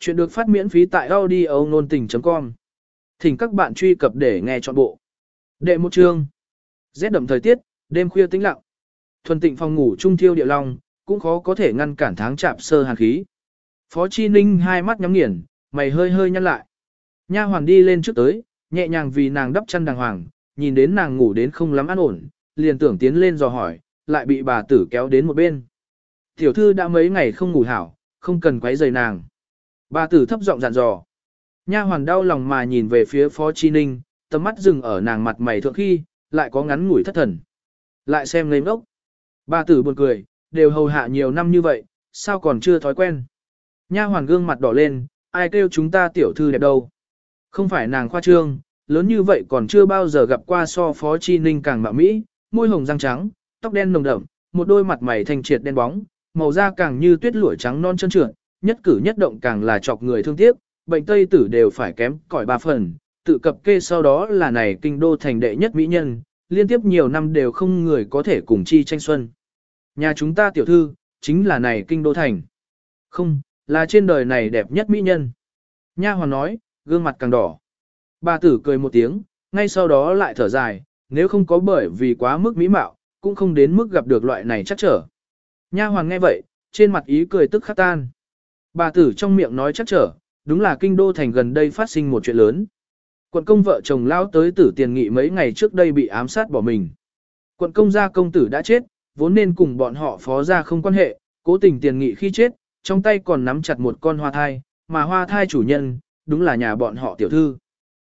Chuyện được phát miễn phí tại audio nôn tình.com. Thỉnh các bạn truy cập để nghe trọn bộ. Đệ một chương. Rét đậm thời tiết, đêm khuya tĩnh lặng. Thuần tịnh phòng ngủ trung thiêu địa long, cũng khó có thể ngăn cản tháng chạm sơ hàn khí. Phó Chi Ninh hai mắt nhắm nghiền, mày hơi hơi nhăn lại. Nha hoàn đi lên trước tới, nhẹ nhàng vì nàng đắp chăn đàng hoàng, nhìn đến nàng ngủ đến không lắm an ổn, liền tưởng tiến lên dò hỏi, lại bị bà tử kéo đến một bên. Tiểu thư đã mấy ngày không ngủ hảo, không cần quấy rầy nàng. Bà tử thấp giọng dặn dò. Nha hoàn đau lòng mà nhìn về phía Phó Chi Ninh, tầm mắt dừng ở nàng mặt mày thượng khi, lại có ngắn ngủi thất thần. Lại xem ngây ngốc. Bà tử buồn cười, đều hầu hạ nhiều năm như vậy, sao còn chưa thói quen. Nha hoàn gương mặt đỏ lên, ai kêu chúng ta tiểu thư đẹp đâu. Không phải nàng khoa trương, lớn như vậy còn chưa bao giờ gặp qua so Phó Chi Ninh càng mạo mỹ, môi hồng răng trắng, tóc đen nồng đậm, một đôi mặt mày thanh triệt đen bóng, màu da càng như tuyết lũi trắng non chân trượt, nhất cử nhất động càng là chọc người thương tiếc, bệnh tây tử đều phải kém cỏi ba phần, tự cập kê sau đó là này kinh đô thành đệ nhất mỹ nhân, liên tiếp nhiều năm đều không người có thể cùng chi tranh xuân. Nhà chúng ta tiểu thư, chính là này kinh đô thành. Không, là trên đời này đẹp nhất mỹ nhân. Nha hoàn nói, gương mặt càng đỏ. Bà tử cười một tiếng, ngay sau đó lại thở dài, nếu không có bởi vì quá mức mỹ mạo, cũng không đến mức gặp được loại này chắc trở. Nha hoàn nghe vậy, trên mặt ý cười tức khắc tan. Bà tử trong miệng nói chắc trở, đúng là kinh đô thành gần đây phát sinh một chuyện lớn. Quận công vợ chồng lao tới tử tiền nghị mấy ngày trước đây bị ám sát bỏ mình. Quận công gia công tử đã chết, vốn nên cùng bọn họ phó gia không quan hệ, cố tình tiền nghị khi chết, trong tay còn nắm chặt một con hoa thai, mà hoa thai chủ nhân, đúng là nhà bọn họ tiểu thư.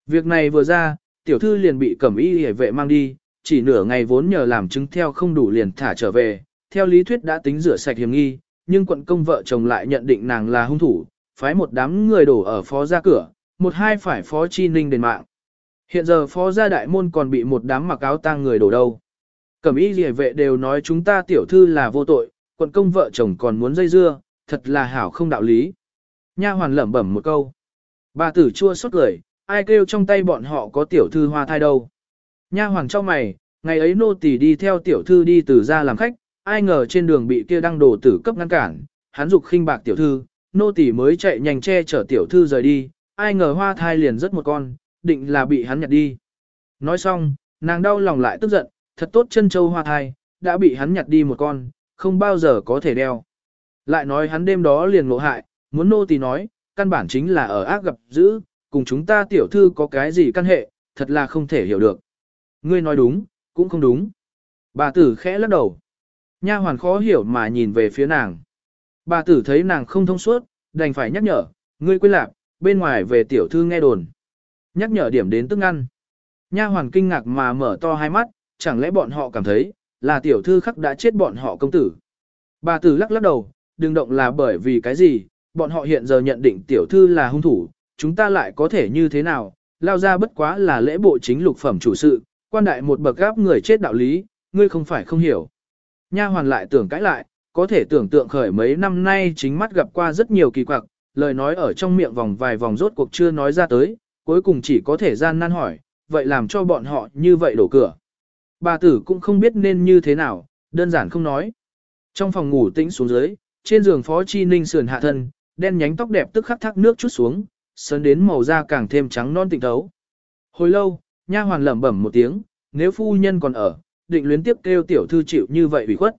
Việc này vừa ra, tiểu thư liền bị cẩm y hề vệ mang đi, chỉ nửa ngày vốn nhờ làm chứng theo không đủ liền thả trở về, theo lý thuyết đã tính rửa sạch hiểm nghi, nhưng quận công vợ chồng lại nhận định nàng là hung thủ, phái một đám người đổ ở phó ra cửa, một hai phải phó chi ninh đền mạng. Hiện giờ phó gia đại môn còn bị một đám mặc áo tang người đổ đâu. Cẩm y rìa vệ đều nói chúng ta tiểu thư là vô tội, quận công vợ chồng còn muốn dây dưa, thật là hảo không đạo lý. Nha hoàn lẩm bẩm một câu. Bà tử chua xót cười, ai kêu trong tay bọn họ có tiểu thư hoa thai đâu. Nha hoàn cho mày, ngày ấy nô tỳ đi theo tiểu thư đi từ ra làm khách, ai ngờ trên đường bị kia đăng đồ tử cấp ngăn cản, hắn dục khinh bạc tiểu thư, nô tỳ mới chạy nhanh che chở tiểu thư rời đi, ai ngờ hoa thai liền rất một con, định là bị hắn nhặt đi. Nói xong, nàng đau lòng lại tức giận, thật tốt chân châu hoa thai, đã bị hắn nhặt đi một con, không bao giờ có thể đeo. Lại nói hắn đêm đó liền ngộ hại, muốn nô tỳ nói, căn bản chính là ở ác gặp dữ, cùng chúng ta tiểu thư có cái gì căn hệ, thật là không thể hiểu được. Ngươi nói đúng, cũng không đúng. Bà tử khẽ lắc đầu. Nha hoàn khó hiểu mà nhìn về phía nàng. Bà tử thấy nàng không thông suốt, đành phải nhắc nhở, ngươi quên lạc, bên ngoài về tiểu thư nghe đồn. Nhắc nhở điểm đến tức ăn. Nha hoàn kinh ngạc mà mở to hai mắt, chẳng lẽ bọn họ cảm thấy, là tiểu thư khắc đã chết bọn họ công tử. Bà tử lắc lắc đầu, đừng động là bởi vì cái gì, bọn họ hiện giờ nhận định tiểu thư là hung thủ, chúng ta lại có thể như thế nào, lao ra bất quá là lễ bộ chính lục phẩm chủ sự, quan đại một bậc gáp người chết đạo lý, ngươi không phải không hiểu. Nha hoàn lại tưởng cãi lại, có thể tưởng tượng khởi mấy năm nay chính mắt gặp qua rất nhiều kỳ quặc, lời nói ở trong miệng vòng vài vòng rốt cuộc chưa nói ra tới, cuối cùng chỉ có thể gian nan hỏi, vậy làm cho bọn họ như vậy đổ cửa. Bà tử cũng không biết nên như thế nào, đơn giản không nói. Trong phòng ngủ tĩnh xuống dưới, trên giường phó chi ninh sườn hạ thân, đen nhánh tóc đẹp tức khắc thác nước chút xuống, sơn đến màu da càng thêm trắng non tịnh thấu. Hồi lâu, nha hoàn lẩm bẩm một tiếng, nếu phu nhân còn ở, định luyến tiếp kêu tiểu thư chịu như vậy ủy khuất.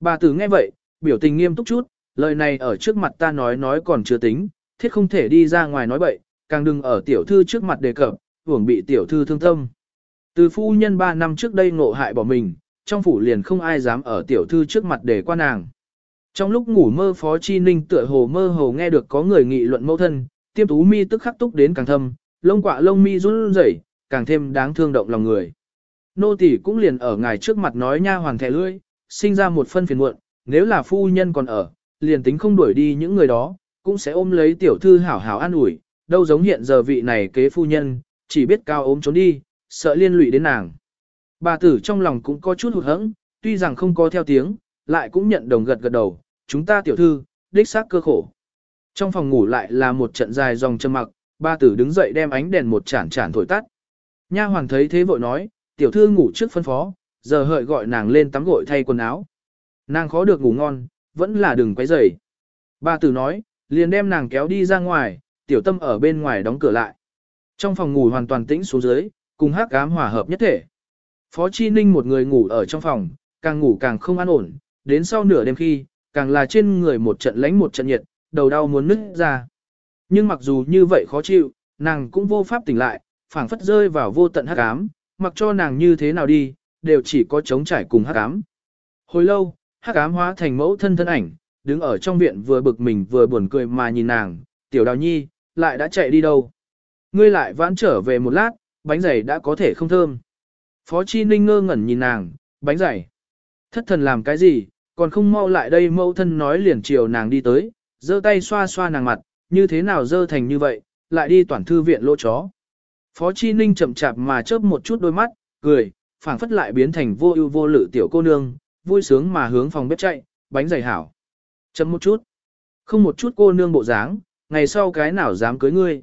Bà tử nghe vậy, biểu tình nghiêm túc chút, lời này ở trước mặt ta nói nói còn chưa tính, thiết không thể đi ra ngoài nói bậy, càng đừng ở tiểu thư trước mặt đề cập, hưởng bị tiểu thư thương tâm. Từ phu nhân 3 năm trước đây ngộ hại bỏ mình, trong phủ liền không ai dám ở tiểu thư trước mặt để qua nàng. Trong lúc ngủ mơ Phó Chi Ninh tựa hồ mơ hồ nghe được có người nghị luận mẫu thân, tiêm tú mi tức khắc túc đến càng thâm, lông quạ lông mi run rẩy, càng thêm đáng thương động lòng người. Nô tỳ cũng liền ở ngài trước mặt nói nha hoàng thẻ lưỡi, sinh ra một phân phiền muộn, nếu là phu nhân còn ở, liền tính không đuổi đi những người đó, cũng sẽ ôm lấy tiểu thư hảo hảo an ủi, đâu giống hiện giờ vị này kế phu nhân, chỉ biết cao ốm trốn đi, sợ liên lụy đến nàng. Bà tử trong lòng cũng có chút hụt hẫng, tuy rằng không có theo tiếng, lại cũng nhận đồng gật gật đầu, chúng ta tiểu thư, đích xác cơ khổ. Trong phòng ngủ lại là một trận dài dòng châm mặc, bà tử đứng dậy đem ánh đèn một chản chản thổi tắt. Nha hoàng thấy thế vội nói, tiểu thư ngủ trước phân phó, giờ hợi gọi nàng lên tắm gội thay quần áo. Nàng khó được ngủ ngon, vẫn là đừng quấy rầy. Bà tử nói, Liền đem nàng kéo đi ra ngoài, tiểu tâm ở bên ngoài đóng cửa lại. Trong phòng ngủ hoàn toàn tĩnh xuống dưới, cùng hắc ám hòa hợp nhất thể. Phó Chi Ninh một người ngủ ở trong phòng, càng ngủ càng không an ổn, đến sau nửa đêm khi, càng là trên người một trận lánh một trận nhiệt, đầu đau muốn nứt ra. Nhưng mặc dù như vậy khó chịu, nàng cũng vô pháp tỉnh lại, phảng phất rơi vào vô tận hắc ám, mặc cho nàng như thế nào đi, đều chỉ có chống trải cùng hắc ám. Hồi lâu, hắc ám hóa thành mẫu thân thân ảnh, đứng ở trong viện vừa bực mình vừa buồn cười mà nhìn nàng, tiểu đào nhi, lại đã chạy đi đâu. Ngươi lại vãn trở về một lát, bánh giày đã có thể không thơm. Phó Chi Ninh ngơ ngẩn nhìn nàng, bánh giày. Thất thần làm cái gì, còn không mau lại đây mẫu thân nói liền chiều nàng đi tới, giơ tay xoa xoa nàng mặt, như thế nào dơ thành như vậy, lại đi toàn thư viện lỗ chó. Phó Chi Ninh chậm chạp mà chớp một chút đôi mắt, cười, phảng phất lại biến thành vô ưu vô lự tiểu cô nương, vui sướng mà hướng phòng bếp chạy, bánh giày hảo. Chậm một chút. Không một chút cô nương bộ dáng, ngày sau cái nào dám cưới ngươi.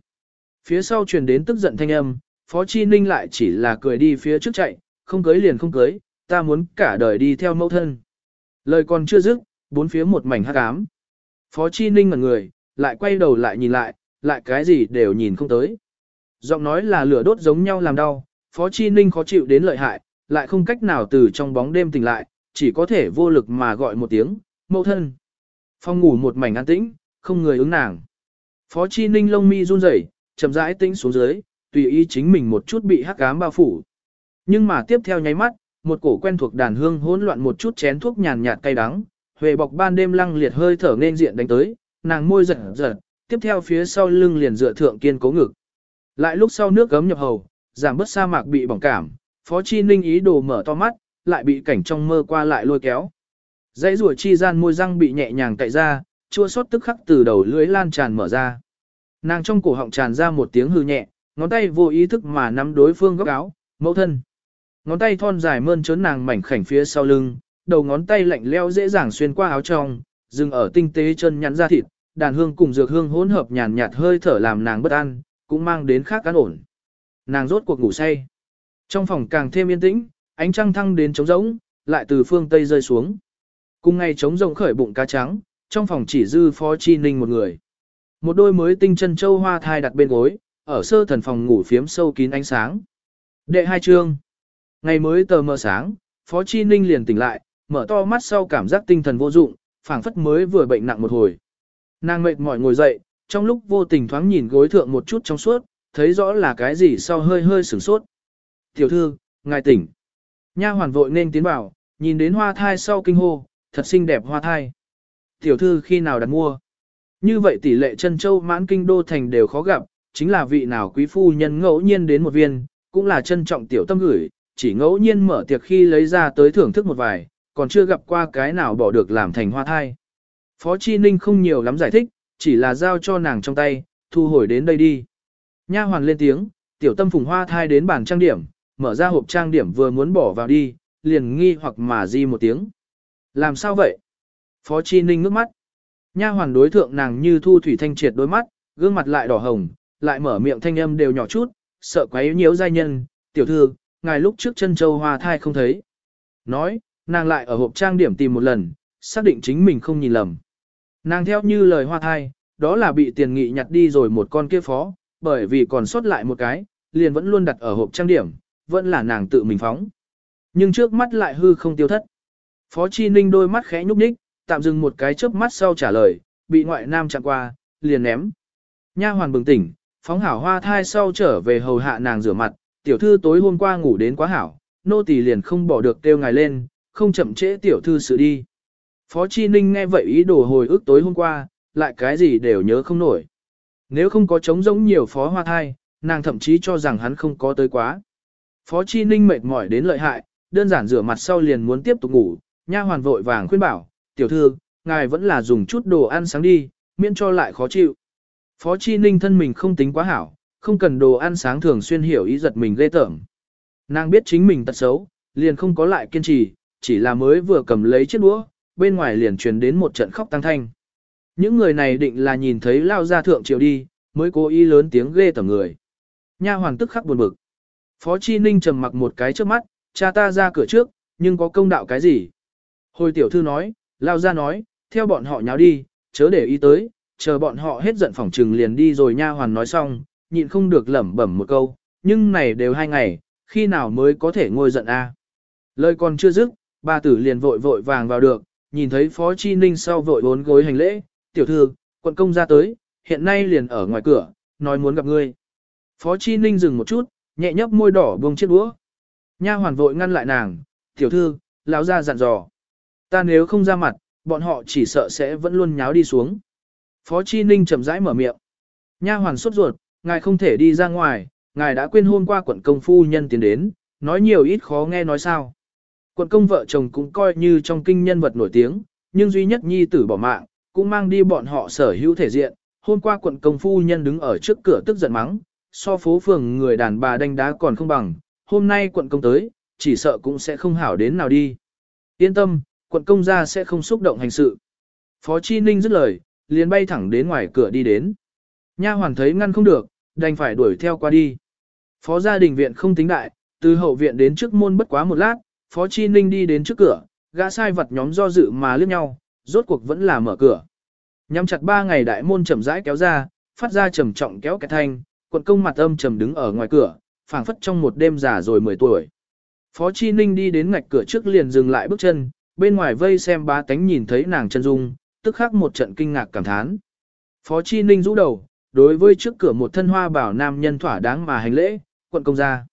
Phía sau truyền đến tức giận thanh âm, Phó Chi Ninh lại chỉ là cười đi phía trước chạy, không cưới liền không cưới, ta muốn cả đời đi theo mẫu thân. Lời còn chưa dứt, bốn phía một mảnh hắc ám. Phó Chi Ninh ngẩn người, lại quay đầu lại nhìn lại, lại cái gì đều nhìn không tới. Giọng nói là lửa đốt giống nhau làm đau, Phó Chi Ninh khó chịu đến lợi hại, lại không cách nào từ trong bóng đêm tỉnh lại, chỉ có thể vô lực mà gọi một tiếng, mẫu thân. Phong ngủ một mảnh an tĩnh, không người ứng nàng. Phó Chi Ninh lông mi run rẩy, chậm rãi tĩnh xuống dưới, tùy ý chính mình một chút bị hắc ám bao phủ. Nhưng mà tiếp theo nháy mắt, một cổ quen thuộc đàn hương hỗn loạn một chút chén thuốc nhàn nhạt cay đắng, huệ bọc ban đêm lăng liệt hơi thở nên diện đánh tới, nàng môi giật giật, tiếp theo phía sau lưng liền dựa thượng kiên cố ngực. Lại lúc sau nước gấm nhập hầu, giảm bớt sa mạc bị bỏng cảm, Phó Chi Ninh ý đồ mở to mắt, lại bị cảnh trong mơ qua lại lôi kéo. Dãy rùa chi gian môi răng bị nhẹ nhàng cạy ra, chua xót tức khắc từ đầu lưỡi lan tràn mở ra. Nàng trong cổ họng tràn ra một tiếng hư nhẹ, ngón tay vô ý thức mà nắm đối phương góc áo, mẫu thân. Ngón tay thon dài mơn trớn nàng mảnh khảnh phía sau lưng, đầu ngón tay lạnh leo dễ dàng xuyên qua áo trong, dừng ở tinh tế chân nhắn ra thịt, đàn hương cùng dược hương hỗn hợp nhàn nhạt hơi thở làm nàng bất an, cũng mang đến khác cán ổn. Nàng rốt cuộc ngủ say. Trong phòng càng thêm yên tĩnh, ánh trăng thăng đến trống rỗng, lại từ phương tây rơi xuống. Cùng ngày trống rỗng khởi bụng cá trắng, trong phòng chỉ dư phó chi ninh một người. Một đôi mới tinh chân châu hoa thai đặt bên gối, ở sơ thần phòng ngủ phiếm sâu kín ánh sáng. Đệ hai chương. Ngày mới tờ mờ sáng, Phó Chi Ninh liền tỉnh lại, mở to mắt sau cảm giác tinh thần vô dụng, phảng phất mới vừa bệnh nặng một hồi. Nàng mệt mỏi ngồi dậy, trong lúc vô tình thoáng nhìn gối thượng một chút trong suốt, thấy rõ là cái gì sau hơi hơi sửng sốt. Tiểu thư, ngài tỉnh. Nha hoàn vội nên tiến vào, nhìn đến hoa thai sau kinh hô, thật xinh đẹp hoa thai. Tiểu thư khi nào đặt mua? Như vậy tỷ lệ chân châu mãn kinh đô thành đều khó gặp, chính là vị nào quý phu nhân ngẫu nhiên đến một viên, cũng là trân trọng tiểu tâm gửi, chỉ ngẫu nhiên mở tiệc khi lấy ra tới thưởng thức một vài, còn chưa gặp qua cái nào bỏ được làm thành hoa thai. Phó Chi Ninh không nhiều lắm giải thích, chỉ là giao cho nàng trong tay, thu hồi đến đây đi. Nha hoàn lên tiếng, tiểu tâm phùng hoa thai đến bàn trang điểm, mở ra hộp trang điểm vừa muốn bỏ vào đi, liền nghi hoặc mà di một tiếng. Làm sao vậy? Phó Chi Ninh ngước mắt. Nha hoàn đối thượng nàng như thu thủy thanh triệt đôi mắt, gương mặt lại đỏ hồng, lại mở miệng thanh âm đều nhỏ chút, sợ quấy nhiễu giai nhân, tiểu thư, ngài lúc trước chân châu hoa thai không thấy. Nói, nàng lại ở hộp trang điểm tìm một lần, xác định chính mình không nhìn lầm. Nàng theo như lời hoa thai, đó là bị tiền nghị nhặt đi rồi một con kia phó, bởi vì còn sót lại một cái, liền vẫn luôn đặt ở hộp trang điểm, vẫn là nàng tự mình phóng. Nhưng trước mắt lại hư không tiêu thất. Phó Chi Ninh đôi mắt khẽ nhúc nhích, tạm dừng một cái chớp mắt sau trả lời, bị ngoại nam chạm qua, liền ném. Nha hoàn bừng tỉnh, phóng hảo hoa thai sau trở về hầu hạ nàng rửa mặt, tiểu thư tối hôm qua ngủ đến quá hảo, nô tỳ liền không bỏ được kêu ngài lên, không chậm trễ tiểu thư sự đi. Phó Chi Ninh nghe vậy ý đồ hồi ức tối hôm qua, lại cái gì đều nhớ không nổi. Nếu không có trống rỗng nhiều phó hoa thai, nàng thậm chí cho rằng hắn không có tới quá. Phó Chi Ninh mệt mỏi đến lợi hại, đơn giản rửa mặt sau liền muốn tiếp tục ngủ, nha hoàn vội vàng khuyên bảo, tiểu thư, ngài vẫn là dùng chút đồ ăn sáng đi, miễn cho lại khó chịu. Phó Chi Ninh thân mình không tính quá hảo, không cần đồ ăn sáng thường xuyên hiểu ý giật mình ghê tởm. Nàng biết chính mình tật xấu, liền không có lại kiên trì, chỉ là mới vừa cầm lấy chiếc đũa, bên ngoài liền truyền đến một trận khóc tăng thanh. Những người này định là nhìn thấy lao ra thượng triều đi, mới cố ý lớn tiếng ghê tởm người. Nha hoàng tức khắc buồn bực. Phó Chi Ninh trầm mặc một cái trước mắt, cha ta ra cửa trước, nhưng có công đạo cái gì? Hồi tiểu thư nói, lao ra nói, theo bọn họ nháo đi, chớ để ý tới, chờ bọn họ hết giận phỏng trừng liền đi rồi nha hoàn nói xong, nhịn không được lẩm bẩm một câu, nhưng này đều hai ngày, khi nào mới có thể ngôi giận a? Lời còn chưa dứt, ba tử liền vội vội vàng vào được, nhìn thấy Phó Chi Ninh sau vội bốn gối hành lễ, tiểu thư, quận công ra tới, hiện nay liền ở ngoài cửa, nói muốn gặp ngươi. Phó Chi Ninh dừng một chút, nhẹ nhấp môi đỏ buông chiếc đũa. Nha hoàn vội ngăn lại nàng, tiểu thư, lão ra dặn dò. Ta nếu không ra mặt, bọn họ chỉ sợ sẽ vẫn luôn nháo đi xuống. Phó Chi Ninh chậm rãi mở miệng. Nha hoàn sốt ruột, ngài không thể đi ra ngoài, ngài đã quên hôm qua quận công phu nhân tiến đến, nói nhiều ít khó nghe nói sao. Quận công vợ chồng cũng coi như trong kinh nhân vật nổi tiếng, nhưng duy nhất nhi tử bỏ mạng, cũng mang đi bọn họ sở hữu thể diện. Hôm qua quận công phu nhân đứng ở trước cửa tức giận mắng, so phố phường người đàn bà đánh đá còn không bằng, hôm nay quận công tới, chỉ sợ cũng sẽ không hảo đến nào đi. Yên tâm, quận công gia sẽ không xúc động hành sự. Phó Chi Ninh dứt lời, liền bay thẳng đến ngoài cửa đi đến. Nha hoàn thấy ngăn không được, đành phải đuổi theo qua đi. Phó gia đình viện không tính đại, từ hậu viện đến trước môn bất quá một lát, Phó Chi Ninh đi đến trước cửa, gã sai vật nhóm do dự mà liếc nhau, rốt cuộc vẫn là mở cửa. Nhắm chặt ba ngày đại môn chậm rãi kéo ra, phát ra trầm trọng kéo cái thanh, quận công mặt âm trầm đứng ở ngoài cửa, phảng phất trong một đêm già rồi 10 tuổi. Phó Chi Ninh đi đến ngạch cửa trước liền dừng lại bước chân, bên ngoài vây xem bá tánh nhìn thấy nàng chân dung, tức khắc một trận kinh ngạc cảm thán. Phó Chi Ninh rũ đầu, đối với trước cửa một thân hoa bảo nam nhân thỏa đáng mà hành lễ, quận công ra.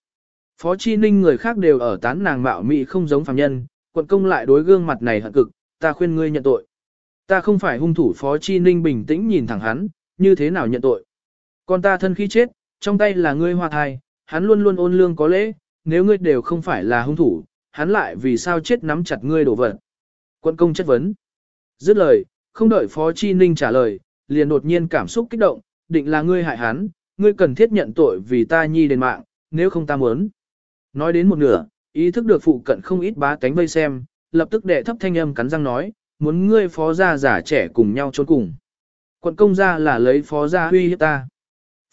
Phó Chi Ninh người khác đều ở tán nàng mạo mị không giống phàm nhân, quận công lại đối gương mặt này hận cực, ta khuyên ngươi nhận tội. Ta không phải hung thủ Phó Chi Ninh bình tĩnh nhìn thẳng hắn, như thế nào nhận tội. Con ta thân khi chết, trong tay là ngươi hoa thai, hắn luôn luôn ôn lương có lễ, nếu ngươi đều không phải là hung thủ, hắn lại vì sao chết nắm chặt ngươi đổ vật. Quận công chất vấn. Dứt lời, không đợi Phó Chi Ninh trả lời, liền đột nhiên cảm xúc kích động, định là ngươi hại hắn, ngươi cần thiết nhận tội vì ta nhi đền mạng, nếu không ta muốn. Nói đến một nửa, ý thức được phụ cận không ít bá cánh vây xem, lập tức đệ thấp thanh âm cắn răng nói, muốn ngươi phó gia giả trẻ cùng nhau trốn cùng. Quận công gia là lấy phó gia huy hiếp ta.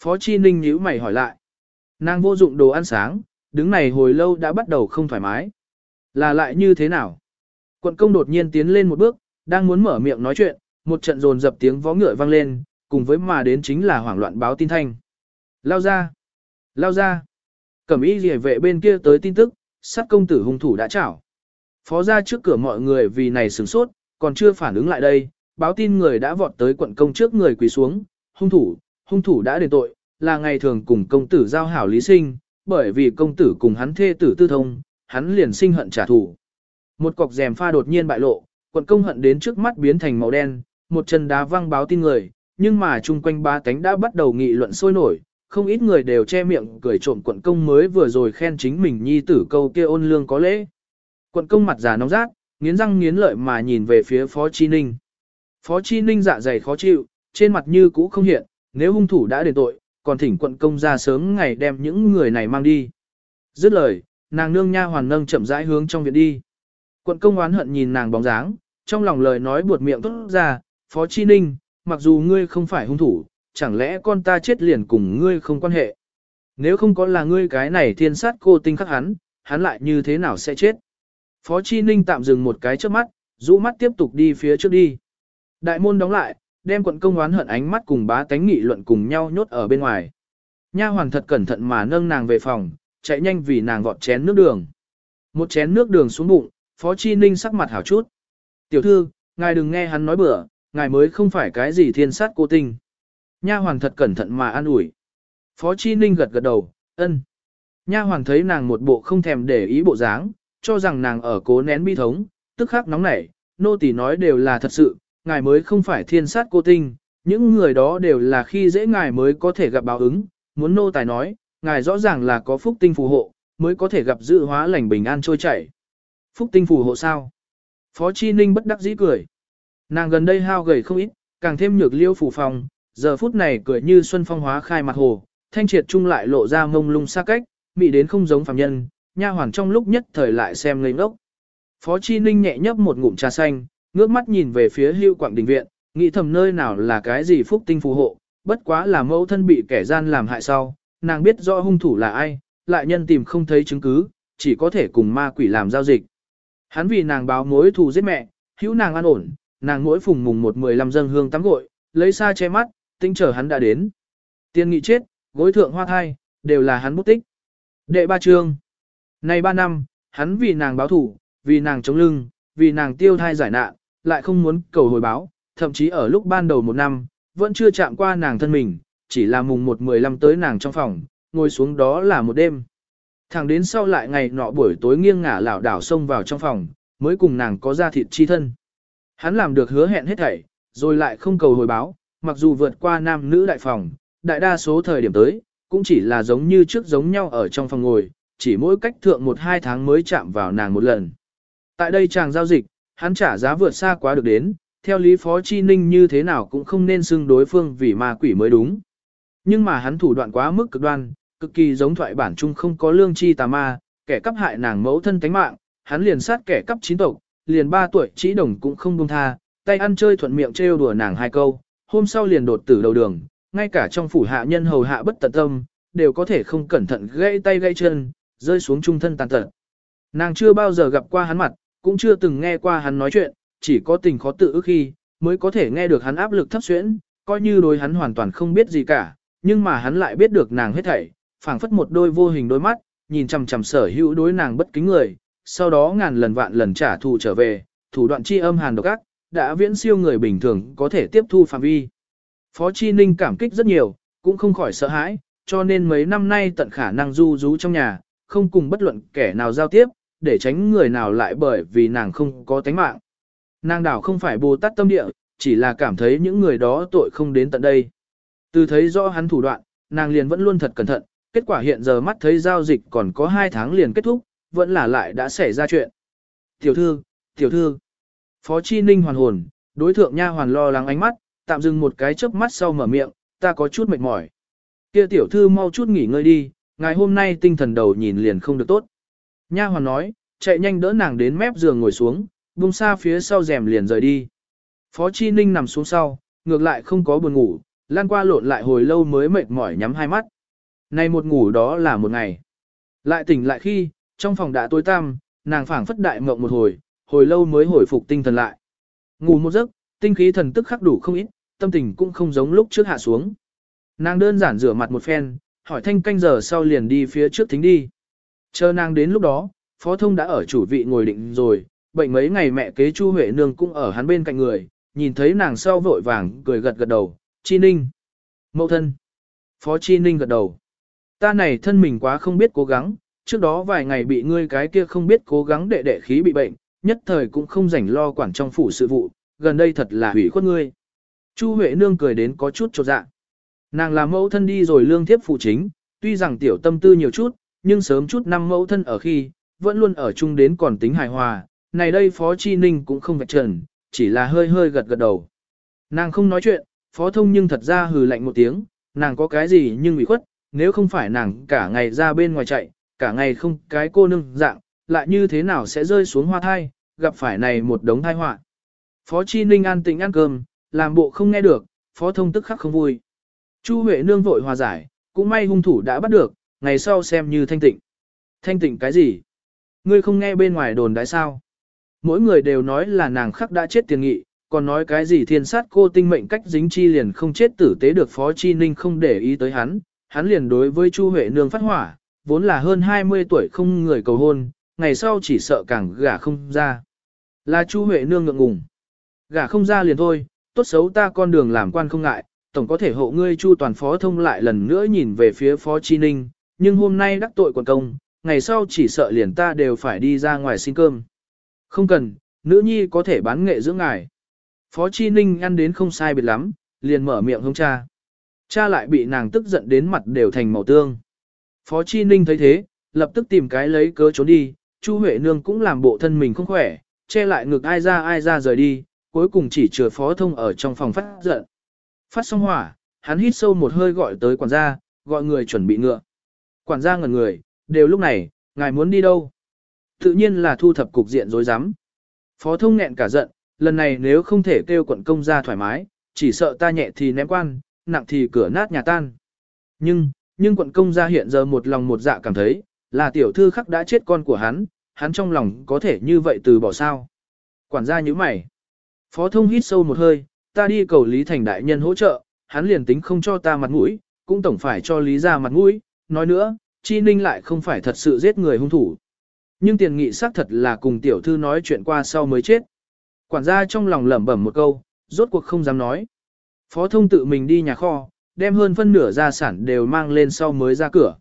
Phó Chi Ninh nhíu mày hỏi lại. Nàng vô dụng đồ ăn sáng, đứng này hồi lâu đã bắt đầu không thoải mái. Là lại như thế nào? Quận công đột nhiên tiến lên một bước, đang muốn mở miệng nói chuyện, một trận rồn dập tiếng vó ngựa vang lên, cùng với mà đến chính là hoảng loạn báo tin thanh. Lao ra! Lao ra! Cẩm y rìa vệ bên kia tới tin tức, sát công tử hung thủ đã chảo. Phó ra trước cửa mọi người vì này sửng sốt, còn chưa phản ứng lại đây, báo tin người đã vọt tới quận công trước người quỳ xuống, hung thủ, hung thủ đã đền tội, là ngày thường cùng công tử giao hảo lý sinh, bởi vì công tử cùng hắn thê tử tư thông, hắn liền sinh hận trả thù. Một cọc rèm pha đột nhiên bại lộ, quận công hận đến trước mắt biến thành màu đen, một chân đá văng báo tin người, nhưng mà chung quanh ba cánh đã bắt đầu nghị luận sôi nổi, không ít người đều che miệng cười trộm quận công mới vừa rồi khen chính mình nhi tử câu kia ôn lương có lễ. Quận công mặt già nóng rát, nghiến răng nghiến lợi mà nhìn về phía Phó Chi Ninh. Phó Chi Ninh dạ dày khó chịu, trên mặt như cũ không hiện, nếu hung thủ đã đền tội, còn thỉnh quận công ra sớm ngày đem những người này mang đi. Dứt lời, nàng nương nha hoàn nâng chậm rãi hướng trong viện đi. Quận công oán hận nhìn nàng bóng dáng, trong lòng lời nói buột miệng tốt ra, Phó Chi Ninh, mặc dù ngươi không phải hung thủ, chẳng lẽ con ta chết liền cùng ngươi không quan hệ. Nếu không có là ngươi cái này thiên sát cô tinh khắc hắn, hắn lại như thế nào sẽ chết. Phó Chi Ninh tạm dừng một cái trước mắt, rũ mắt tiếp tục đi phía trước đi. Đại môn đóng lại, đem quận công oán hận ánh mắt cùng bá tánh nghị luận cùng nhau nhốt ở bên ngoài. Nha hoàng thật cẩn thận mà nâng nàng về phòng, chạy nhanh vì nàng vọt chén nước đường. Một chén nước đường xuống bụng, Phó Chi Ninh sắc mặt hảo chút. Tiểu thư, ngài đừng nghe hắn nói bừa, ngài mới không phải cái gì thiên sát cô tinh. Nha hoàng thật cẩn thận mà an ủi. Phó Chi Ninh gật gật đầu, ân. Nha hoàng thấy nàng một bộ không thèm để ý bộ dáng, cho rằng nàng ở cố nén bi thống, tức khắc nóng nảy, nô tỳ nói đều là thật sự, ngài mới không phải thiên sát cô tinh, những người đó đều là khi dễ ngài mới có thể gặp báo ứng, muốn nô tài nói, ngài rõ ràng là có phúc tinh phù hộ, mới có thể gặp dự hóa lành bình an trôi chảy. Phúc tinh phù hộ sao? Phó Chi Ninh bất đắc dĩ cười. Nàng gần đây hao gầy không ít, càng thêm nhược liêu phủ phòng, giờ phút này cười như xuân phong hóa khai mặt hồ, thanh triệt trung lại lộ ra mông lung xa cách, mị đến không giống phàm nhân, nha hoàn trong lúc nhất thời lại xem ngây ngốc. Phó Chi Ninh nhẹ nhấp một ngụm trà xanh, ngước mắt nhìn về phía hưu quảng đình viện, nghĩ thầm nơi nào là cái gì phúc tinh phù hộ, bất quá là mẫu thân bị kẻ gian làm hại sau, nàng biết rõ hung thủ là ai, lại nhân tìm không thấy chứng cứ, chỉ có thể cùng ma quỷ làm giao dịch. Hắn vì nàng báo mối thù giết mẹ, hữu nàng an ổn, nàng mỗi phùng mùng một mười lăm dân hương tắm gội, lấy xa che mắt, tinh chờ hắn đã đến. Tiên nghị chết, gối thượng hoa thai, đều là hắn bút tích. Đệ ba chương. Này ba năm, hắn vì nàng báo thủ, vì nàng chống lưng, vì nàng tiêu thai giải nạn, lại không muốn cầu hồi báo, thậm chí ở lúc ban đầu một năm, vẫn chưa chạm qua nàng thân mình, chỉ là mùng một mười lăm tới nàng trong phòng, ngồi xuống đó là một đêm. Thẳng đến sau lại ngày nọ buổi tối nghiêng ngả lảo đảo xông vào trong phòng, mới cùng nàng có ra thịt chi thân. Hắn làm được hứa hẹn hết thảy, rồi lại không cầu hồi báo, mặc dù vượt qua nam nữ đại phòng, đại đa số thời điểm tới, cũng chỉ là giống như trước giống nhau ở trong phòng ngồi, chỉ mỗi cách thượng một hai tháng mới chạm vào nàng một lần. Tại đây chàng giao dịch, hắn trả giá vượt xa quá được đến, theo lý phó chi ninh như thế nào cũng không nên xưng đối phương vì ma quỷ mới đúng. Nhưng mà hắn thủ đoạn quá mức cực đoan, cực kỳ giống thoại bản chung không có lương chi tà ma, kẻ cắp hại nàng mẫu thân tánh mạng, hắn liền sát kẻ cắp chín tộc, liền ba tuổi chỉ đồng cũng không buông tha, tay ăn chơi thuận miệng trêu đùa nàng hai câu, hôm sau liền đột tử đầu đường, ngay cả trong phủ hạ nhân hầu hạ bất tận tâm, đều có thể không cẩn thận gãy tay gãy chân, rơi xuống trung thân tàn tật. Nàng chưa bao giờ gặp qua hắn mặt, cũng chưa từng nghe qua hắn nói chuyện, chỉ có tình khó tự ức khi, mới có thể nghe được hắn áp lực thấp xuyễn, coi như đối hắn hoàn toàn không biết gì cả, nhưng mà hắn lại biết được nàng hết thảy, phảng phất một đôi vô hình đôi mắt, nhìn chằm chằm sở hữu đối nàng bất kính người, sau đó ngàn lần vạn lần trả thù trở về, thủ đoạn chi âm hàn độc ác, đã viễn siêu người bình thường có thể tiếp thu phạm vi. Phó Chi Ninh cảm kích rất nhiều, cũng không khỏi sợ hãi, cho nên mấy năm nay tận khả năng du rú trong nhà, không cùng bất luận kẻ nào giao tiếp, để tránh người nào lại bởi vì nàng không có tánh mạng. Nàng đảo không phải Bồ Tát tâm địa, chỉ là cảm thấy những người đó tội không đến tận đây. Từ thấy rõ hắn thủ đoạn, nàng liền vẫn luôn thật cẩn thận, kết quả hiện giờ mắt thấy giao dịch còn có 2 tháng liền kết thúc, vẫn là lại đã xảy ra chuyện. Tiểu thư, tiểu thư. Phó Chi Ninh hoàn hồn, đối thượng nha hoàn lo lắng ánh mắt, tạm dừng một cái chớp mắt sau mở miệng, ta có chút mệt mỏi. Kia tiểu thư mau chút nghỉ ngơi đi, ngày hôm nay tinh thần đầu nhìn liền không được tốt. Nha hoàn nói, chạy nhanh đỡ nàng đến mép giường ngồi xuống, buông xa phía sau rèm liền rời đi. Phó Chi Ninh nằm xuống sau, ngược lại không có buồn ngủ, lan qua lộn lại hồi lâu mới mệt mỏi nhắm hai mắt. Này một ngủ đó là một ngày. Lại tỉnh lại khi, trong phòng đã tối tăm, nàng phảng phất đại mộng một hồi, hồi lâu mới hồi phục tinh thần lại. Ngủ một giấc, tinh khí thần tức khắc đủ không ít, tâm tình cũng không giống lúc trước hạ xuống. Nàng đơn giản rửa mặt một phen, hỏi thanh canh giờ sau liền đi phía trước thính đi. Chờ nàng đến lúc đó, phó thông đã ở chủ vị ngồi định rồi, bệnh mấy ngày mẹ kế Chu Huệ Nương cũng ở hắn bên cạnh người, nhìn thấy nàng sau vội vàng cười gật gật đầu, Chi Ninh. Mậu thân. Phó Chi Ninh gật đầu. Ta này thân mình quá không biết cố gắng, trước đó vài ngày bị ngươi cái kia không biết cố gắng đệ đệ khí bị bệnh, nhất thời cũng không rảnh lo quản trong phủ sự vụ, gần đây thật là hủy khuất ngươi. Chu Huệ Nương cười đến có chút chột dạ. Nàng là mẫu thân đi rồi lương thiếp phụ chính, tuy rằng tiểu tâm tư nhiều chút, nhưng sớm chút năm mẫu thân ở khi, vẫn luôn ở chung đến còn tính hài hòa, này đây Phó Chi Ninh cũng không vạch trần, chỉ là hơi hơi gật gật đầu. Nàng không nói chuyện, Phó Thông nhưng thật ra hừ lạnh một tiếng, nàng có cái gì nhưng bị khuất, nếu không phải nàng cả ngày ra bên ngoài chạy, cả ngày không cái cô nương dạng, lại như thế nào sẽ rơi xuống hoa thai, gặp phải này một đống thai họa. Phó Chi Ninh an tĩnh ăn cơm, làm bộ không nghe được, Phó Thông tức khắc không vui. Chu Huệ nương vội hòa giải, cũng may hung thủ đã bắt được, ngày sau xem như thanh tịnh. Thanh tịnh cái gì? Ngươi không nghe bên ngoài đồn đái sao? Mỗi người đều nói là nàng khắc đã chết tiền nghị, còn nói cái gì thiên sát cô tinh mệnh cách dính chi liền không chết tử tế được Phó Chi Ninh không để ý tới hắn, hắn liền đối với Chu Huệ nương phát hỏa, vốn là hơn 20 tuổi không người cầu hôn, ngày sau chỉ sợ càng gả không ra. Là Chu Huệ nương ngượng ngùng. Gả không ra liền thôi, tốt xấu ta con đường làm quan không ngại, tổng có thể hộ ngươi Chu toàn phó thông lại lần nữa nhìn về phía Phó Chi Ninh, nhưng hôm nay đắc tội quần công, ngày sau chỉ sợ liền ta đều phải đi ra ngoài xin cơm. Không cần, nữ nhi có thể bán nghệ dưỡng ngài. Phó Chi Ninh ăn đến không sai biệt lắm, liền mở miệng hông cha. Cha lại bị nàng tức giận đến mặt đều thành màu tương. Phó Chi Ninh thấy thế, lập tức tìm cái lấy cớ trốn đi, Chu Huệ Nương cũng làm bộ thân mình không khỏe, che lại ngực ai ra ai ra rời đi, cuối cùng chỉ chừa phó thông ở trong phòng phát giận. Phát xong hỏa, hắn hít sâu một hơi gọi tới quản gia, gọi người chuẩn bị ngựa. Quản gia ngẩn người, đều lúc này, ngài muốn đi đâu? Tự nhiên là thu thập cục diện rối rắm. Phó thông nghẹn cả giận, lần này nếu không thể kêu quận công ra thoải mái, chỉ sợ ta nhẹ thì ném quan, nặng thì cửa nát nhà tan. Nhưng, nhưng quận công gia hiện giờ một lòng một dạ cảm thấy, là tiểu thư khắc đã chết con của hắn, hắn trong lòng có thể như vậy từ bỏ sao. Quản gia như mày. Phó thông hít sâu một hơi, ta đi cầu Lý Thành đại nhân hỗ trợ, hắn liền tính không cho ta mặt mũi, cũng tổng phải cho Lý ra mặt mũi, nói nữa, Chi Ninh lại không phải thật sự giết người hung thủ. Nhưng tiền nghị xác thật là cùng tiểu thư nói chuyện qua sau mới chết. Quản gia trong lòng lẩm bẩm một câu, rốt cuộc không dám nói. Phó thông tự mình đi nhà kho, đem hơn phân nửa gia sản đều mang lên sau mới ra cửa.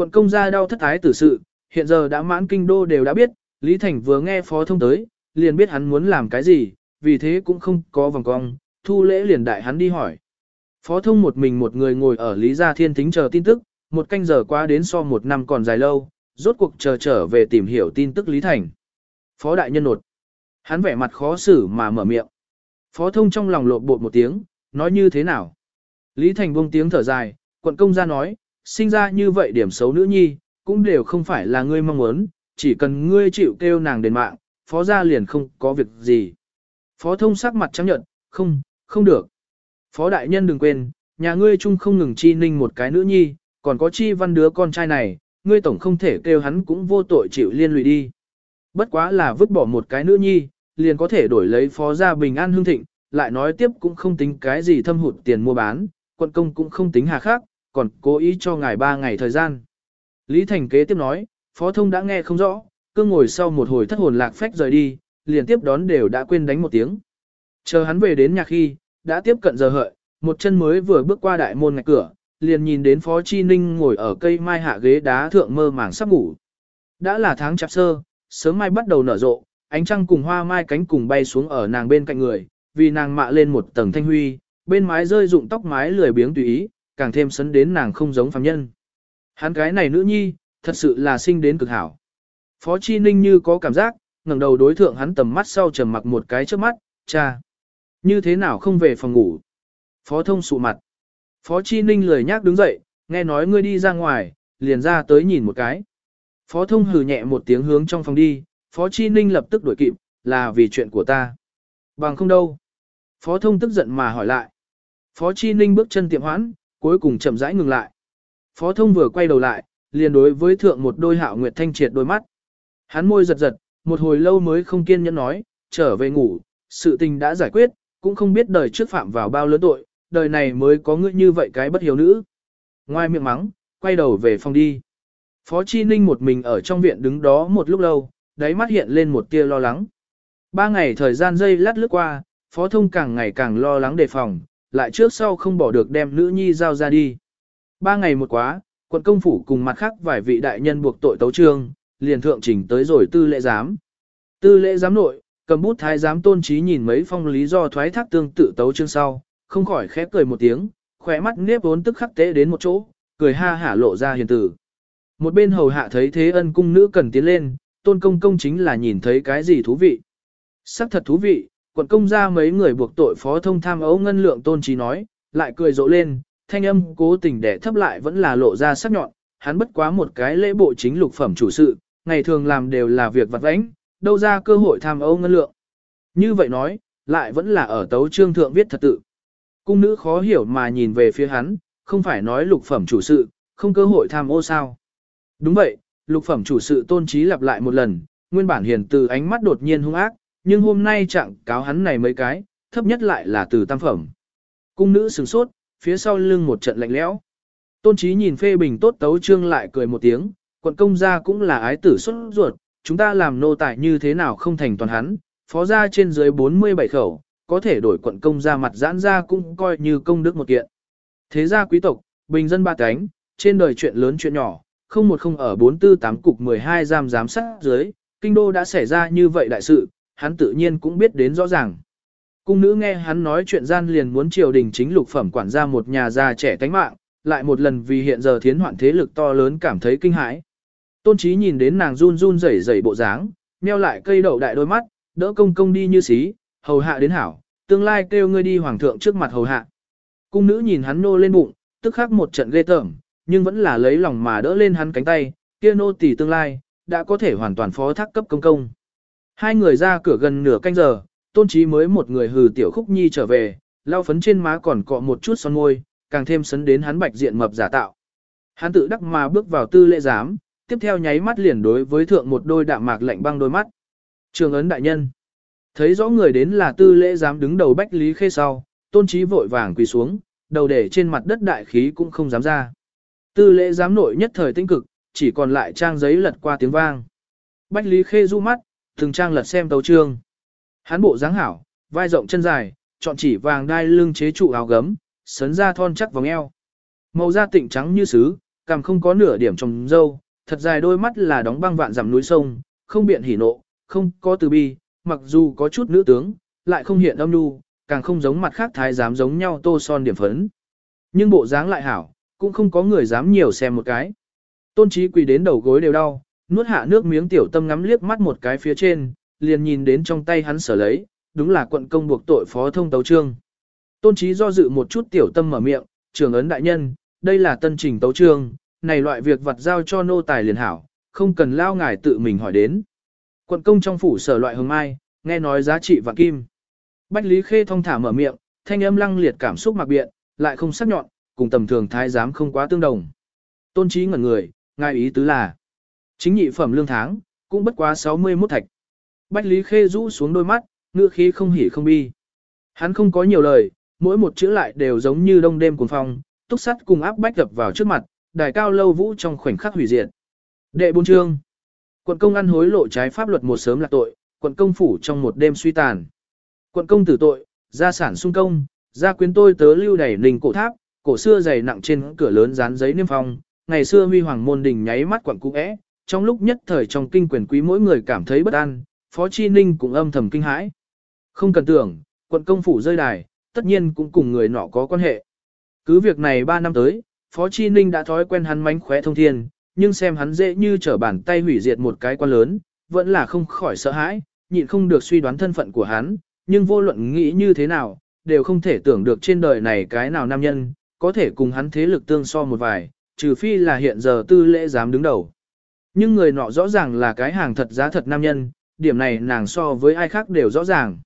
Quận công gia đau thất ái tử sự, hiện giờ đã mãn kinh đô đều đã biết, Lý Thành vừa nghe phó thông tới, liền biết hắn muốn làm cái gì, vì thế cũng không có vòng cong, thu lễ liền đại hắn đi hỏi. Phó thông một mình một người ngồi ở Lý Gia Thiên Thính chờ tin tức, một canh giờ qua đến so một năm còn dài lâu, rốt cuộc chờ trở về tìm hiểu tin tức Lý Thành. Phó đại nhân nột. Hắn vẻ mặt khó xử mà mở miệng. Phó thông trong lòng lộn bột một tiếng, nói như thế nào? Lý Thành buông tiếng thở dài, quận công gia nói, sinh ra như vậy điểm xấu nữ nhi, cũng đều không phải là ngươi mong muốn, chỉ cần ngươi chịu kêu nàng đền mạng, phó gia liền không có việc gì. Phó thông sắc mặt trắng nhận, không, không được. Phó đại nhân đừng quên, nhà ngươi chung không ngừng chi ninh một cái nữ nhi, còn có chi văn đứa con trai này, ngươi tổng không thể kêu hắn cũng vô tội chịu liên lụy đi. Bất quá là vứt bỏ một cái nữ nhi, liền có thể đổi lấy phó gia bình an hương thịnh, lại nói tiếp cũng không tính cái gì thâm hụt tiền mua bán, quận công cũng không tính hà khác, còn cố ý cho ngài ba ngày thời gian. Lý Thành kế tiếp nói, phó thông đã nghe không rõ, cứ ngồi sau một hồi thất hồn lạc phách rời đi, liền tiếp đón đều đã quên đánh một tiếng. Chờ hắn về đến nhà khi, đã tiếp cận giờ hợi, một chân mới vừa bước qua đại môn ngạch cửa, liền nhìn đến Phó Chi Ninh ngồi ở cây mai hạ ghế đá thượng mơ màng sắp ngủ. Đã là tháng chạp sơ, sớm mai bắt đầu nở rộ, ánh trăng cùng hoa mai cánh cùng bay xuống ở nàng bên cạnh người, vì nàng mạ lên một tầng thanh huy, bên mái rơi rụng tóc mái lười biếng tùy ý, càng thêm sấn đến nàng không giống phàm nhân. Hắn cái này nữ nhi, thật sự là sinh đến cực hảo. Phó Chi Ninh như có cảm giác, ngẩng đầu đối thượng hắn tầm mắt sau trầm mặc một cái trước mắt, cha. Như thế nào không về phòng ngủ? Phó thông sụ mặt. Phó Chi Ninh lười nhác đứng dậy, nghe nói ngươi đi ra ngoài, liền ra tới nhìn một cái. Phó thông hừ nhẹ một tiếng hướng trong phòng đi, Phó Chi Ninh lập tức đuổi kịp, là vì chuyện của ta. Bằng không đâu. Phó thông tức giận mà hỏi lại. Phó Chi Ninh bước chân tiệm hoãn, cuối cùng chậm rãi ngừng lại. Phó thông vừa quay đầu lại, liền đối với thượng một đôi hạo nguyệt thanh triệt đôi mắt. Hắn môi giật giật, một hồi lâu mới không kiên nhẫn nói, trở về ngủ, sự tình đã giải quyết, cũng không biết đời trước phạm vào bao lớn tội, đời này mới có ngươi như vậy cái bất hiếu nữ. Ngoài miệng mắng, quay đầu về phòng đi. Phó Chi Ninh một mình ở trong viện đứng đó một lúc lâu, đáy mắt hiện lên một tia lo lắng. Ba ngày thời gian dây lát lướt qua, Phó Thông càng ngày càng lo lắng đề phòng, lại trước sau không bỏ được đem nữ nhi giao ra đi. Ba ngày một quá, quận công phủ cùng mặt khác vài vị đại nhân buộc tội tấu trương, liền thượng trình tới rồi tư lễ giám. Tư lễ giám nội, cầm bút thái giám tôn trí nhìn mấy phong lý do thoái thác tương tự tấu trương sau, không khỏi khép cười một tiếng, khỏe mắt nếp vốn tức khắc tế đến một chỗ, cười ha hả lộ ra hiền tử. Một bên hầu hạ thấy thế ân cung nữ cần tiến lên, tôn công công chính là nhìn thấy cái gì thú vị. Sắc thật thú vị, quận công ra mấy người buộc tội phó thông tham ấu ngân lượng tôn trí nói, lại cười rộ lên, thanh âm cố tình để thấp lại vẫn là lộ ra sắc nhọn, hắn bất quá một cái lễ bộ chính lục phẩm chủ sự, ngày thường làm đều là việc vặt vãnh, đâu ra cơ hội tham ấu ngân lượng. Như vậy nói, lại vẫn là ở tấu trương thượng viết thật tự. Cung nữ khó hiểu mà nhìn về phía hắn, không phải nói lục phẩm chủ sự, không cơ hội tham ô sao. Đúng vậy, lục phẩm chủ sự tôn trí lặp lại một lần, nguyên bản hiền từ ánh mắt đột nhiên hung ác, nhưng hôm nay trạng cáo hắn này mấy cái, thấp nhất lại là từ tam phẩm. Cung nữ sửng sốt, phía sau lưng một trận lạnh lẽo. Tôn trí nhìn phê bình tốt tấu trương lại cười một tiếng, quận công gia cũng là ái tử xuất ruột, chúng ta làm nô tài như thế nào không thành toàn hắn, phó gia trên dưới 47 khẩu, có thể đổi quận công gia mặt giãn ra cũng coi như công đức một kiện. Thế gia quý tộc, bình dân ba cánh, trên đời chuyện lớn chuyện nhỏ, không một không ở 448 cục 12 giam giám sát dưới, kinh đô đã xảy ra như vậy đại sự, hắn tự nhiên cũng biết đến rõ ràng. Cung nữ nghe hắn nói chuyện gian liền muốn triều đình chính lục phẩm quản gia một nhà già trẻ tánh mạng, lại một lần vì hiện giờ thiến hoạn thế lực to lớn cảm thấy kinh hãi. Tôn trí nhìn đến nàng run run rẩy rẩy bộ dáng, meo lại cây đậu đại đôi mắt, đỡ công công đi như xí, hầu hạ đến hảo, tương lai kêu ngươi đi hoàng thượng trước mặt hầu hạ. Cung nữ nhìn hắn nô lên bụng, tức khắc một trận ghê tởm, nhưng vẫn là lấy lòng mà đỡ lên hắn cánh tay, kia nô tỳ tương lai, đã có thể hoàn toàn phó thác cấp công công. Hai người ra cửa gần nửa canh giờ, tôn trí mới một người hừ tiểu khúc nhi trở về, lau phấn trên má còn cọ một chút son môi, càng thêm sấn đến hắn bạch diện mập giả tạo. Hắn tự đắc mà bước vào tư lễ giám, tiếp theo nháy mắt liền đối với thượng một đôi đạm mạc lạnh băng đôi mắt. Trường ấn đại nhân. Thấy rõ người đến là tư lễ giám đứng đầu bách lý khê sau, tôn trí vội vàng quỳ xuống, đầu để trên mặt đất đại khí cũng không dám ra. Tư lễ giám nội nhất thời tinh cực, chỉ còn lại trang giấy lật qua tiếng vang. Bách lý khê du mắt, từng trang lật xem tấu trương. Hán bộ dáng hảo, vai rộng chân dài, chọn chỉ vàng đai lưng chế trụ áo gấm, sấn ra thon chắc vòng eo. Màu da tịnh trắng như sứ, cằm không có nửa điểm trồng dâu, thật dài đôi mắt là đóng băng vạn dặm núi sông, không biện hỉ nộ, không có từ bi, mặc dù có chút nữ tướng, lại không hiện âm nhu, càng không giống mặt khác thái dám giống nhau tô son điểm phấn. Nhưng bộ dáng lại hảo, cũng không có người dám nhiều xem một cái. Tôn trí quỳ đến đầu gối đều đau, nuốt hạ nước miếng tiểu tâm ngắm liếc mắt một cái phía trên, liền nhìn đến trong tay hắn sở lấy, đúng là quận công buộc tội phó thông tấu trương. Tôn trí do dự một chút tiểu tâm mở miệng, trưởng ấn đại nhân, đây là tân trình tấu trương, này loại việc vật giao cho nô tài liền hảo, không cần lao ngài tự mình hỏi đến. Quận công trong phủ sở loại hồng mai, nghe nói giá trị vạn kim. Bách Lý Khê thông thả mở miệng, thanh âm lăng liệt cảm xúc mặc biện, lại không sắc nhọn, cùng tầm thường thái giám không quá tương đồng. Tôn trí ngẩn người, ngài ý tứ là, chính nhị phẩm lương tháng, cũng bất quá 61 thạch. Bách Lý Khê rũ xuống đôi mắt, ngựa khí không hỉ không bi. Hắn không có nhiều lời, mỗi một chữ lại đều giống như đông đêm cuồng phong, túc sắt cùng áp bách đập vào trước mặt, đài cao lâu vũ trong khoảnh khắc hủy diệt. Đệ bốn chương. Quận công ăn hối lộ trái pháp luật một sớm là tội, quận công phủ trong một đêm suy tàn. Quận công tử tội, gia sản sung công, gia quyến tôi tớ lưu đẩy nình cổ tháp, cổ xưa dày nặng trên cửa lớn dán giấy niêm phong, ngày xưa huy hoàng môn đình nháy mắt quận cũ é, trong lúc nhất thời trong kinh quyền quý mỗi người cảm thấy bất an, Phó Chi Ninh cũng âm thầm kinh hãi. Không cần tưởng, quận công phủ rơi đài, tất nhiên cũng cùng người nọ có quan hệ. Cứ việc này 3 năm tới, Phó Chi Ninh đã thói quen hắn mánh khóe thông thiên, nhưng xem hắn dễ như trở bàn tay hủy diệt một cái quan lớn, vẫn là không khỏi sợ hãi, nhịn không được suy đoán thân phận của hắn, nhưng vô luận nghĩ như thế nào, đều không thể tưởng được trên đời này cái nào nam nhân, có thể cùng hắn thế lực tương so một vài, trừ phi là hiện giờ tư lễ dám đứng đầu. Nhưng người nọ rõ ràng là cái hàng thật giá thật nam nhân, điểm này nàng so với ai khác đều rõ ràng.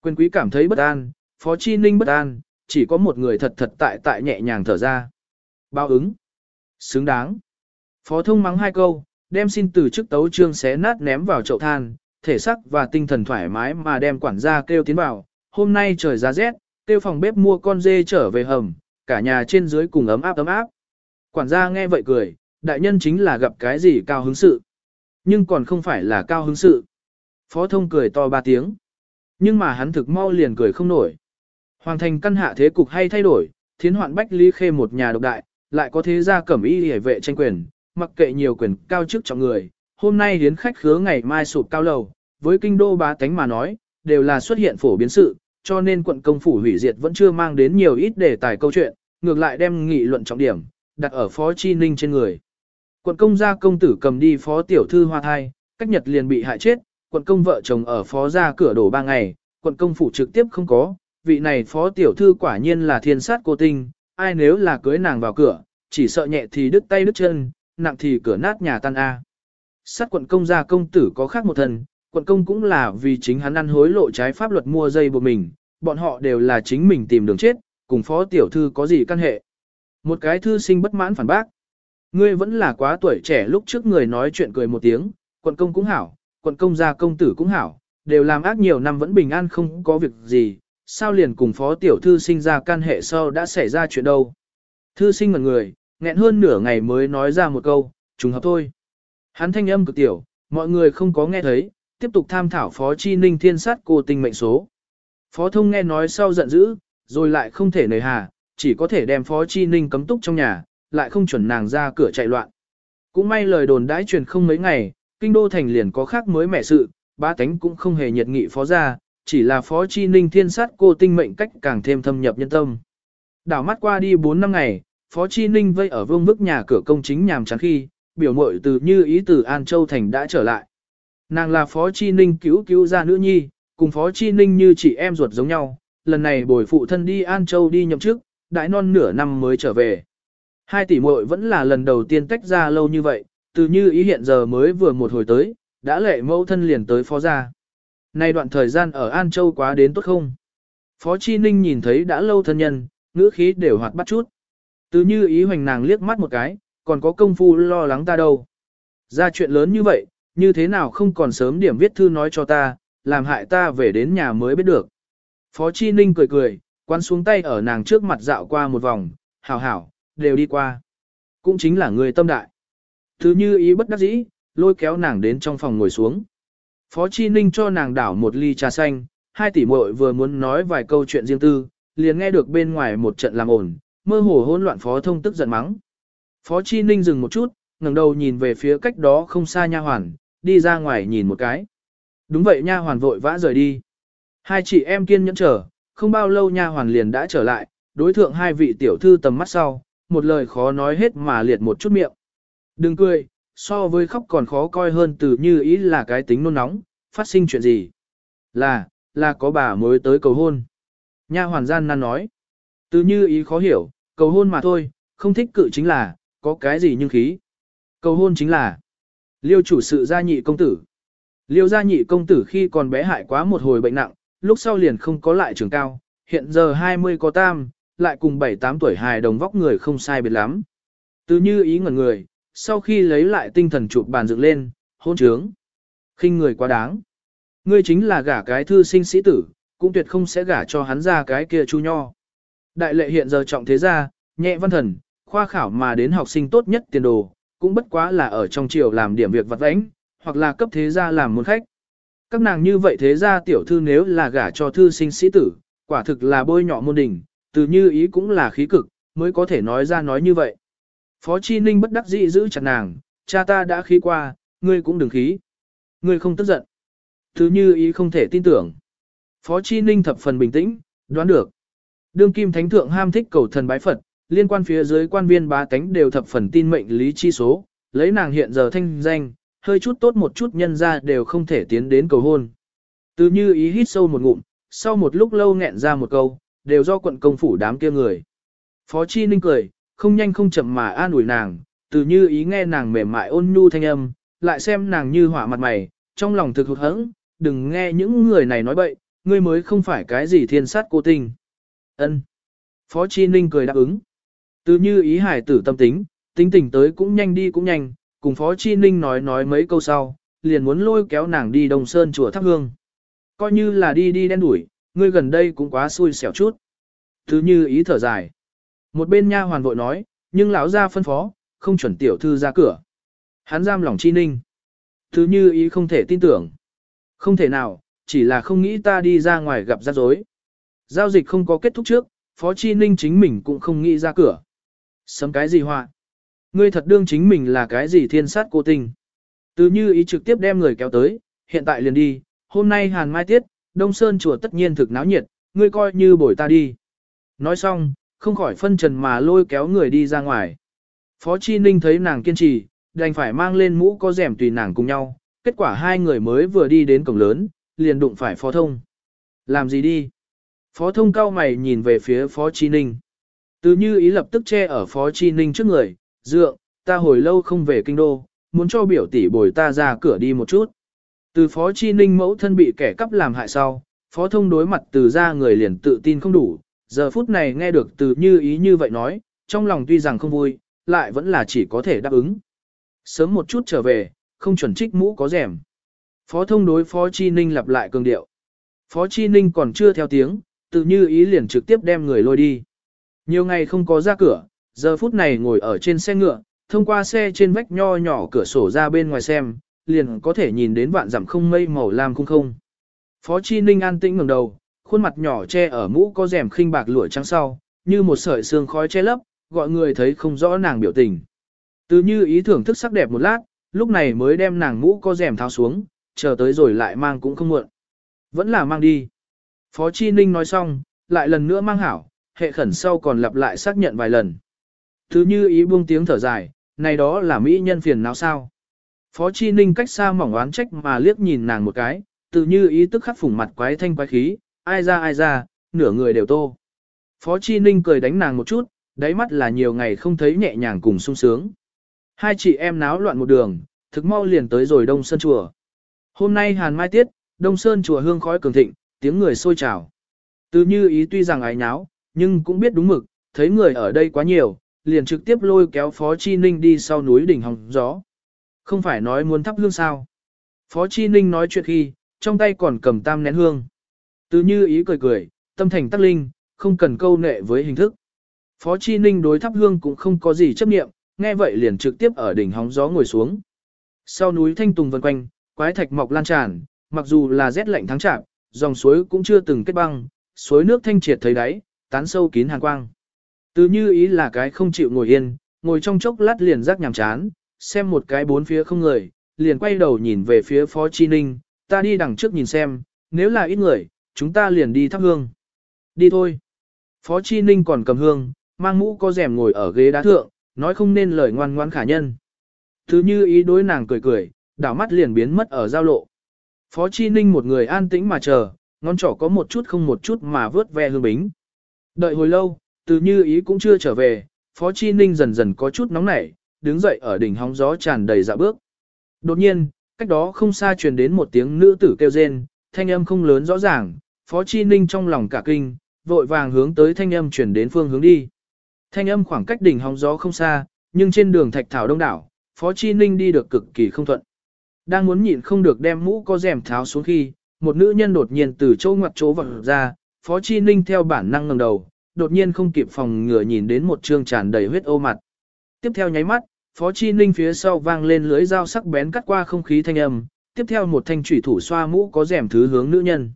Quyền quý cảm thấy bất an, Phó Chi Ninh bất an, chỉ có một người thật thật tại tại nhẹ nhàng thở ra. Bao ứng. Xứng đáng. Phó thông mắng hai câu, đem xin từ chức tấu trương xé nát ném vào chậu than, thể sắc và tinh thần thoải mái mà đem quản gia kêu tiến vào. Hôm nay trời giá rét, kêu phòng bếp mua con dê trở về hầm, cả nhà trên dưới cùng ấm áp ấm áp. Quản gia nghe vậy cười, đại nhân chính là gặp cái gì cao hứng sự. Nhưng còn không phải là cao hứng sự. Phó thông cười to ba tiếng. Nhưng mà hắn thực mau liền cười không nổi. Hoàng thành căn hạ thế cục hay thay đổi, thiến hoạn bách lý khê một nhà độc đại, lại có thế gia cẩm y hề vệ tranh quyền, mặc kệ nhiều quyền cao chức trọng người. Hôm nay hiến khách khứa ngày mai sụp cao lầu, với kinh đô bá tánh mà nói, đều là xuất hiện phổ biến sự, cho nên quận công phủ hủy diệt vẫn chưa mang đến nhiều ít đề tài câu chuyện, ngược lại đem nghị luận trọng điểm, đặt ở phó chi ninh trên người. Quận công gia công tử cầm đi phó tiểu thư hoa thai, cách nhật liền bị hại chết, quận công vợ chồng ở phó gia cửa đổ ba ngày, quận công phủ trực tiếp không có, vị này phó tiểu thư quả nhiên là thiên sát cô tinh, ai nếu là cưới nàng vào cửa, chỉ sợ nhẹ thì đứt tay đứt chân, nặng thì cửa nát nhà tan a. Sát quận công gia công tử có khác một thần, quận công cũng là vì chính hắn ăn hối lộ trái pháp luật mua dây buộc mình, bọn họ đều là chính mình tìm đường chết, cùng phó tiểu thư có gì căn hệ. Một cái thư sinh bất mãn phản bác. Ngươi vẫn là quá tuổi trẻ lúc trước người nói chuyện cười một tiếng, quận công cũng hảo, quận công gia công tử cũng hảo, đều làm ác nhiều năm vẫn bình an không có việc gì, sao liền cùng phó tiểu thư sinh ra can hệ sau đã xảy ra chuyện đâu. Thư sinh ngần người, nghẹn hơn nửa ngày mới nói ra một câu, trùng hợp thôi. Hắn thanh âm cực tiểu, mọi người không có nghe thấy, tiếp tục tham thảo phó chi ninh thiên sát cô tình mệnh số. Phó thông nghe nói sau giận dữ, rồi lại không thể nề hà, chỉ có thể đem phó chi ninh cấm túc trong nhà, lại không chuẩn nàng ra cửa chạy loạn. Cũng may lời đồn đãi truyền không mấy ngày, kinh đô thành liền có khác mới mẻ sự, ba tánh cũng không hề nhiệt nghị phó ra, chỉ là phó chi ninh thiên sát cô tinh mệnh cách càng thêm thâm nhập nhân tâm. Đảo mắt qua đi 4 năm ngày, phó chi ninh vây ở vương bức nhà cửa công chính nhàm chán khi, biểu mội từ như ý từ An Châu Thành đã trở lại. Nàng là phó chi ninh cứu cứu ra nữ nhi, cùng phó chi ninh như chị em ruột giống nhau, lần này bồi phụ thân đi An Châu đi nhậm chức, đại non nửa năm mới trở về. Hai tỷ muội vẫn là lần đầu tiên tách ra lâu như vậy, từ như ý hiện giờ mới vừa một hồi tới, đã lệ mẫu thân liền tới phó gia. Nay đoạn thời gian ở An Châu quá đến tốt không? Phó Chi Ninh nhìn thấy đã lâu thân nhân, ngữ khí đều hoạt bắt chút. Từ như ý hoành nàng liếc mắt một cái, còn có công phu lo lắng ta đâu. Ra chuyện lớn như vậy, như thế nào không còn sớm điểm viết thư nói cho ta, làm hại ta về đến nhà mới biết được. Phó Chi Ninh cười cười, quán xuống tay ở nàng trước mặt dạo qua một vòng, hảo hảo, đều đi qua. Cũng chính là người tâm đại. Thứ như ý bất đắc dĩ, lôi kéo nàng đến trong phòng ngồi xuống. Phó Chi Ninh cho nàng đảo một ly trà xanh, hai tỷ muội vừa muốn nói vài câu chuyện riêng tư, liền nghe được bên ngoài một trận làm ồn, mơ hồ hỗn loạn Phó Thông tức giận mắng. Phó Chi Ninh dừng một chút, ngẩng đầu nhìn về phía cách đó không xa nha hoàn, đi ra ngoài nhìn một cái. Đúng vậy nha hoàn vội vã rời đi. Hai chị em kiên nhẫn chờ, không bao lâu nha hoàn liền đã trở lại, đối thượng hai vị tiểu thư tầm mắt sau, một lời khó nói hết mà liệt một chút miệng. Đừng cười, so với khóc còn khó coi hơn từ như ý là cái tính nôn nóng, phát sinh chuyện gì. Là, là có bà mới tới cầu hôn. Nha hoàn gian nan nói. Từ như ý khó hiểu, cầu hôn mà thôi, không thích cự chính là, có cái gì nhưng khí. Cầu hôn chính là, liêu chủ sự gia nhị công tử. Liêu gia nhị công tử khi còn bé hại quá một hồi bệnh nặng, lúc sau liền không có lại trường cao, hiện giờ 20 có tam, lại cùng 7-8 tuổi hài đồng vóc người không sai biệt lắm. Từ như ý ngẩn người, sau khi lấy lại tinh thần chụp bàn dựng lên, hôn trướng. khinh người quá đáng. Ngươi chính là gả cái thư sinh sĩ tử, cũng tuyệt không sẽ gả cho hắn ra cái kia chu nho. Đại lệ hiện giờ trọng thế gia, nhẹ văn thần, khoa khảo mà đến học sinh tốt nhất tiền đồ, cũng bất quá là ở trong triều làm điểm việc vặt vãnh, hoặc là cấp thế gia làm môn khách. Các nàng như vậy thế gia tiểu thư nếu là gả cho thư sinh sĩ tử, quả thực là bôi nhọ môn đình, từ như ý cũng là khí cực, mới có thể nói ra nói như vậy. Phó Chi Ninh bất đắc dĩ giữ chặt nàng, cha ta đã khí qua, ngươi cũng đừng khí. Ngươi không tức giận. Từ như ý không thể tin tưởng. Phó Chi Ninh thập phần bình tĩnh, đoán được. Đương kim thánh thượng ham thích cầu thần bái Phật, liên quan phía dưới quan viên bá tánh đều thập phần tin mệnh lý chi số, lấy nàng hiện giờ thanh danh, hơi chút tốt một chút nhân ra đều không thể tiến đến cầu hôn. Từ như ý hít sâu một ngụm, sau một lúc lâu nghẹn ra một câu, đều do quận công phủ đám kia người. Phó Chi Ninh cười, không nhanh không chậm mà an ủi nàng, từ như ý nghe nàng mềm mại ôn nhu thanh âm, lại xem nàng như hỏa mặt mày, trong lòng thực hụt hẫng, đừng nghe những người này nói bậy, ngươi mới không phải cái gì thiên sát cô tình. Ân. Phó Chi Ninh cười đáp ứng. Từ như ý hải tử tâm tính, tính tình tới cũng nhanh đi cũng nhanh, cùng Phó Chi Ninh nói nói mấy câu sau, liền muốn lôi kéo nàng đi Đồng Sơn chùa thắp hương. Coi như là đi đi đen đuổi, ngươi gần đây cũng quá xui xẻo chút. Thứ như ý thở dài. Một bên nha hoàn vội nói, nhưng lão gia phân phó, không chuẩn tiểu thư ra cửa. Hắn giam lòng chi ninh. Thứ như ý không thể tin tưởng. Không thể nào, chỉ là không nghĩ ta đi ra ngoài gặp rắc rối. Giao dịch không có kết thúc trước, Phó Chi Ninh chính mình cũng không nghĩ ra cửa. Sấm cái gì họa? Ngươi thật đương chính mình là cái gì thiên sát cô tình. Từ như ý trực tiếp đem người kéo tới, hiện tại liền đi, hôm nay hàn mai tiết, Đông Sơn chùa tất nhiên thực náo nhiệt, ngươi coi như bồi ta đi. Nói xong, không khỏi phân trần mà lôi kéo người đi ra ngoài. Phó Chi Ninh thấy nàng kiên trì, đành phải mang lên mũ có rèm tùy nàng cùng nhau, kết quả hai người mới vừa đi đến cổng lớn, liền đụng phải Phó Thông. Làm gì đi? Phó Thông cao mày nhìn về phía Phó Chi Ninh. Từ như ý lập tức che ở Phó Chi Ninh trước người, dượng, ta hồi lâu không về kinh đô, muốn cho biểu tỷ bồi ta ra cửa đi một chút. Từ Phó Chi Ninh mẫu thân bị kẻ cắp làm hại sau, Phó Thông đối mặt từ ra người liền tự tin không đủ, giờ phút này nghe được từ như ý như vậy nói, trong lòng tuy rằng không vui, lại vẫn là chỉ có thể đáp ứng. Sớm một chút trở về, không chuẩn trích mũ có rèm. Phó Thông đối Phó Chi Ninh lặp lại cường điệu. Phó Chi Ninh còn chưa theo tiếng, tự như ý liền trực tiếp đem người lôi đi. Nhiều ngày không có ra cửa, giờ phút này ngồi ở trên xe ngựa, thông qua xe trên vách nho nhỏ cửa sổ ra bên ngoài xem, liền có thể nhìn đến vạn dặm không mây màu lam không không. Phó Chi Ninh an tĩnh ngẩng đầu, khuôn mặt nhỏ che ở mũ có rèm khinh bạc lụa trắng sau, như một sợi sương khói che lấp, gọi người thấy không rõ nàng biểu tình. Từ như ý thưởng thức sắc đẹp một lát, lúc này mới đem nàng mũ có rèm tháo xuống, chờ tới rồi lại mang cũng không muộn. Vẫn là mang đi. Phó Chi Ninh nói xong, lại lần nữa mang hảo, hệ khẩn sau còn lặp lại xác nhận vài lần. Thứ như ý buông tiếng thở dài, này đó là mỹ nhân phiền nào sao? Phó Chi Ninh cách xa mỏng oán trách mà liếc nhìn nàng một cái, tự như ý tức khắc phủng mặt quái thanh quái khí, ai ra ai ra, nửa người đều tô. Phó Chi Ninh cười đánh nàng một chút, đáy mắt là nhiều ngày không thấy nhẹ nhàng cùng sung sướng. Hai chị em náo loạn một đường, thực mau liền tới rồi Đông Sơn Chùa. Hôm nay Hàn Mai Tiết, Đông Sơn Chùa hương khói cường thịnh, tiếng người sôi trào. Từ như ý tuy rằng ái nháo, nhưng cũng biết đúng mực, thấy người ở đây quá nhiều, liền trực tiếp lôi kéo Phó Chi Ninh đi sau núi đỉnh hồng gió. Không phải nói muốn thắp hương sao. Phó Chi Ninh nói chuyện khi, trong tay còn cầm tam nén hương. Từ như ý cười cười, tâm thành tắc linh, không cần câu nệ với hình thức. Phó Chi Ninh đối thắp hương cũng không có gì chấp nghiệm, nghe vậy liền trực tiếp ở đỉnh hóng gió ngồi xuống. Sau núi thanh tùng vần quanh, quái thạch mọc lan tràn, mặc dù là rét lạnh tháng chạm, dòng suối cũng chưa từng kết băng, suối nước thanh triệt thấy đáy, tán sâu kín hàn quang. Từ như ý là cái không chịu ngồi yên, ngồi trong chốc lát liền rắc nhàm chán, xem một cái bốn phía không người, liền quay đầu nhìn về phía Phó Chi Ninh, ta đi đằng trước nhìn xem, nếu là ít người, chúng ta liền đi thắp hương. Đi thôi. Phó Chi Ninh còn cầm hương, mang mũ có rèm ngồi ở ghế đá thượng, nói không nên lời ngoan ngoan khả nhân. Thứ như ý đối nàng cười cười, đảo mắt liền biến mất ở giao lộ. Phó Chi Ninh một người an tĩnh mà chờ, ngón trỏ có một chút không một chút mà vớt ve hương bính. Đợi hồi lâu, từ như ý cũng chưa trở về, Phó Chi Ninh dần dần có chút nóng nảy, đứng dậy ở đỉnh hóng gió tràn đầy dạ bước. Đột nhiên, cách đó không xa truyền đến một tiếng nữ tử kêu rên, thanh âm không lớn rõ ràng, Phó Chi Ninh trong lòng cả kinh, vội vàng hướng tới thanh âm truyền đến phương hướng đi. Thanh âm khoảng cách đỉnh hóng gió không xa, nhưng trên đường thạch thảo đông đảo, Phó Chi Ninh đi được cực kỳ không thuận. Đang muốn nhịn không được đem mũ có rèm tháo xuống khi, một nữ nhân đột nhiên từ chỗ ngoặt chỗ vọt ra, Phó Chi Ninh theo bản năng ngẩng đầu, đột nhiên không kịp phòng ngừa nhìn đến một trương tràn đầy huyết ô mặt. Tiếp theo nháy mắt, Phó Chi Ninh phía sau vang lên lưới dao sắc bén cắt qua không khí thanh âm, tiếp theo một thanh chủy thủ xoa mũ có rèm thứ hướng nữ nhân.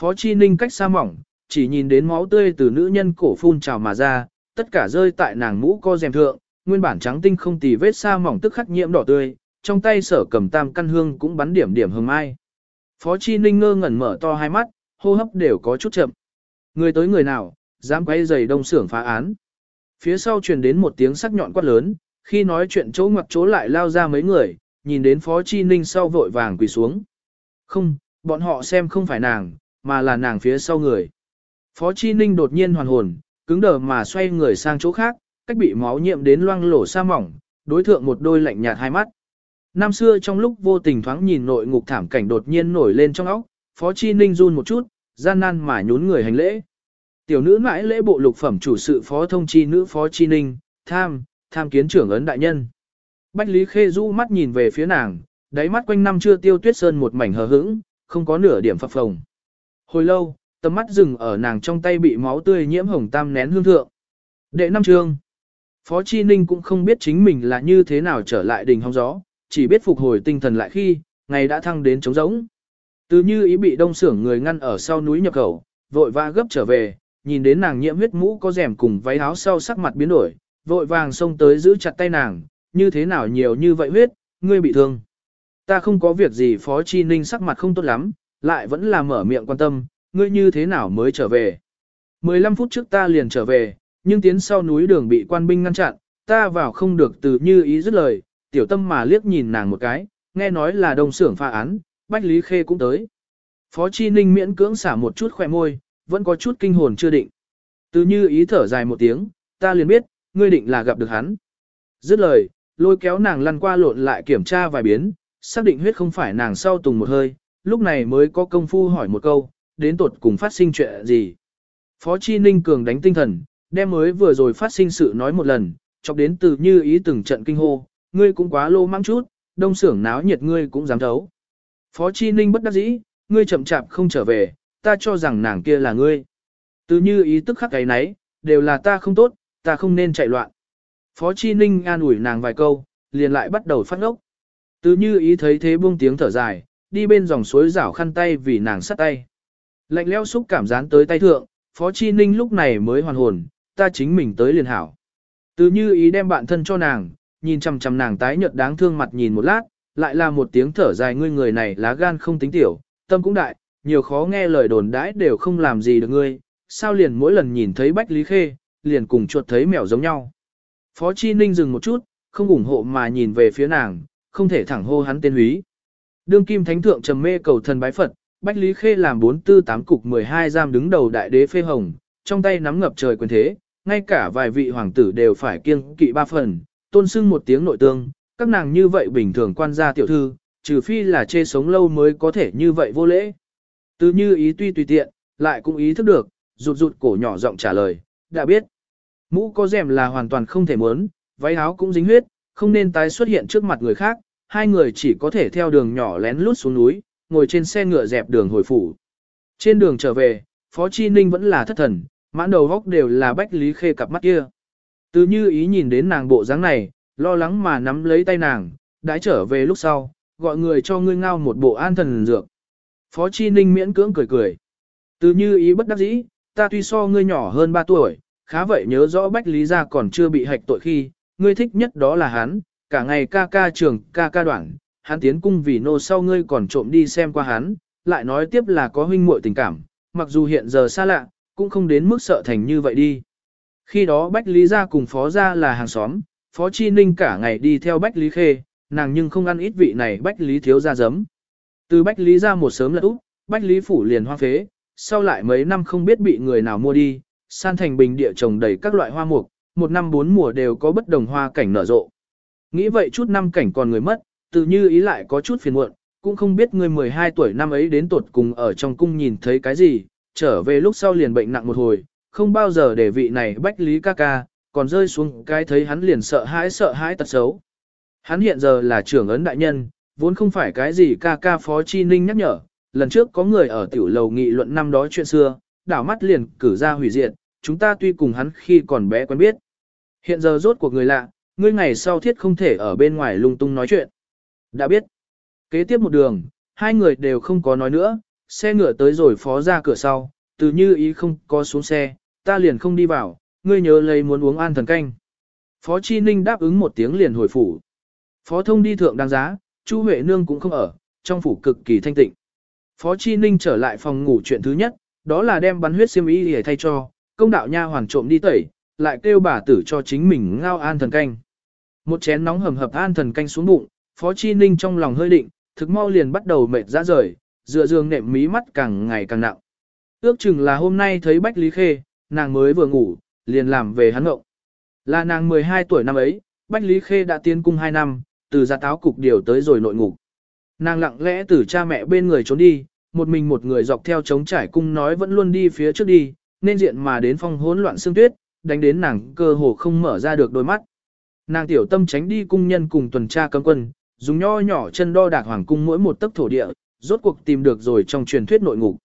Phó Chi Ninh cách xa mỏng, chỉ nhìn đến máu tươi từ nữ nhân cổ phun trào mà ra, tất cả rơi tại nàng mũ co rèm thượng, nguyên bản trắng tinh không tì vết xa mỏng tức khắc nhiễm đỏ tươi, trong tay sở cầm tam căn hương cũng bắn điểm điểm hương mai. Phó Chi Ninh ngơ ngẩn mở to hai mắt, hô hấp đều có chút chậm. Người tới người nào, dám quay giày đông xưởng phá án. Phía sau truyền đến một tiếng sắc nhọn quát lớn, khi nói chuyện chỗ ngoặc chỗ lại lao ra mấy người, nhìn đến Phó Chi Ninh sau vội vàng quỳ xuống. Không, bọn họ xem không phải nàng, mà là nàng phía sau người. Phó Chi Ninh đột nhiên hoàn hồn, cứng đờ mà xoay người sang chỗ khác, cách bị máu nhiễm đến loang lổ sa mỏng, đối thượng một đôi lạnh nhạt hai mắt. Năm xưa trong lúc vô tình thoáng nhìn nội ngục thảm cảnh đột nhiên nổi lên trong óc, Phó Chi Ninh run một chút, gian nan mà nhún người hành lễ. Tiểu nữ mãi lễ bộ lục phẩm chủ sự Phó Thông Chi nữ Phó Chi Ninh, tham, tham kiến trưởng ấn đại nhân. Bách Lý Khê du mắt nhìn về phía nàng, đáy mắt quanh năm chưa tiêu tuyết sơn một mảnh hờ hững, không có nửa điểm phập phồng. Hồi lâu, tầm mắt dừng ở nàng trong tay bị máu tươi nhiễm hồng tam nén hương thượng. Đệ năm chương. Phó Chi Ninh cũng không biết chính mình là như thế nào trở lại đỉnh hóng gió, chỉ biết phục hồi tinh thần lại khi, ngày đã thăng đến trống rỗng. Từ như ý bị đông sưởng người ngăn ở sau núi nhập khẩu, vội vã gấp trở về, nhìn đến nàng nhiễm huyết mũ có rèm cùng váy áo sau sắc mặt biến đổi, vội vàng xông tới giữ chặt tay nàng, như thế nào nhiều như vậy huyết, ngươi bị thương. Ta không có việc gì Phó Chi Ninh sắc mặt không tốt lắm, lại vẫn là mở miệng quan tâm, ngươi như thế nào mới trở về. 15 phút trước ta liền trở về, nhưng tiến sau núi đường bị quan binh ngăn chặn, ta vào không được từ như ý dứt lời, tiểu tâm mà liếc nhìn nàng một cái, nghe nói là đồng xưởng pha án, Bách Lý Khê cũng tới. Phó Chi Ninh miễn cưỡng xả một chút khỏe môi, vẫn có chút kinh hồn chưa định. Từ như ý thở dài một tiếng, ta liền biết, ngươi định là gặp được hắn. Dứt lời, lôi kéo nàng lăn qua lộn lại kiểm tra vài biến, xác định huyết không phải nàng sau tùng một hơi, lúc này mới có công phu hỏi một câu, đến tột cùng phát sinh chuyện gì. Phó Chi Ninh cường đánh tinh thần, đem mới vừa rồi phát sinh sự nói một lần, chọc đến từ như ý từng trận kinh hô, ngươi cũng quá lô mang chút, đông xưởng náo nhiệt ngươi cũng dám thấu. Phó Chi Ninh bất đắc dĩ, ngươi chậm chạp không trở về, ta cho rằng nàng kia là ngươi. Từ như ý tức khắc cái nấy, đều là ta không tốt, ta không nên chạy loạn. Phó Chi Ninh an ủi nàng vài câu, liền lại bắt đầu phát ngốc. Từ như ý thấy thế buông tiếng thở dài, đi bên dòng suối rảo khăn tay vì nàng sắt tay. Lạnh leo xúc cảm dán tới tay thượng, Phó Chi Ninh lúc này mới hoàn hồn, ta chính mình tới liền hảo. Từ như ý đem bạn thân cho nàng, nhìn chằm chằm nàng tái nhợt đáng thương mặt nhìn một lát, lại là một tiếng thở dài ngươi người này lá gan không tính tiểu, tâm cũng đại, nhiều khó nghe lời đồn đãi đều không làm gì được ngươi, sao liền mỗi lần nhìn thấy Bách Lý Khê, liền cùng chuột thấy mèo giống nhau. Phó Chi Ninh dừng một chút, không ủng hộ mà nhìn về phía nàng, không thể thẳng hô hắn tên húy. Đương kim thánh thượng trầm mê cầu thần bái Phật, Bách Lý Khê làm 4 tư 8 cục 12 giam đứng đầu đại đế phê hồng, trong tay nắm ngập trời quyền thế, ngay cả vài vị hoàng tử đều phải kiêng kỵ ba phần, tôn sưng một tiếng nội tương, các nàng như vậy bình thường quan gia tiểu thư, trừ phi là chê sống lâu mới có thể như vậy vô lễ. Từ như ý tuy tùy tiện, lại cũng ý thức được, rụt rụt cổ nhỏ giọng trả lời, đã biết. Mũ có rèm là hoàn toàn không thể muốn, váy áo cũng dính huyết, không nên tái xuất hiện trước mặt người khác, hai người chỉ có thể theo đường nhỏ lén lút xuống núi, ngồi trên xe ngựa dẹp đường hồi phủ. Trên đường trở về, Phó Chi Ninh vẫn là thất thần, mãn đầu góc đều là Bách Lý Khê cặp mắt kia. Từ như ý nhìn đến nàng bộ dáng này, lo lắng mà nắm lấy tay nàng, đãi trở về lúc sau, gọi người cho ngươi ngao một bộ an thần dược. Phó Chi Ninh miễn cưỡng cười cười. Từ như ý bất đắc dĩ, ta tuy so ngươi nhỏ hơn 3 tuổi, khá vậy nhớ rõ Bách Lý gia còn chưa bị hạch tội khi, ngươi thích nhất đó là hắn, cả ngày ca ca trường, ca ca đoạn, hắn tiến cung vì nô sau ngươi còn trộm đi xem qua hắn, lại nói tiếp là có huynh muội tình cảm, mặc dù hiện giờ xa lạ, cũng không đến mức sợ thành như vậy đi. Khi đó Bách Lý gia cùng Phó gia là hàng xóm, Phó Chi Ninh cả ngày đi theo Bách Lý Khê, nàng nhưng không ăn ít vị này Bách Lý thiếu gia giấm. Từ Bách Lý gia một sớm lật úp, Bách Lý phủ liền hoang phế, sau lại mấy năm không biết bị người nào mua đi, san thành bình địa trồng đầy các loại hoa mục, một năm bốn mùa đều có bất đồng hoa cảnh nở rộ. Nghĩ vậy chút năm cảnh còn người mất, tự như ý lại có chút phiền muộn, cũng không biết người 12 tuổi năm ấy đến tuột cùng ở trong cung nhìn thấy cái gì, trở về lúc sau liền bệnh nặng một hồi, không bao giờ để vị này bách lý ca ca, còn rơi xuống cái thấy hắn liền sợ hãi sợ hãi tật xấu. Hắn hiện giờ là trưởng ấn đại nhân, vốn không phải cái gì ca ca phó chi ninh nhắc nhở, lần trước có người ở tiểu lầu nghị luận năm đó chuyện xưa, đảo mắt liền cử ra hủy diệt, chúng ta tuy cùng hắn khi còn bé quen biết. Hiện giờ rốt cuộc người lạ, ngươi ngày sau thiết không thể ở bên ngoài lung tung nói chuyện. Đã biết. Kế tiếp một đường, hai người đều không có nói nữa, xe ngựa tới rồi phó ra cửa sau, từ như ý không có xuống xe, ta liền không đi vào, ngươi nhớ lấy muốn uống an thần canh. Phó Chi Ninh đáp ứng một tiếng liền hồi phủ. Phó thông đi thượng đáng giá, Chu Huệ Nương cũng không ở, trong phủ cực kỳ thanh tịnh. Phó Chi Ninh trở lại phòng ngủ chuyện thứ nhất, đó là đem bắn huyết xiêm y để thay cho, công đạo nha hoàn trộm đi tẩy, lại kêu bà tử cho chính mình ngao an thần canh. Một chén nóng hầm hập an thần canh xuống bụng, Phó Chi Ninh trong lòng hơi định, thực mau liền bắt đầu mệt ra rời, dựa giường nệm mí mắt càng ngày càng nặng. Ước chừng là hôm nay thấy Bách Lý Khê, nàng mới vừa ngủ, liền làm về hắn ngộng. Là nàng 12 tuổi năm ấy, Bách Lý Khê đã tiến cung 2 năm, từ gia táo cục điều tới rồi nội ngục. Nàng lặng lẽ từ cha mẹ bên người trốn đi, một mình một người dọc theo trống trải cung nói vẫn luôn đi phía trước đi, nên diện mà đến phong hỗn loạn xương tuyết, đánh đến nàng cơ hồ không mở ra được đôi mắt. Nàng tiểu tâm tránh đi cung nhân cùng tuần tra cấm quân, dùng nho nhỏ chân đo đạc hoàng cung mỗi một tấc thổ địa, rốt cuộc tìm được rồi trong truyền thuyết nội ngục.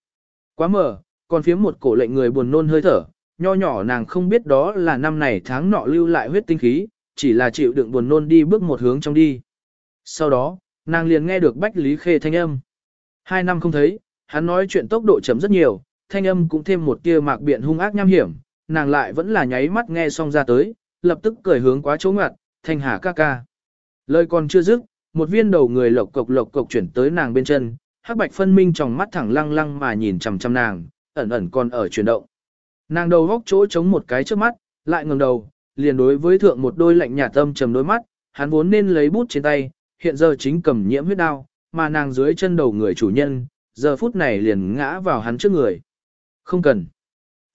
Quá mở, còn phía một cổ lệnh người buồn nôn hơi thở, nho nhỏ nàng không biết đó là năm này tháng nọ lưu lại huyết tinh khí, chỉ là chịu đựng buồn nôn đi bước một hướng trong đi. Sau đó, nàng liền nghe được Bách Lý Khê thanh âm. Hai năm không thấy, hắn nói chuyện tốc độ chấm rất nhiều, thanh âm cũng thêm một tia mạc biện hung ác nham hiểm, nàng lại vẫn là nháy mắt nghe xong ra tới, lập tức cười hướng quá chỗ ngặt, thanh hà ca ca. Lời còn chưa dứt, một viên đầu người lộc cộc lộc cộc chuyển tới nàng bên chân, hắc bạch phân minh trong mắt thẳng lăng lăng mà nhìn chằm chằm nàng, ẩn ẩn còn ở chuyển động. Nàng đầu góc chỗ chống một cái trước mắt, lại ngẩng đầu, liền đối với thượng một đôi lạnh nhạt tâm trầm đôi mắt, hắn vốn nên lấy bút trên tay, hiện giờ chính cầm nhiễm huyết đao, mà nàng dưới chân đầu người chủ nhân, giờ phút này liền ngã vào hắn trước người. Không cần.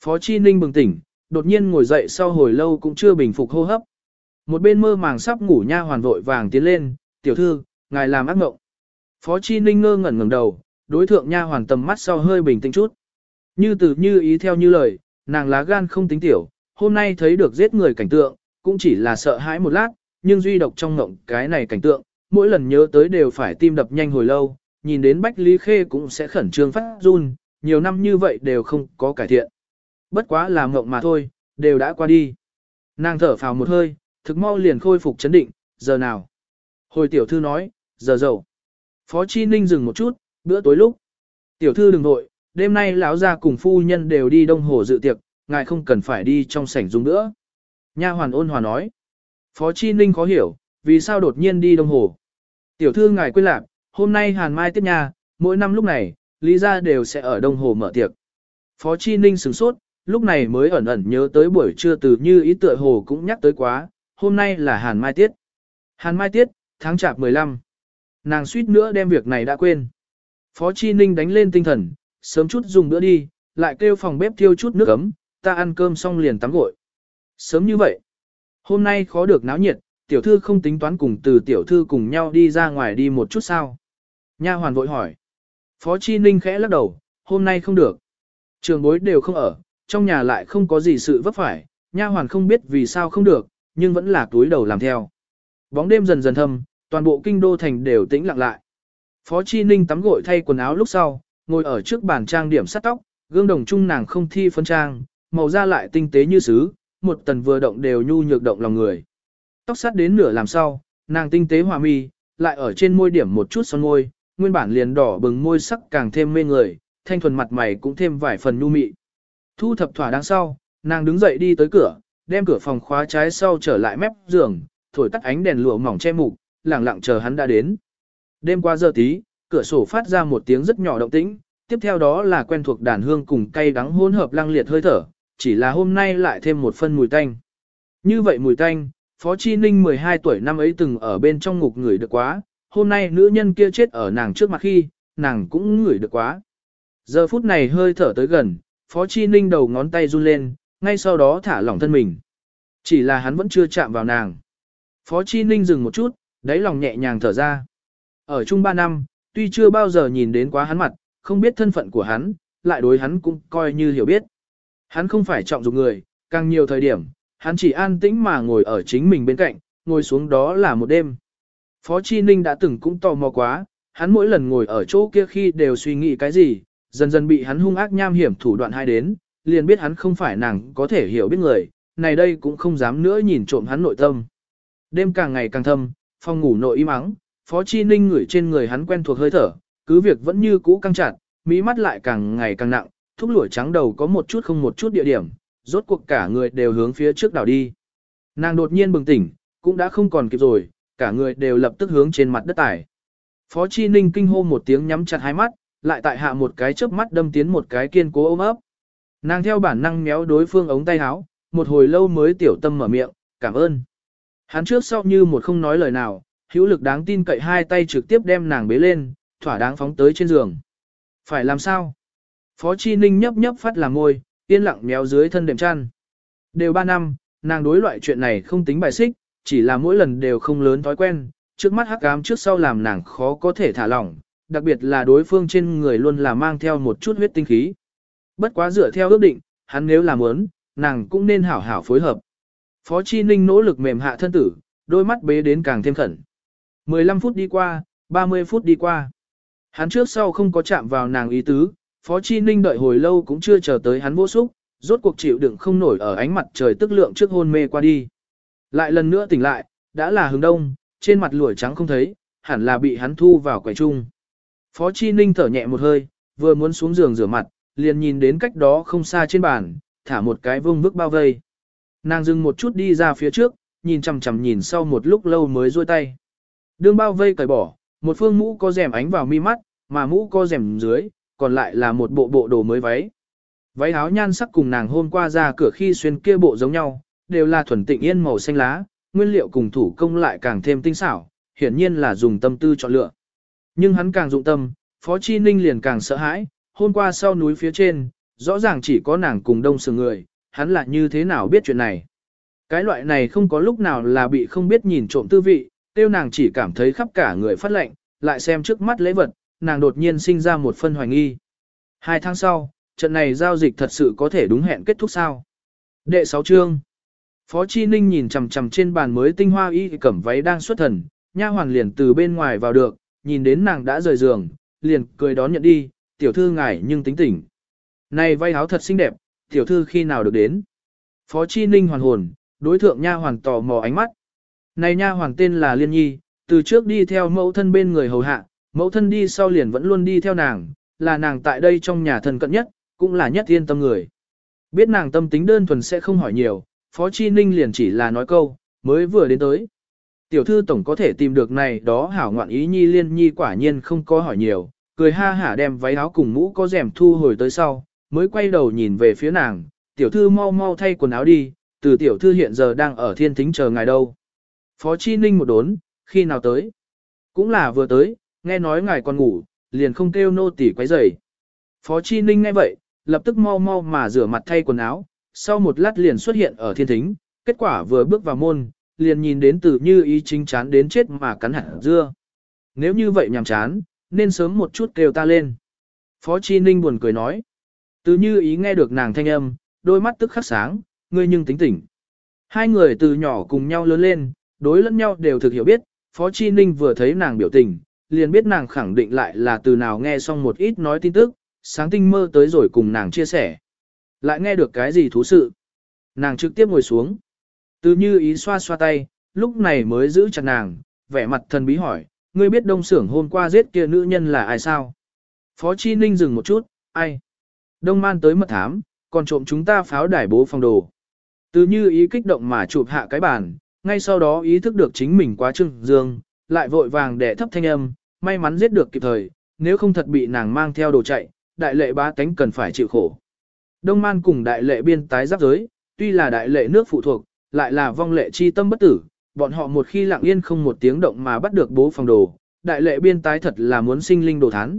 Phó Chi Ninh bừng tỉnh, đột nhiên ngồi dậy sau hồi lâu cũng chưa bình phục hô hấp. Một bên mơ màng sắp ngủ nha hoàn vội vàng tiến lên, tiểu thư, ngài làm ác mộng. Phó Chi Ninh ngơ ngẩn ngẩng đầu, đối thượng nha hoàn tầm mắt sau hơi bình tĩnh chút. Như từ như ý theo như lời, nàng lá gan không tính tiểu, hôm nay thấy được giết người cảnh tượng, cũng chỉ là sợ hãi một lát, nhưng duy độc trong ngộng cái này cảnh tượng, mỗi lần nhớ tới đều phải tim đập nhanh hồi lâu, nhìn đến Bách Lý Khê cũng sẽ khẩn trương phát run, nhiều năm như vậy đều không có cải thiện. Bất quá là mộng mà thôi, đều đã qua đi. Nàng thở phào một hơi, thực mau liền khôi phục chấn định, giờ nào? Hồi tiểu thư nói, giờ dậu. Phó Chi Ninh dừng một chút, bữa tối lúc. Tiểu thư đừng nội, đêm nay lão gia cùng phu nhân đều đi đông hồ dự tiệc, ngài không cần phải đi trong sảnh dùng nữa. Nha hoàn ôn hòa nói. Phó Chi Ninh khó hiểu, vì sao đột nhiên đi đông hồ. Tiểu thư ngài quên lạc, hôm nay hàn mai tiết nhà, mỗi năm lúc này, lý gia đều sẽ ở đông hồ mở tiệc. Phó Chi Ninh sửng sốt, lúc này mới ẩn ẩn nhớ tới buổi trưa từ như ý tựa hồ cũng nhắc tới quá, hôm nay là hàn mai tiết. Hàn mai tiết, tháng chạp 15. Nàng suýt nữa đem việc này đã quên. Phó Chi Ninh đánh lên tinh thần, sớm chút dùng bữa đi, lại kêu phòng bếp thiêu chút nước ấm, ta ăn cơm xong liền tắm gội. Sớm như vậy. Hôm nay khó được náo nhiệt, tiểu thư không tính toán cùng từ tiểu thư cùng nhau đi ra ngoài đi một chút sao. Nha hoàn vội hỏi. Phó Chi Ninh khẽ lắc đầu, hôm nay không được. Trường bối đều không ở, trong nhà lại không có gì sự vấp phải, nha hoàn không biết vì sao không được, nhưng vẫn là túi đầu làm theo. Bóng đêm dần dần thâm, toàn bộ kinh đô thành đều tĩnh lặng lại. Phó Chi Ninh tắm gội thay quần áo lúc sau, ngồi ở trước bàn trang điểm sắt tóc, gương đồng trung nàng không thi phân trang, màu da lại tinh tế như sứ, một tần vừa động đều nhu nhược động lòng người. Tóc sắt đến nửa làm sau, nàng tinh tế hòa mi, lại ở trên môi điểm một chút son môi, nguyên bản liền đỏ bừng môi sắc càng thêm mê người, thanh thuần mặt mày cũng thêm vài phần nhu mị. Thu thập thỏa đáng sau, nàng đứng dậy đi tới cửa, đem cửa phòng khóa trái sau trở lại mép giường, thổi tắt ánh đèn lụa mỏng che mục, lặng lặng chờ hắn đã đến. Đêm qua giờ tí, cửa sổ phát ra một tiếng rất nhỏ động tĩnh, tiếp theo đó là quen thuộc đàn hương cùng cay đắng hỗn hợp lăng liệt hơi thở, chỉ là hôm nay lại thêm một phân mùi tanh. Như vậy mùi tanh, Phó Chi Ninh 12 tuổi năm ấy từng ở bên trong ngục người được quá, hôm nay nữ nhân kia chết ở nàng trước mặt khi, nàng cũng ngửi được quá. Giờ phút này hơi thở tới gần, Phó Chi Ninh đầu ngón tay run lên, ngay sau đó thả lỏng thân mình. Chỉ là hắn vẫn chưa chạm vào nàng. Phó Chi Ninh dừng một chút, đáy lòng nhẹ nhàng thở ra. Ở chung 3 năm, tuy chưa bao giờ nhìn đến quá hắn mặt, không biết thân phận của hắn, lại đối hắn cũng coi như hiểu biết. Hắn không phải trọng dụng người, càng nhiều thời điểm, hắn chỉ an tĩnh mà ngồi ở chính mình bên cạnh, ngồi xuống đó là một đêm. Phó Chi Ninh đã từng cũng tò mò quá, hắn mỗi lần ngồi ở chỗ kia khi đều suy nghĩ cái gì, dần dần bị hắn hung ác nham hiểm thủ đoạn hai đến, liền biết hắn không phải nàng có thể hiểu biết người, này đây cũng không dám nữa nhìn trộm hắn nội tâm. Đêm càng ngày càng thâm, phòng ngủ nội im ắng, Phó Chi Ninh ngửi trên người hắn quen thuộc hơi thở, cứ việc vẫn như cũ căng chặt, mỹ mắt lại càng ngày càng nặng, thúc lũi trắng đầu có một chút không một chút địa điểm, rốt cuộc cả người đều hướng phía trước đảo đi. Nàng đột nhiên bừng tỉnh, cũng đã không còn kịp rồi, cả người đều lập tức hướng trên mặt đất tải. Phó Chi Ninh kinh hô một tiếng nhắm chặt hai mắt, lại tại hạ một cái chớp mắt đâm tiến một cái kiên cố ôm ấp. Nàng theo bản năng méo đối phương ống tay áo, một hồi lâu mới tiểu tâm mở miệng, cảm ơn. Hắn trước sau như một không nói lời nào, hữu lực đáng tin cậy hai tay trực tiếp đem nàng bế lên, thỏa đáng phóng tới trên giường. Phải làm sao? Phó Chi Ninh nhấp nhấp phát làm môi, yên lặng méo dưới thân đệm chăn. Đều ba năm, nàng đối loại chuyện này không tính bài xích, chỉ là mỗi lần đều không lớn thói quen, trước mắt hắc ám trước sau làm nàng khó có thể thả lỏng, đặc biệt là đối phương trên người luôn là mang theo một chút huyết tinh khí. Bất quá dựa theo ước định, hắn nếu làm muốn, nàng cũng nên hảo hảo phối hợp. Phó Chi Ninh nỗ lực mềm hạ thân tử, đôi mắt bế đến càng thêm khẩn. 15 phút đi qua, 30 phút đi qua. Hắn trước sau không có chạm vào nàng ý tứ, Phó Chi Ninh đợi hồi lâu cũng chưa chờ tới hắn vô xúc, rốt cuộc chịu đựng không nổi ở ánh mặt trời tức lượng trước hôn mê qua đi. Lại lần nữa tỉnh lại, đã là hướng đông, trên mặt lũi trắng không thấy, hẳn là bị hắn thu vào quầy trung. Phó Chi Ninh thở nhẹ một hơi, vừa muốn xuống giường rửa mặt, liền nhìn đến cách đó không xa trên bàn, thả một cái vương bức bao vây. Nàng dừng một chút đi ra phía trước, nhìn chằm chằm nhìn sau một lúc lâu mới duỗi tay. Đương bao vây cởi bỏ, một phương mũ có rèm ánh vào mi mắt, mà mũ có rèm dưới, còn lại là một bộ bộ đồ mới váy. Váy áo nhan sắc cùng nàng hôm qua ra cửa khi xuyên kia bộ giống nhau, đều là thuần tịnh yên màu xanh lá, nguyên liệu cùng thủ công lại càng thêm tinh xảo, hiển nhiên là dùng tâm tư chọn lựa. Nhưng hắn càng dụng tâm, Phó Chi Ninh liền càng sợ hãi, hôm qua sau núi phía trên, rõ ràng chỉ có nàng cùng đông sừng người, hắn là như thế nào biết chuyện này. Cái loại này không có lúc nào là bị không biết nhìn trộm tư vị, tiêu nàng chỉ cảm thấy khắp cả người phát lệnh, lại xem trước mắt lễ vật, nàng đột nhiên sinh ra một phân hoài nghi. Hai tháng sau, trận này giao dịch thật sự có thể đúng hẹn kết thúc sao. Đệ 6 chương Phó Chi Ninh nhìn chằm chằm trên bàn mới tinh hoa y cẩm váy đang xuất thần, nha hoàn liền từ bên ngoài vào được, nhìn đến nàng đã rời giường, liền cười đón nhận đi, tiểu thư ngài nhưng tính tỉnh. Này váy áo thật xinh đẹp, tiểu thư khi nào được đến. Phó Chi Ninh hoàn hồn, đối thượng nha hoàn tò mò ánh mắt. Này nha hoàn tên là Liên Nhi, từ trước đi theo mẫu thân bên người hầu hạ, mẫu thân đi sau liền vẫn luôn đi theo nàng, là nàng tại đây trong nhà thân cận nhất, cũng là nhất yên tâm người. Biết nàng tâm tính đơn thuần sẽ không hỏi nhiều, Phó Chi Ninh liền chỉ là nói câu, mới vừa đến tới. Tiểu thư tổng có thể tìm được này đó hảo ngoạn ý nhi liên nhi quả nhiên không có hỏi nhiều, cười ha hả đem váy áo cùng mũ có rèm thu hồi tới sau, mới quay đầu nhìn về phía nàng, tiểu thư mau mau thay quần áo đi, từ tiểu thư hiện giờ đang ở thiên thính chờ ngài đâu. Phó Chi Ninh một đốn, khi nào tới? Cũng là vừa tới, nghe nói ngài còn ngủ, liền không kêu nô tỳ quấy rầy. Phó Chi Ninh nghe vậy, lập tức mau mau mà rửa mặt thay quần áo, sau một lát liền xuất hiện ở thiên thính, kết quả vừa bước vào môn, liền nhìn đến từ như ý chính chán đến chết mà cắn hẳn dưa. Nếu như vậy nhàm chán, nên sớm một chút kêu ta lên. Phó Chi Ninh buồn cười nói. Từ như ý nghe được nàng thanh âm, đôi mắt tức khắc sáng, ngươi nhưng tính tỉnh. Hai người từ nhỏ cùng nhau lớn lên, đối lẫn nhau đều thực hiểu biết, Phó Chi Ninh vừa thấy nàng biểu tình, liền biết nàng khẳng định lại là từ nào nghe xong một ít nói tin tức, sáng tinh mơ tới rồi cùng nàng chia sẻ. Lại nghe được cái gì thú sự. Nàng trực tiếp ngồi xuống. Từ như ý xoa xoa tay, lúc này mới giữ chặt nàng, vẻ mặt thần bí hỏi, ngươi biết đông xưởng hôm qua giết kia nữ nhân là ai sao? Phó Chi Ninh dừng một chút, ai? Đông man tới mật thám, còn trộm chúng ta pháo đài bố phòng đồ. Từ như ý kích động mà chụp hạ cái bàn, ngay sau đó ý thức được chính mình quá trưng dương, lại vội vàng để thấp thanh âm, may mắn giết được kịp thời, nếu không thật bị nàng mang theo đồ chạy, đại lệ bá tánh cần phải chịu khổ. Đông man cùng đại lệ biên tái giáp giới, tuy là đại lệ nước phụ thuộc, lại là vong lệ chi tâm bất tử, bọn họ một khi lặng yên không một tiếng động mà bắt được bố phòng đồ, đại lệ biên tái thật là muốn sinh linh đồ thán.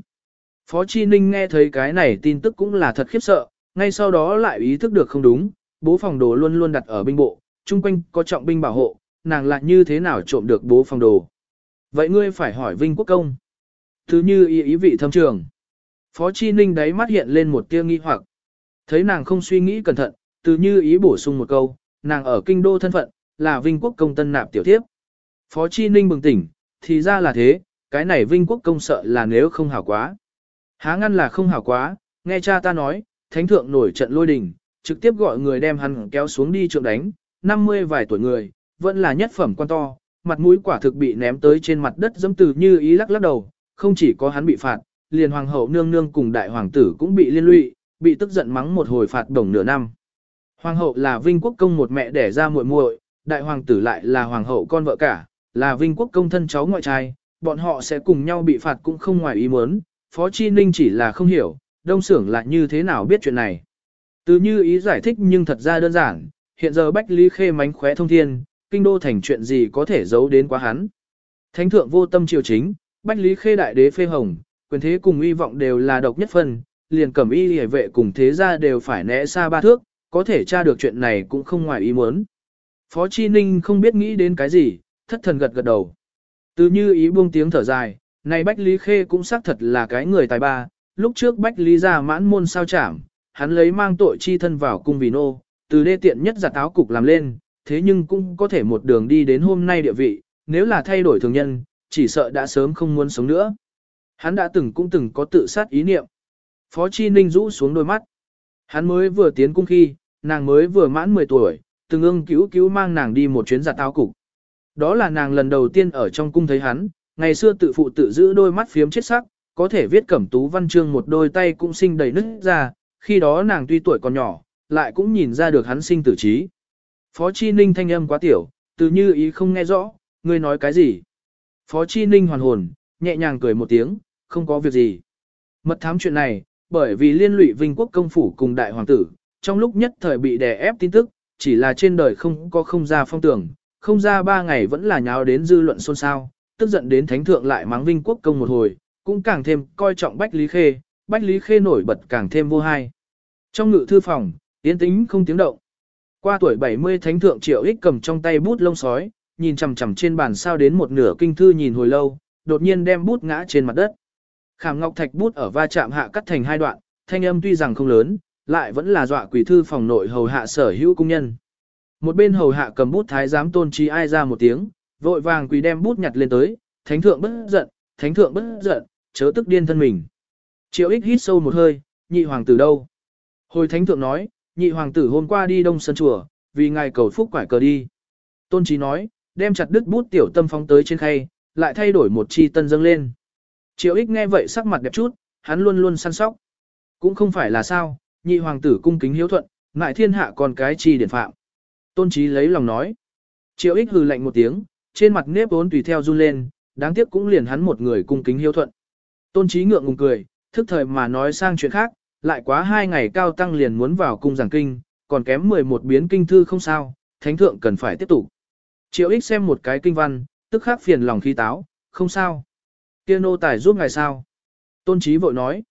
Phó Chi Ninh nghe thấy cái này tin tức cũng là thật khiếp sợ, ngay sau đó lại ý thức được không đúng, bố phòng đồ luôn luôn đặt ở binh bộ, chung quanh có trọng binh bảo hộ, nàng lại như thế nào trộm được bố phòng đồ. Vậy ngươi phải hỏi Vinh Quốc Công. Thứ như ý ý vị thâm trường. Phó Chi Ninh đáy mắt hiện lên một tia nghi hoặc. Thấy nàng không suy nghĩ cẩn thận, từ như ý bổ sung một câu, nàng ở kinh đô thân phận, là Vinh Quốc Công tân nạp tiểu thiếp. Phó Chi Ninh bừng tỉnh, thì ra là thế, cái này Vinh Quốc Công sợ là nếu không hảo quá. Há ngăn là không hảo quá, nghe cha ta nói, thánh thượng nổi trận lôi đình, trực tiếp gọi người đem hắn kéo xuống đi trượng đánh, 50 vài tuổi người, vẫn là nhất phẩm quan to, mặt mũi quả thực bị ném tới trên mặt đất dẫm từ như ý lắc lắc đầu, không chỉ có hắn bị phạt, liền hoàng hậu nương nương cùng đại hoàng tử cũng bị liên lụy, bị tức giận mắng một hồi phạt đồng nửa năm. Hoàng hậu là vinh quốc công một mẹ đẻ ra muội muội, đại hoàng tử lại là hoàng hậu con vợ cả, là vinh quốc công thân cháu ngoại trai, bọn họ sẽ cùng nhau bị phạt cũng không ngoài ý muốn, Phó Chi Ninh chỉ là không hiểu, đông xưởng là như thế nào biết chuyện này. Từ như ý giải thích nhưng thật ra đơn giản, hiện giờ Bách Lý Khê mánh khóe thông thiên, kinh đô thành chuyện gì có thể giấu đến quá hắn. Thánh thượng vô tâm triều chính, Bách Lý Khê đại đế phê hồng, quyền thế cùng uy vọng đều là độc nhất phân, liền cẩm y hề vệ cùng thế gia đều phải né xa ba thước, có thể tra được chuyện này cũng không ngoài ý muốn. Phó Chi Ninh không biết nghĩ đến cái gì, thất thần gật gật đầu. Từ như ý buông tiếng thở dài, này Bách Lý Khê cũng xác thật là cái người tài ba, lúc trước Bách Lý ra mãn môn sao chảm, hắn lấy mang tội chi thân vào cung vì nô, từ đê tiện nhất giặt áo cục làm lên, thế nhưng cũng có thể một đường đi đến hôm nay địa vị, nếu là thay đổi thường nhân, chỉ sợ đã sớm không muốn sống nữa. Hắn đã từng cũng từng có tự sát ý niệm. Phó Chi Ninh rũ xuống đôi mắt. Hắn mới vừa tiến cung khi, nàng mới vừa mãn 10 tuổi, từng ương cứu cứu mang nàng đi một chuyến giặt tao cục. Đó là nàng lần đầu tiên ở trong cung thấy hắn, ngày xưa tự phụ tự giữ đôi mắt phiếm chết sắc, có thể viết cẩm tú văn chương một đôi tay cũng sinh đầy nứt ra, khi đó nàng tuy tuổi còn nhỏ, lại cũng nhìn ra được hắn sinh tử trí. Phó Chi Ninh thanh âm quá tiểu, từ như ý không nghe rõ, ngươi nói cái gì. Phó Chi Ninh hoàn hồn, nhẹ nhàng cười một tiếng, không có việc gì. Mật thám chuyện này, bởi vì liên lụy Vinh Quốc công phủ cùng đại hoàng tử, trong lúc nhất thời bị đè ép tin tức, chỉ là trên đời không có không ra phong tưởng, không ra ba ngày vẫn là nháo đến dư luận xôn xao, tức giận đến thánh thượng lại mắng Vinh Quốc công một hồi, cũng càng thêm coi trọng Bách Lý Khê, Bách Lý Khê nổi bật càng thêm vô hai. Trong ngự thư phòng, yên tĩnh không tiếng động. Qua tuổi 70 thánh thượng triệu ích cầm trong tay bút lông sói, nhìn chằm chằm trên bàn sao đến một nửa kinh thư nhìn hồi lâu, đột nhiên đem bút ngã trên mặt đất. Khảm ngọc thạch bút ở va chạm hạ cắt thành hai đoạn, thanh âm tuy rằng không lớn, lại vẫn là dọa quỷ thư phòng nội hầu hạ sở hữu công nhân. Một bên hầu hạ cầm bút thái giám tôn trí ai ra một tiếng, vội vàng quỳ đem bút nhặt lên tới, thánh thượng bất giận, thánh thượng bất giận, chớ tức điên thân mình. Triệu ích hít sâu một hơi, nhị hoàng tử đâu? Hồi thánh thượng nói, nhị hoàng tử hôm qua đi đông sân chùa, vì ngài cầu phúc quải cờ đi. Tôn trí nói, đem chặt đứt bút tiểu tâm phóng tới trên khay, lại thay đổi một chi tân dâng lên. Triệu ích nghe vậy sắc mặt đẹp chút, hắn luôn luôn săn sóc. Cũng không phải là sao, nhị hoàng tử cung kính hiếu thuận, ngại thiên hạ còn cái chi điển phạm. Tôn trí lấy lòng nói. Triệu ích hừ lạnh một tiếng, trên mặt nếp vốn tùy theo run lên, đáng tiếc cũng liền hắn một người cung kính hiếu thuận. Tôn trí ngượng ngùng cười, thức thời mà nói sang chuyện khác, lại quá hai ngày cao tăng liền muốn vào cung giảng kinh, còn kém 11 biến kinh thư không sao, thánh thượng cần phải tiếp tục. Triệu ích xem một cái kinh văn, tức khắc phiền lòng khí táo, không sao. Kia nô tài giúp ngài sao? Tôn trí vội nói.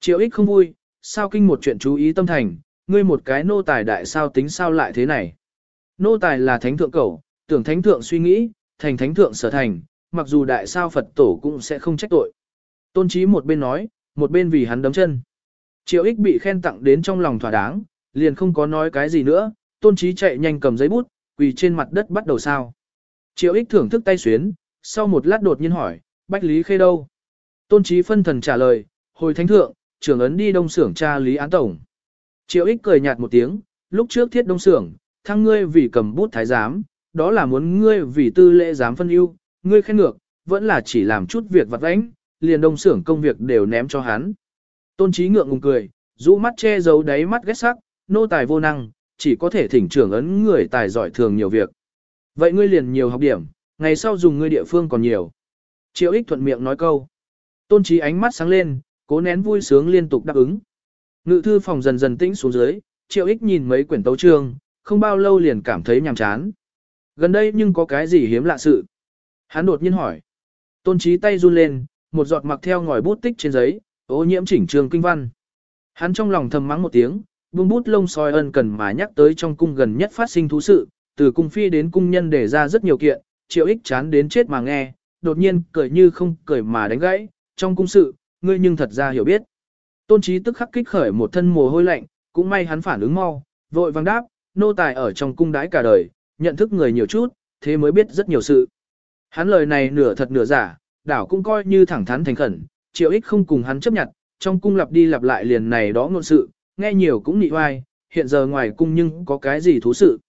Triệu ích không vui, sao kinh một chuyện chú ý tâm thành, ngươi một cái nô tài đại sao tính sao lại thế này. Nô tài là thánh thượng cầu, tưởng thánh thượng suy nghĩ, thành thánh thượng sở thành, mặc dù đại sao Phật tổ cũng sẽ không trách tội. Tôn trí một bên nói, một bên vì hắn đấm chân. Triệu ích bị khen tặng đến trong lòng thỏa đáng, liền không có nói cái gì nữa, tôn trí chạy nhanh cầm giấy bút, quỳ trên mặt đất bắt đầu sao. Triệu ích thưởng thức tay xuyến, sau một lát đột nhiên hỏi, Bách Lý Khê đâu? Tôn trí phân thần trả lời, hồi thánh thượng, trưởng ấn đi đông xưởng tra Lý Án Tổng. Triệu ích cười nhạt một tiếng, lúc trước thiết đông xưởng, thăng ngươi vì cầm bút thái giám, đó là muốn ngươi vì tư lễ giám phân ưu, ngươi khen ngược, vẫn là chỉ làm chút việc vặt vãnh, liền đông xưởng công việc đều ném cho hắn. Tôn trí ngượng ngùng cười, rũ mắt che giấu đáy mắt ghét sắc, nô tài vô năng, chỉ có thể thỉnh trưởng ấn người tài giỏi thường nhiều việc. Vậy ngươi liền nhiều học điểm, ngày sau dùng ngươi địa phương còn nhiều. Triệu ích thuận miệng nói câu. Tôn trí ánh mắt sáng lên, cố nén vui sướng liên tục đáp ứng. Ngự thư phòng dần dần tĩnh xuống dưới, triệu ích nhìn mấy quyển tấu trương, không bao lâu liền cảm thấy nhàm chán. Gần đây nhưng có cái gì hiếm lạ sự? Hắn đột nhiên hỏi. Tôn trí tay run lên, một giọt mặc theo ngòi bút tích trên giấy, ô nhiễm chỉnh trường kinh văn. Hắn trong lòng thầm mắng một tiếng, buông bút lông soi ân cần mà nhắc tới trong cung gần nhất phát sinh thú sự, từ cung phi đến cung nhân để ra rất nhiều kiện, triệu ích chán đến chết mà nghe, đột nhiên cười như không cười mà đánh gãy, trong cung sự, ngươi nhưng thật ra hiểu biết. Tôn trí tức khắc kích khởi một thân mồ hôi lạnh, cũng may hắn phản ứng mau, vội vàng đáp, nô tài ở trong cung đái cả đời, nhận thức người nhiều chút, thế mới biết rất nhiều sự. Hắn lời này nửa thật nửa giả, đảo cũng coi như thẳng thắn thành khẩn, triệu ích không cùng hắn chấp nhận, trong cung lặp đi lặp lại liền này đó ngôn sự, nghe nhiều cũng nhị oai, hiện giờ ngoài cung nhưng có cái gì thú sự.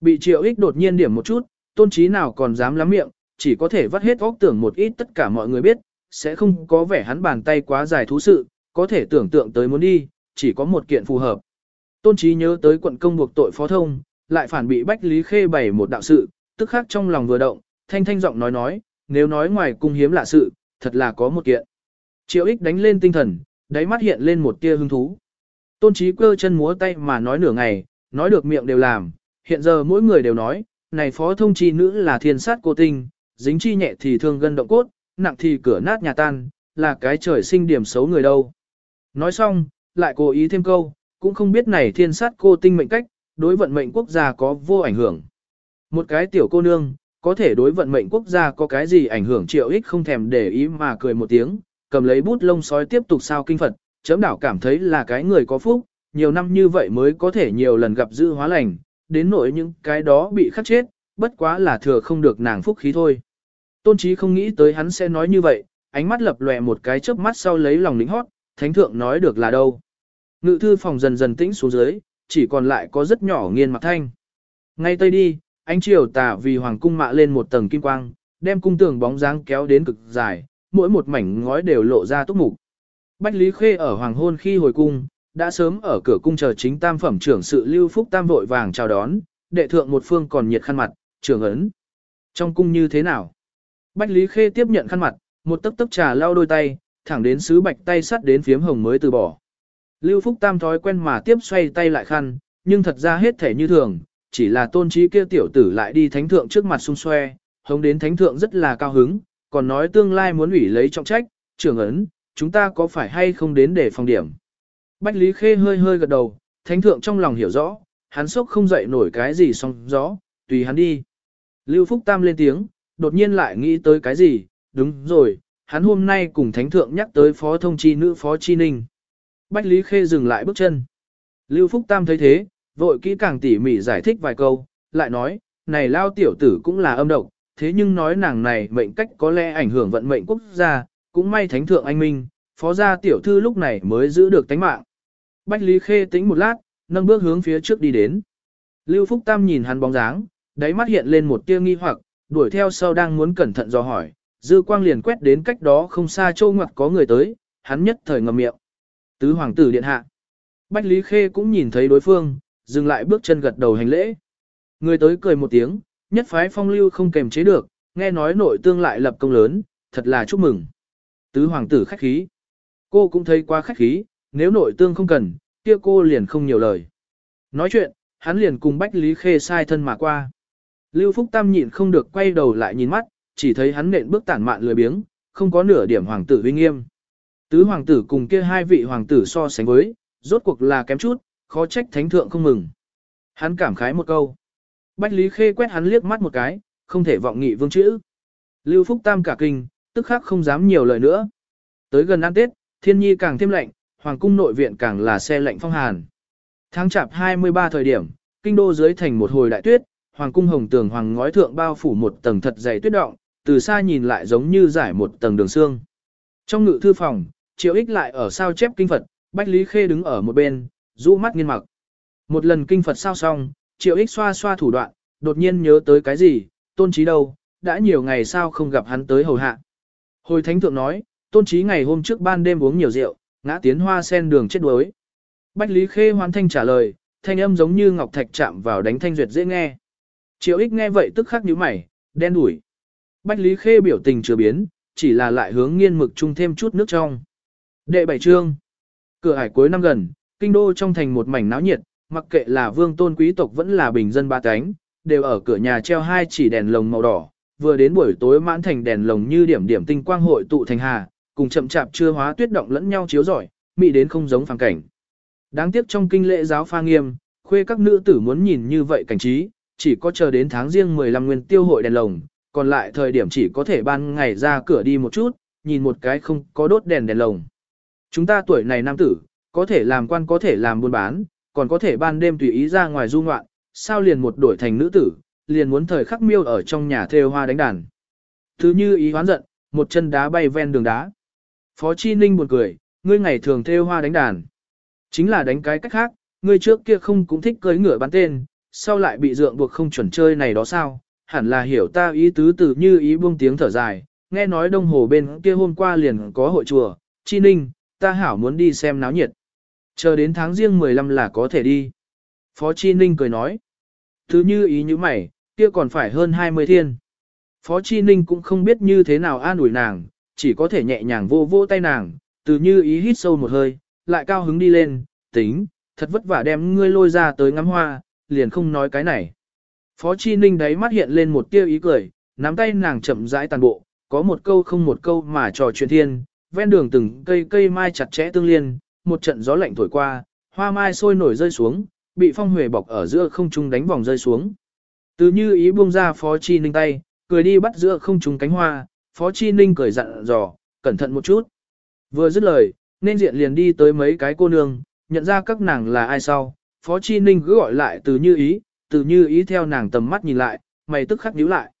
Bị triệu ích đột nhiên điểm một chút, tôn trí nào còn dám lắm miệng, chỉ có thể vắt hết óc tưởng một ít tất cả mọi người biết, sẽ không có vẻ hắn bàn tay quá dài thú sự, có thể tưởng tượng tới muốn đi, chỉ có một kiện phù hợp. Tôn trí nhớ tới quận công buộc tội phó thông, lại phản bị Bách Lý Khê bày một đạo sự, tức khắc trong lòng vừa động, thanh thanh giọng nói nói, nếu nói ngoài cung hiếm lạ sự, thật là có một kiện. Triệu ích đánh lên tinh thần, đáy mắt hiện lên một tia hứng thú. Tôn trí cơ chân múa tay mà nói nửa ngày, nói được miệng đều làm, hiện giờ mỗi người đều nói, này phó thông chi nữ là thiên sát cô tinh, dính chi nhẹ thì thương gân động cốt, nặng thì cửa nát nhà tan, là cái trời sinh điểm xấu người đâu. Nói xong, lại cố ý thêm câu, cũng không biết này thiên sát cô tinh mệnh cách, đối vận mệnh quốc gia có vô ảnh hưởng. Một cái tiểu cô nương, có thể đối vận mệnh quốc gia có cái gì ảnh hưởng triệu ích không thèm để ý mà cười một tiếng, cầm lấy bút lông sói tiếp tục sao kinh Phật, chấm đảo cảm thấy là cái người có phúc, nhiều năm như vậy mới có thể nhiều lần gặp dư hóa lành, đến nỗi những cái đó bị khắc chết, bất quá là thừa không được nàng phúc khí thôi. Tôn trí không nghĩ tới hắn sẽ nói như vậy, ánh mắt lập lòe một cái chớp mắt sau lấy lòng lính hót, thánh thượng nói được là đâu. Ngự thư phòng dần dần tĩnh xuống dưới, chỉ còn lại có rất nhỏ nghiên mặc thanh. Ngay tây đi, ánh chiều tà vì hoàng cung mạ lên một tầng kim quang, đem cung tường bóng dáng kéo đến cực dài, mỗi một mảnh ngói đều lộ ra túc mục. Bách Lý Khê ở hoàng hôn khi hồi cung, đã sớm ở cửa cung chờ chính tam phẩm trưởng sự lưu phúc tam vội vàng chào đón, đệ thượng một phương còn nhiệt khăn mặt, trưởng ấn. Trong cung như thế nào? Bách Lý Khê tiếp nhận khăn mặt, một tấc tấc trà lau đôi tay, thẳng đến sứ bạch tay sắt đến phiếm hồng mới từ bỏ. Lưu Phúc Tam thói quen mà tiếp xoay tay lại khăn, nhưng thật ra hết thể như thường, chỉ là tôn trí kia tiểu tử lại đi thánh thượng trước mặt xung xoe, hống đến thánh thượng rất là cao hứng, còn nói tương lai muốn ủy lấy trọng trách, trưởng ấn, chúng ta có phải hay không đến để phòng điểm. Bách Lý Khê hơi hơi gật đầu, thánh thượng trong lòng hiểu rõ, hắn sốc không dậy nổi cái gì song gió, tùy hắn đi. Lưu Phúc Tam lên tiếng, đột nhiên lại nghĩ tới cái gì, đúng rồi, hắn hôm nay cùng thánh thượng nhắc tới phó thông chi nữ phó chi ninh. Bách Lý Khê dừng lại bước chân. Lưu Phúc Tam thấy thế, vội kỹ càng tỉ mỉ giải thích vài câu, lại nói, này lao tiểu tử cũng là âm độc, thế nhưng nói nàng này mệnh cách có lẽ ảnh hưởng vận mệnh quốc gia, cũng may thánh thượng anh minh, phó gia tiểu thư lúc này mới giữ được tánh mạng. Bách Lý Khê tính một lát, nâng bước hướng phía trước đi đến. Lưu Phúc Tam nhìn hắn bóng dáng, đáy mắt hiện lên một tia nghi hoặc, đuổi theo sau đang muốn cẩn thận dò hỏi, dư quang liền quét đến cách đó không xa châu ngoặc có người tới, hắn nhất thời ngậm miệng. Tứ hoàng tử điện hạ. Bách Lý Khê cũng nhìn thấy đối phương, dừng lại bước chân gật đầu hành lễ. Người tới cười một tiếng, nhất phái phong lưu không kềm chế được, nghe nói nội tương lại lập công lớn, thật là chúc mừng. Tứ hoàng tử khách khí. Cô cũng thấy quá khách khí, nếu nội tương không cần, kia cô liền không nhiều lời. Nói chuyện, hắn liền cùng Bách Lý Khê sai thân mà qua. Lưu Phúc Tam nhịn không được quay đầu lại nhìn mắt, chỉ thấy hắn nện bước tản mạn lười biếng, không có nửa điểm hoàng tử uy nghiêm. Tứ hoàng tử cùng kia hai vị hoàng tử so sánh với, rốt cuộc là kém chút, khó trách thánh thượng không mừng. Hắn cảm khái một câu. Bách Lý Khê quét hắn liếc mắt một cái, không thể vọng nghị vương chữ. Lưu Phúc Tam cả kinh, tức khắc không dám nhiều lời nữa. Tới gần ăn Tết, thiên nhi càng thêm lạnh, hoàng cung nội viện càng là xe lạnh phong hàn. Tháng chạp 23 thời điểm, kinh đô dưới thành một hồi đại tuyết, hoàng cung hồng tường hoàng ngói thượng bao phủ một tầng thật dày tuyết động, từ xa nhìn lại giống như giải một tầng đường xương. Trong ngự thư phòng, Triệu Ích lại ở sao chép kinh Phật, Bách Lý Khê đứng ở một bên, rũ mắt nghiên mặc. Một lần kinh Phật sao xong, Triệu Ích xoa xoa thủ đoạn, đột nhiên nhớ tới cái gì, tôn trí đâu, đã nhiều ngày sao không gặp hắn tới hầu hạ. Hồi thánh thượng nói, tôn trí ngày hôm trước ban đêm uống nhiều rượu, ngã tiến hoa sen đường chết đuối. Bách Lý Khê hoàn thanh trả lời, thanh âm giống như ngọc thạch chạm vào đánh thanh duyệt dễ nghe. Triệu ích nghe vậy tức khắc nhíu mày, đen đủi. Bách Lý Khê biểu tình chưa biến, chỉ là lại hướng nghiên mực chung thêm chút nước trong. Đệ bảy trương. Cửa hải cuối năm gần, kinh đô trong thành một mảnh náo nhiệt, mặc kệ là vương tôn quý tộc vẫn là bình dân ba cánh, đều ở cửa nhà treo hai chỉ đèn lồng màu đỏ, vừa đến buổi tối mãn thành đèn lồng như điểm điểm tinh quang hội tụ thành hà, cùng chậm chạp chưa hóa tuyết động lẫn nhau chiếu rọi, mỹ đến không giống phàng cảnh. Đáng tiếc trong kinh lễ giáo pha nghiêm, khuê các nữ tử muốn nhìn như vậy cảnh trí, chỉ có chờ đến tháng riêng 15 nguyên tiêu hội đèn lồng, còn lại thời điểm chỉ có thể ban ngày ra cửa đi một chút, nhìn một cái không có đốt đèn đèn lồng. Chúng ta tuổi này nam tử, có thể làm quan có thể làm buôn bán, còn có thể ban đêm tùy ý ra ngoài du ngoạn, sao liền một đổi thành nữ tử, liền muốn thời khắc miêu ở trong nhà thêu hoa đánh đàn. Thứ như ý hoán giận, một chân đá bay ven đường đá. Phó Chi Ninh buồn cười, ngươi ngày thường thêu hoa đánh đàn. Chính là đánh cái cách khác, ngươi trước kia không cũng thích cưới ngựa bắn tên, sau lại bị dượng buộc không chuẩn chơi này đó sao, hẳn là hiểu ta ý tứ từ như ý buông tiếng thở dài, nghe nói đông hồ bên kia hôm qua liền có hội chùa, Chi Ninh, ta hảo muốn đi xem náo nhiệt. Chờ đến tháng riêng 15 là có thể đi. Phó Chi Ninh cười nói. Thứ như ý như mày, kia còn phải hơn 20 thiên. Phó Chi Ninh cũng không biết như thế nào an ủi nàng, chỉ có thể nhẹ nhàng vô vô tay nàng, từ như ý hít sâu một hơi, lại cao hứng đi lên, tính, thật vất vả đem ngươi lôi ra tới ngắm hoa, liền không nói cái này. Phó Chi Ninh đáy mắt hiện lên một tia ý cười, nắm tay nàng chậm rãi toàn bộ, có một câu không một câu mà trò chuyện thiên, ven đường từng cây cây mai chặt chẽ tương liên, một trận gió lạnh thổi qua, hoa mai sôi nổi rơi xuống, bị phong huệ bọc ở giữa không trung đánh vòng rơi xuống. Từ như ý buông ra Phó Chi Ninh tay, cười đi bắt giữa không trung cánh hoa, Phó Chi Ninh cười dặn dò, cẩn thận một chút. Vừa dứt lời, nên diện liền đi tới mấy cái cô nương, nhận ra các nàng là ai sau, Phó Chi Ninh cứ gọi lại từ như ý, từ như ý theo nàng tầm mắt nhìn lại, mày tức khắc nhíu lại.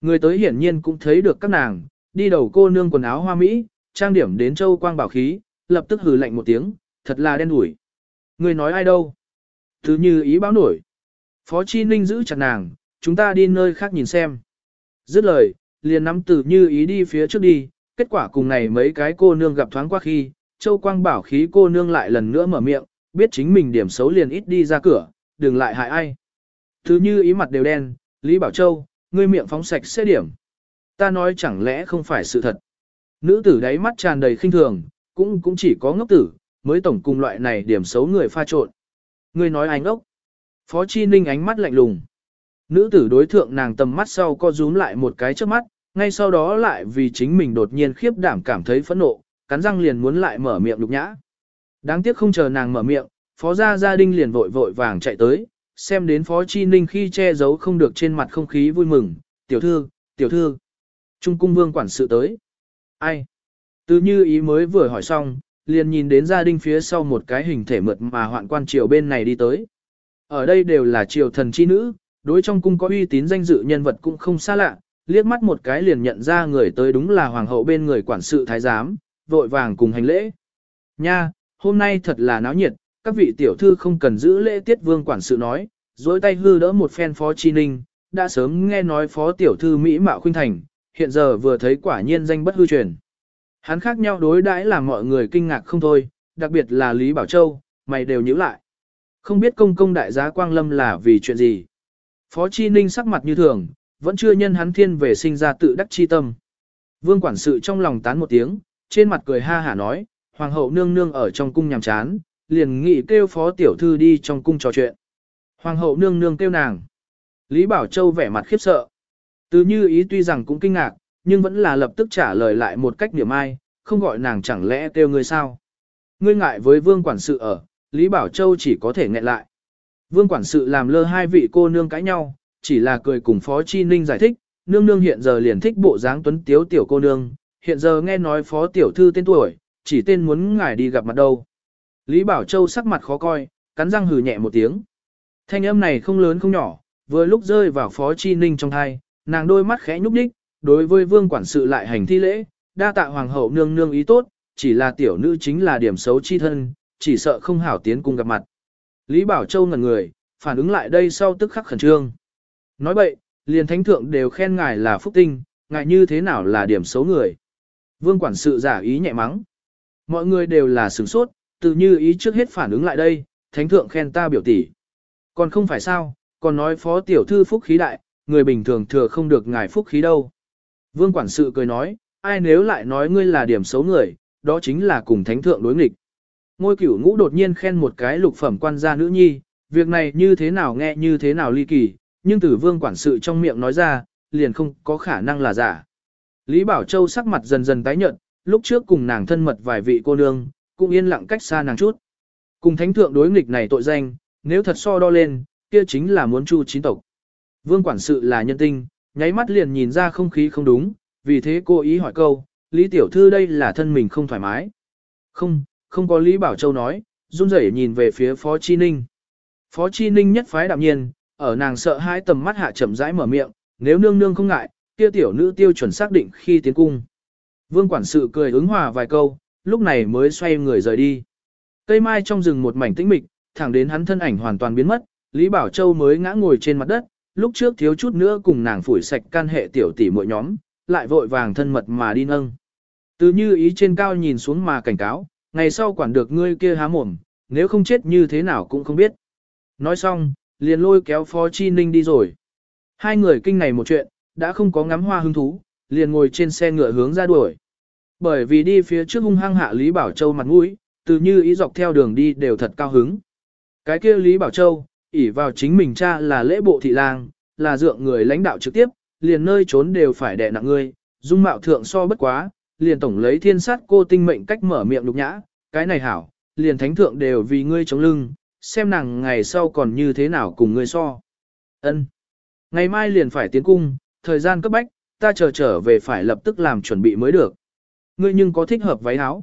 Người tới hiển nhiên cũng thấy được các nàng, đi đầu cô nương quần áo hoa mỹ, trang điểm đến châu quang bảo khí, lập tức hừ lạnh một tiếng, thật là đen đủi. Người nói ai đâu? thứ như ý báo nổi. Phó Chi Ninh giữ chặt nàng, chúng ta đi nơi khác nhìn xem. Dứt lời, liền nắm tử như ý đi phía trước đi, kết quả cùng này mấy cái cô nương gặp thoáng qua khi, Châu Quang bảo khí cô nương lại lần nữa mở miệng, biết chính mình điểm xấu liền ít đi ra cửa, đừng lại hại ai. Thứ như ý mặt đều đen, Lý Bảo Châu, ngươi miệng phóng sạch sẽ điểm. Ta nói chẳng lẽ không phải sự thật. Nữ tử đáy mắt tràn đầy khinh thường, cũng cũng chỉ có ngốc tử, mới tổng cùng loại này điểm xấu người pha trộn. người nói anh ốc. Phó Chi Ninh ánh mắt lạnh lùng. Nữ tử đối thượng nàng tầm mắt sau co rúm lại một cái trước mắt, ngay sau đó lại vì chính mình đột nhiên khiếp đảm cảm thấy phẫn nộ, cắn răng liền muốn lại mở miệng lục nhã. Đáng tiếc không chờ nàng mở miệng, phó gia gia đình liền vội vội vàng chạy tới, xem đến phó chi ninh khi che giấu không được trên mặt không khí vui mừng, tiểu thư, tiểu thư. Trung cung vương quản sự tới. Ai? Từ như ý mới vừa hỏi xong, liền nhìn đến gia đình phía sau một cái hình thể mượt mà hoạn quan triều bên này đi tới. Ở đây đều là triều thần chi nữ, đối trong cung có uy tín danh dự nhân vật cũng không xa lạ, liếc mắt một cái liền nhận ra người tới đúng là hoàng hậu bên người quản sự thái giám, vội vàng cùng hành lễ. Nha, hôm nay thật là náo nhiệt, các vị tiểu thư không cần giữ lễ tiết vương quản sự nói, dối tay hư đỡ một phen phó chi ninh, đã sớm nghe nói phó tiểu thư Mỹ Mạo Khuynh Thành, hiện giờ vừa thấy quả nhiên danh bất hư truyền. Hắn khác nhau đối đãi làm mọi người kinh ngạc không thôi, đặc biệt là Lý Bảo Châu, mày đều nhíu lại. Không biết công công đại giá Quang Lâm là vì chuyện gì. Phó Chi Ninh sắc mặt như thường, vẫn chưa nhân hắn thiên về sinh ra tự đắc chi tâm. Vương quản sự trong lòng tán một tiếng, trên mặt cười ha hả nói, hoàng hậu nương nương ở trong cung nhàm chán, liền nghị kêu phó tiểu thư đi trong cung trò chuyện. Hoàng hậu nương nương kêu nàng. Lý Bảo Châu vẻ mặt khiếp sợ. Từ như ý tuy rằng cũng kinh ngạc, nhưng vẫn là lập tức trả lời lại một cách niệm ai, không gọi nàng chẳng lẽ kêu ngươi sao. Ngươi ngại với vương quản sự ở, Lý Bảo Châu chỉ có thể nghẹn lại. Vương quản sự làm lơ hai vị cô nương cãi nhau, chỉ là cười cùng Phó Chi Ninh giải thích, nương nương hiện giờ liền thích bộ dáng tuấn tiếu tiểu cô nương, hiện giờ nghe nói phó tiểu thư tên tuổi, chỉ tên muốn ngài đi gặp mặt đâu. Lý Bảo Châu sắc mặt khó coi, cắn răng hừ nhẹ một tiếng. Thanh âm này không lớn không nhỏ, vừa lúc rơi vào phó chi ninh trong thai, nàng đôi mắt khẽ nhúc đích, đối với vương quản sự lại hành thi lễ, đa tạ hoàng hậu nương nương ý tốt, chỉ là tiểu nữ chính là điểm xấu chi thân, chỉ sợ không hảo tiến cùng gặp mặt. Lý Bảo Châu ngẩn người, phản ứng lại đây sau tức khắc khẩn trương. Nói vậy liền thánh thượng đều khen ngài là phúc tinh, ngài như thế nào là điểm xấu người. Vương quản sự giả ý nhẹ mắng. Mọi người đều là sửng sốt, tự như ý trước hết phản ứng lại đây, thánh thượng khen ta biểu tỷ. Còn không phải sao, còn nói phó tiểu thư phúc khí đại, người bình thường thừa không được ngài phúc khí đâu. Vương quản sự cười nói, ai nếu lại nói ngươi là điểm xấu người, đó chính là cùng thánh thượng đối nghịch. Ngôi cửu ngũ đột nhiên khen một cái lục phẩm quan gia nữ nhi, việc này như thế nào nghe như thế nào ly kỳ, nhưng từ vương quản sự trong miệng nói ra, liền không có khả năng là giả. Lý Bảo Châu sắc mặt dần dần tái nhợt, lúc trước cùng nàng thân mật vài vị cô nương, cũng yên lặng cách xa nàng chút. Cùng thánh thượng đối nghịch này tội danh, nếu thật so đo lên, kia chính là muốn chu chín tộc. Vương quản sự là nhân tinh, nháy mắt liền nhìn ra không khí không đúng, vì thế cô ý hỏi câu, Lý Tiểu Thư đây là thân mình không thoải mái. Không, không có Lý Bảo Châu nói, run rẩy nhìn về phía Phó Chi Ninh. Phó Chi Ninh nhất phái đạm nhiên, ở nàng sợ hãi tầm mắt hạ chậm rãi mở miệng, nếu nương nương không ngại, kia tiểu nữ tiêu chuẩn xác định khi tiến cung. Vương quản sự cười ứng hòa vài câu, lúc này mới xoay người rời đi. Cây mai trong rừng một mảnh tĩnh mịch, thẳng đến hắn thân ảnh hoàn toàn biến mất, Lý Bảo Châu mới ngã ngồi trên mặt đất, lúc trước thiếu chút nữa cùng nàng phủi sạch can hệ tiểu tỷ muội nhóm, lại vội vàng thân mật mà đi nâng. Từ như ý trên cao nhìn xuống mà cảnh cáo, ngày sau quản được ngươi kia há mồm, nếu không chết như thế nào cũng không biết. Nói xong, liền lôi kéo Phó Chi Ninh đi rồi. Hai người kinh này một chuyện, đã không có ngắm hoa hứng thú, liền ngồi trên xe ngựa hướng ra đuổi. Bởi vì đi phía trước hung hăng hạ Lý Bảo Châu mặt mũi, từ như ý dọc theo đường đi đều thật cao hứng. Cái kia Lý Bảo Châu, ỷ vào chính mình cha là lễ bộ thị lang, là dượng người lãnh đạo trực tiếp, liền nơi trốn đều phải đè nặng ngươi, dung mạo thượng so bất quá, liền tổng lấy thiên sát cô tinh mệnh cách mở miệng lục nhã, cái này hảo, liền thánh thượng đều vì ngươi chống lưng, xem nàng ngày sau còn như thế nào cùng ngươi so. Ân, Ngày mai liền phải tiến cung, thời gian cấp bách, ta chờ trở về phải lập tức làm chuẩn bị mới được. Ngươi nhưng có thích hợp váy áo?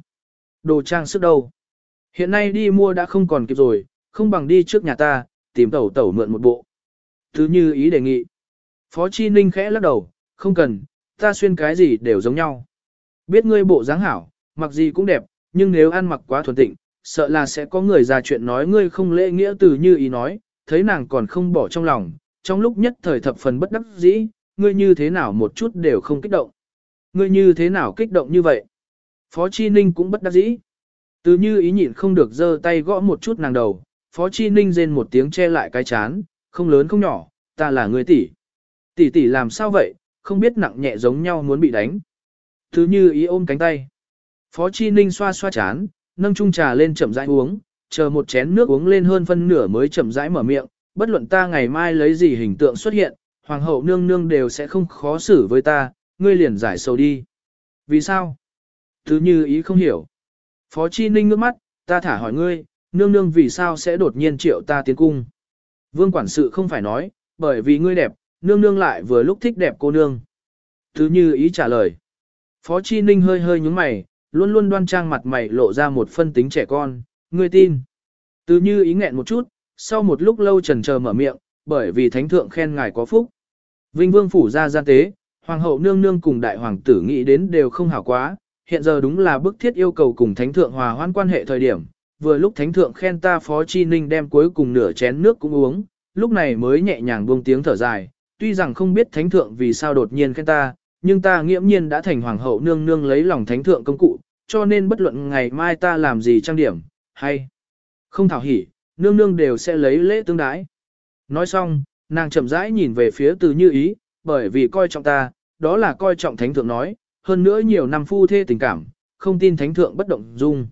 Đồ trang sức đâu? Hiện nay đi mua đã không còn kịp rồi, không bằng đi trước nhà ta, tìm tẩu tẩu mượn một bộ. Thứ như ý đề nghị. Phó Chi Ninh khẽ lắc đầu, không cần, ta xuyên cái gì đều giống nhau. Biết ngươi bộ dáng hảo, mặc gì cũng đẹp, nhưng nếu ăn mặc quá thuần tịnh, sợ là sẽ có người ra chuyện nói ngươi không lễ nghĩa từ như ý nói, thấy nàng còn không bỏ trong lòng, trong lúc nhất thời thập phần bất đắc dĩ, ngươi như thế nào một chút đều không kích động. Ngươi như thế nào kích động như vậy? Phó Chi Ninh cũng bất đắc dĩ. Từ như ý nhịn không được giơ tay gõ một chút nàng đầu, Phó Chi Ninh rên một tiếng che lại cái chán, không lớn không nhỏ, ta là người tỷ. Tỷ tỷ làm sao vậy, không biết nặng nhẹ giống nhau muốn bị đánh. Thứ như ý ôm cánh tay. Phó Chi Ninh xoa xoa chán, nâng chung trà lên chậm rãi uống, chờ một chén nước uống lên hơn phân nửa mới chậm rãi mở miệng, bất luận ta ngày mai lấy gì hình tượng xuất hiện, hoàng hậu nương nương đều sẽ không khó xử với ta, ngươi liền giải sầu đi. Vì sao? Thứ như ý không hiểu. Phó Chi Ninh ngước mắt, ta thả hỏi ngươi, nương nương vì sao sẽ đột nhiên triệu ta tiến cung. Vương quản sự không phải nói, bởi vì ngươi đẹp, nương nương lại vừa lúc thích đẹp cô nương. Thứ như ý trả lời. Phó Chi Ninh hơi hơi nhúng mày, luôn luôn đoan trang mặt mày lộ ra một phân tính trẻ con, ngươi tin. Từ như ý nghẹn một chút, sau một lúc lâu trần chờ mở miệng, bởi vì thánh thượng khen ngài có phúc. Vinh vương phủ ra gian tế, hoàng hậu nương nương cùng đại hoàng tử nghĩ đến đều không hảo quá, hiện giờ đúng là bức thiết yêu cầu cùng thánh thượng hòa hoãn quan hệ thời điểm, vừa lúc thánh thượng khen ta phó chi ninh đem cuối cùng nửa chén nước cũng uống, lúc này mới nhẹ nhàng buông tiếng thở dài, tuy rằng không biết thánh thượng vì sao đột nhiên khen ta, nhưng ta nghiễm nhiên đã thành hoàng hậu nương nương lấy lòng thánh thượng công cụ, cho nên bất luận ngày mai ta làm gì trang điểm, hay không thảo hỉ, nương nương đều sẽ lấy lễ tương đái. Nói xong, nàng chậm rãi nhìn về phía từ như ý, bởi vì coi trọng ta, đó là coi trọng thánh thượng nói, hơn nữa nhiều năm phu thê tình cảm, không tin thánh thượng bất động dung.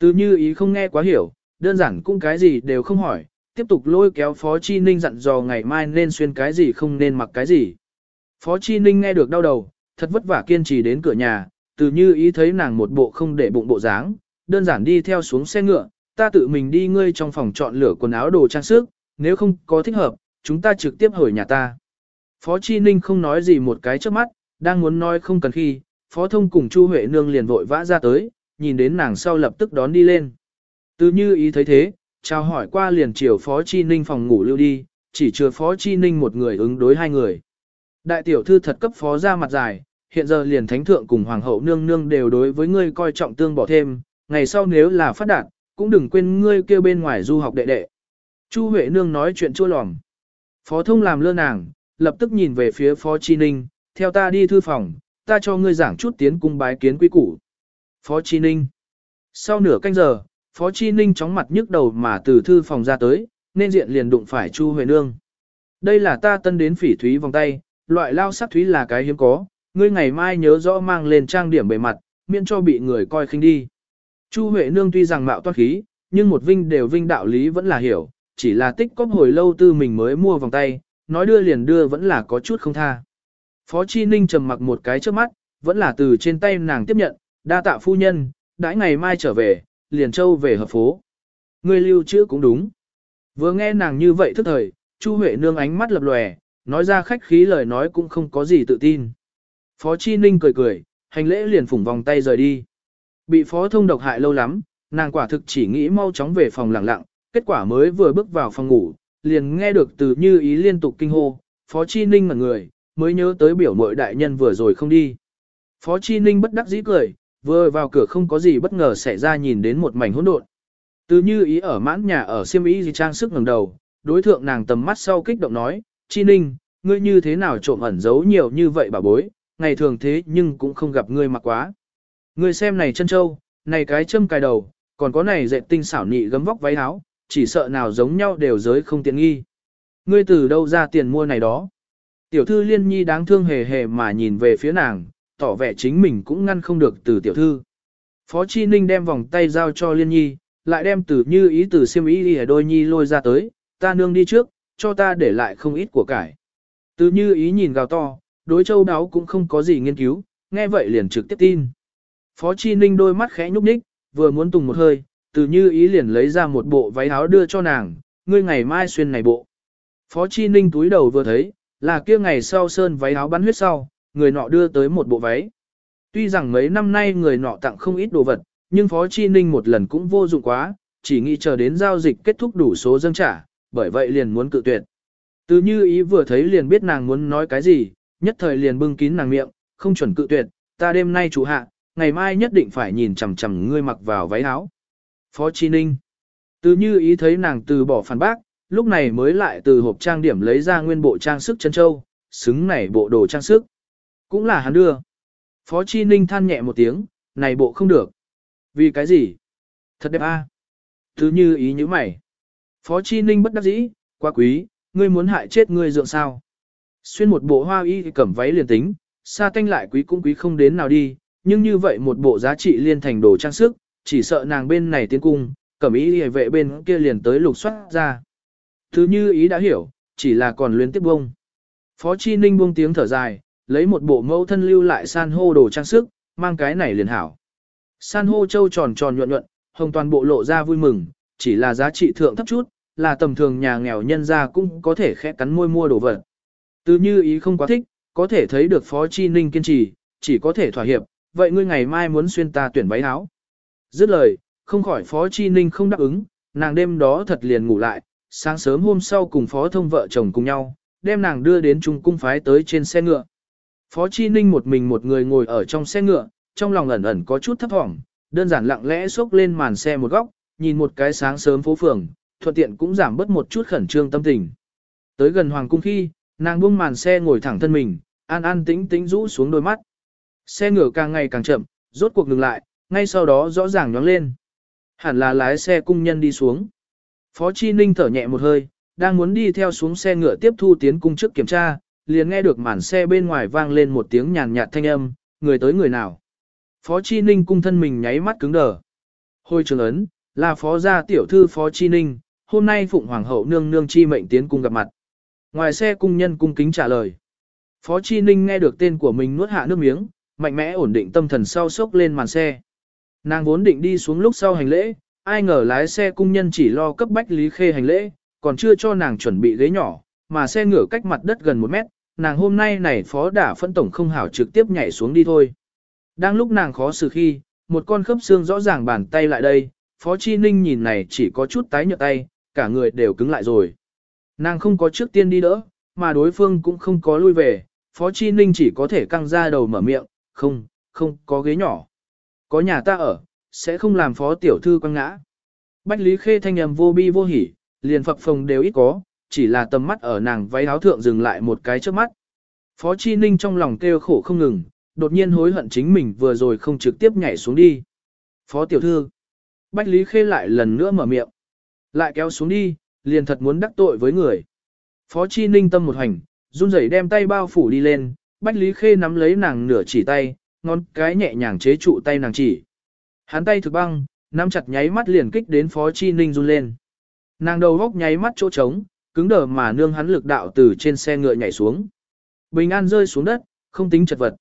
Từ như ý không nghe quá hiểu, đơn giản cũng cái gì đều không hỏi, tiếp tục lôi kéo Phó Chi Ninh dặn dò ngày mai nên xuyên cái gì không nên mặc cái gì. Phó Chi Ninh nghe được đau đầu, thật vất vả kiên trì đến cửa nhà, từ như ý thấy nàng một bộ không để bụng bộ dáng, đơn giản đi theo xuống xe ngựa, ta tự mình đi ngươi trong phòng chọn lửa quần áo đồ trang sức, nếu không có thích hợp, chúng ta trực tiếp hồi nhà ta. Phó Chi Ninh không nói gì một cái trước mắt, đang muốn nói không cần khi, Phó Thông cùng Chu Huệ Nương liền vội vã ra tới, nhìn đến nàng sau lập tức đón đi lên. Từ như ý thấy thế, chào hỏi qua liền chiều Phó Chi Ninh phòng ngủ lưu đi, chỉ chừa Phó Chi Ninh một người ứng đối hai người. đại tiểu thư thật cấp phó ra mặt dài, hiện giờ liền thánh thượng cùng hoàng hậu nương nương đều đối với ngươi coi trọng tương bỏ thêm, ngày sau nếu là phát đạt, cũng đừng quên ngươi kêu bên ngoài du học đệ đệ. Chu Huệ nương nói chuyện chua lòm. Phó thông làm lơ nàng, lập tức nhìn về phía phó chi ninh, theo ta đi thư phòng, ta cho ngươi giảng chút tiến cung bái kiến quý củ. Phó chi ninh. Sau nửa canh giờ, phó chi ninh chóng mặt nhức đầu mà từ thư phòng ra tới, nên diện liền đụng phải Chu Huệ nương. Đây là ta tân đến phỉ thúy vòng tay, loại lao sắc thúy là cái hiếm có, ngươi ngày mai nhớ rõ mang lên trang điểm bề mặt, miễn cho bị người coi khinh đi. Chu Huệ Nương tuy rằng mạo toan khí, nhưng một vinh đều vinh đạo lý vẫn là hiểu, chỉ là tích cóp hồi lâu tư mình mới mua vòng tay, nói đưa liền đưa vẫn là có chút không tha. Phó Chi Ninh trầm mặc một cái trước mắt, vẫn là từ trên tay nàng tiếp nhận, đa tạ phu nhân, đãi ngày mai trở về, liền châu về hợp phố. ngươi lưu chữ cũng đúng. Vừa nghe nàng như vậy thức thời, Chu Huệ Nương ánh mắt lập lòe, nói ra khách khí lời nói cũng không có gì tự tin. Phó Chi Ninh cười cười, hành lễ liền phủng vòng tay rời đi. Bị phó thông độc hại lâu lắm, nàng quả thực chỉ nghĩ mau chóng về phòng lặng lặng, kết quả mới vừa bước vào phòng ngủ, liền nghe được từ như ý liên tục kinh hô, phó chi ninh mà người, mới nhớ tới biểu mội đại nhân vừa rồi không đi. Phó chi ninh bất đắc dĩ cười, vừa vào cửa không có gì bất ngờ xảy ra nhìn đến một mảnh hỗn độn. Từ như ý ở mãn nhà ở siêm ý gì trang sức ngẩng đầu, đối thượng nàng tầm mắt sau kích động nói, chi ninh, ngươi như thế nào trộm ẩn giấu nhiều như vậy bà bối, ngày thường thế nhưng cũng không gặp ngươi mặc quá. Ngươi xem này chân châu, này cái châm cài đầu, còn có này dệt tinh xảo nị gấm vóc váy áo, chỉ sợ nào giống nhau đều giới không tiện nghi. Ngươi từ đâu ra tiền mua này đó? Tiểu thư liên nhi đáng thương hề hề mà nhìn về phía nàng, tỏ vẻ chính mình cũng ngăn không được từ tiểu thư. Phó Chi Ninh đem vòng tay giao cho liên nhi, lại đem từ như ý từ siêm ý đi ở đôi nhi lôi ra tới, ta nương đi trước, cho ta để lại không ít của cải. Từ như ý nhìn gào to, đối châu đáo cũng không có gì nghiên cứu, nghe vậy liền trực tiếp tin. Phó Chi Ninh đôi mắt khẽ nhúc nhích, vừa muốn tùng một hơi, từ như ý liền lấy ra một bộ váy áo đưa cho nàng, ngươi ngày mai xuyên này bộ. Phó Chi Ninh túi đầu vừa thấy, là kia ngày sau sơn váy áo bắn huyết sau, người nọ đưa tới một bộ váy. Tuy rằng mấy năm nay người nọ tặng không ít đồ vật, nhưng Phó Chi Ninh một lần cũng vô dụng quá, chỉ nghĩ chờ đến giao dịch kết thúc đủ số dâng trả, bởi vậy liền muốn cự tuyệt. Từ như ý vừa thấy liền biết nàng muốn nói cái gì, nhất thời liền bưng kín nàng miệng, không chuẩn cự tuyệt, ta đêm nay chủ hạ, ngày mai nhất định phải nhìn chằm chằm ngươi mặc vào váy áo. Phó Chi Ninh. Từ như ý thấy nàng từ bỏ phản bác, lúc này mới lại từ hộp trang điểm lấy ra nguyên bộ trang sức chân châu, xứng này bộ đồ trang sức. Cũng là hắn đưa. Phó Chi Ninh than nhẹ một tiếng, này bộ không được. Vì cái gì? Thật đẹp a. À? Thứ như ý như mày. Phó Chi Ninh bất đắc dĩ, quá quý, ngươi muốn hại chết ngươi dượng sao. Xuyên một bộ hoa y cẩm váy liền tính, sa tanh lại quý cũng quý không đến nào đi, nhưng như vậy một bộ giá trị liên thành đồ trang sức, chỉ sợ nàng bên này tiến cung, cẩm ý hề vệ bên kia liền tới lục soát ra. Thứ như ý đã hiểu, chỉ là còn luyến tiếp bông. Phó Chi Ninh buông tiếng thở dài, lấy một bộ mẫu thân lưu lại san hô đồ trang sức, mang cái này liền hảo. San hô châu tròn tròn nhuận nhuận, hồng toàn bộ lộ ra vui mừng, chỉ là giá trị thượng thấp chút, là tầm thường nhà nghèo nhân ra cũng có thể khẽ cắn môi mua đồ vật. Từ như ý không quá thích, có thể thấy được Phó Chi Ninh kiên trì, chỉ có thể thỏa hiệp, vậy ngươi ngày mai muốn xuyên ta tuyển váy áo. Dứt lời, không khỏi Phó Chi Ninh không đáp ứng, nàng đêm đó thật liền ngủ lại, sáng sớm hôm sau cùng Phó Thông vợ chồng cùng nhau, đem nàng đưa đến trung cung phái tới trên xe ngựa. Phó Chi Ninh một mình một người ngồi ở trong xe ngựa, trong lòng ẩn ẩn có chút thấp thỏm, đơn giản lặng lẽ xốc lên màn xe một góc, nhìn một cái sáng sớm phố phường, thuận tiện cũng giảm bớt một chút khẩn trương tâm tình. Tới gần hoàng cung khi, nàng buông màn xe ngồi thẳng thân mình, an an tĩnh tĩnh rũ xuống đôi mắt. Xe ngựa càng ngày càng chậm, rốt cuộc ngừng lại, ngay sau đó rõ ràng nhoáng lên. Hẳn là lái xe cung nhân đi xuống. Phó Chi Ninh thở nhẹ một hơi, đang muốn đi theo xuống xe ngựa tiếp thu tiến cung trước kiểm tra, liền nghe được màn xe bên ngoài vang lên một tiếng nhàn nhạt thanh âm, người tới người nào. Phó Chi Ninh cung thân mình nháy mắt cứng đờ. Hồi trường ấn, là phó gia tiểu thư Phó Chi Ninh, hôm nay Phụng Hoàng hậu nương nương chi mệnh tiến cung gặp mặt. Ngoài xe cung nhân cung kính trả lời. Phó Chi Ninh nghe được tên của mình nuốt hạ nước miếng, mạnh mẽ ổn định tâm thần sau sốc lên màn xe. Nàng vốn định đi xuống lúc sau hành lễ, ai ngờ lái xe cung nhân chỉ lo cấp bách Lý Khê hành lễ, còn chưa cho nàng chuẩn bị ghế nhỏ, mà xe ngửa cách mặt đất gần một mét, nàng hôm nay này phó đả phân tổng không hảo trực tiếp nhảy xuống đi thôi. Đang lúc nàng khó xử khi, một con khớp xương rõ ràng bàn tay lại đây, phó chi ninh nhìn này chỉ có chút tái nhợt tay, cả người đều cứng lại rồi. Nàng không có trước tiên đi đỡ, mà đối phương cũng không có lui về, Phó Chi Ninh chỉ có thể căng ra đầu mở miệng, không, không, có ghế nhỏ. Có nhà ta ở, sẽ không làm phó tiểu thư quăng ngã. Bách Lý Khê thanh âm vô bi vô hỉ, liền phập phồng đều ít có, chỉ là tầm mắt ở nàng váy áo thượng dừng lại một cái trước mắt. Phó Chi Ninh trong lòng kêu khổ không ngừng, đột nhiên hối hận chính mình vừa rồi không trực tiếp nhảy xuống đi. Phó tiểu thư. Bách Lý Khê lại lần nữa mở miệng. Lại kéo xuống đi, liền thật muốn đắc tội với người. Phó Chi Ninh tâm một hành, run rẩy đem tay bao phủ đi lên, Bách Lý Khê nắm lấy nàng nửa chỉ tay, ngón cái nhẹ nhàng chế trụ tay nàng chỉ. Hắn tay thực băng, nắm chặt nháy mắt liền kích đến Phó Chi Ninh run lên. Nàng đầu góc nháy mắt chỗ trống, cứng đờ mà nương hắn lực đạo từ trên xe ngựa nhảy xuống. Bình an rơi xuống đất, không tính chật vật.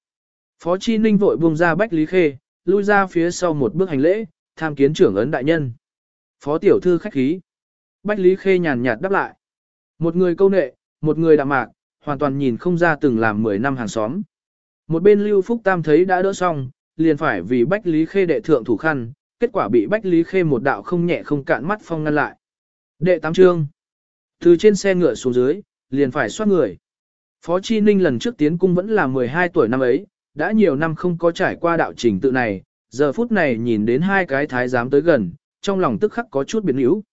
Phó Chi Ninh vội buông ra Bách Lý Khê, lui ra phía sau một bước hành lễ, tham kiến trưởng ấn đại nhân. Phó tiểu thư khách khí. Bách Lý Khê nhàn nhạt đáp lại. Một người câu nệ, một người đạm mạc, hoàn toàn nhìn không ra từng làm 10 năm hàng xóm. Một bên Lưu Phúc Tam thấy đã đỡ xong, liền phải vì Bách Lý Khê đệ thượng thủ khăn, kết quả bị Bách Lý Khê một đạo không nhẹ không cạn mắt phong ngăn lại. Đệ tám trương. Từ trên xe ngựa xuống dưới, liền phải soát người. Phó Chi Ninh lần trước tiến cung vẫn là 12 tuổi năm ấy, đã nhiều năm không có trải qua đạo trình tự này, giờ phút này nhìn đến hai cái thái giám tới gần, trong lòng tức khắc có chút biến yếu.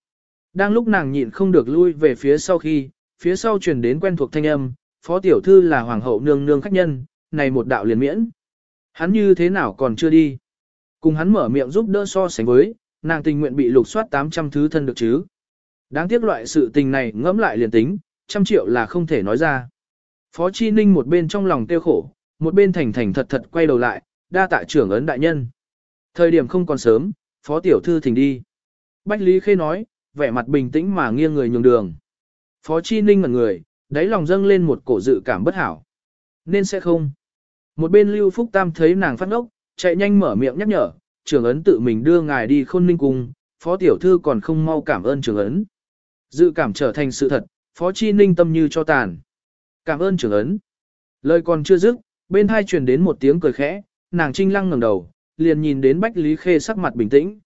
Đang lúc nàng nhịn không được lui về phía sau khi, phía sau truyền đến quen thuộc thanh âm, phó tiểu thư là hoàng hậu nương nương khách nhân, này một đạo liền miễn. Hắn như thế nào còn chưa đi? Cùng hắn mở miệng giúp đỡ so sánh với, nàng tình nguyện bị lục soát 800 thứ thân được chứ. Đáng tiếc loại sự tình này ngẫm lại liền tính, trăm triệu là không thể nói ra. Phó Chi Ninh một bên trong lòng tiêu khổ, một bên thành thành thật thật quay đầu lại, đa tạ trưởng ấn đại nhân. Thời điểm không còn sớm, Phó Tiểu Thư thỉnh đi. Bách Lý Khê nói, vẻ mặt bình tĩnh mà nghiêng người nhường đường. Phó Chi Ninh ngẩn người, đáy lòng dâng lên một cổ dự cảm bất hảo. Nên sẽ không. Một bên Lưu Phúc Tam thấy nàng phát ngốc, chạy nhanh mở miệng nhắc nhở, trưởng ấn tự mình đưa ngài đi khôn ninh cung, Phó Tiểu Thư còn không mau cảm ơn trưởng ấn. Dự cảm trở thành sự thật, Phó Chi Ninh tâm như cho tàn. Cảm ơn trưởng ấn. Lời còn chưa dứt, bên hai truyền đến một tiếng cười khẽ, nàng trinh lăng ngẩng đầu, liền nhìn đến Bách Lý Khê sắc mặt bình tĩnh.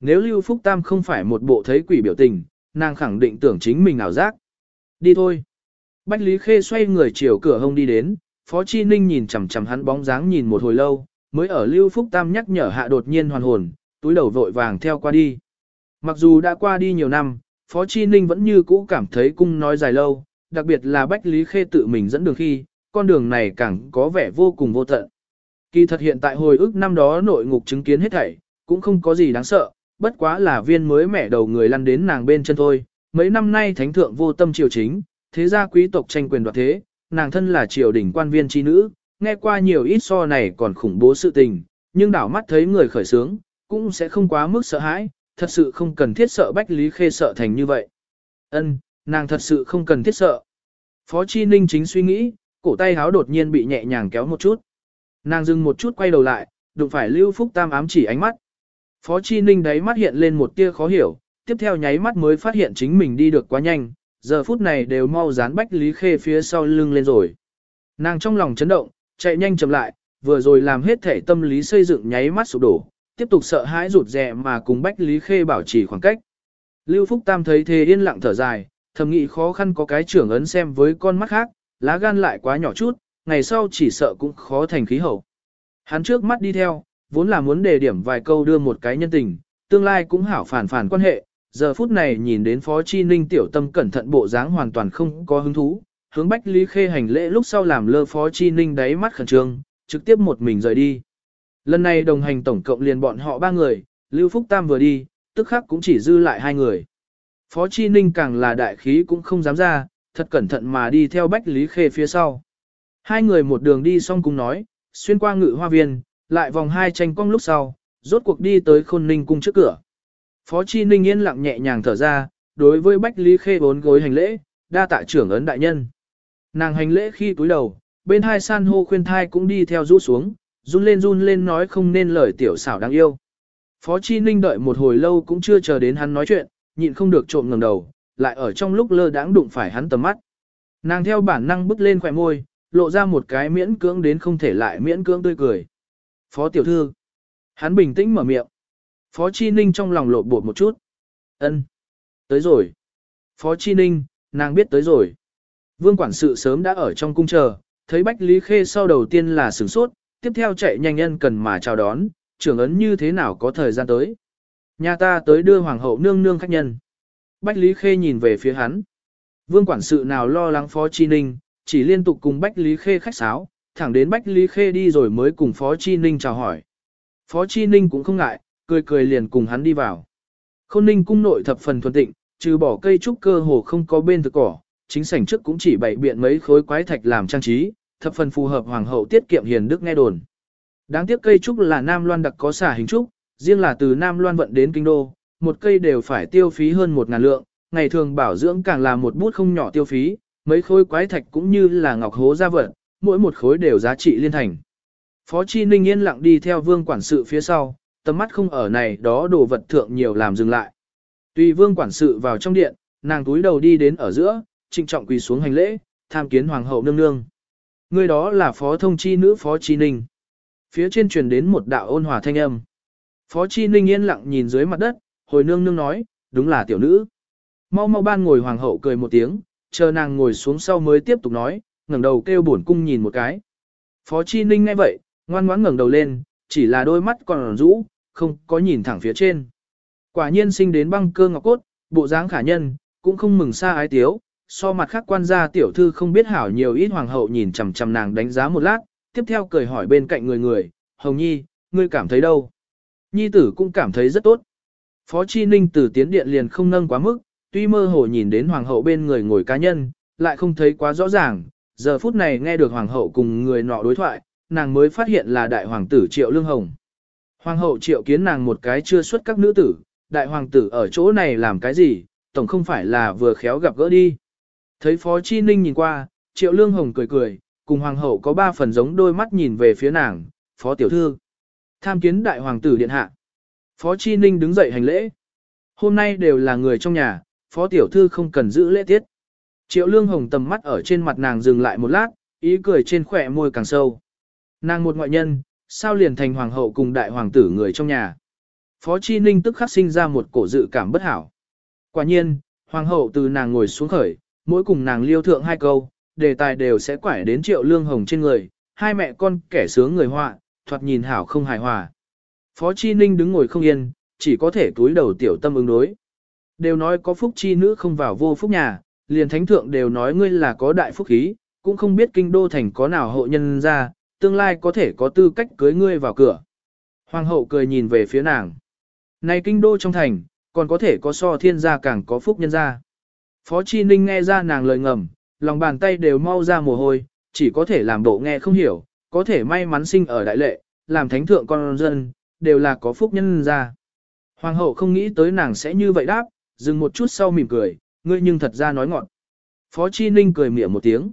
Nếu Lưu Phúc Tam không phải một bộ thấy quỷ biểu tình, nàng khẳng định tưởng chính mình ảo giác. Đi thôi. Bách Lý Khê xoay người chiều cửa hông đi đến, Phó Chi Ninh nhìn chằm chằm hắn bóng dáng nhìn một hồi lâu, mới ở Lưu Phúc Tam nhắc nhở hạ đột nhiên hoàn hồn, túi đầu vội vàng theo qua đi. Mặc dù đã qua đi nhiều năm, Phó Chi Ninh vẫn như cũ cảm thấy cung nói dài lâu, đặc biệt là Bách Lý Khê tự mình dẫn đường khi, con đường này càng có vẻ vô cùng vô tận. Kỳ thật hiện tại hồi ức năm đó nội ngục chứng kiến hết thảy, cũng không có gì đáng sợ, bất quá là viên mới mẻ đầu người lăn đến nàng bên chân thôi. Mấy năm nay thánh thượng vô tâm triều chính, thế gia quý tộc tranh quyền đoạt thế, nàng thân là triều đình quan viên chi nữ, nghe qua nhiều ít so này còn khủng bố sự tình, nhưng đảo mắt thấy người khởi sướng, cũng sẽ không quá mức sợ hãi, thật sự không cần thiết sợ Bách Lý Khê sợ thành như vậy. Ân, nàng thật sự không cần thiết sợ. Phó Chi Ninh chính suy nghĩ, cổ tay háo đột nhiên bị nhẹ nhàng kéo một chút. Nàng dừng một chút quay đầu lại, đụng phải Lưu Phúc Tam ám chỉ ánh mắt. Phó Chi Ninh đáy mắt hiện lên một tia khó hiểu, tiếp theo nháy mắt mới phát hiện chính mình đi được quá nhanh, giờ phút này đều mau dán Bách Lý Khê phía sau lưng lên rồi. Nàng trong lòng chấn động, chạy nhanh chậm lại, vừa rồi làm hết thể tâm lý xây dựng nháy mắt sụp đổ, tiếp tục sợ hãi rụt rè mà cùng Bách Lý Khê bảo trì khoảng cách. Lưu Phúc Tam thấy thế yên lặng thở dài, thầm nghĩ khó khăn có cái trưởng ấn xem với con mắt khác, lá gan lại quá nhỏ chút, ngày sau chỉ sợ cũng khó thành khí hậu. Hắn trước mắt đi theo, vốn là muốn đề điểm vài câu đưa một cái nhân tình, tương lai cũng hảo phản phản quan hệ, giờ phút này nhìn đến Phó Chi Ninh tiểu tâm cẩn thận bộ dáng hoàn toàn không có hứng thú, hướng Bách Lý Khê hành lễ lúc sau làm lơ Phó Chi Ninh đáy mắt khẩn trương, trực tiếp một mình rời đi. Lần này đồng hành tổng cộng liền bọn họ ba người, Lưu Phúc Tam vừa đi, tức khắc cũng chỉ dư lại hai người. Phó Chi Ninh càng là đại khí cũng không dám ra, thật cẩn thận mà đi theo Bách Lý Khê phía sau. Hai người một đường đi xong cùng nói, xuyên qua ngự hoa viên, lại vòng hai tranh cong lúc sau, rốt cuộc đi tới khôn ninh cung trước cửa. Phó Chi Ninh yên lặng nhẹ nhàng thở ra, đối với Bách Lý Khê bốn gối hành lễ, đa tạ trưởng ấn đại nhân. Nàng hành lễ khi cúi đầu, bên hai san hô khuyên thai cũng đi theo rũ xuống, run lên run lên nói không nên lời tiểu xảo đáng yêu. Phó Chi Ninh đợi một hồi lâu cũng chưa chờ đến hắn nói chuyện, nhịn không được trộm ngẩng đầu, lại ở trong lúc lơ đãng đụng phải hắn tầm mắt. Nàng theo bản năng bước lên khỏe môi, lộ ra một cái miễn cưỡng đến không thể lại miễn cưỡng tươi cười. Phó tiểu thư. Hắn bình tĩnh mở miệng. Phó Chi Ninh trong lòng lộ bột một chút. ân Tới rồi. Phó Chi Ninh, nàng biết tới rồi. Vương quản sự sớm đã ở trong cung chờ, thấy Bách Lý Khê sau đầu tiên là sửng sốt, tiếp theo chạy nhanh nhân cần mà chào đón, trưởng ấn như thế nào có thời gian tới. Nhà ta tới đưa hoàng hậu nương nương khách nhân. Bách Lý Khê nhìn về phía hắn. Vương quản sự nào lo lắng Phó Chi Ninh, chỉ liên tục cùng Bách Lý Khê khách sáo, thẳng đến Bách Lý Khê đi rồi mới cùng Phó Chi Ninh chào hỏi. Phó Chi Ninh cũng không ngại, cười cười liền cùng hắn đi vào. Khôn Ninh cung nội thập phần thuần tịnh, trừ bỏ cây trúc cơ hồ không có bên thực cỏ, chính sảnh trước cũng chỉ bày biện mấy khối quái thạch làm trang trí, thập phần phù hợp hoàng hậu tiết kiệm hiền đức nghe đồn. Đáng tiếc cây trúc là Nam Loan đặc có xả hình trúc, riêng là từ Nam Loan vận đến kinh đô, một cây đều phải tiêu phí hơn một ngàn lượng, ngày thường bảo dưỡng càng là một bút không nhỏ tiêu phí, mấy khối quái thạch cũng như là ngọc hố gia vận, mỗi một khối đều giá trị liên thành. Phó Chi Ninh yên lặng đi theo vương quản sự phía sau, tầm mắt không ở này đó đồ vật thượng nhiều làm dừng lại. Tùy vương quản sự vào trong điện, nàng túi đầu đi đến ở giữa, trịnh trọng quỳ xuống hành lễ, tham kiến hoàng hậu nương nương. Người đó là phó thông chi nữ phó chi ninh. Phía trên truyền đến một đạo ôn hòa thanh âm. Phó chi ninh yên lặng nhìn dưới mặt đất, hồi nương nương nói, đúng là tiểu nữ. Mau mau ban ngồi hoàng hậu cười một tiếng, chờ nàng ngồi xuống sau mới tiếp tục nói, ngẩng đầu kêu bổn cung nhìn một cái. Phó chi ninh ngay vậy, ngoan ngoãn ngẩng đầu lên, chỉ là đôi mắt còn rũ, không có nhìn thẳng phía trên. Quả nhiên sinh đến băng cơ ngọc cốt, bộ dáng khả nhân, cũng không mừng xa ái tiếu, so mặt khác quan gia tiểu thư không biết hảo nhiều ít hoàng hậu nhìn chằm chằm nàng đánh giá một lát, tiếp theo cười hỏi bên cạnh người người, Hồng Nhi, ngươi cảm thấy đâu? Nhi tử cũng cảm thấy rất tốt. Phó Chi Ninh từ tiến điện liền không nâng quá mức, tuy mơ hồ nhìn đến hoàng hậu bên người ngồi cá nhân, lại không thấy quá rõ ràng, giờ phút này nghe được hoàng hậu cùng người nọ đối thoại, nàng mới phát hiện là đại hoàng tử Triệu Lương Hồng. Hoàng hậu Triệu kiến nàng một cái chưa xuất các nữ tử, đại hoàng tử ở chỗ này làm cái gì, tổng không phải là vừa khéo gặp gỡ đi. Thấy Phó Chi Ninh nhìn qua, Triệu Lương Hồng cười cười, cùng hoàng hậu có ba phần giống đôi mắt nhìn về phía nàng, Phó Tiểu Thư. Tham kiến đại hoàng tử điện hạ. Phó Chi Ninh đứng dậy hành lễ. Hôm nay đều là người trong nhà, Phó Tiểu Thư không cần giữ lễ tiết. Triệu Lương Hồng tầm mắt ở trên mặt nàng dừng lại một lát, ý cười trên khỏe môi càng sâu. Nàng một ngoại nhân, sao liền thành hoàng hậu cùng đại hoàng tử người trong nhà. Phó Chi Ninh tức khắc sinh ra một cổ dự cảm bất hảo. Quả nhiên, hoàng hậu từ nàng ngồi xuống khởi, mỗi cùng nàng liêu thượng hai câu, đề tài đều sẽ quải đến triệu lương hồng trên người, hai mẹ con kẻ sướng người họa, thoạt nhìn hảo không hài hòa. Phó Chi Ninh đứng ngồi không yên, chỉ có thể túi đầu tiểu tâm ứng đối. Đều nói có phúc chi nữ không vào vô phúc nhà, liền thánh thượng đều nói ngươi là có đại phúc khí, cũng không biết kinh đô thành có nào hộ nhân ra, tương lai có thể có tư cách cưới ngươi vào cửa. Hoàng hậu cười nhìn về phía nàng. Này kinh đô trong thành, còn có thể có so thiên gia càng có phúc nhân gia. Phó Chi Ninh nghe ra nàng lời ngầm, lòng bàn tay đều mau ra mồ hôi, chỉ có thể làm bộ nghe không hiểu, có thể may mắn sinh ở đại lệ, làm thánh thượng con dân, đều là có phúc nhân ra. Hoàng hậu không nghĩ tới nàng sẽ như vậy đáp, dừng một chút sau mỉm cười, ngươi nhưng thật ra nói ngọn. Phó Chi Ninh cười mỉa một tiếng.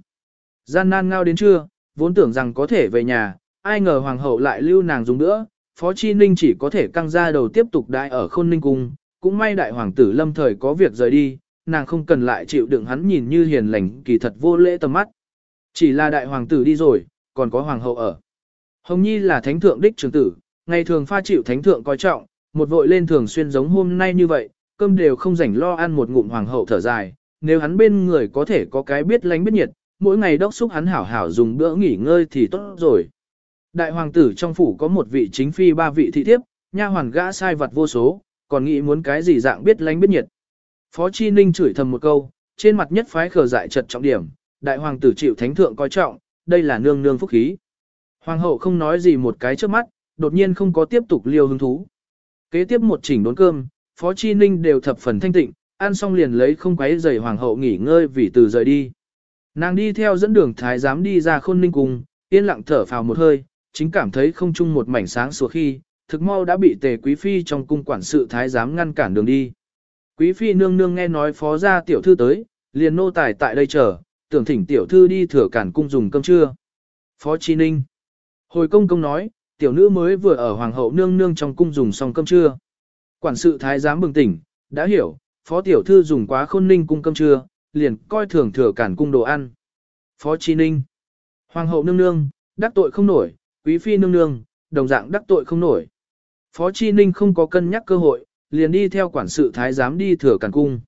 Gian nan ngao đến trưa, vốn tưởng rằng có thể về nhà, ai ngờ hoàng hậu lại lưu nàng dùng nữa, Phó Chi Ninh chỉ có thể căng ra đầu tiếp tục đại ở khôn ninh cung, cũng may đại hoàng tử lâm thời có việc rời đi, nàng không cần lại chịu đựng hắn nhìn như hiền lành kỳ thật vô lễ tầm mắt. Chỉ là đại hoàng tử đi rồi, còn có hoàng hậu ở. Hồng Nhi là thánh thượng đích trưởng tử, ngày thường pha chịu thánh thượng coi trọng, một vội lên thường xuyên giống hôm nay như vậy, cơm đều không rảnh lo ăn một ngụm hoàng hậu thở dài, nếu hắn bên người có thể có cái biết lánh biết nhiệt, mỗi ngày đốc xúc hắn hảo hảo dùng bữa nghỉ ngơi thì tốt rồi. Đại hoàng tử trong phủ có một vị chính phi ba vị thị thiếp, nha hoàn gã sai vật vô số, còn nghĩ muốn cái gì dạng biết lánh biết nhiệt. Phó Chi Ninh chửi thầm một câu, trên mặt nhất phái khờ dại trật trọng điểm, đại hoàng tử chịu thánh thượng coi trọng, đây là nương nương phúc khí. Hoàng hậu không nói gì một cái trước mắt, đột nhiên không có tiếp tục liêu hứng thú. Kế tiếp một chỉnh đốn cơm, Phó Chi Ninh đều thập phần thanh tịnh, ăn xong liền lấy không quấy giày hoàng hậu nghỉ ngơi vì từ rời đi. Nàng đi theo dẫn đường thái giám đi ra khôn ninh cung, yên lặng thở phào một hơi, chính cảm thấy không chung một mảnh sáng sủa khi, thực mau đã bị tề quý phi trong cung quản sự thái giám ngăn cản đường đi. Quý phi nương nương nghe nói phó gia tiểu thư tới, liền nô tài tại đây chờ, tưởng thỉnh tiểu thư đi thừa cản cung dùng cơm trưa. Phó Chi Ninh. Hồi công công nói, tiểu nữ mới vừa ở hoàng hậu nương nương trong cung dùng xong cơm trưa. Quản sự thái giám bừng tỉnh, đã hiểu, phó tiểu thư dùng quá khôn ninh cung cơm trưa, liền coi thường thừa cản cung đồ ăn. Phó Chi Ninh. Hoàng hậu nương nương, đắc tội không nổi, quý phi nương nương, đồng dạng đắc tội không nổi. Phó Chi Ninh không có cân nhắc cơ hội, liền đi theo quản sự thái giám đi thừa càn cung.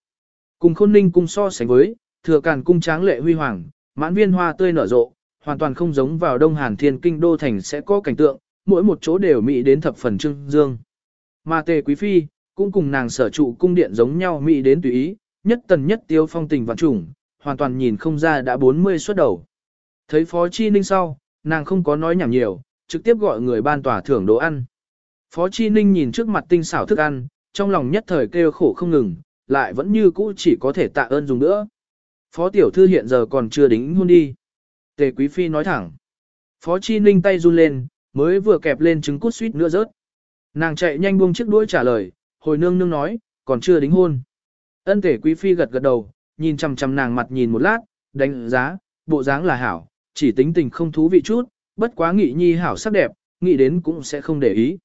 Cùng khôn ninh cung so sánh với, thừa càn cung tráng lệ huy hoàng, mãn viên hoa tươi nở rộ, hoàn toàn không giống vào Đông Hàn Thiên Kinh Đô Thành sẽ có cảnh tượng, mỗi một chỗ đều mỹ đến thập phần trưng dương. Mà tề quý phi, cũng cùng nàng sở trụ cung điện giống nhau mỹ đến tùy ý, nhất tần nhất tiêu phong tình vạn trùng, hoàn toàn nhìn không ra đã 40 xuất đầu. Thấy Phó Chi Ninh sau, nàng không có nói nhảm nhiều, trực tiếp gọi người ban tòa thưởng đồ ăn. Phó Chi Ninh nhìn trước mặt tinh xảo thức ăn, trong lòng nhất thời kêu khổ không ngừng, lại vẫn như cũ chỉ có thể tạ ơn dùng nữa. Phó tiểu thư hiện giờ còn chưa đính hôn đi. Tề Quý Phi nói thẳng. Phó Chi Ninh tay run lên, mới vừa kẹp lên trứng cút suýt nữa rớt. Nàng chạy nhanh buông chiếc đuôi trả lời, hồi nương nương nói, còn chưa đính hôn. Ân Tề Quý Phi gật gật đầu, nhìn chằm chằm nàng mặt nhìn một lát, đánh giá, bộ dáng là hảo, chỉ tính tình không thú vị chút, bất quá nghị nhi hảo sắc đẹp, nghĩ đến cũng sẽ không để ý.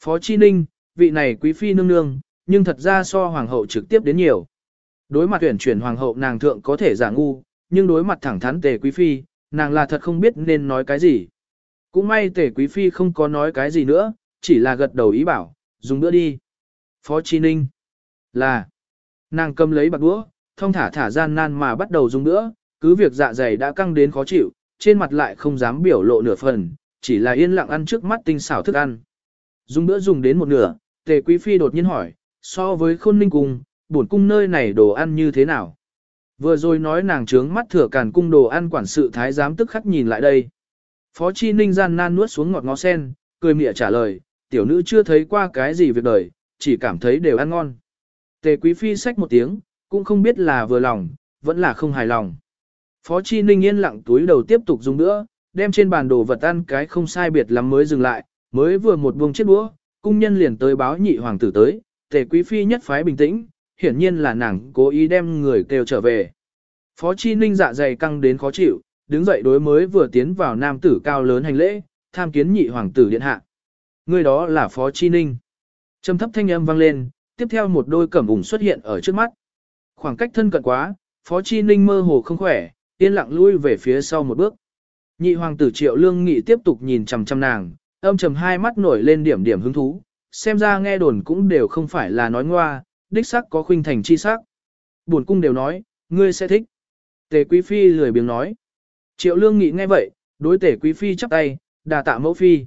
Phó Chi Ninh, vị này Quý Phi nương nương, nhưng thật ra so hoàng hậu trực tiếp đến nhiều. Đối mặt tuyển chuyển hoàng hậu nàng thượng có thể giả ngu, nhưng đối mặt thẳng thắn tề quý phi, nàng là thật không biết nên nói cái gì. Cũng may tề quý phi không có nói cái gì nữa, chỉ là gật đầu ý bảo, dùng bữa đi. Phó Chi Ninh là nàng cầm lấy bạc đũa, thông thả thả gian nan mà bắt đầu dùng nữa cứ việc dạ dày đã căng đến khó chịu, trên mặt lại không dám biểu lộ nửa phần, chỉ là yên lặng ăn trước mắt tinh xảo thức ăn. Dùng bữa dùng đến một nửa, tề quý phi đột nhiên hỏi, so với khôn ninh cung, bổn cung nơi này đồ ăn như thế nào? Vừa rồi nói nàng trướng mắt thừa càn cung đồ ăn quản sự thái giám tức khắc nhìn lại đây. Phó Chi Ninh gian nan nuốt xuống ngọt ngó sen, cười mỉa trả lời, tiểu nữ chưa thấy qua cái gì việc đời, chỉ cảm thấy đều ăn ngon. Tề Quý Phi xách một tiếng, cũng không biết là vừa lòng, vẫn là không hài lòng. Phó Chi Ninh yên lặng túi đầu tiếp tục dùng nữa, đem trên bàn đồ vật ăn cái không sai biệt lắm mới dừng lại, mới vừa một buông chiếc đũa, cung nhân liền tới báo nhị hoàng tử tới, Tề Quý Phi nhất phái bình tĩnh, hiển nhiên là nàng cố ý đem người kêu trở về. Phó Chi Ninh dạ dày căng đến khó chịu, đứng dậy đối mới vừa tiến vào nam tử cao lớn hành lễ, tham kiến nhị hoàng tử điện hạ. Người đó là Phó Chi Ninh. Trầm thấp thanh âm vang lên, tiếp theo một đôi cẩm ủng xuất hiện ở trước mắt. Khoảng cách thân cận quá, Phó Chi Ninh mơ hồ không khỏe, yên lặng lui về phía sau một bước. Nhị hoàng tử Triệu Lương Nghị tiếp tục nhìn chằm chằm nàng, âm trầm hai mắt nổi lên điểm điểm hứng thú, xem ra nghe đồn cũng đều không phải là nói ngoa, đích sắc có khuynh thành chi sắc. Buồn cung đều nói, ngươi sẽ thích. Tề Quý Phi lười biếng nói. Triệu Lương Nghị nghe vậy, đối Tề Quý Phi chắp tay, đà tạ mẫu phi.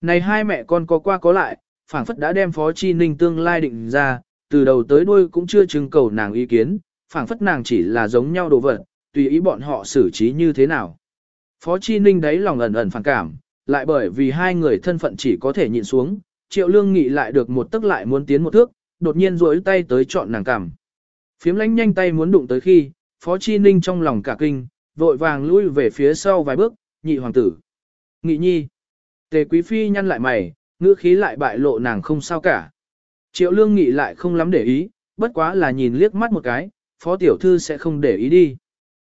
Này hai mẹ con có qua có lại, phảng phất đã đem Phó Chi Ninh tương lai định ra, từ đầu tới đuôi cũng chưa trưng cầu nàng ý kiến, phảng phất nàng chỉ là giống nhau đồ vật, tùy ý bọn họ xử trí như thế nào. Phó Chi Ninh đấy lòng ẩn ẩn phản cảm, lại bởi vì hai người thân phận chỉ có thể nhịn xuống, Triệu Lương Nghị lại được một tức lại muốn tiến một thước, đột nhiên duỗi tay tới chọn nàng cằm. Phiếm lánh nhanh tay muốn đụng tới khi, Phó Chi Ninh trong lòng cả kinh, vội vàng lui về phía sau vài bước, nhị hoàng tử. Nghị nhi. Tề quý phi nhăn lại mày, ngữ khí lại bại lộ nàng không sao cả. Triệu lương nghị lại không lắm để ý, bất quá là nhìn liếc mắt một cái, phó tiểu thư sẽ không để ý đi.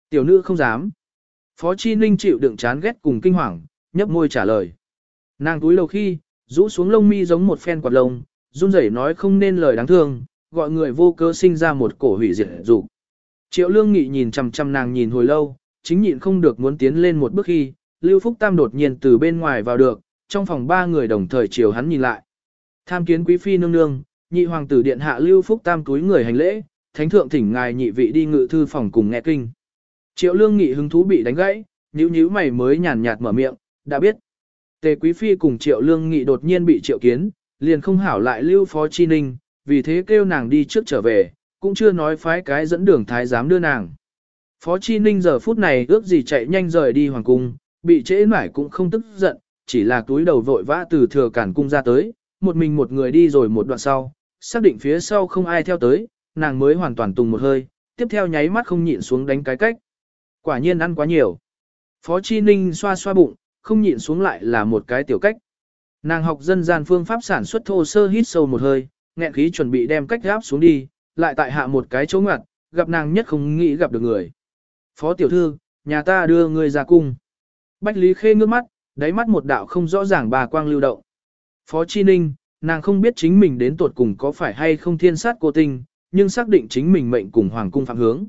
Tiểu nữ không dám. Phó Chi Ninh chịu đựng chán ghét cùng kinh hoàng, nhấp môi trả lời. Nàng túi lâu khi, rũ xuống lông mi giống một phen quạt lông, run rẩy nói không nên lời đáng thương, gọi người vô cơ sinh ra một cổ hủy diệt dục. Triệu Lương Nghị nhìn chằm chằm nàng nhìn hồi lâu, chính nhịn không được muốn tiến lên một bước khi, Lưu Phúc Tam đột nhiên từ bên ngoài vào được, trong phòng ba người đồng thời chiều hắn nhìn lại. Tham kiến quý phi nương nương, nhị hoàng tử điện hạ Lưu Phúc Tam túi người hành lễ, thánh thượng thỉnh ngài nhị vị đi ngự thư phòng cùng nghe kinh. Triệu Lương Nghị hứng thú bị đánh gãy, nhíu nhíu mày mới nhàn nhạt mở miệng, đã biết. Tề Quý Phi cùng Triệu Lương Nghị đột nhiên bị triệu kiến, liền không hảo lại lưu phó chi ninh, vì thế kêu nàng đi trước trở về, cũng chưa nói phái cái dẫn đường thái giám đưa nàng. Phó chi ninh giờ phút này ước gì chạy nhanh rời đi hoàng cung, bị trễ mãi cũng không tức giận, chỉ là túi đầu vội vã từ thừa cản cung ra tới, một mình một người đi rồi một đoạn sau, xác định phía sau không ai theo tới, nàng mới hoàn toàn tùng một hơi, tiếp theo nháy mắt không nhịn xuống đánh cái cách. Quả nhiên ăn quá nhiều. Phó Chi Ninh xoa xoa bụng, không nhịn xuống lại là một cái tiểu cách. Nàng học dân gian phương pháp sản xuất thô sơ hít sâu một hơi, nghẹn khí chuẩn bị đem cách gáp xuống đi, lại tại hạ một cái chỗ ngặt, gặp nàng nhất không nghĩ gặp được người. Phó tiểu thư, nhà ta đưa người ra cung. Bách Lý Khê ngước mắt, đáy mắt một đạo không rõ ràng bà quang lưu động. Phó Chi Ninh, nàng không biết chính mình đến tuột cùng có phải hay không thiên sát cô tinh, nhưng xác định chính mình mệnh cùng hoàng cung phạm hướng.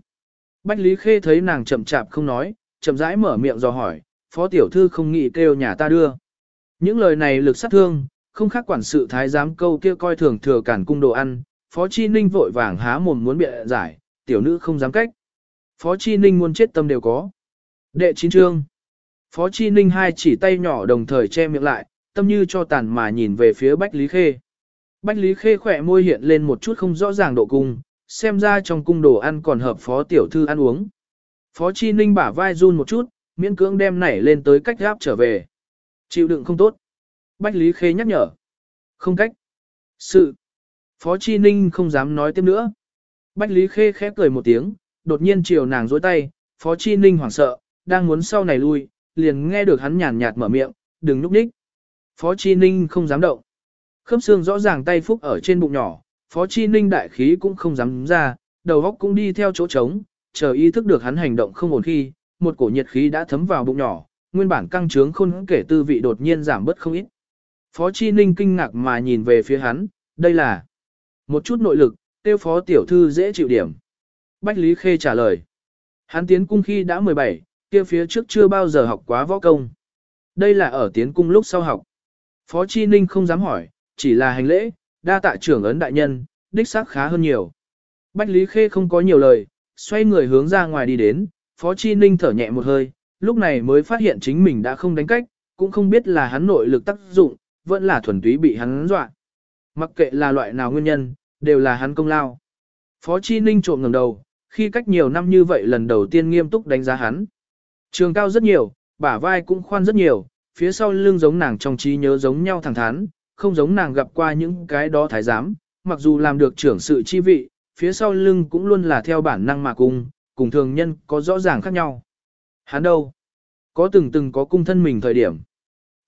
Bách Lý Khê thấy nàng chậm chạp không nói, chậm rãi mở miệng do hỏi, phó tiểu thư không nghĩ kêu nhà ta đưa. Những lời này lực sát thương, không khác quản sự thái giám câu kia coi thường thừa cản cung đồ ăn, Phó Chi Ninh vội vàng há mồm muốn bịa giải, tiểu nữ không dám cách. Phó Chi Ninh muốn chết tâm đều có. Đệ chín chương. Phó Chi Ninh hai chỉ tay nhỏ đồng thời che miệng lại, tâm như cho tàn mà nhìn về phía Bách Lý Khê. Bách Lý Khê khỏe môi hiện lên một chút không rõ ràng độ cung, xem ra trong cung đồ ăn còn hợp phó tiểu thư ăn uống. Phó Chi Ninh bả vai run một chút, miễn cưỡng đem nảy lên tới cách gáp trở về. Chịu đựng không tốt. Bách Lý Khê nhắc nhở. Không cách. Sự. Phó Chi Ninh không dám nói tiếp nữa. Bách Lý Khê khép cười một tiếng, đột nhiên chiều nàng dối tay, Phó Chi Ninh hoảng sợ, đang muốn sau này lui, liền nghe được hắn nhàn nhạt mở miệng, đừng núp đích. Phó Chi Ninh không dám động. Khớp xương rõ ràng tay phúc ở trên bụng nhỏ, Phó Chi Ninh đại khí cũng không dám ra, đầu óc cũng đi theo chỗ trống, chờ ý thức được hắn hành động không ổn khi, một cổ nhiệt khí đã thấm vào bụng nhỏ, nguyên bản căng trướng khôn kể tư vị đột nhiên giảm bớt không ít. Phó Chi Ninh kinh ngạc mà nhìn về phía hắn, đây là một chút nội lực, tiêu phó tiểu thư dễ chịu điểm. Bách Lý Khê trả lời. Hắn tiến cung khi đã 17, kia phía trước chưa bao giờ học quá võ công. Đây là ở tiến cung lúc sau học. Phó Chi Ninh không dám hỏi, chỉ là hành lễ, đa tạ trưởng ấn đại nhân, đích xác khá hơn nhiều. Bách Lý Khê không có nhiều lời, xoay người hướng ra ngoài đi đến, Phó Chi Ninh thở nhẹ một hơi, lúc này mới phát hiện chính mình đã không đánh cách, cũng không biết là hắn nội lực tác dụng, vẫn là thuần túy bị hắn dọa. Mặc kệ là loại nào nguyên nhân, đều là hắn công lao. Phó Chi Ninh trộm ngẩng đầu, khi cách nhiều năm như vậy lần đầu tiên nghiêm túc đánh giá hắn. Trường cao rất nhiều, bả vai cũng khoan rất nhiều, phía sau lưng giống nàng trong trí nhớ giống nhau thẳng thắn, không giống nàng gặp qua những cái đó thái giám, mặc dù làm được trưởng sự chi vị, phía sau lưng cũng luôn là theo bản năng mà cung, cùng thường nhân có rõ ràng khác nhau. Hắn đâu? Có từng từng có cung thân mình thời điểm.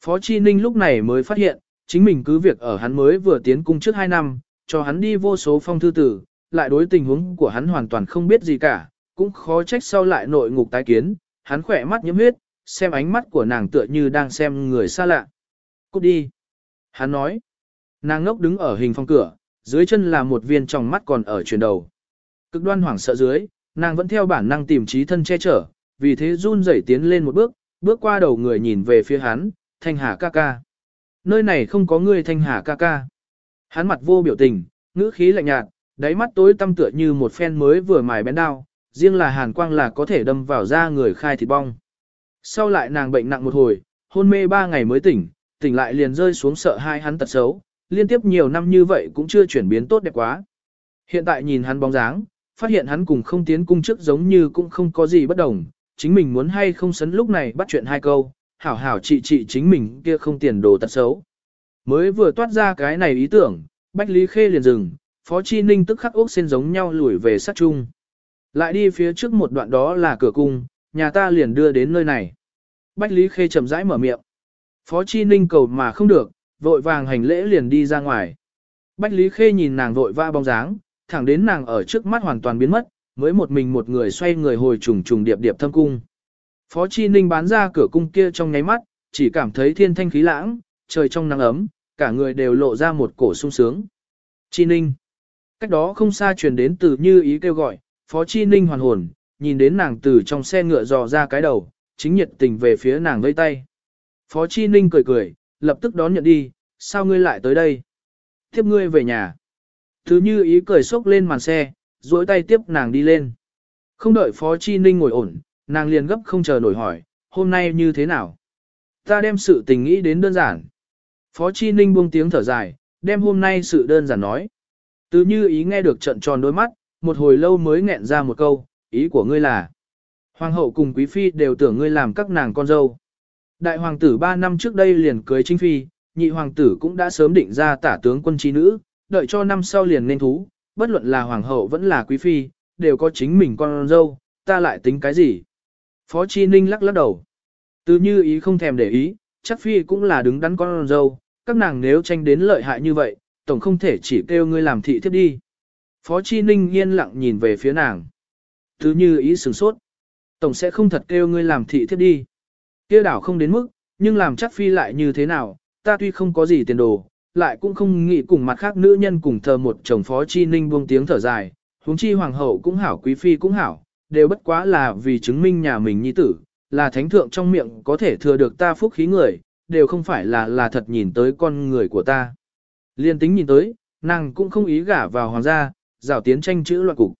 Phó Chi Ninh lúc này mới phát hiện, chính mình cứ việc ở hắn mới vừa tiến cung trước 2 năm, cho hắn đi vô số phong thư tử, lại đối tình huống của hắn hoàn toàn không biết gì cả, cũng khó trách sau lại nội ngục tái kiến, hắn khỏe mắt nhiễm huyết, xem ánh mắt của nàng tựa như đang xem người xa lạ. Cút đi. Hắn nói. Nàng ngốc đứng ở hình phong cửa, dưới chân là một viên trong mắt còn ở chuyển đầu. Cực đoan hoảng sợ dưới, nàng vẫn theo bản năng tìm trí thân che chở, vì thế run rẩy tiến lên một bước, bước qua đầu người nhìn về phía hắn, thanh hà ca ca. Nơi này không có người thanh hà ca ca. Hắn mặt vô biểu tình, ngữ khí lạnh nhạt, đáy mắt tối tăm tựa như một phen mới vừa mài bén đao, riêng là hàn quang là có thể đâm vào da người khai thịt bong. Sau lại nàng bệnh nặng một hồi, hôn mê ba ngày mới tỉnh, tỉnh lại liền rơi xuống sợ hai hắn tật xấu, liên tiếp nhiều năm như vậy cũng chưa chuyển biến tốt đẹp quá. Hiện tại nhìn hắn bóng dáng, phát hiện hắn cùng không tiến cung trước giống như cũng không có gì bất đồng, chính mình muốn hay không sấn lúc này bắt chuyện hai câu, hảo hảo trị trị chính mình kia không tiền đồ tật xấu. Mới vừa toát ra cái này ý tưởng, Bách Lý Khê liền dừng, Phó Chi Ninh tức khắc ốc sen giống nhau lùi về sát chung. Lại đi phía trước một đoạn đó là cửa cung, nhà ta liền đưa đến nơi này. Bách Lý Khê chậm rãi mở miệng. Phó Chi Ninh cầu mà không được, vội vàng hành lễ liền đi ra ngoài. Bách Lý Khê nhìn nàng vội va bóng dáng, thẳng đến nàng ở trước mắt hoàn toàn biến mất, mới một mình một người xoay người hồi trùng trùng điệp điệp thâm cung. Phó Chi Ninh bán ra cửa cung kia trong nháy mắt, chỉ cảm thấy thiên thanh khí lãng, trời trong nắng ấm, cả người đều lộ ra một cổ sung sướng. Chi Ninh. Cách đó không xa truyền đến từ như ý kêu gọi, Phó Chi Ninh hoàn hồn, nhìn đến nàng từ trong xe ngựa dò ra cái đầu, chính nhiệt tình về phía nàng vây tay. Phó Chi Ninh cười cười, lập tức đón nhận đi, sao ngươi lại tới đây? Tiếp ngươi về nhà. Thứ như ý cười xốc lên màn xe, duỗi tay tiếp nàng đi lên. Không đợi Phó Chi Ninh ngồi ổn, nàng liền gấp không chờ nổi hỏi, hôm nay như thế nào? Ta đem sự tình nghĩ đến đơn giản. Phó Chi Ninh buông tiếng thở dài, đem hôm nay sự đơn giản nói. Từ như ý nghe được trận tròn đôi mắt, một hồi lâu mới nghẹn ra một câu, ý của ngươi là. Hoàng hậu cùng quý phi đều tưởng ngươi làm các nàng con dâu. Đại hoàng tử 3 năm trước đây liền cưới chính phi, nhị hoàng tử cũng đã sớm định ra tả tướng quân trí nữ, đợi cho năm sau liền nên thú, bất luận là hoàng hậu vẫn là quý phi, đều có chính mình con dâu, ta lại tính cái gì. Phó Chi Ninh lắc lắc đầu. Từ như ý không thèm để ý, chắc phi cũng là đứng đắn con dâu, các nàng nếu tranh đến lợi hại như vậy, tổng không thể chỉ kêu ngươi làm thị thiếp đi. Phó Chi Ninh yên lặng nhìn về phía nàng. Từ như ý sửng sốt. Tổng sẽ không thật kêu ngươi làm thị thiếp đi. kia đảo không đến mức, nhưng làm chắc phi lại như thế nào, ta tuy không có gì tiền đồ, lại cũng không nghĩ cùng mặt khác nữ nhân cùng thờ một chồng Phó Chi Ninh buông tiếng thở dài, huống chi hoàng hậu cũng hảo quý phi cũng hảo, đều bất quá là vì chứng minh nhà mình nhi tử, là thánh thượng trong miệng có thể thừa được ta phúc khí người, đều không phải là là thật nhìn tới con người của ta. Liên tính nhìn tới, nàng cũng không ý gả vào hoàng gia, rào tiến tranh chữ loạn cục.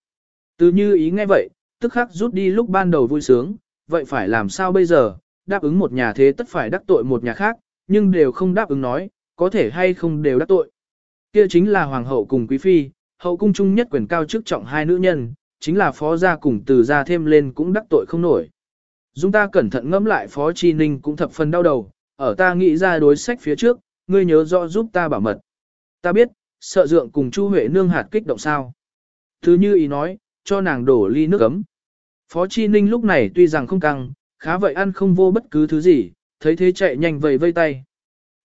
Từ như ý nghe vậy, tức khắc rút đi lúc ban đầu vui sướng, vậy phải làm sao bây giờ, đáp ứng một nhà thế tất phải đắc tội một nhà khác, nhưng đều không đáp ứng nói, có thể hay không đều đắc tội. Kia chính là hoàng hậu cùng quý phi, hậu cung trung nhất quyền cao chức trọng hai nữ nhân, chính là phó gia cùng từ gia thêm lên cũng đắc tội không nổi. Dung ta cẩn thận ngẫm lại phó chi ninh cũng thập phần đau đầu, ở ta nghĩ ra đối sách phía trước, ngươi nhớ rõ giúp ta bảo mật. Ta biết, sợ dượng cùng Chu Huệ nương hạt kích động sao. Thứ như ý nói, cho nàng đổ ly nước ấm. Phó Chi Ninh lúc này tuy rằng không căng, khá vậy ăn không vô bất cứ thứ gì, thấy thế chạy nhanh vầy vây tay.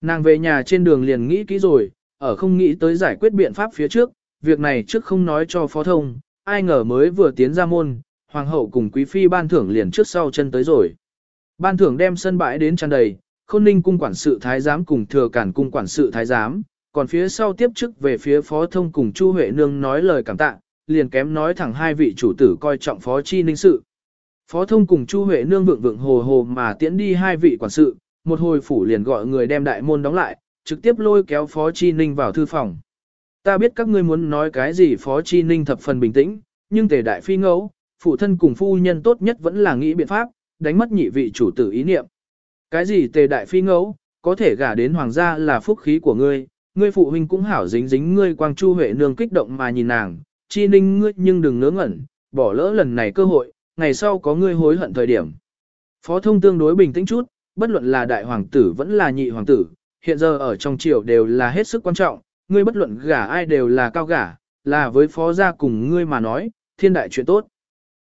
Nàng về nhà trên đường liền nghĩ kỹ rồi, ở không nghĩ tới giải quyết biện pháp phía trước, việc này trước không nói cho phó thông, ai ngờ mới vừa tiến ra môn, hoàng hậu cùng quý phi ban thưởng liền trước sau chân tới rồi. Ban thưởng đem sân bãi đến tràn đầy, khôn ninh cung quản sự thái giám cùng thừa cản cung quản sự thái giám, còn phía sau tiếp chức về phía phó thông cùng Chu Huệ Nương nói lời cảm tạ, liền kém nói thẳng hai vị chủ tử coi trọng phó chi ninh sự. Phó thông cùng Chu Huệ Nương vượng vượng hồ hồ mà tiễn đi hai vị quản sự, một hồi phủ liền gọi người đem đại môn đóng lại, trực tiếp lôi kéo phó chi ninh vào thư phòng. Ta biết các ngươi muốn nói cái gì phó chi ninh thập phần bình tĩnh, nhưng tề đại phi ngẫu, phụ thân cùng phu nhân tốt nhất vẫn là nghĩ biện pháp, đánh mất nhị vị chủ tử ý niệm. Cái gì tề đại phi ngẫu, có thể gả đến hoàng gia là phúc khí của ngươi, ngươi phụ huynh cũng hảo dính dính ngươi quang chu huệ nương kích động mà nhìn nàng, chi ninh ngươi nhưng đừng ngớ ngẩn, bỏ lỡ lần này cơ hội, ngày sau có ngươi hối hận thời điểm. Phó thông tương đối bình tĩnh chút, bất luận là đại hoàng tử vẫn là nhị hoàng tử, hiện giờ ở trong triều đều là hết sức quan trọng, ngươi bất luận gả ai đều là cao gả, là với phó gia cùng ngươi mà nói, thiên đại chuyện tốt.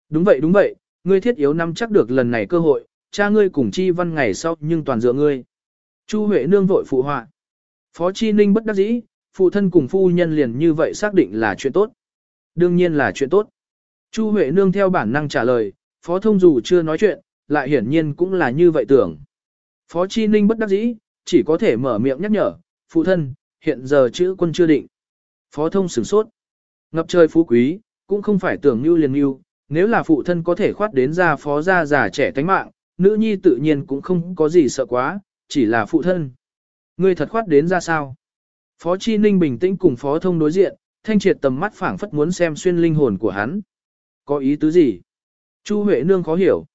Đúng vậy đúng vậy, ngươi thiết yếu nắm chắc được lần này cơ hội, cha ngươi cùng chi văn ngày sau nhưng toàn dựa ngươi. Chu Huệ nương vội phụ họa. Phó Chi Ninh bất đắc dĩ, phụ thân cùng phu nhân liền như vậy xác định là chuyện tốt. Đương nhiên là chuyện tốt. Chu Huệ nương theo bản năng trả lời, Phó Thông dù chưa nói chuyện, lại hiển nhiên cũng là như vậy tưởng. Phó Chi Ninh bất đắc dĩ, chỉ có thể mở miệng nhắc nhở, phụ thân, hiện giờ chữ quân chưa định. Phó Thông sửng sốt. Ngập trời phú quý, cũng không phải tưởng như liền như, nếu là phụ thân có thể khoát đến ra phó gia già trẻ tánh mạng, nữ nhi tự nhiên cũng không có gì sợ quá, chỉ là phụ thân. Ngươi thật khoát đến ra sao? Phó Chi Ninh bình tĩnh cùng Phó Thông đối diện, thanh triệt tầm mắt phảng phất muốn xem xuyên linh hồn của hắn. Có ý tứ gì? Chu Huệ Nương khó hiểu.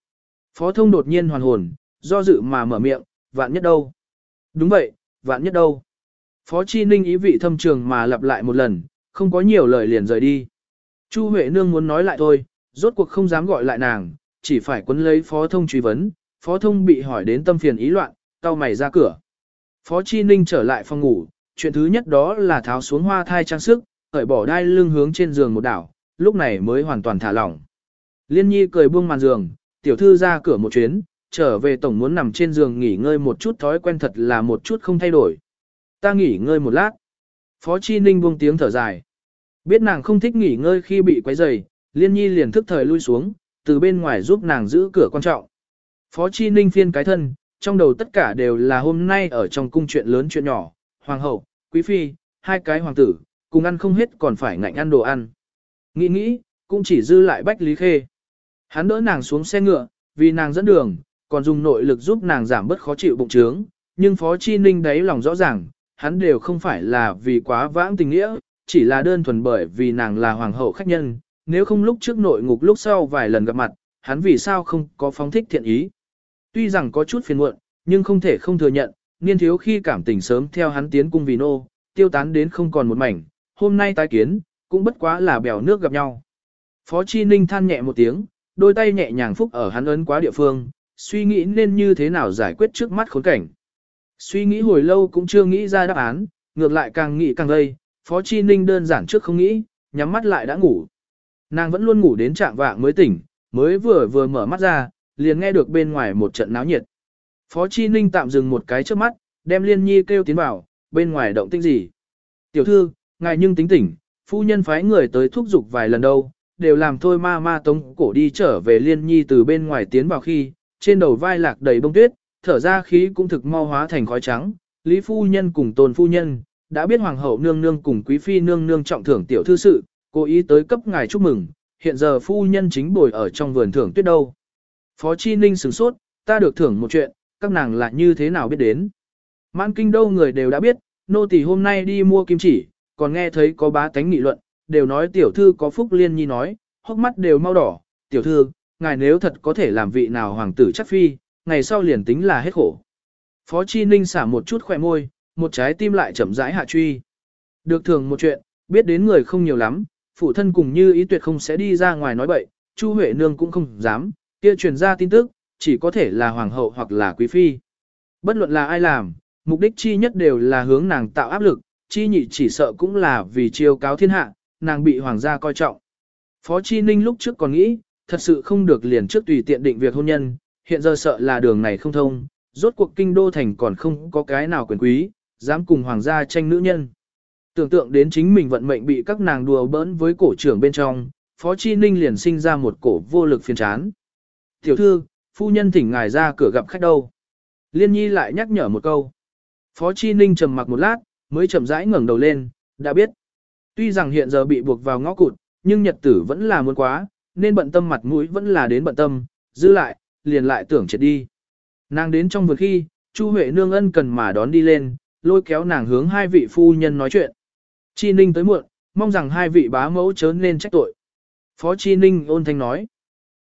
Phó Thông đột nhiên hoàn hồn, do dự mà mở miệng, vạn nhất đâu? Đúng vậy, vạn nhất đâu? Phó Chi Ninh ý vị thâm trường mà lặp lại một lần, không có nhiều lời liền rời đi. Chu Huệ Nương muốn nói lại thôi, rốt cuộc không dám gọi lại nàng, chỉ phải quấn lấy Phó Thông truy vấn, Phó Thông bị hỏi đến tâm phiền ý loạn, tao mày ra cửa. Phó Chi Ninh trở lại phòng ngủ, chuyện thứ nhất đó là tháo xuống hoa thai trang sức, cởi bỏ đai lưng hướng trên giường một đảo, lúc này mới hoàn toàn thả lỏng. Liên Nhi cười buông màn giường, tiểu thư ra cửa một chuyến, trở về tổng muốn nằm trên giường nghỉ ngơi một chút thói quen thật là một chút không thay đổi. Ta nghỉ ngơi một lát. Phó Chi Ninh buông tiếng thở dài. Biết nàng không thích nghỉ ngơi khi bị quấy rầy, Liên Nhi liền thức thời lui xuống, từ bên ngoài giúp nàng giữ cửa quan trọng. Phó Chi Ninh phiên cái thân, trong đầu tất cả đều là hôm nay ở trong cung chuyện lớn chuyện nhỏ, hoàng hậu, quý phi, hai cái hoàng tử, cùng ăn không hết còn phải ngạnh ăn đồ ăn. Nghĩ nghĩ, cũng chỉ dư lại Bách Lý Khê. Hắn đỡ nàng xuống xe ngựa, vì nàng dẫn đường, còn dùng nội lực giúp nàng giảm bớt khó chịu bụng trướng, nhưng Phó Chi Ninh đáy lòng rõ ràng, hắn đều không phải là vì quá vãng tình nghĩa, chỉ là đơn thuần bởi vì nàng là hoàng hậu khách nhân, nếu không lúc trước nội ngục lúc sau vài lần gặp mặt, hắn vì sao không có phóng thích thiện ý. Tuy rằng có chút phiền muộn, nhưng không thể không thừa nhận, niên thiếu khi cảm tình sớm theo hắn tiến cung vì nô, tiêu tán đến không còn một mảnh, hôm nay tái kiến, cũng bất quá là bèo nước gặp nhau. Phó Chi Ninh than nhẹ một tiếng, đôi tay nhẹ nhàng phúc ở hắn ấn quá địa phương, suy nghĩ nên như thế nào giải quyết trước mắt khốn cảnh. Suy nghĩ hồi lâu cũng chưa nghĩ ra đáp án, ngược lại càng nghĩ càng gây, Phó Chi Ninh đơn giản trước không nghĩ, nhắm mắt lại đã ngủ. Nàng vẫn luôn ngủ đến trạng vạng mới tỉnh, mới vừa vừa mở mắt ra, liền nghe được bên ngoài một trận náo nhiệt. Phó Chi Ninh tạm dừng một cái trước mắt, đem Liên Nhi kêu tiến vào, bên ngoài động tĩnh gì. Tiểu thư, ngài nhưng tính tỉnh, phu nhân phái người tới thúc giục vài lần đâu, đều làm thôi ma ma tống cổ đi trở về Liên Nhi từ bên ngoài tiến vào khi, trên đầu vai lạc đầy bông tuyết, thở ra khí cũng thực mau hóa thành khói trắng. Lý phu nhân cùng tôn phu nhân, đã biết hoàng hậu nương nương cùng quý phi nương nương trọng thưởng tiểu thư sự, cố ý tới cấp ngài chúc mừng, hiện giờ phu nhân chính bồi ở trong vườn thưởng tuyết đâu. Phó Chi Ninh sửng sốt, ta được thưởng một chuyện, các nàng là như thế nào biết đến. Mãn kinh đâu người đều đã biết, nô tỳ hôm nay đi mua kim chỉ, còn nghe thấy có bá tánh nghị luận, đều nói tiểu thư có phúc liên nhi nói, hốc mắt đều mau đỏ, tiểu thư, ngài nếu thật có thể làm vị nào hoàng tử chắc phi, ngày sau liền tính là hết khổ. Phó Chi Ninh xả một chút khỏe môi, một trái tim lại chậm rãi hạ truy. Được thường một chuyện, biết đến người không nhiều lắm, phụ thân cùng như ý tuyệt không sẽ đi ra ngoài nói bậy, Chu Huệ Nương cũng không dám, kia truyền ra tin tức, chỉ có thể là hoàng hậu hoặc là quý phi. Bất luận là ai làm, mục đích chi nhất đều là hướng nàng tạo áp lực, chi nhị chỉ sợ cũng là vì chiêu cáo thiên hạ, nàng bị hoàng gia coi trọng. Phó Chi Ninh lúc trước còn nghĩ, thật sự không được liền trước tùy tiện định việc hôn nhân, hiện giờ sợ là đường này không thông, rốt cuộc kinh đô thành còn không có cái nào quyền quý, dám cùng hoàng gia tranh nữ nhân. Tưởng tượng đến chính mình vận mệnh bị các nàng đùa bỡn với cổ trưởng bên trong, Phó Chi Ninh liền sinh ra một cổ vô lực phiền chán. Tiểu thư, phu nhân thỉnh ngài ra cửa gặp khách đâu. Liên nhi lại nhắc nhở một câu. Phó Chi Ninh trầm mặc một lát, mới chậm rãi ngẩng đầu lên, đã biết. Tuy rằng hiện giờ bị buộc vào ngõ cụt, nhưng nhật tử vẫn là muốn quá, nên bận tâm mặt mũi vẫn là đến bận tâm, giữ lại, liền lại tưởng chết đi. Nàng đến trong vườn khi, Chu Huệ nương ân cần mà đón đi lên, lôi kéo nàng hướng hai vị phu nhân nói chuyện. Chi Ninh tới muộn, mong rằng hai vị bá mẫu chớ nên trách tội. Phó Chi Ninh ôn thanh nói.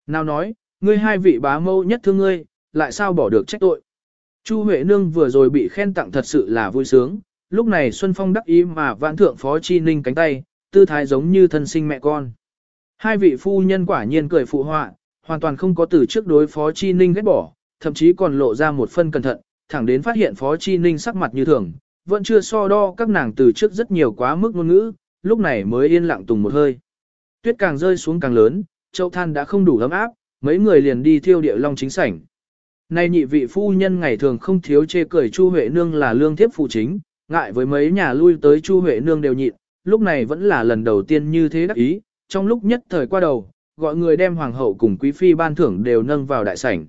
Nào nói, ngươi hai vị bá mẫu nhất thương ngươi, lại sao bỏ được trách tội. Chu Huệ Nương vừa rồi bị khen tặng thật sự là vui sướng, lúc này Xuân Phong đắc ý mà vãn thượng Phó Chi Ninh cánh tay, tư thái giống như thân sinh mẹ con. Hai vị phu nhân quả nhiên cười phụ họa, hoàn toàn không có từ trước đối Phó Chi Ninh ghét bỏ, thậm chí còn lộ ra một phân cẩn thận, thẳng đến phát hiện Phó Chi Ninh sắc mặt như thường, vẫn chưa so đo các nàng từ trước rất nhiều quá mức ngôn ngữ, lúc này mới yên lặng tùng một hơi. Tuyết càng rơi xuống càng lớn, châu than đã không đủ ấm áp, mấy người liền đi thiêu địa long chính sảnh. Nay nhị vị phu nhân ngày thường không thiếu chê cười Chu Huệ Nương là lương thiếp phụ chính, ngại với mấy nhà lui tới Chu Huệ Nương đều nhịn, lúc này vẫn là lần đầu tiên như thế đắc ý, trong lúc nhất thời qua đầu, gọi người đem hoàng hậu cùng quý phi ban thưởng đều nâng vào đại sảnh.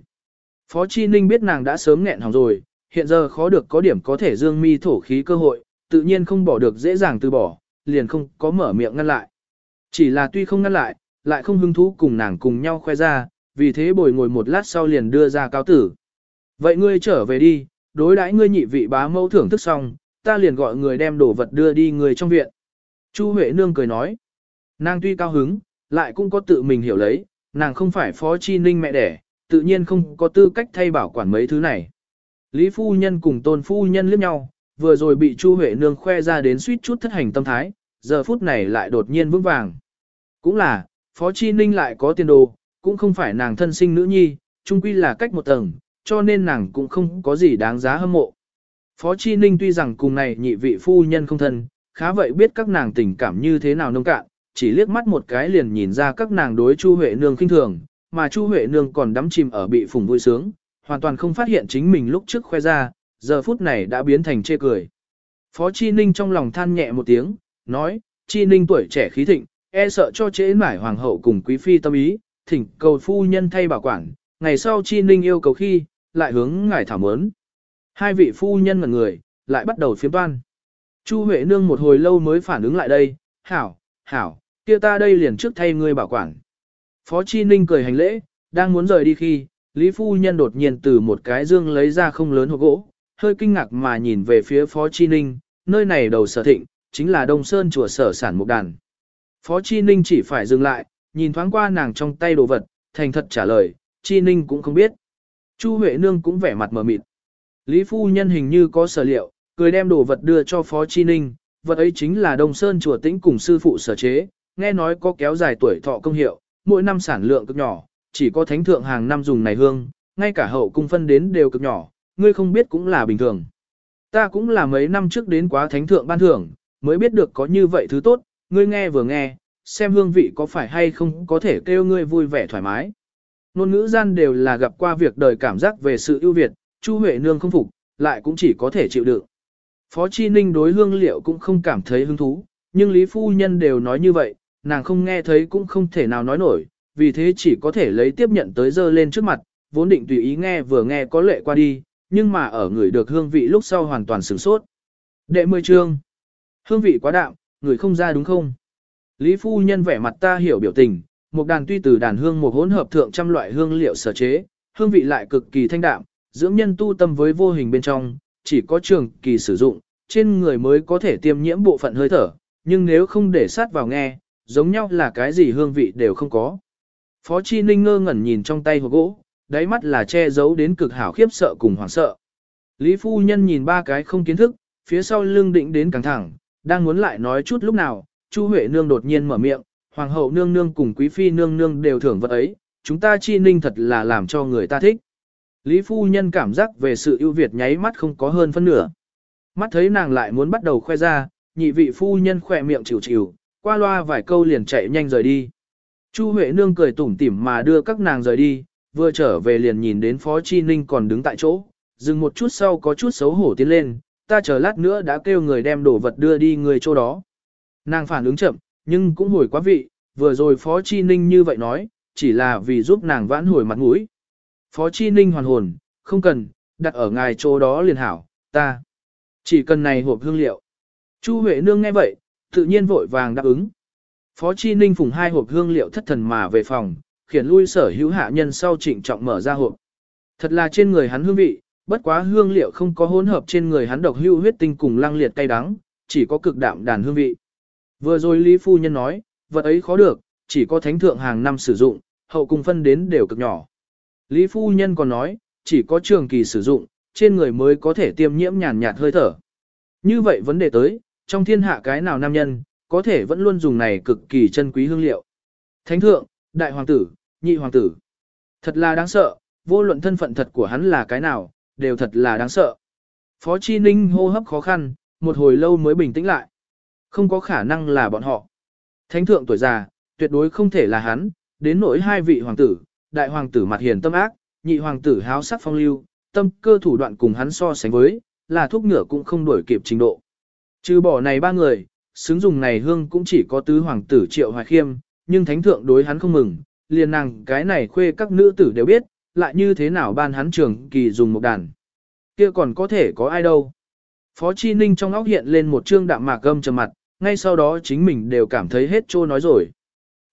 Phó Chi Ninh biết nàng đã sớm nghẹn hỏng rồi, hiện giờ khó được có điểm có thể dương mi thổ khí cơ hội, tự nhiên không bỏ được dễ dàng từ bỏ, liền không có mở miệng ngăn lại. Chỉ là tuy không ngăn lại, lại không hứng thú cùng nàng cùng nhau khoe ra, vì thế bồi ngồi một lát sau liền đưa ra cáo tử. Vậy ngươi trở về đi, đối đãi ngươi nhị vị bá mẫu thưởng thức xong, ta liền gọi người đem đồ vật đưa đi người trong viện. Chu Huệ Nương cười nói, nàng tuy cao hứng, lại cũng có tự mình hiểu lấy, nàng không phải phó chi ninh mẹ đẻ, tự nhiên không có tư cách thay bảo quản mấy thứ này. Lý phu nhân cùng tôn phu nhân liếc nhau, vừa rồi bị Chu Huệ Nương khoe ra đến suýt chút thất hành tâm thái, giờ phút này lại đột nhiên vững vàng. Cũng là, phó chi ninh lại có tiền đồ, cũng không phải nàng thân sinh nữ nhi, chung quy là cách một tầng, cho nên nàng cũng không có gì đáng giá hâm mộ. Phó Chi Ninh tuy rằng cùng này nhị vị phu nhân không thân, khá vậy biết các nàng tình cảm như thế nào nông cạn, chỉ liếc mắt một cái liền nhìn ra các nàng đối Chu Huệ Nương khinh thường, mà Chu Huệ Nương còn đắm chìm ở bị phùng vui sướng, hoàn toàn không phát hiện chính mình lúc trước khoe ra, giờ phút này đã biến thành chê cười. Phó Chi Ninh trong lòng than nhẹ một tiếng, nói, Chi Ninh tuổi trẻ khí thịnh, e sợ cho chế mải hoàng hậu cùng quý phi tâm ý, thỉnh cầu phu nhân thay bảo quản, ngày sau Chi Ninh yêu cầu khi, lại hướng ngài thảo mớn. Hai vị phu nhân mà người, lại bắt đầu phiếm toan. Chu Huệ Nương một hồi lâu mới phản ứng lại đây, hảo, hảo, kia ta đây liền trước thay ngươi bảo quản. Phó Chi Ninh cười hành lễ, đang muốn rời đi khi, Lý Phu Nhân đột nhiên từ một cái dương lấy ra không lớn hộp gỗ, hơi kinh ngạc mà nhìn về phía Phó Chi Ninh, nơi này đầu sở thịnh, chính là Đông Sơn chùa sở sản mục đàn. Phó Chi Ninh chỉ phải dừng lại, nhìn thoáng qua nàng trong tay đồ vật, thành thật trả lời, Chi Ninh cũng không biết. Chu Huệ Nương cũng vẻ mặt mờ mịt. Lý Phu Nhân hình như có sở liệu, cười đem đồ vật đưa cho Phó Chi Ninh, vật ấy chính là Đông Sơn chùa tĩnh cùng sư phụ sở chế, nghe nói có kéo dài tuổi thọ công hiệu, mỗi năm sản lượng cực nhỏ, chỉ có thánh thượng hàng năm dùng này hương, ngay cả hậu cung phân đến đều cực nhỏ, ngươi không biết cũng là bình thường. Ta cũng là mấy năm trước đến quá thánh thượng ban thưởng, mới biết được có như vậy thứ tốt, ngươi nghe vừa nghe, xem hương vị có phải hay không có thể kêu ngươi vui vẻ thoải mái. Nôn ngữ gian đều là gặp qua việc đời cảm giác về sự ưu việt, Chu Huệ Nương không phục, lại cũng chỉ có thể chịu đựng. Phó Chi Ninh đối hương liệu cũng không cảm thấy hứng thú, nhưng Lý Phu Nhân đều nói như vậy, nàng không nghe thấy cũng không thể nào nói nổi, vì thế chỉ có thể lấy tiếp nhận tới dơ lên trước mặt, vốn định tùy ý nghe vừa nghe có lệ qua đi, nhưng mà ở người được hương vị lúc sau hoàn toàn sửng sốt. Đệ mười chương. Hương vị quá đạm, người không ra đúng không? Lý Phu Nhân vẻ mặt ta hiểu biểu tình, một đàn tuy từ đàn hương một hỗn hợp thượng trăm loại hương liệu sở chế, hương vị lại cực kỳ thanh đạm, dưỡng nhân tu tâm với vô hình bên trong, chỉ có trường kỳ sử dụng, trên người mới có thể tiêm nhiễm bộ phận hơi thở, nhưng nếu không để sát vào nghe, giống nhau là cái gì hương vị đều không có. Phó Chi Ninh ngơ ngẩn nhìn trong tay hộp gỗ, đáy mắt là che giấu đến cực hảo khiếp sợ cùng hoảng sợ. Lý phu nhân nhìn ba cái không kiến thức, phía sau lưng định đến căng thẳng, đang muốn lại nói chút lúc nào, Chu Huệ nương đột nhiên mở miệng, hoàng hậu nương nương cùng quý phi nương nương đều thưởng vật ấy, chúng ta chi ninh thật là làm cho người ta thích. Lý phu nhân cảm giác về sự ưu việt nháy mắt không có hơn phân nửa. Mắt thấy nàng lại muốn bắt đầu khoe ra, nhị vị phu nhân khỏe miệng chịu chịu, qua loa vài câu liền chạy nhanh rời đi. Chu Huệ nương cười tủm tỉm mà đưa các nàng rời đi, vừa trở về liền nhìn đến Phó Chi Ninh còn đứng tại chỗ, dừng một chút sau có chút xấu hổ tiến lên, ta chờ lát nữa đã kêu người đem đồ vật đưa đi người chỗ đó. Nàng phản ứng chậm, nhưng cũng hồi quá vị, vừa rồi Phó Chi Ninh như vậy nói, chỉ là vì giúp nàng vãn hồi mặt mũi. Phó Chi Ninh hoàn hồn, không cần, đặt ở ngài chỗ đó liền hảo, ta. Chỉ cần này hộp hương liệu. Chu Huệ Nương nghe vậy, tự nhiên vội vàng đáp ứng. Phó Chi Ninh phùng hai hộp hương liệu thất thần mà về phòng, khiển lui sở hữu hạ nhân sau trịnh trọng mở ra hộp. Thật là trên người hắn hương vị, bất quá hương liệu không có hỗn hợp trên người hắn độc hưu huyết tinh cùng lăng liệt cay đắng, chỉ có cực đạm đàn hương vị. Vừa rồi Lý Phu Nhân nói, vật ấy khó được, chỉ có thánh thượng hàng năm sử dụng, hậu cung phân đến đều cực nhỏ. Lý Phu Nhân còn nói, chỉ có trường kỳ sử dụng, trên người mới có thể tiêm nhiễm nhàn nhạt hơi thở. Như vậy vấn đề tới, trong thiên hạ cái nào nam nhân, có thể vẫn luôn dùng này cực kỳ chân quý hương liệu. Thánh thượng, đại hoàng tử, nhị hoàng tử. Thật là đáng sợ, vô luận thân phận thật của hắn là cái nào, đều thật là đáng sợ. Phó Chi Ninh hô hấp khó khăn, một hồi lâu mới bình tĩnh lại. Không có khả năng là bọn họ. Thánh thượng tuổi già, tuyệt đối không thể là hắn, đến nỗi hai vị hoàng tử, đại hoàng tử mặt hiền tâm ác, nhị hoàng tử háo sắc phong lưu, tâm cơ thủ đoạn cùng hắn so sánh với, là thuốc ngựa cũng không đuổi kịp trình độ. Trừ bỏ này ba người, xứng dùng này hương cũng chỉ có tứ hoàng tử triệu hoài khiêm, nhưng thánh thượng đối hắn không mừng, liền nàng cái này khuê các nữ tử đều biết, lại như thế nào ban hắn trường kỳ dùng một đàn. kia còn có thể có ai đâu. Phó Chi Ninh trong óc hiện lên một trương đạm mạc gâm trầm mặt, ngay sau đó chính mình đều cảm thấy hết trô nói rồi.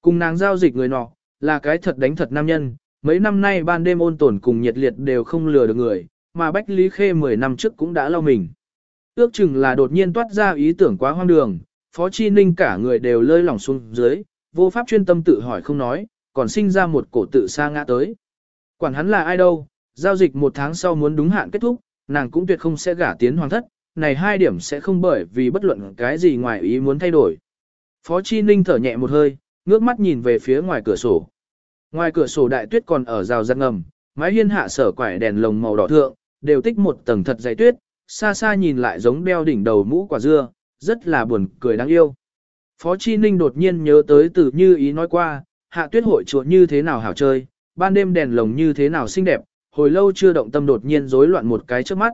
Cùng nàng giao dịch người nọ, là cái thật đánh thật nam nhân, mấy năm nay ban đêm ôn tồn cùng nhiệt liệt đều không lừa được người, mà Bách Lý Khê 10 năm trước cũng đã lau mình. Ước chừng là đột nhiên toát ra ý tưởng quá hoang đường, Phó Chi Ninh cả người đều lơi lỏng xuống dưới, vô pháp chuyên tâm tự hỏi không nói, còn sinh ra một cổ tự sa ngã tới. Quản hắn là ai đâu, giao dịch một tháng sau muốn đúng hạn kết thúc, nàng cũng tuyệt không sẽ gả tiến hoàng thất, này hai điểm sẽ không bởi vì bất luận cái gì ngoài ý muốn thay đổi. Phó Chi Ninh thở nhẹ một hơi, ngước mắt nhìn về phía ngoài cửa sổ. Ngoài cửa sổ đại tuyết còn ở rào răng ngầm, mái hiên hạ sở quải đèn lồng màu đỏ thượng, đều tích một tầng thật dày tuyết, xa xa nhìn lại giống đeo đỉnh đầu mũ quả dưa, rất là buồn cười đáng yêu. Phó Chi Ninh đột nhiên nhớ tới từ như ý nói qua, hạ tuyết hội chuột như thế nào hảo chơi, ban đêm đèn lồng như thế nào xinh đẹp, hồi lâu chưa động tâm đột nhiên rối loạn một cái trước mắt.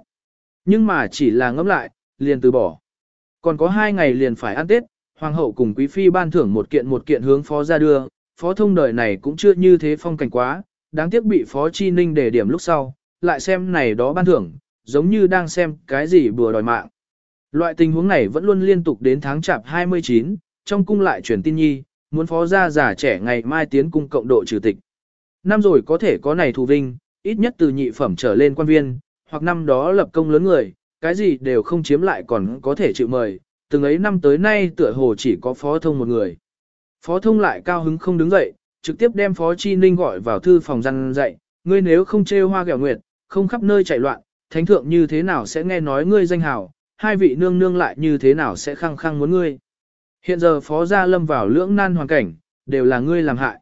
Nhưng mà chỉ là ngẫm lại, liền từ bỏ. Còn có hai ngày liền phải ăn Tết, Hoàng hậu cùng Quý Phi ban thưởng một kiện một kiện hướng phó ra đưa, phó thông đời này cũng chưa như thế phong cảnh quá, đáng tiếc bị phó chi ninh để điểm lúc sau, lại xem này đó ban thưởng, giống như đang xem cái gì bừa đòi mạng. Loại tình huống này vẫn luôn liên tục đến tháng chạp 29, trong cung lại truyền tin nhi, muốn phó gia giả trẻ ngày mai tiến cung cộng độ trừ tịch. Năm rồi có thể có này thù vinh, ít nhất từ nhị phẩm trở lên quan viên, hoặc năm đó lập công lớn người, cái gì đều không chiếm lại còn có thể chịu mời, từng ấy năm tới nay tựa hồ chỉ có phó thông một người. Phó thông lại cao hứng không đứng dậy, trực tiếp đem phó chi ninh gọi vào thư phòng răn dạy, ngươi nếu không trêu hoa gẹo nguyệt, không khắp nơi chạy loạn, thánh thượng như thế nào sẽ nghe nói ngươi danh hào, hai vị nương nương lại như thế nào sẽ khăng khăng muốn ngươi. Hiện giờ phó gia lâm vào lưỡng nan hoàn cảnh, đều là ngươi làm hại.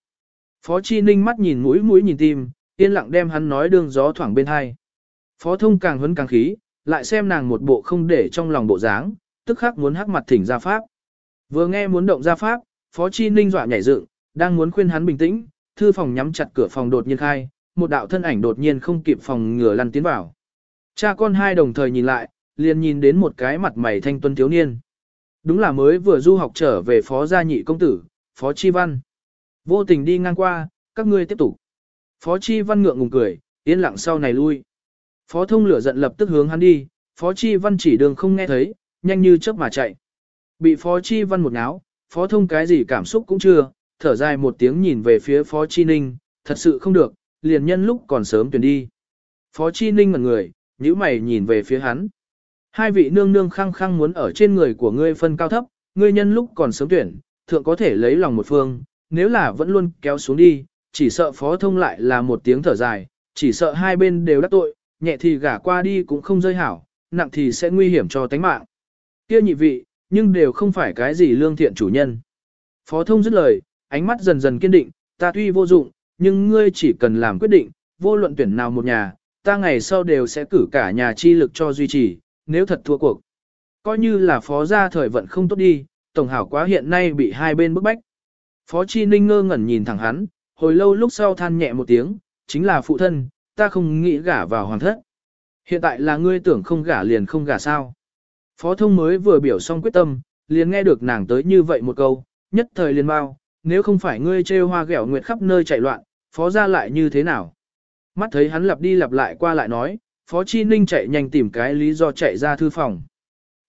Phó chi ninh mắt nhìn mũi mũi nhìn tim, yên lặng đem hắn nói đường gió thoảng bên hai. Phó thông càng huấn càng khí, lại xem nàng một bộ không để trong lòng bộ dáng, tức khắc muốn hắc mặt thỉnh ra pháp. Vừa nghe muốn động ra pháp, Phó Chi Ninh dọa nhảy dựng, đang muốn khuyên hắn bình tĩnh, thư phòng nhắm chặt cửa phòng đột nhiên khai, một đạo thân ảnh đột nhiên không kịp phòng ngừa lăn tiến vào. Cha con hai đồng thời nhìn lại, liền nhìn đến một cái mặt mày thanh tuân thiếu niên. Đúng là mới vừa du học trở về Phó gia nhị công tử, Phó Chi Văn. Vô tình đi ngang qua, các ngươi tiếp tục. Phó Chi Văn ngượng ngùng cười, yên lặng sau này lui. Phó thông lửa giận lập tức hướng hắn đi, Phó Chi Văn chỉ đường không nghe thấy, nhanh như chớp mà chạy. Bị Phó Chi Văn một náo, Phó thông cái gì cảm xúc cũng chưa, thở dài một tiếng nhìn về phía Phó Chi Ninh, thật sự không được, liền nhân lúc còn sớm tuyển đi. Phó Chi Ninh ngẩn người, nhíu mày nhìn về phía hắn. Hai vị nương nương khăng khăng muốn ở trên người của ngươi phân cao thấp, ngươi nhân lúc còn sớm tuyển, thượng có thể lấy lòng một phương, nếu là vẫn luôn kéo xuống đi, chỉ sợ phó thông lại là một tiếng thở dài, chỉ sợ hai bên đều đắc tội, nhẹ thì gả qua đi cũng không rơi hảo, nặng thì sẽ nguy hiểm cho tánh mạng. Kia nhị vị, nhưng đều không phải cái gì lương thiện chủ nhân. Phó thông dứt lời, ánh mắt dần dần kiên định, ta tuy vô dụng, nhưng ngươi chỉ cần làm quyết định, vô luận tuyển nào một nhà, ta ngày sau đều sẽ cử cả nhà chi lực cho duy trì, nếu thật thua cuộc. Coi như là phó gia thời vận không tốt đi, tổng hảo quá hiện nay bị hai bên bức bách. Phó Chi Ninh ngơ ngẩn nhìn thẳng hắn, hồi lâu lúc sau than nhẹ một tiếng, chính là phụ thân, ta không nghĩ gả vào hoàng thất. Hiện tại là ngươi tưởng không gả liền không gả sao. Phó thông mới vừa biểu xong quyết tâm, liền nghe được nàng tới như vậy một câu, nhất thời liền bao, nếu không phải ngươi trêu hoa gẻo nguyệt khắp nơi chạy loạn, phó ra lại như thế nào. Mắt thấy hắn lặp đi lặp lại qua lại nói, phó chi ninh chạy nhanh tìm cái lý do chạy ra thư phòng.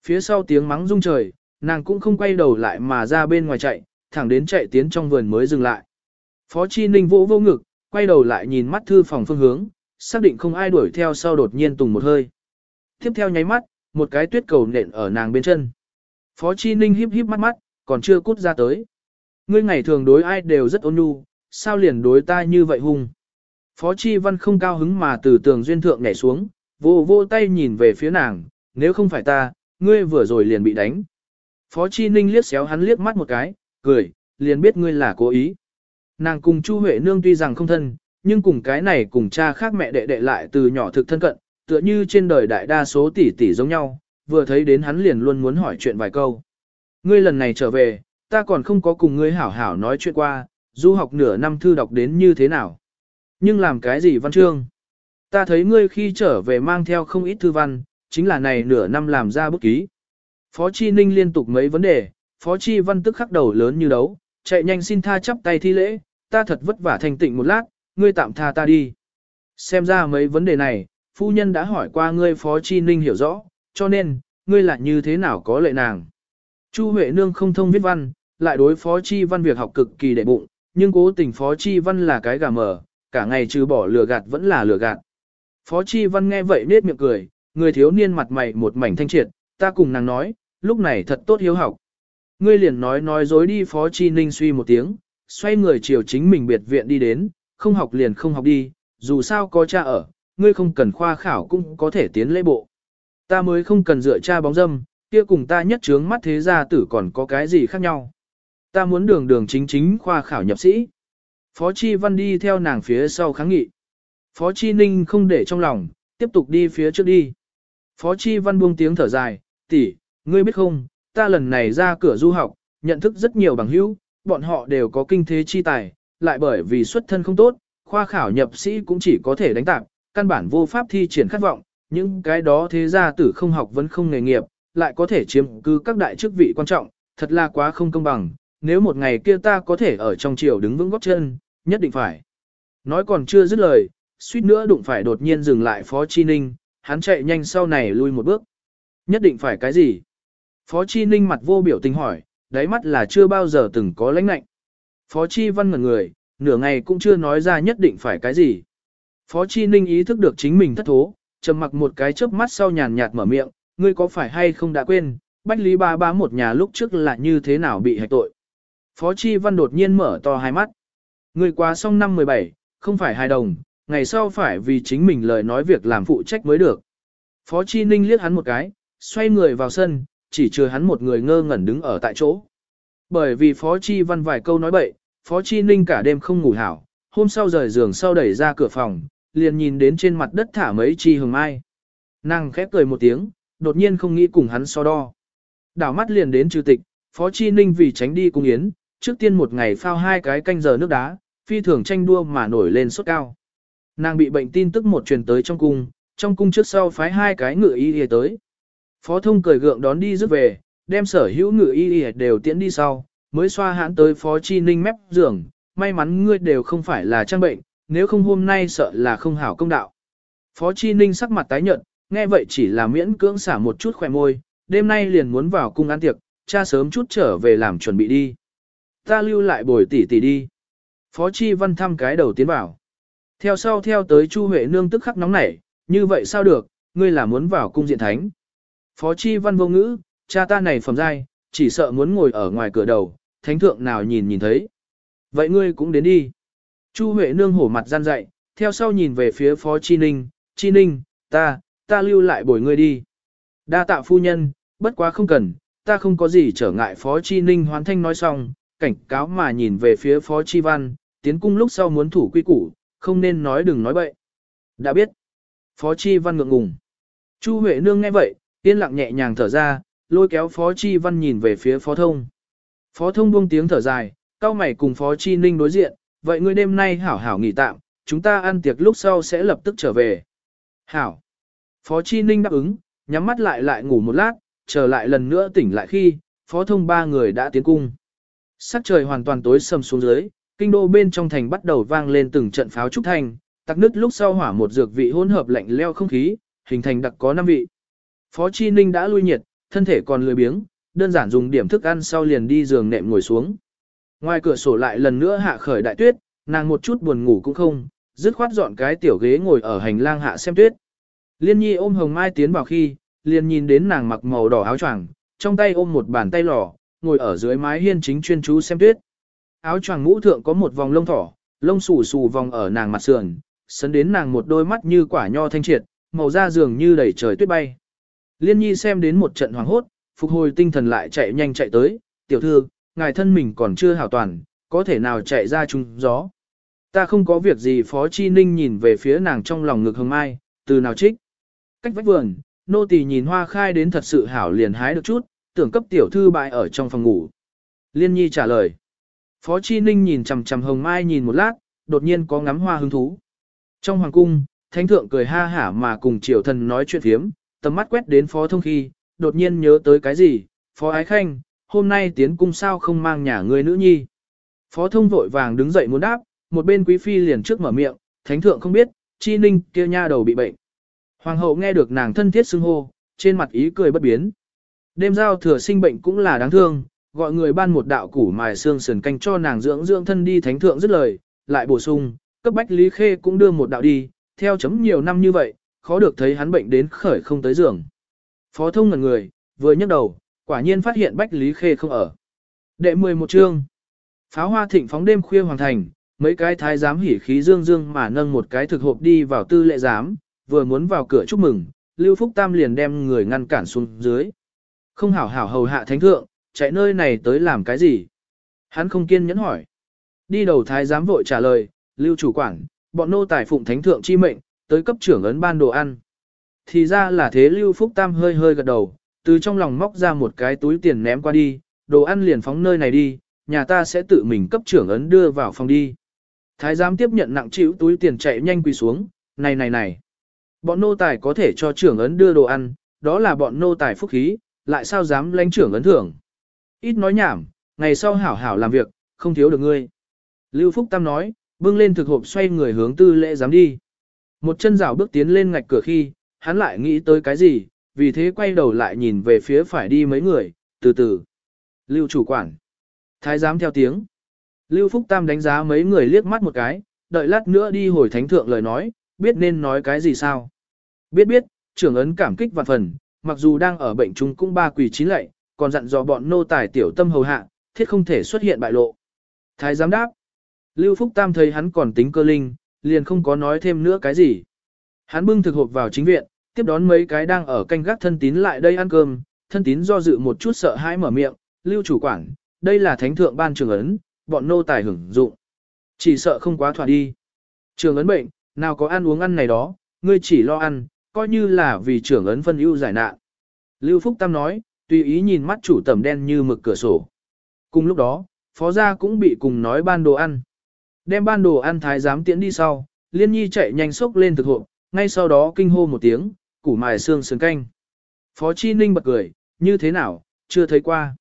Phía sau tiếng mắng rung trời, nàng cũng không quay đầu lại mà ra bên ngoài chạy, thẳng đến chạy tiến trong vườn mới dừng lại. Phó chi ninh vỗ vô ngực, quay đầu lại nhìn mắt thư phòng phương hướng, xác định không ai đuổi theo sau đột nhiên tùng một hơi. Tiếp theo nháy mắt, một cái tuyết cầu nện ở nàng bên chân. Phó Chi Ninh híp híp mắt mắt, còn chưa cút ra tới. Ngươi ngày thường đối ai đều rất ôn nhu, sao liền đối ta như vậy hung. Phó Chi Văn không cao hứng mà từ tường duyên thượng nhảy xuống, vô vô tay nhìn về phía nàng, nếu không phải ta, ngươi vừa rồi liền bị đánh. Phó Chi Ninh liếc xéo hắn liếc mắt một cái, cười, liền biết ngươi là cố ý. Nàng cùng Chu Huệ Nương tuy rằng không thân, nhưng cùng cái này cùng cha khác mẹ đệ đệ lại từ nhỏ thực thân cận, tựa như trên đời đại đa số tỷ tỷ giống nhau, vừa thấy đến hắn liền luôn muốn hỏi chuyện vài câu. Ngươi lần này trở về, ta còn không có cùng ngươi hảo hảo nói chuyện qua, du học nửa năm thư đọc đến như thế nào. Nhưng làm cái gì văn chương? Ta thấy ngươi khi trở về mang theo không ít thư văn, chính là này nửa năm làm ra bút ký. Phó Chi Ninh liên tục mấy vấn đề, Phó Chi Văn tức khắc đầu lớn như đấu, chạy nhanh xin tha chắp tay thi lễ, ta thật vất vả thành tịnh một lát, ngươi tạm tha ta đi. Xem ra mấy vấn đề này, phu nhân đã hỏi qua ngươi Phó Chi Ninh hiểu rõ, cho nên, ngươi lại như thế nào có lệ nàng. Chu Huệ Nương không thông viết văn, lại đối Phó Chi Văn việc học cực kỳ đệ bụng, nhưng cố tình Phó Chi Văn là cái gà mờ, cả ngày trừ bỏ lừa gạt vẫn là lừa gạt. Phó Chi Văn nghe vậy nết miệng cười, người thiếu niên mặt mày một mảnh thanh triệt, ta cùng nàng nói, lúc này thật tốt hiếu học. Ngươi liền nói nói dối đi Phó Chi Ninh suy một tiếng, xoay người chiều chính mình biệt viện đi đến, không học liền không học đi, dù sao có cha ở, ngươi không cần khoa khảo cũng có thể tiến lễ bộ. Ta mới không cần dựa cha bóng dâm, kia cùng ta nhất trướng mắt thế gia tử còn có cái gì khác nhau. Ta muốn đường đường chính chính khoa khảo nhập sĩ. Phó Chi Văn đi theo nàng phía sau kháng nghị. Phó Chi Ninh không để trong lòng, tiếp tục đi phía trước đi. Phó Chi Văn buông tiếng thở dài, tỷ, ngươi biết không, ta lần này ra cửa du học, nhận thức rất nhiều bằng hữu, bọn họ đều có kinh thế chi tài, lại bởi vì xuất thân không tốt, khoa khảo nhập sĩ cũng chỉ có thể đánh tạp, căn bản vô pháp thi triển khát vọng, những cái đó thế gia tử không học vẫn không nghề nghiệp, lại có thể chiếm cứ các đại chức vị quan trọng, thật là quá không công bằng, nếu một ngày kia ta có thể ở trong triều đứng vững góc chân, nhất định phải. Nói còn chưa dứt lời, suýt nữa đụng phải đột nhiên dừng lại Phó Chi Ninh, hắn chạy nhanh sau này lui một bước. Nhất định phải cái gì? Phó Chi Ninh mặt vô biểu tình hỏi, đáy mắt là chưa bao giờ từng có lãnh lạnh. Phó Chi Văn ngẩn người, nửa ngày cũng chưa nói ra nhất định phải cái gì. Phó Chi Ninh ý thức được chính mình thất thố, trầm mặc một cái chớp mắt sau nhàn nhạt mở miệng, ngươi có phải hay không đã quên, Bách Lý Ba Ba một nhà lúc trước là như thế nào bị hạch tội. Phó Chi Văn đột nhiên mở to hai mắt. Người quá xong năm 17, không phải hài đồng, ngày sau phải vì chính mình lời nói việc làm phụ trách mới được. Phó Chi Ninh liếc hắn một cái, xoay người vào sân, chỉ chừa hắn một người ngơ ngẩn đứng ở tại chỗ. Bởi vì Phó Chi Văn vài câu nói bậy, Phó Chi Ninh cả đêm không ngủ hảo, hôm sau rời giường sau đẩy ra cửa phòng, liền nhìn đến trên mặt đất thả mấy chi hồng mai. Nàng khép cười một tiếng, đột nhiên không nghĩ cùng hắn so đo. Đảo mắt liền đến trừ tịch, Phó Chi Ninh vì tránh đi cung yến, trước tiên một ngày phao hai cái canh giờ nước đá, phi thường tranh đua mà nổi lên sốt cao. Nàng bị bệnh tin tức một truyền tới trong cung, trong cung trước sau phái hai cái ngựa y y tới. Phó thông cười gượng đón đi rước về, đem sở hữu ngựa y y đều tiễn đi sau, mới xoa hãn tới Phó Chi Ninh mép giường, may mắn ngươi đều không phải là trang bệnh, nếu không hôm nay sợ là không hảo công đạo. Phó Chi Ninh sắc mặt tái nhợt, nghe vậy chỉ là miễn cưỡng xả một chút khỏe môi, đêm nay liền muốn vào cung ăn tiệc, cha sớm chút trở về làm chuẩn bị đi. Ta lưu lại bồi tỷ tỷ đi. Phó Chi Văn thăm cái đầu tiến vào. Theo sau theo tới Chu Huệ Nương tức khắc nóng nảy, như vậy sao được, ngươi là muốn vào cung diện thánh. Phó Chi Văn vô ngữ, cha ta này phẩm giai, chỉ sợ muốn ngồi ở ngoài cửa đầu, thánh thượng nào nhìn nhìn thấy. Vậy ngươi cũng đến đi. Chu Huệ nương hổ mặt gian dậy, theo sau nhìn về phía Phó Chi Ninh, Chi Ninh, ta, ta lưu lại bồi ngươi đi. Đa tạ phu nhân, bất quá không cần, ta không có gì trở ngại Phó Chi Ninh hoán thanh nói xong, cảnh cáo mà nhìn về phía Phó Chi Văn, tiến cung lúc sau muốn thủ quy củ, không nên nói đừng nói bậy. Đã biết. Phó Chi Văn ngượng ngùng. Chu Huệ Nương nghe vậy, yên lặng nhẹ nhàng thở ra, lôi kéo Phó Chi Văn nhìn về phía Phó Thông. Phó Thông buông tiếng thở dài, cao mày cùng Phó Chi Ninh đối diện, vậy ngươi đêm nay hảo hảo nghỉ tạm, chúng ta ăn tiệc lúc sau sẽ lập tức trở về. Hảo. Phó Chi Ninh đáp ứng, nhắm mắt lại lại ngủ một lát, trở lại lần nữa tỉnh lại khi, Phó Thông ba người đã tiến cung. Sắc trời hoàn toàn tối sầm xuống dưới, kinh đô bên trong thành bắt đầu vang lên từng trận pháo trúc thành, tắc nứt lúc sau hỏa một dược vị hỗn hợp lạnh leo không khí, hình thành đặc có năm vị. Phó Chi Ninh đã lui nhiệt, thân thể còn lười biếng, đơn giản dùng điểm thức ăn sau liền đi giường nệm ngồi xuống. Ngoài cửa sổ lại lần nữa hạ khởi đại tuyết, nàng một chút buồn ngủ cũng không, dứt khoát dọn cái tiểu ghế ngồi ở hành lang hạ xem tuyết. Liên nhi ôm hồng mai tiến vào khi, liền nhìn đến nàng mặc màu đỏ áo choàng, trong tay ôm một bàn tay lò, ngồi ở dưới mái hiên chính chuyên chú xem tuyết. Áo choàng mũ thượng có một vòng lông thỏ, lông xù xù vòng ở nàng mặt sườn, sấn đến nàng một đôi mắt như quả nho thanh triệt, màu da dường như đầy trời tuyết bay. Liên nhi xem đến một trận hoàng hốt, phục hồi tinh thần lại chạy nhanh chạy tới, tiểu thư, ngài thân mình còn chưa hảo toàn, có thể nào chạy ra trung gió. Ta không có việc gì Phó Chi Ninh nhìn về phía nàng trong lòng ngực hồng mai, từ nào trích. Cách vách vườn, nô tỳ nhìn hoa khai đến thật sự hảo liền hái được chút, tưởng cấp tiểu thư bại ở trong phòng ngủ. Liên nhi trả lời. Phó Chi Ninh nhìn chằm chằm hồng mai nhìn một lát, đột nhiên có ngắm hoa hứng thú. Trong hoàng cung, thánh thượng cười ha hả mà cùng triều thần nói chuyện phiếm, tầm mắt quét đến phó thông khi, đột nhiên nhớ tới cái gì, phó ái khanh, hôm nay tiến cung sao không mang nhà người nữ nhi. Phó thông vội vàng đứng dậy muốn đáp, một bên quý phi liền trước mở miệng, thánh thượng không biết, chi ninh kia nha đầu bị bệnh. Hoàng hậu nghe được nàng thân thiết xưng hô, trên mặt ý cười bất biến. Đêm giao thừa sinh bệnh cũng là đáng thương, gọi người ban một đạo củ mài xương sườn canh cho nàng dưỡng dưỡng thân đi thánh thượng dứt lời, lại bổ sung, cấp bách Lý Khê cũng đưa một đạo đi, theo chấm nhiều năm như vậy, khó được thấy hắn bệnh đến khởi không tới giường. Phó thông ngần người, vừa nhấc đầu, quả nhiên phát hiện Bách Lý Khê không ở. Đệ 11 chương. Pháo hoa thịnh phóng đêm khuya hoàn thành, mấy cái thái giám hỉ khí dương dương mà nâng một cái thực hộp đi vào tư lệ giám, vừa muốn vào cửa chúc mừng, Lưu Phúc Tam liền đem người ngăn cản xuống dưới. Không hảo hảo hầu hạ thánh thượng, chạy nơi này tới làm cái gì? Hắn không kiên nhẫn hỏi. Đi đầu thái giám vội trả lời, Lưu chủ quản, bọn nô tài phụng thánh thượng chi mệnh, tới cấp trưởng ấn ban đồ ăn. Thì ra là thế Lưu Phúc Tam hơi hơi gật đầu, từ trong lòng móc ra một cái túi tiền ném qua đi, đồ ăn liền phóng nơi này đi, nhà ta sẽ tự mình cấp trưởng ấn đưa vào phòng đi. Thái giám tiếp nhận nặng chịu túi tiền chạy nhanh quỳ xuống, này này này. Bọn nô tài có thể cho trưởng ấn đưa đồ ăn, đó là bọn nô tài phúc khí, lại sao dám lãnh trưởng ấn thưởng. Ít nói nhảm, ngày sau hảo hảo làm việc, không thiếu được ngươi. Lưu Phúc Tam nói, bưng lên thực hộp xoay người hướng tư lễ dám đi. Một chân rào bước tiến lên ngạch cửa khi, hắn lại nghĩ tới cái gì, vì thế quay đầu lại nhìn về phía phải đi mấy người, từ từ. Lưu chủ quản. Thái giám theo tiếng. Lưu Phúc Tam đánh giá mấy người liếc mắt một cái, đợi lát nữa đi hồi thánh thượng lời nói, biết nên nói cái gì sao. Biết biết, trưởng ấn cảm kích vạn phần, mặc dù đang ở bệnh chúng cũng ba quỳ chín lệ, còn dặn dò bọn nô tài tiểu tâm hầu hạ, thiết không thể xuất hiện bại lộ. Thái giám đáp. Lưu Phúc Tam thấy hắn còn tính cơ linh, liền không có nói thêm nữa cái gì. Hắn bưng thực hộp vào chính viện, tiếp đón mấy cái đang ở canh gác thân tín lại đây ăn cơm, thân tín do dự một chút sợ hãi mở miệng, lưu chủ quản, đây là thánh thượng ban trường ấn, bọn nô tài hưởng dụng. Chỉ sợ không quá thỏa đi. Trường ấn bệnh, nào có ăn uống ăn này đó, ngươi chỉ lo ăn, coi như là vì trưởng ấn phân ưu giải nạn. Lưu Phúc Tam nói, tùy ý nhìn mắt chủ tầm đen như mực cửa sổ. Cùng lúc đó, phó gia cũng bị cùng nói ban đồ ăn. Đem ban đồ ăn thái giám tiễn đi sau, liên nhi chạy nhanh sốc lên thực hộp, ngay sau đó kinh hô một tiếng, củ mài xương sườn canh. Phó Chi Ninh bật cười, như thế nào, chưa thấy qua.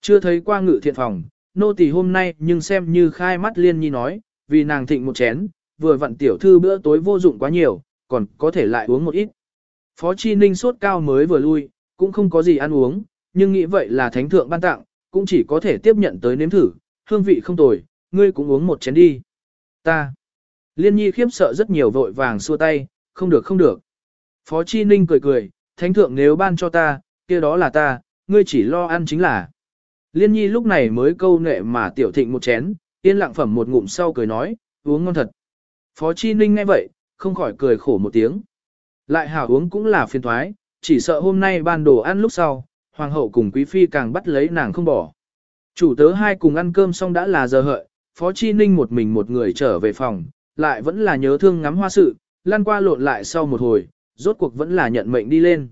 Chưa thấy qua ngự thiện phòng, nô tỳ hôm nay nhưng xem như khai mắt liên nhi nói, vì nàng thịnh một chén, vừa vặn tiểu thư bữa tối vô dụng quá nhiều, còn có thể lại uống một ít. Phó Chi Ninh sốt cao mới vừa lui, cũng không có gì ăn uống, nhưng nghĩ vậy là thánh thượng ban tặng, cũng chỉ có thể tiếp nhận tới nếm thử, hương vị không tồi, ngươi cũng uống một chén đi. Ta. Liên nhi khiếp sợ rất nhiều vội vàng xua tay, không được không được. Phó Chi Ninh cười cười, thánh thượng nếu ban cho ta, kia đó là ta, ngươi chỉ lo ăn chính là. Liên nhi lúc này mới câu nệ mà tiểu thịnh một chén, yên lặng phẩm một ngụm sau cười nói, uống ngon thật. Phó Chi Ninh nghe vậy, không khỏi cười khổ một tiếng. Lại hảo uống cũng là phiền thoái, chỉ sợ hôm nay ban đồ ăn lúc sau, hoàng hậu cùng quý phi càng bắt lấy nàng không bỏ. Chủ tớ hai cùng ăn cơm xong đã là giờ hợi, Phó Chi Ninh một mình một người trở về phòng, lại vẫn là nhớ thương ngắm hoa sự, lăn qua lộn lại sau một hồi, rốt cuộc vẫn là nhận mệnh đi lên.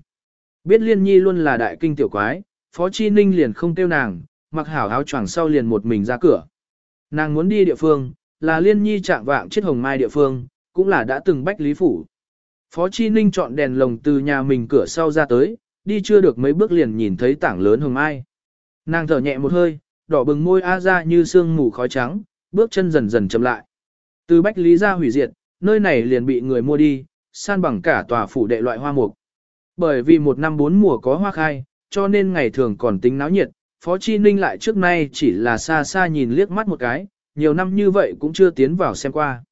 Biết Liên Nhi luôn là đại kinh tiểu quái, Phó Chi Ninh liền không tiêu nàng, mặc hảo áo choàng sau liền một mình ra cửa. Nàng muốn đi địa phương, là Liên Nhi trạng vạng chết hồng mai địa phương, cũng là đã từng bách lý phủ. Phó Chi Ninh chọn đèn lồng từ nhà mình cửa sau ra tới, đi chưa được mấy bước liền nhìn thấy tảng lớn hồng mai. Nàng thở nhẹ một hơi, đỏ bừng môi a ra như sương mù khói trắng, bước chân dần dần chậm lại. Từ Bách Lý ra hủy diệt, nơi này liền bị người mua đi, san bằng cả tòa phủ đệ loại hoa mục. Bởi vì một năm bốn mùa có hoa khai, cho nên ngày thường còn tính náo nhiệt, Phó Chi Ninh lại trước nay chỉ là xa xa nhìn liếc mắt một cái, nhiều năm như vậy cũng chưa tiến vào xem qua.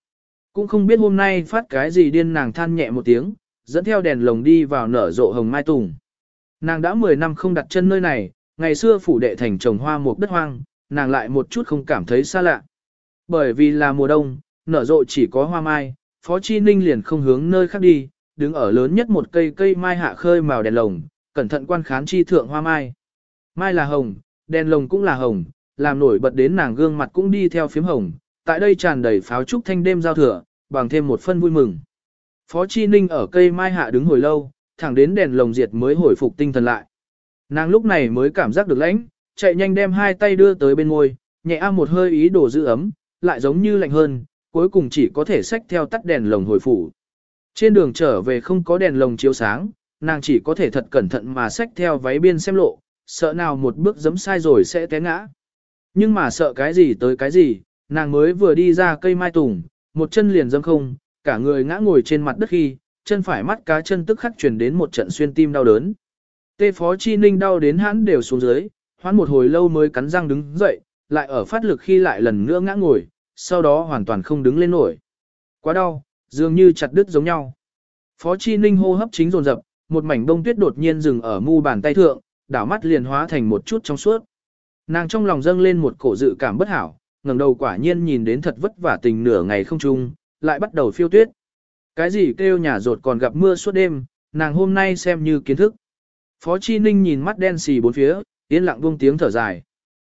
Cũng không biết hôm nay phát cái gì điên nàng than nhẹ một tiếng, dẫn theo đèn lồng đi vào nở rộ hồng mai tùng. Nàng đã 10 năm không đặt chân nơi này, ngày xưa phủ đệ thành trồng hoa một đất hoang, nàng lại một chút không cảm thấy xa lạ. Bởi vì là mùa đông, nở rộ chỉ có hoa mai, Phó Chi Ninh liền không hướng nơi khác đi, đứng ở lớn nhất một cây cây mai hạ khơi màu đèn lồng, cẩn thận quan khán chi thượng hoa mai. Mai là hồng, đèn lồng cũng là hồng, làm nổi bật đến nàng gương mặt cũng đi theo phím hồng, tại đây tràn đầy pháo trúc thanh đêm giao thừa, bằng thêm một phân vui mừng. Phó Chi Ninh ở cây mai hạ đứng hồi lâu, thẳng đến đèn lồng diệt mới hồi phục tinh thần lại. Nàng lúc này mới cảm giác được lãnh, chạy nhanh đem hai tay đưa tới bên môi, nhẹ a một hơi ý đồ giữ ấm, lại giống như lạnh hơn, cuối cùng chỉ có thể xách theo tắt đèn lồng hồi phủ. Trên đường trở về không có đèn lồng chiếu sáng, nàng chỉ có thể thật cẩn thận mà xách theo váy biên xem lộ, sợ nào một bước giấm sai rồi sẽ té ngã. Nhưng mà sợ cái gì tới cái gì, nàng mới vừa đi ra cây mai tùng, một chân liền dâm không, cả người ngã ngồi trên mặt đất khi, chân phải mắt cá chân tức khắc truyền đến một trận xuyên tim đau đớn. Tê Phó Chi Ninh đau đến hắn đều xuống dưới, hoán một hồi lâu mới cắn răng đứng dậy, lại ở phát lực khi lại lần nữa ngã ngồi, sau đó hoàn toàn không đứng lên nổi. Quá đau, dường như chặt đứt giống nhau. Phó Chi Ninh hô hấp chính dồn dập, một mảnh bông tuyết đột nhiên dừng ở mu bàn tay thượng, đảo mắt liền hóa thành một chút trong suốt. Nàng trong lòng dâng lên một cổ dự cảm bất hảo, ngẩng đầu quả nhiên nhìn đến thật vất vả tình nửa ngày không chung, lại bắt đầu phiêu tuyết. Cái gì kêu nhà rột còn gặp mưa suốt đêm, nàng hôm nay xem như kiến thức. Phó Chi Ninh nhìn mắt đen xì bốn phía, yên lặng buông tiếng thở dài.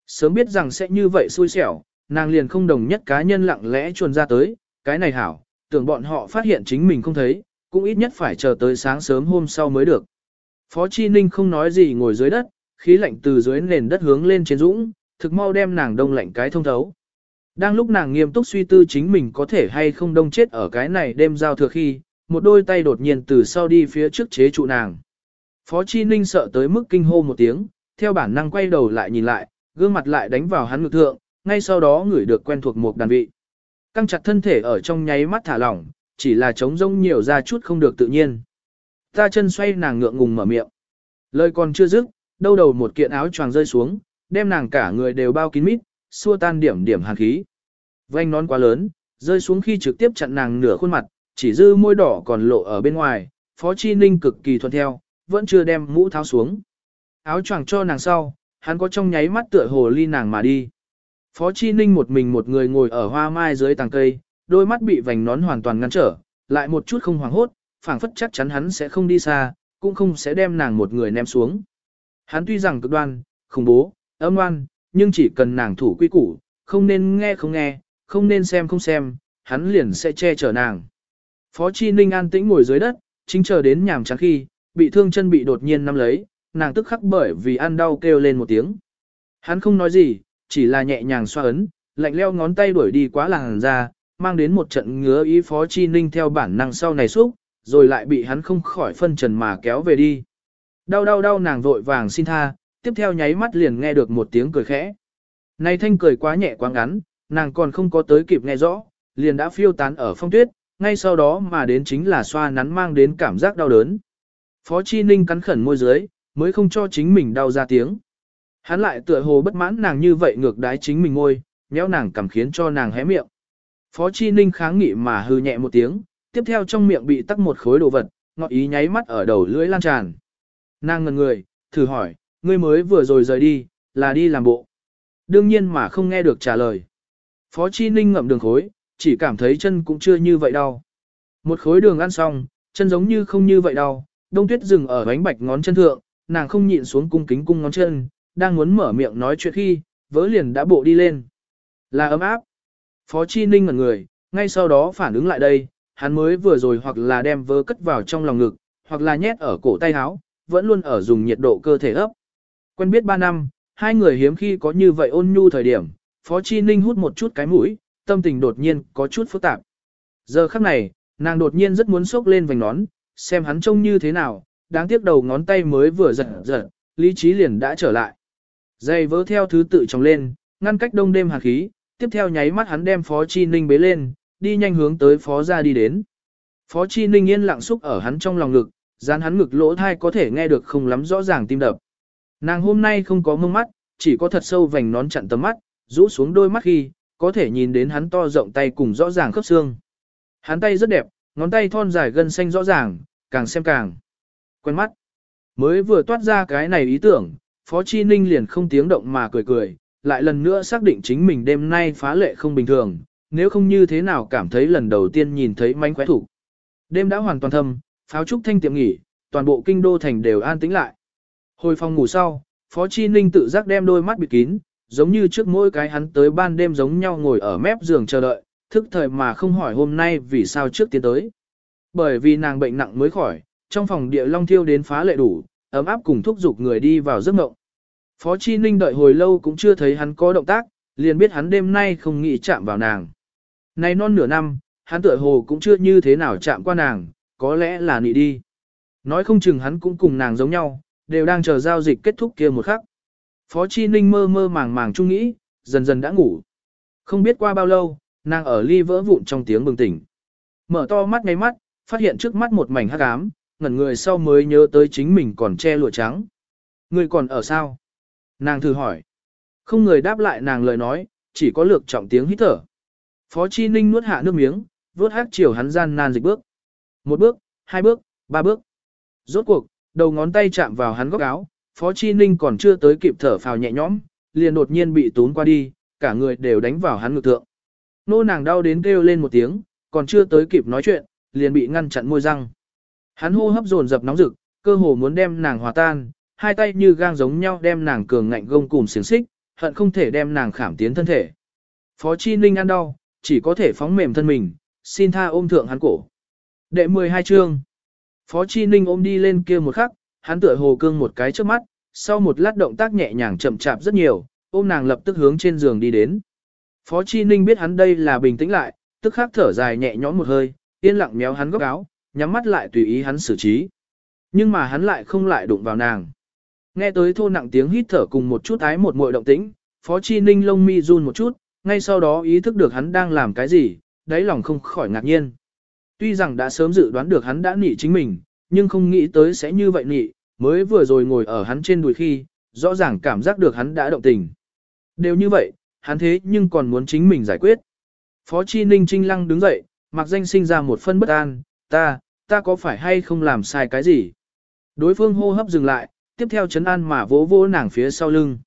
Sớm biết rằng sẽ như vậy xui xẻo, nàng liền không đồng nhất cá nhân lặng lẽ chuồn ra tới, cái này hảo, tưởng bọn họ phát hiện chính mình không thấy, cũng ít nhất phải chờ tới sáng sớm hôm sau mới được. Phó Chi Ninh không nói gì ngồi dưới đất, khí lạnh từ dưới nền đất hướng lên trên dũng, thực mau đem nàng đông lạnh cái thông thấu. Đang lúc nàng nghiêm túc suy tư chính mình có thể hay không đông chết ở cái này đêm giao thừa khi, một đôi tay đột nhiên từ sau đi phía trước chế trụ nàng. Phó Chi Ninh sợ tới mức kinh hô một tiếng, theo bản năng quay đầu lại nhìn lại, gương mặt lại đánh vào hắn ngực thượng, ngay sau đó ngửi được quen thuộc một đàn vị. Căng chặt thân thể ở trong nháy mắt thả lỏng, chỉ là trống rông nhiều ra chút không được tự nhiên. Ta chân xoay nàng ngượng ngùng mở miệng. Lời còn chưa dứt, đâu đầu một kiện áo choàng rơi xuống, đem nàng cả người đều bao kín mít, xua tan điểm điểm hàn khí. Vành nón quá lớn, rơi xuống khi trực tiếp chặn nàng nửa khuôn mặt, chỉ dư môi đỏ còn lộ ở bên ngoài, Phó Chi Ninh cực kỳ thuận theo, vẫn chưa đem mũ tháo xuống. Áo choàng cho nàng sau, hắn có trong nháy mắt tựa hồ ly nàng mà đi. Phó Chi Ninh một mình một người ngồi ở hoa mai dưới tàng cây, đôi mắt bị vành nón hoàn toàn ngăn trở, lại một chút không hoảng hốt, phảng phất chắc chắn hắn sẽ không đi xa, cũng không sẽ đem nàng một người ném xuống. Hắn tuy rằng cực đoan, khủng bố, âm oan, nhưng chỉ cần nàng thủ quy củ, không nên nghe không nghe, không nên xem không xem, hắn liền sẽ che chở nàng. Phó Chi Ninh an tĩnh ngồi dưới đất, chính chờ đến nhàm chán khi, bị thương chân bị đột nhiên nắm lấy, nàng tức khắc bởi vì ăn đau kêu lên một tiếng. Hắn không nói gì, chỉ là nhẹ nhàng xoa ấn, lạnh leo ngón tay đuổi đi quá làng ra, mang đến một trận ngứa ý Phó Chi Ninh theo bản năng sau này xúc, rồi lại bị hắn không khỏi phân trần mà kéo về đi. Đau đau đau nàng vội vàng xin tha, tiếp theo nháy mắt liền nghe được một tiếng cười khẽ. Này thanh cười quá nhẹ quá ngắn, nàng còn không có tới kịp nghe rõ, liền đã phiêu tán ở phong tuyết, ngay sau đó mà đến chính là xoa nắn mang đến cảm giác đau đớn. Phó Chi Ninh cắn khẩn môi dưới, mới không cho chính mình đau ra tiếng. Hắn lại tựa hồ bất mãn nàng như vậy ngược đái chính mình ngôi, nhéo nàng cảm khiến cho nàng hé miệng. Phó Chi Ninh kháng nghị mà hư nhẹ một tiếng, tiếp theo trong miệng bị tắc một khối đồ vật, ngọt ý nháy mắt ở đầu lưỡi lan tràn. Nàng ngần người, thử hỏi, ngươi mới vừa rồi rời đi, là đi làm bộ. Đương nhiên mà không nghe được trả lời. Phó Chi Ninh ngậm đường khối, chỉ cảm thấy chân cũng chưa như vậy đau. Một khối đường ăn xong, chân giống như không như vậy đau, đông tuyết dừng ở bánh bạch ngón chân thượng, nàng không nhịn xuống cung kính cung ngón chân, đang muốn mở miệng nói chuyện khi, vỡ liền đã bộ đi lên. Là ấm áp. Phó Chi Ninh ngẩn người, ngay sau đó phản ứng lại đây, hắn mới vừa rồi hoặc là đem vớ cất vào trong lòng ngực, hoặc là nhét ở cổ tay áo, vẫn luôn ở dùng nhiệt độ cơ thể ấp. Quen biết 3 năm, hai người hiếm khi có như vậy ôn nhu thời điểm, Phó Chi Ninh hút một chút cái mũi, tâm tình đột nhiên có chút phức tạp. Giờ khắc này, nàng đột nhiên rất muốn sốc lên vành nón, xem hắn trông như thế nào, đáng tiếc đầu ngón tay mới vừa giật giật, lý trí liền đã trở lại. Dây vỡ theo thứ tự trồng lên, ngăn cách đông đêm hàn khí, tiếp theo nháy mắt hắn đem Phó Chi Ninh bế lên, đi nhanh hướng tới Phó ra đi đến. Phó Chi Ninh yên lặng xúc ở hắn trong lòng ngực, dán hắn ngực lỗ thai có thể nghe được không lắm rõ ràng tim đập. Nàng hôm nay không có mông mắt, chỉ có thật sâu vành nón chặn tầm mắt, rũ xuống đôi mắt khi, có thể nhìn đến hắn to rộng tay cùng rõ ràng khớp xương. Hắn tay rất đẹp, ngón tay thon dài gân xanh rõ ràng, càng xem càng quen mắt. Mới vừa toát ra cái này ý tưởng, Phó Chi Ninh liền không tiếng động mà cười cười, lại lần nữa xác định chính mình đêm nay phá lệ không bình thường, nếu không như thế nào cảm thấy lần đầu tiên nhìn thấy manh khóe thủ. Đêm đã hoàn toàn thâm, pháo trúc thanh tiệm nghỉ, toàn bộ kinh đô thành đều an tĩnh lại. Hồi phòng ngủ sau, Phó Chi Ninh tự giác đem đôi mắt bịt kín, giống như trước mỗi cái hắn tới ban đêm giống nhau ngồi ở mép giường chờ đợi, thức thời mà không hỏi hôm nay vì sao trước tiến tới. Bởi vì nàng bệnh nặng mới khỏi, trong phòng địa long thiêu đến phá lệ đủ, ấm áp cùng thúc giục người đi vào giấc mộng. Phó Chi Ninh đợi hồi lâu cũng chưa thấy hắn có động tác, liền biết hắn đêm nay không nghĩ chạm vào nàng. Nay non nửa năm, hắn tựa hồ cũng chưa như thế nào chạm qua nàng, có lẽ là nị đi. Nói không chừng hắn cũng cùng nàng giống nhau, đều đang chờ giao dịch kết thúc kia một khắc. Phó Chi Ninh mơ mơ màng màng chung nghĩ, dần dần đã ngủ. Không biết qua bao lâu, nàng ở ly vỡ vụn trong tiếng bừng tỉnh. Mở to mắt ngay mắt, phát hiện trước mắt một mảnh hắc ám, ngẩn người sau mới nhớ tới chính mình còn che lụa trắng. Người còn ở sao? Nàng thử hỏi. Không người đáp lại nàng lời nói, chỉ có lược trọng tiếng hít thở. Phó Chi Ninh nuốt hạ nước miếng, vốt hát chiều hắn gian nan dịch bước. Một bước, hai bước, ba bước. Rốt cuộc, đầu ngón tay chạm vào hắn góc áo, Phó Chi Ninh còn chưa tới kịp thở phào nhẹ nhõm, liền đột nhiên bị tốn qua đi, cả người đều đánh vào hắn ngực thượng. Nô nàng đau đến kêu lên một tiếng, còn chưa tới kịp nói chuyện, liền bị ngăn chặn môi răng. Hắn hô hấp dồn dập nóng rực, cơ hồ muốn đem nàng hòa tan, hai tay như gang giống nhau đem nàng cường ngạnh gông cùm xiềng xích, hận không thể đem nàng khảm tiến thân thể. Phó Chi Ninh ăn đau, chỉ có thể phóng mềm thân mình, xin tha ôm thượng hắn cổ. Đệ 12 chương. Phó Chi Ninh ôm đi lên kia một khắc, hắn tựa hồ cương một cái trước mắt, sau một lát động tác nhẹ nhàng chậm chạp rất nhiều, ôm nàng lập tức hướng trên giường đi đến. Phó Chi Ninh biết hắn đây là bình tĩnh lại, tức khắc thở dài nhẹ nhõm một hơi, yên lặng méo hắn góc áo, nhắm mắt lại tùy ý hắn xử trí. Nhưng mà hắn lại không lại đụng vào nàng. Nghe tới thô nặng tiếng hít thở cùng một chút ái một muội động tĩnh, Phó Chi Ninh lông mi run một chút, ngay sau đó ý thức được hắn đang làm cái gì, đáy lòng không khỏi ngạc nhiên. Tuy rằng đã sớm dự đoán được hắn đã nị chính mình, nhưng không nghĩ tới sẽ như vậy nị, mới vừa rồi ngồi ở hắn trên đùi khi, rõ ràng cảm giác được hắn đã động tình. Đều như vậy, hắn thế nhưng còn muốn chính mình giải quyết. Phó Chi Ninh trinh lăng đứng dậy, mặc danh sinh ra một phân bất an, ta, ta có phải hay không làm sai cái gì? Đối phương hô hấp dừng lại, tiếp theo chấn an mà vỗ vỗ nàng phía sau lưng.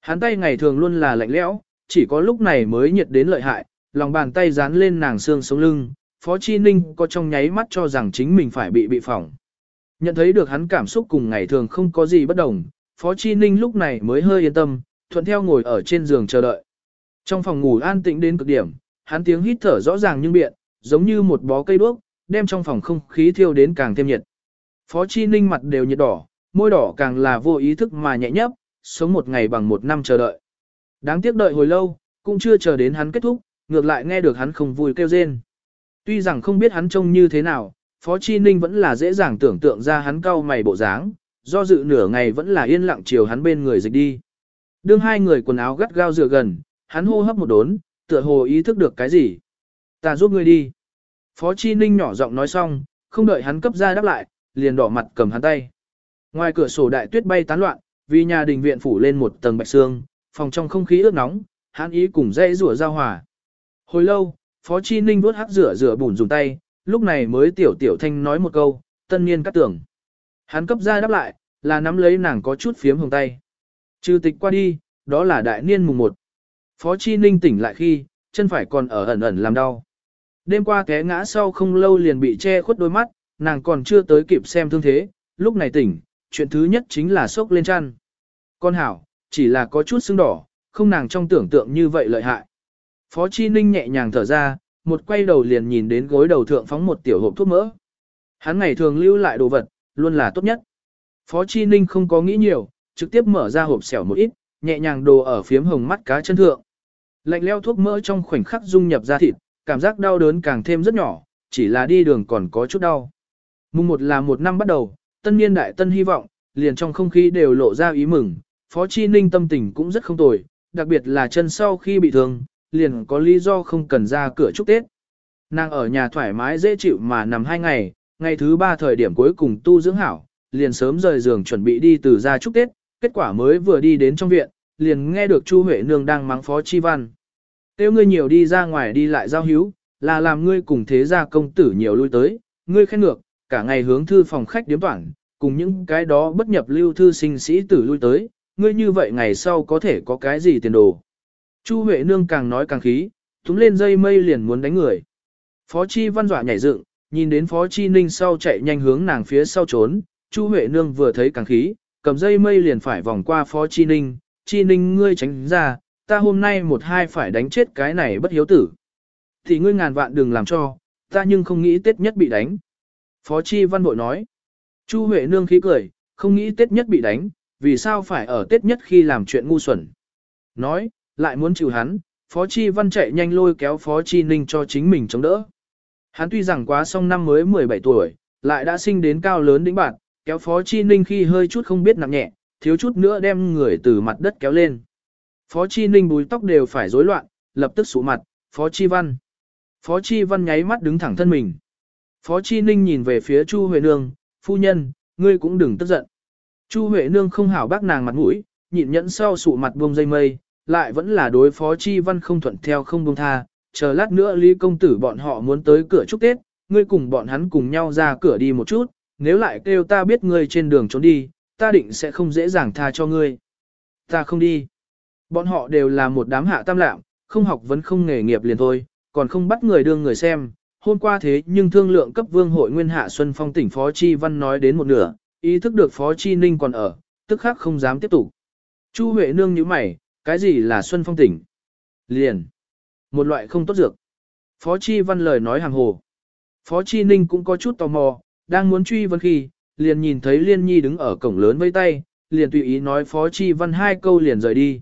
Hắn tay ngày thường luôn là lạnh lẽo, chỉ có lúc này mới nhiệt đến lợi hại, lòng bàn tay dán lên nàng xương sống lưng, Phó Chi Ninh có trong nháy mắt cho rằng chính mình phải bị bị phỏng. Nhận thấy được hắn cảm xúc cùng ngày thường không có gì bất đồng, Phó Chi Ninh lúc này mới hơi yên tâm, thuận theo ngồi ở trên giường chờ đợi. Trong phòng ngủ an tĩnh đến cực điểm, hắn tiếng hít thở rõ ràng nhưng biện, giống như một bó cây đuốc, đem trong phòng không khí thiêu đến càng thêm nhiệt. Phó Chi Ninh mặt đều nhiệt đỏ, môi đỏ càng là vô ý thức mà nhẹ nhấp, sống một ngày bằng một năm chờ đợi. Đáng tiếc đợi hồi lâu, cũng chưa chờ đến hắn kết thúc, ngược lại nghe được hắn không vui kêu rên. Tuy rằng không biết hắn trông như thế nào, Phó Chi Ninh vẫn là dễ dàng tưởng tượng ra hắn cau mày bộ dáng, do dự nửa ngày vẫn là yên lặng chiều hắn bên người dịch đi. Đương hai người quần áo gắt gao dựa gần, hắn hô hấp một đốn, tựa hồ ý thức được cái gì. Ta giúp ngươi đi. Phó Chi Ninh nhỏ giọng nói xong, không đợi hắn cấp ra đáp lại, liền đỏ mặt cầm hắn tay. Ngoài cửa sổ đại tuyết bay tán loạn, vì nhà đình viện phủ lên một tầng bạch xương, phòng trong không khí ướt nóng, hắn ý cùng dây rủa giao hòa. Hồi lâu, Phó Chi Ninh vuốt hắc rửa rửa bùn dùng tay, lúc này mới tiểu tiểu thanh nói một câu, tân niên cắt tưởng. Hắn cấp ra đáp lại, là nắm lấy nàng có chút phiếm hồng tay. Trừ tịch qua đi, đó là đại niên mùng một. Phó Chi Ninh tỉnh lại khi, chân phải còn ở ẩn ẩn làm đau. Đêm qua té ngã sau không lâu liền bị che khuất đôi mắt, nàng còn chưa tới kịp xem thương thế, lúc này tỉnh, chuyện thứ nhất chính là sốc lên chăn. Con hảo, chỉ là có chút sưng đỏ, không nàng trong tưởng tượng như vậy lợi hại. Phó Chi Ninh nhẹ nhàng thở ra, một quay đầu liền nhìn đến gối đầu thượng phóng một tiểu hộp thuốc mỡ. Hắn ngày thường lưu lại đồ vật, luôn là tốt nhất. Phó Chi Ninh không có nghĩ nhiều, trực tiếp mở ra hộp xẻo một ít, nhẹ nhàng đồ ở phiếm hồng mắt cá chân thượng. Lạnh leo thuốc mỡ trong khoảnh khắc dung nhập ra thịt, cảm giác đau đớn càng thêm rất nhỏ, chỉ là đi đường còn có chút đau. Mùng một là một năm bắt đầu, tân niên đại tân hy vọng, liền trong không khí đều lộ ra ý mừng, Phó Chi Ninh tâm tình cũng rất không tồi, đặc biệt là chân sau khi bị thương, liền có lý do không cần ra cửa chúc Tết. Nàng ở nhà thoải mái dễ chịu mà nằm hai ngày, ngày thứ ba thời điểm cuối cùng tu dưỡng hảo, liền sớm rời giường chuẩn bị đi từ ra chúc Tết, kết quả mới vừa đi đến trong viện, liền nghe được Chu Huệ Nương đang mắng Phó Chi Văn. Tiêu ngươi nhiều đi ra ngoài đi lại giao hữu, là làm ngươi cùng thế gia công tử nhiều lui tới, ngươi khen ngược, cả ngày hướng thư phòng khách điếm toảng, cùng những cái đó bất nhập lưu thư sinh sĩ tử lui tới, ngươi như vậy ngày sau có thể có cái gì tiền đồ. Chu Huệ Nương càng nói càng khí, túm lên dây mây liền muốn đánh người. Phó Chi Văn dọa nhảy dựng, nhìn đến Phó Chi Ninh sau chạy nhanh hướng nàng phía sau trốn, Chu Huệ Nương vừa thấy càng khí, cầm dây mây liền phải vòng qua Phó Chi Ninh, Chi Ninh ngươi tránh ra, ta hôm nay một hai phải đánh chết cái này bất hiếu tử. Thì ngươi ngàn vạn đừng làm cho, ta nhưng không nghĩ Tết nhất bị đánh. Phó Chi Văn bội nói. Chu Huệ Nương khí cười, không nghĩ Tết nhất bị đánh, vì sao phải ở Tết nhất khi làm chuyện ngu xuẩn. Nói, lại muốn chịu hắn, Phó Chi Văn chạy nhanh lôi kéo Phó Chi Ninh cho chính mình chống đỡ. Hắn tuy rằng quá xong năm mới 17 tuổi, lại đã sinh đến cao lớn đỉnh bạn, kéo Phó Chi Ninh khi hơi chút không biết nặng nhẹ, thiếu chút nữa đem người từ mặt đất kéo lên. Phó Chi Ninh búi tóc đều phải rối loạn, lập tức sụ mặt, Phó Chi Văn. Phó Chi Văn nháy mắt đứng thẳng thân mình. Phó Chi Ninh nhìn về phía Chu Huệ Nương, phu nhân, ngươi cũng đừng tức giận. Chu Huệ Nương không hảo bác nàng mặt mũi, nhịn nhẫn sau sụ mặt buông dây mây, lại vẫn là đối Phó Chi Văn không thuận theo không buông tha, chờ lát nữa Lý công tử bọn họ muốn tới cửa chúc Tết, ngươi cùng bọn hắn cùng nhau ra cửa đi một chút, nếu lại kêu ta biết ngươi trên đường trốn đi, ta định sẽ không dễ dàng tha cho ngươi. Ta không đi. Bọn họ đều là một đám hạ tam lạm, không học vẫn không nghề nghiệp liền thôi, còn không bắt người đương người xem. Hôm qua thế nhưng thương lượng cấp vương hội nguyên hạ Xuân Phong tỉnh Phó Chi Văn nói đến một nửa, ý thức được Phó Chi Ninh còn ở, tức khắc không dám tiếp tục. Chu Huệ Nương như mày, cái gì là Xuân Phong tỉnh? Liền. Một loại không tốt dược. Phó Chi Văn lời nói hàng hồ. Phó Chi Ninh cũng có chút tò mò, đang muốn truy vấn khi, liền nhìn thấy Liên Nhi đứng ở cổng lớn vây tay, liền tùy ý nói Phó Chi Văn hai câu liền rời đi.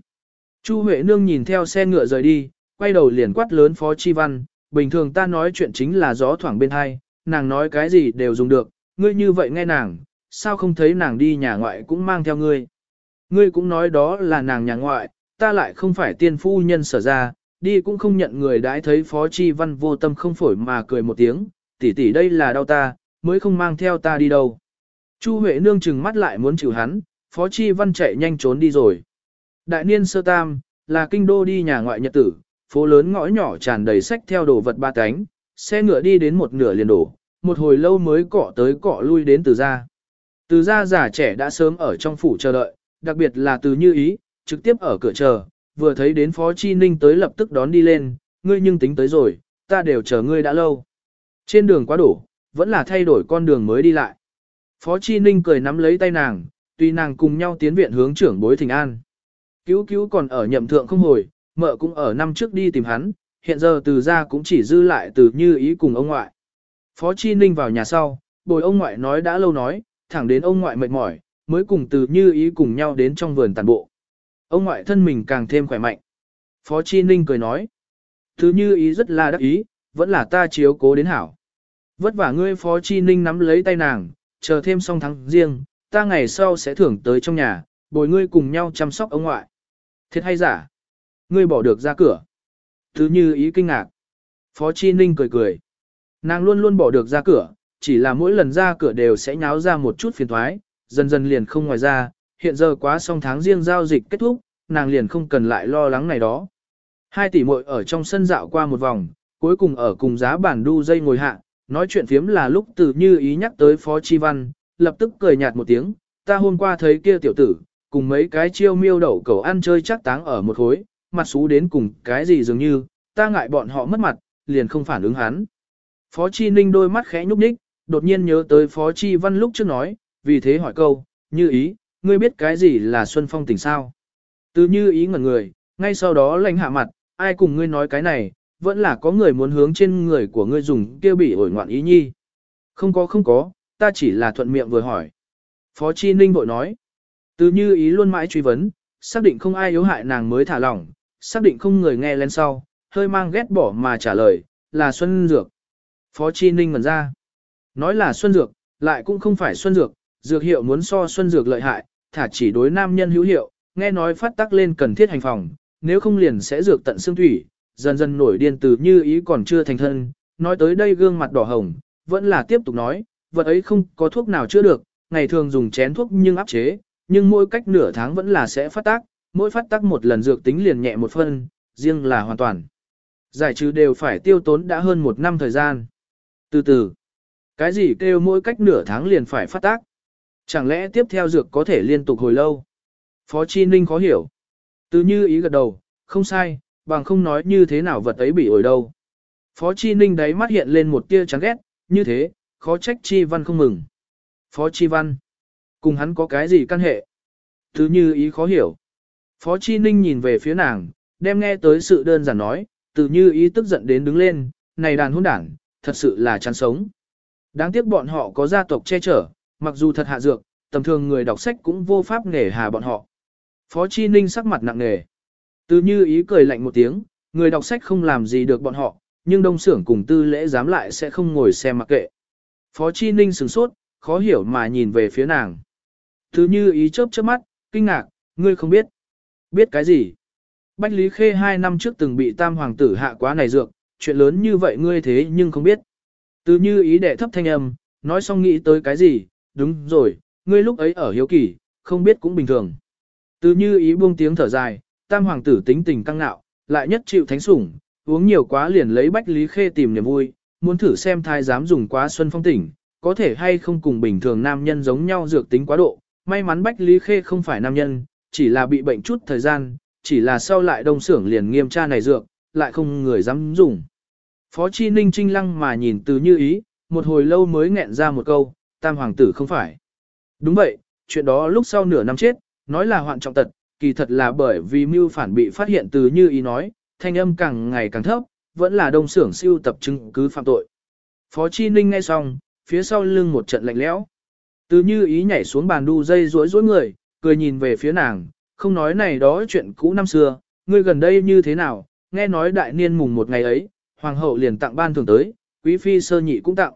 Chu Huệ Nương nhìn theo xe ngựa rời đi, quay đầu liền quát lớn Phó Chi Văn, bình thường ta nói chuyện chính là gió thoảng bên hai, nàng nói cái gì đều dùng được, ngươi như vậy nghe nàng, sao không thấy nàng đi nhà ngoại cũng mang theo ngươi. Ngươi cũng nói đó là nàng nhà ngoại, ta lại không phải tiên phu nhân sở ra, đi cũng không nhận người đãi thấy Phó Chi Văn vô tâm không phổi mà cười một tiếng, tỷ tỷ đây là đau ta, mới không mang theo ta đi đâu. Chu Huệ Nương chừng mắt lại muốn chịu hắn, Phó Chi Văn chạy nhanh trốn đi rồi. Đại niên sơ tam, là kinh đô đi nhà ngoại nhật tử, phố lớn ngõ nhỏ tràn đầy sách theo đồ vật ba cánh, xe ngựa đi đến một nửa liền đổ, một hồi lâu mới cọ tới cọ lui đến từ gia. Từ gia già trẻ đã sớm ở trong phủ chờ đợi, đặc biệt là từ như ý, trực tiếp ở cửa chờ, vừa thấy đến Phó Chi Ninh tới lập tức đón đi lên, ngươi nhưng tính tới rồi, ta đều chờ ngươi đã lâu. Trên đường quá đủ, vẫn là thay đổi con đường mới đi lại. Phó Chi Ninh cười nắm lấy tay nàng, tuy nàng cùng nhau tiến viện hướng trưởng bối thỉnh an. Cứu cứu còn ở nhậm thượng không hồi, mợ cũng ở năm trước đi tìm hắn, hiện giờ từ ra cũng chỉ dư lại từ như ý cùng ông ngoại. Phó Chi Ninh vào nhà sau, bồi ông ngoại nói đã lâu nói, thẳng đến ông ngoại mệt mỏi, mới cùng từ như ý cùng nhau đến trong vườn tàn bộ. Ông ngoại thân mình càng thêm khỏe mạnh. Phó Chi Ninh cười nói, thứ như ý rất là đắc ý, vẫn là ta chiếu cố đến hảo. Vất vả ngươi Phó Chi Ninh nắm lấy tay nàng, chờ thêm xong tháng riêng, ta ngày sau sẽ thưởng tới trong nhà, bồi ngươi cùng nhau chăm sóc ông ngoại. Thiệt hay giả? Ngươi bỏ được ra cửa. Thứ như ý kinh ngạc. Phó Chi Ninh cười cười. Nàng luôn luôn bỏ được ra cửa, chỉ là mỗi lần ra cửa đều sẽ nháo ra một chút phiền thoái, dần dần liền không ngoài ra, hiện giờ quá xong tháng riêng giao dịch kết thúc, nàng liền không cần lại lo lắng này đó. Hai tỷ muội ở trong sân dạo qua một vòng, cuối cùng ở cùng giá bản đu dây ngồi hạ, nói chuyện phiếm là lúc từ như ý nhắc tới Phó Chi Văn, lập tức cười nhạt một tiếng, ta hôm qua thấy kia tiểu tử, cùng mấy cái chiêu miêu đậu cầu ăn chơi chắc táng ở một khối, mặt xú đến cùng cái gì dường như, ta ngại bọn họ mất mặt, liền không phản ứng hắn. Phó Chi Ninh đôi mắt khẽ nhúc nhích, đột nhiên nhớ tới Phó Chi Văn lúc trước nói, vì thế hỏi câu, như ý, ngươi biết cái gì là Xuân Phong tỉnh sao? Từ như ý ngẩn người, ngay sau đó lạnh hạ mặt, ai cùng ngươi nói cái này, vẫn là có người muốn hướng trên người của ngươi dùng kia bị ổi ngoạn ý nhi. Không có không có, ta chỉ là thuận miệng vừa hỏi. Phó Chi Ninh bội nói, từ như ý luôn mãi truy vấn, xác định không ai yếu hại nàng mới thả lỏng, xác định không người nghe lên sau, hơi mang ghét bỏ mà trả lời, là Xuân Dược. Phó Chi Ninh ngẩn ra, nói là Xuân Dược, lại cũng không phải Xuân Dược, dược hiệu muốn so Xuân Dược lợi hại, thả chỉ đối nam nhân hữu hiệu, nghe nói phát tắc lên cần thiết hành phòng, nếu không liền sẽ dược tận xương thủy, dần dần nổi điên từ như ý còn chưa thành thân, nói tới đây gương mặt đỏ hồng, vẫn là tiếp tục nói, vật ấy không có thuốc nào chữa được, ngày thường dùng chén thuốc nhưng áp chế, nhưng mỗi cách nửa tháng vẫn là sẽ phát tác, mỗi phát tác một lần dược tính liền nhẹ một phân, riêng là hoàn toàn. Giải trừ đều phải tiêu tốn đã hơn một năm thời gian. Từ từ, cái gì kêu mỗi cách nửa tháng liền phải phát tác? Chẳng lẽ tiếp theo dược có thể liên tục hồi lâu? Phó Chi Ninh khó hiểu. Từ như ý gật đầu, không sai, bằng không nói như thế nào vật ấy bị ổi đâu. Phó Chi Ninh đáy mắt hiện lên một tia chán ghét, như thế, khó trách Chi Văn không mừng. Phó Chi Văn, cùng hắn có cái gì căn hệ? Thứ như ý khó hiểu. Phó Chi Ninh nhìn về phía nàng, đem nghe tới sự đơn giản nói, từ như ý tức giận đến đứng lên, này đàn hôn đảng, thật sự là chán sống. Đáng tiếc bọn họ có gia tộc che chở, mặc dù thật hạ dược, tầm thường người đọc sách cũng vô pháp nghề hà bọn họ. Phó Chi Ninh sắc mặt nặng nề. Từ như ý cười lạnh một tiếng, người đọc sách không làm gì được bọn họ, nhưng đông xưởng cùng tư lễ dám lại sẽ không ngồi xem mặc kệ. Phó Chi Ninh sửng sốt, khó hiểu mà nhìn về phía nàng. Từ như ý chớp chớp mắt, kinh ngạc, ngươi không biết. Biết cái gì? Bách Lý Khê hai năm trước từng bị tam hoàng tử hạ quá này dược, chuyện lớn như vậy ngươi thế nhưng không biết. Từ như ý đệ thấp thanh âm, nói xong nghĩ tới cái gì, đúng rồi, ngươi lúc ấy ở hiếu kỳ, không biết cũng bình thường. Từ như ý buông tiếng thở dài, tam hoàng tử tính tình căng nạo, lại nhất chịu thánh sủng, uống nhiều quá liền lấy bách lý khê tìm niềm vui, muốn thử xem thai dám dùng quá xuân phong tỉnh, có thể hay không cùng bình thường nam nhân giống nhau dược tính quá độ. May mắn bách lý khê không phải nam nhân, chỉ là bị bệnh chút thời gian, chỉ là sau lại đông xưởng liền nghiêm tra này dược, lại không người dám dùng. Phó Chi Ninh trinh lăng mà nhìn từ như ý, một hồi lâu mới nghẹn ra một câu, tam hoàng tử không phải. Đúng vậy, chuyện đó lúc sau nửa năm chết, nói là hoạn trọng tật, kỳ thật là bởi vì mưu phản bị phát hiện từ như ý nói, thanh âm càng ngày càng thấp, vẫn là đông xưởng siêu tập chứng cứ phạm tội. Phó Chi Ninh nghe xong, phía sau lưng một trận lạnh lẽo. Từ như ý nhảy xuống bàn đu dây rối rối người, cười nhìn về phía nàng, không nói này đó chuyện cũ năm xưa, ngươi gần đây như thế nào, nghe nói đại niên mùng một ngày ấy, hoàng hậu liền tặng ban thường tới, quý phi sơ nhị cũng tặng.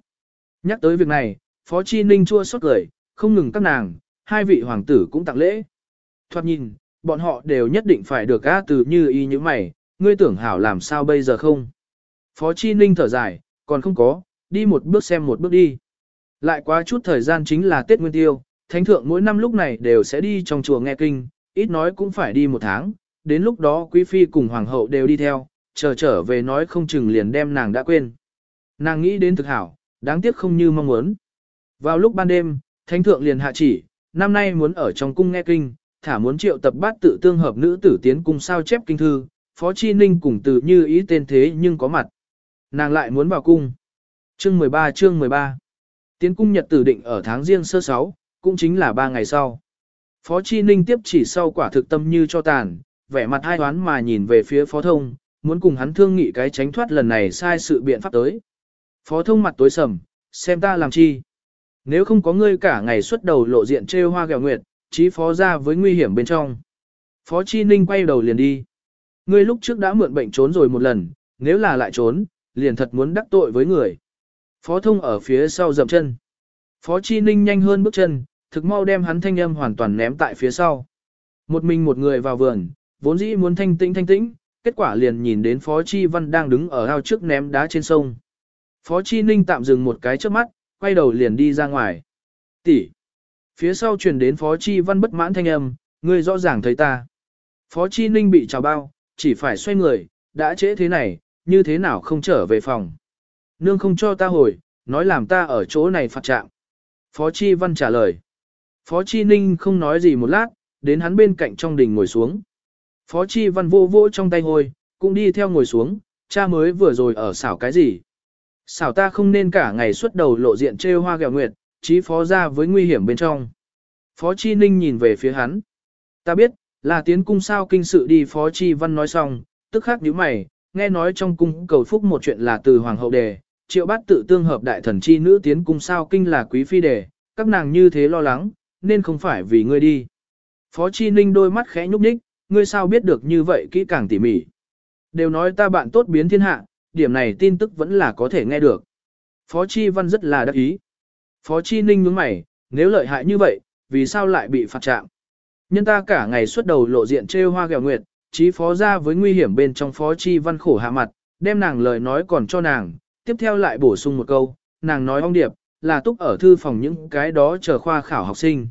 Nhắc tới việc này, Phó Chi Ninh chua xót cười, không ngừng các nàng, hai vị hoàng tử cũng tặng lễ. Thoát nhìn, bọn họ đều nhất định phải được á từ như y như mày, ngươi tưởng hảo làm sao bây giờ không. Phó Chi Ninh thở dài, còn không có, đi một bước xem một bước đi. Lại quá chút thời gian chính là Tết Nguyên Tiêu, Thánh Thượng mỗi năm lúc này đều sẽ đi trong chùa nghe kinh, ít nói cũng phải đi một tháng, đến lúc đó Quý Phi cùng Hoàng hậu đều đi theo, chờ trở về nói không chừng liền đem nàng đã quên. Nàng nghĩ đến thực hảo, đáng tiếc không như mong muốn. Vào lúc ban đêm, Thánh Thượng liền hạ chỉ, năm nay muốn ở trong cung nghe kinh, thả muốn triệu tập bát tự tương hợp nữ tử tiến cung sao chép kinh thư, Phó Chi Ninh cùng từ như ý tên thế nhưng có mặt. Nàng lại muốn vào cung. Chương 13 chương 13 Tiến cung nhật tử định ở tháng riêng sơ sáu, cũng chính là ba ngày sau. Phó Chi Ninh tiếp chỉ sau quả thực tâm như cho tàn, vẻ mặt hai đoán mà nhìn về phía Phó Thông, muốn cùng hắn thương nghị cái tránh thoát lần này sai sự biện pháp tới. Phó Thông mặt tối sầm, xem ta làm chi. Nếu không có ngươi cả ngày xuất đầu lộ diện trêu hoa gẹo nguyệt, chí phó ra với nguy hiểm bên trong. Phó Chi Ninh quay đầu liền đi. Ngươi lúc trước đã mượn bệnh trốn rồi một lần, nếu là lại trốn, liền thật muốn đắc tội với người. Phó thông ở phía sau dậm chân. Phó Chi Ninh nhanh hơn bước chân, thực mau đem hắn thanh âm hoàn toàn ném tại phía sau. Một mình một người vào vườn, vốn dĩ muốn thanh tĩnh thanh tĩnh, kết quả liền nhìn đến Phó Chi Văn đang đứng ở ao trước ném đá trên sông. Phó Chi Ninh tạm dừng một cái trước mắt, quay đầu liền đi ra ngoài. Tỷ. Phía sau truyền đến Phó Chi Văn bất mãn thanh âm, ngươi rõ ràng thấy ta. Phó Chi Ninh bị trào bao, chỉ phải xoay người, đã trễ thế này, như thế nào không trở về phòng. Nương không cho ta hồi, nói làm ta ở chỗ này phạt trạng. Phó Chi Văn trả lời. Phó Chi Ninh không nói gì một lát, đến hắn bên cạnh trong đình ngồi xuống. Phó Chi Văn vô vô trong tay hồi, cũng đi theo ngồi xuống, cha mới vừa rồi ở xảo cái gì? Xảo ta không nên cả ngày suốt đầu lộ diện trêu hoa gẹo nguyệt, chí phó ra với nguy hiểm bên trong. Phó Chi Ninh nhìn về phía hắn. Ta biết, là tiến cung sao kinh sự đi Phó Chi Văn nói xong, tức khắc nhíu mày, nghe nói trong cung cầu phúc một chuyện là từ Hoàng hậu đề, triệu bát tự tương hợp đại thần chi nữ tiến cung sao kinh là quý phi đề, các nàng như thế lo lắng, nên không phải vì ngươi đi. Phó Chi Ninh đôi mắt khẽ nhúc nhích, ngươi sao biết được như vậy kỹ càng tỉ mỉ. Đều nói ta bạn tốt biến thiên hạ, điểm này tin tức vẫn là có thể nghe được. Phó Chi Văn rất là đắc ý. Phó Chi Ninh nhướng mày, nếu lợi hại như vậy, vì sao lại bị phạt trạm? Nhân ta cả ngày suốt đầu lộ diện trêu hoa gẹo nguyệt, chí phó ra với nguy hiểm bên trong Phó Chi Văn khổ hạ mặt, đem nàng lời nói còn cho nàng, tiếp theo lại bổ sung một câu, nàng nói ong điệp, là túc ở thư phòng những cái đó chờ khoa khảo học sinh.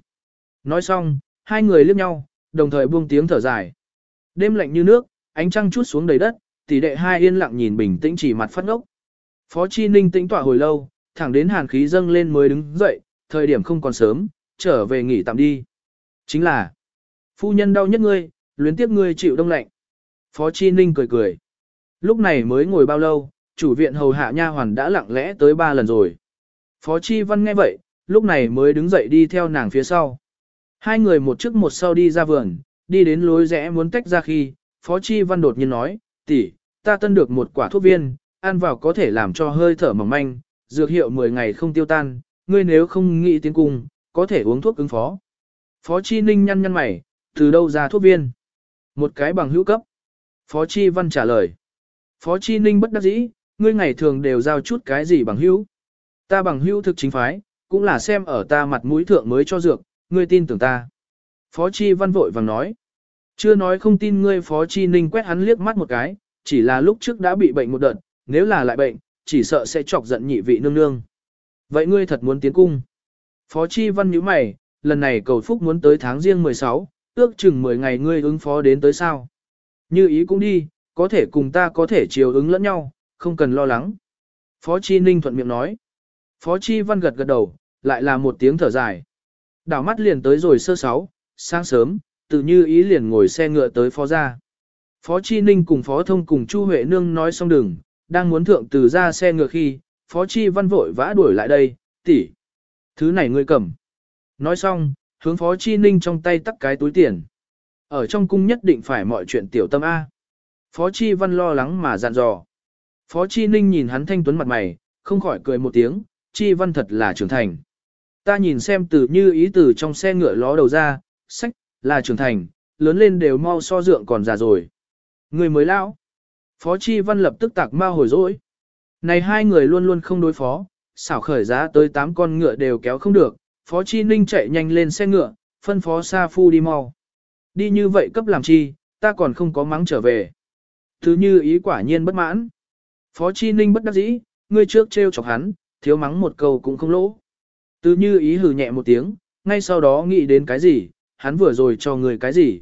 Nói xong, hai người liếc nhau, đồng thời buông tiếng thở dài. Đêm lạnh như nước, ánh trăng chút xuống đầy đất, tỷ đệ hai yên lặng nhìn bình tĩnh chỉ mặt phát ngốc. Phó Chi Ninh tĩnh tỏa hồi lâu, thẳng đến hàn khí dâng lên mới đứng dậy, thời điểm không còn sớm, trở về nghỉ tạm đi. Chính là, phu nhân đau nhất ngươi, luyến tiếp ngươi chịu đông lạnh. Phó Chi Ninh cười cười. Lúc này mới ngồi bao lâu, chủ viện hầu hạ nha hoàn đã lặng lẽ tới ba lần rồi. Phó Chi Văn nghe vậy, lúc này mới đứng dậy đi theo nàng phía sau. Hai người một trước một sau đi ra vườn, đi đến lối rẽ muốn tách ra khi, Phó Chi Văn đột nhiên nói, tỷ, ta tân được một quả thuốc viên, ăn vào có thể làm cho hơi thở mỏng manh, dược hiệu 10 ngày không tiêu tan, ngươi nếu không nghĩ tiến cung, có thể uống thuốc ứng phó. Phó Chi Ninh nhăn nhăn mày, từ đâu ra thuốc viên? Một cái bằng hữu cấp. Phó Chi Văn trả lời. Phó Chi Ninh bất đắc dĩ, ngươi ngày thường đều giao chút cái gì bằng hữu. Ta bằng hữu thực chính phái, cũng là xem ở ta mặt mũi thượng mới cho dược, ngươi tin tưởng ta. Phó Chi Văn vội vàng nói. Chưa nói không tin ngươi Phó Chi Ninh quét hắn liếc mắt một cái, chỉ là lúc trước đã bị bệnh một đợt, nếu là lại bệnh, chỉ sợ sẽ chọc giận nhị vị nương nương. Vậy ngươi thật muốn tiến cung. Phó Chi Văn nhíu mày, lần này cầu phúc muốn tới tháng riêng 16, ước chừng 10 ngày ngươi ứng phó đến tới sao. Như ý cũng đi, có thể cùng ta có thể chiều ứng lẫn nhau, không cần lo lắng. Phó Chi Ninh thuận miệng nói. Phó Chi Văn gật gật đầu, lại là một tiếng thở dài. Đảo mắt liền tới rồi sơ sáu, sáng sớm, tự như ý liền ngồi xe ngựa tới phó gia. Phó Chi Ninh cùng Phó Thông cùng Chu Huệ Nương nói xong đừng, đang muốn thượng từ ra xe ngựa khi, Phó Chi Văn vội vã đuổi lại đây, tỷ, Thứ này ngươi cầm. Nói xong, hướng Phó Chi Ninh trong tay tắt cái túi tiền. Ở trong cung nhất định phải mọi chuyện tiểu tâm A. Phó Chi Văn lo lắng mà dặn dò. Phó Chi Ninh nhìn hắn thanh tuấn mặt mày, không khỏi cười một tiếng, Chi Văn thật là trưởng thành. Ta nhìn xem từ như ý từ trong xe ngựa ló đầu ra, sách, là trưởng thành, lớn lên đều mau so dượng còn già rồi. Người mới lão. Phó Chi Văn lập tức tạc ma hồi dỗi. Này hai người luôn luôn không đối phó, xảo khởi giá tới 8 con ngựa đều kéo không được, Phó Chi Ninh chạy nhanh lên xe ngựa, phân phó Sa Phu đi mau. Đi như vậy cấp làm chi, ta còn không có mắng trở về. Thứ như ý quả nhiên bất mãn. Phó Chi Ninh bất đắc dĩ, ngươi trước trêu chọc hắn, thiếu mắng một câu cũng không lỗ. Từ như ý hừ nhẹ một tiếng, ngay sau đó nghĩ đến cái gì, hắn vừa rồi cho người cái gì.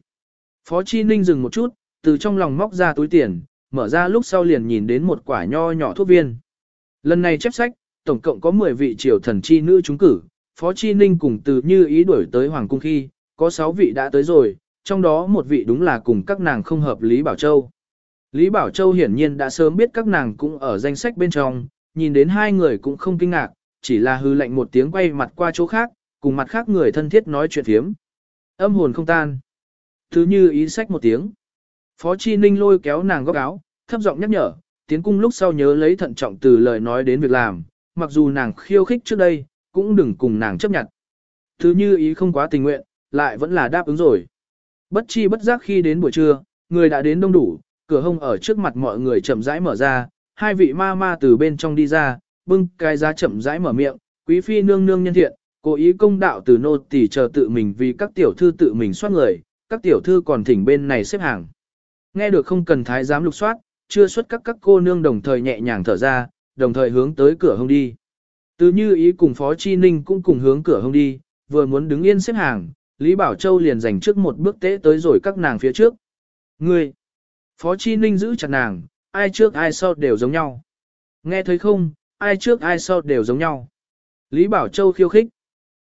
Phó Chi Ninh dừng một chút, từ trong lòng móc ra túi tiền, mở ra lúc sau liền nhìn đến một quả nho nhỏ thuốc viên. Lần này chép sách, tổng cộng có 10 vị triều thần chi nữ trúng cử, Phó Chi Ninh cùng từ như ý đuổi tới Hoàng Cung khi, có 6 vị đã tới rồi, trong đó một vị đúng là cùng các nàng không hợp Lý Bảo Châu. Lý Bảo Châu hiển nhiên đã sớm biết các nàng cũng ở danh sách bên trong, nhìn đến hai người cũng không kinh ngạc, chỉ là hư lệnh một tiếng quay mặt qua chỗ khác, cùng mặt khác người thân thiết nói chuyện phiếm. Âm hồn không tan. Thứ như ý sách một tiếng. Phó Chi Ninh lôi kéo nàng góc áo, thấp giọng nhắc nhở, tiến cung lúc sau nhớ lấy thận trọng từ lời nói đến việc làm, mặc dù nàng khiêu khích trước đây, cũng đừng cùng nàng chấp nhận. Thứ như ý không quá tình nguyện, lại vẫn là đáp ứng rồi. Bất chi bất giác khi đến buổi trưa, người đã đến đông đủ, cửa hông ở trước mặt mọi người chậm rãi mở ra, hai vị ma ma từ bên trong đi ra, bưng cái giá chậm rãi mở miệng, quý phi nương nương nhân thiện, cố ý công đạo từ nô tỳ chờ tự mình vì các tiểu thư tự mình soát người, các tiểu thư còn thỉnh bên này xếp hàng. Nghe được không cần thái giám lục soát, chưa xuất các các cô nương đồng thời nhẹ nhàng thở ra, đồng thời hướng tới cửa hông đi. Từ như ý cùng Phó Chi Ninh cũng cùng hướng cửa hông đi, vừa muốn đứng yên xếp hàng, Lý Bảo Châu liền dành trước một bước tế tới rồi các nàng phía trước. Ngươi! Phó Chi Ninh giữ chặt nàng, ai trước ai sau đều giống nhau. Nghe thấy không, ai trước ai sau đều giống nhau. Lý Bảo Châu khiêu khích.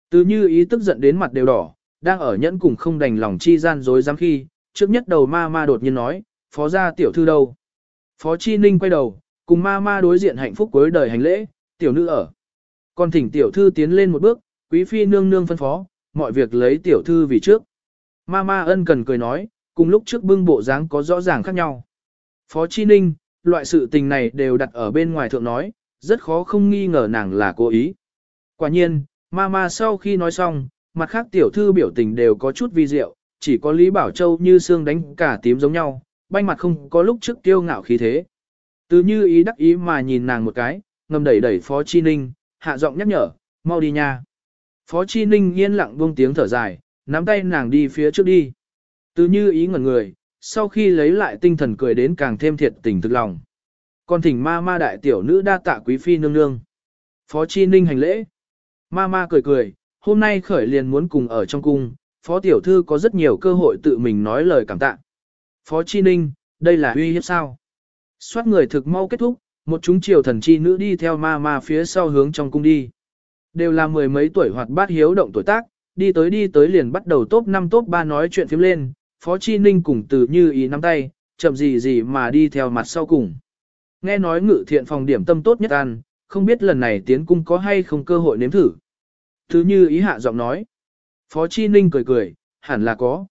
Từ như ý tức giận đến mặt đều đỏ, đang ở nhẫn cùng không đành lòng chi gian dối dám khi, trước nhất đầu ma ma đột nhiên nói, phó gia tiểu thư đâu. Phó Chi Ninh quay đầu, cùng ma ma đối diện hạnh phúc cuối đời hành lễ, tiểu nữ ở. Còn thỉnh tiểu thư tiến lên một bước, quý phi nương nương phân phó, mọi việc lấy tiểu thư vì trước. Ma ma ân cần cười nói, cùng lúc trước bưng bộ dáng có rõ ràng khác nhau. Phó Chi Ninh, loại sự tình này đều đặt ở bên ngoài thượng nói, rất khó không nghi ngờ nàng là cố ý. Quả nhiên, ma ma sau khi nói xong, mặt khác tiểu thư biểu tình đều có chút vi diệu, chỉ có Lý Bảo Châu như xương đánh cả tím giống nhau, banh mặt không có lúc trước tiêu ngạo khí thế. Từ như ý đắc ý mà nhìn nàng một cái, ngầm đẩy đẩy Phó Chi Ninh, hạ giọng nhắc nhở, mau đi nha. Phó Chi Ninh yên lặng buông tiếng thở dài, nắm tay nàng đi phía trước đi. Từ như ý ngẩn người, sau khi lấy lại tinh thần cười đến càng thêm thiệt tình thực lòng. Còn thỉnh ma ma đại tiểu nữ đa tạ quý phi nương nương. Phó Chi Ninh hành lễ. Ma ma cười cười, hôm nay khởi liền muốn cùng ở trong cung, phó tiểu thư có rất nhiều cơ hội tự mình nói lời cảm tạ. Phó Chi Ninh, đây là uy hiếp sao? Xoát người thực mau kết thúc, một chúng triều thần chi nữ đi theo ma ma phía sau hướng trong cung đi. Đều là mười mấy tuổi hoạt bát hiếu động tuổi tác, đi tới đi tới liền bắt đầu top 5 top 3 nói chuyện phím lên, Phó Chi Ninh cùng từ như ý nắm tay, chậm gì gì mà đi theo mặt sau cùng. Nghe nói ngự thiện phòng điểm tâm tốt nhất ăn, không biết lần này tiến cung có hay không cơ hội nếm thử. Thứ như ý hạ giọng nói. Phó Chi Ninh cười cười, hẳn là có.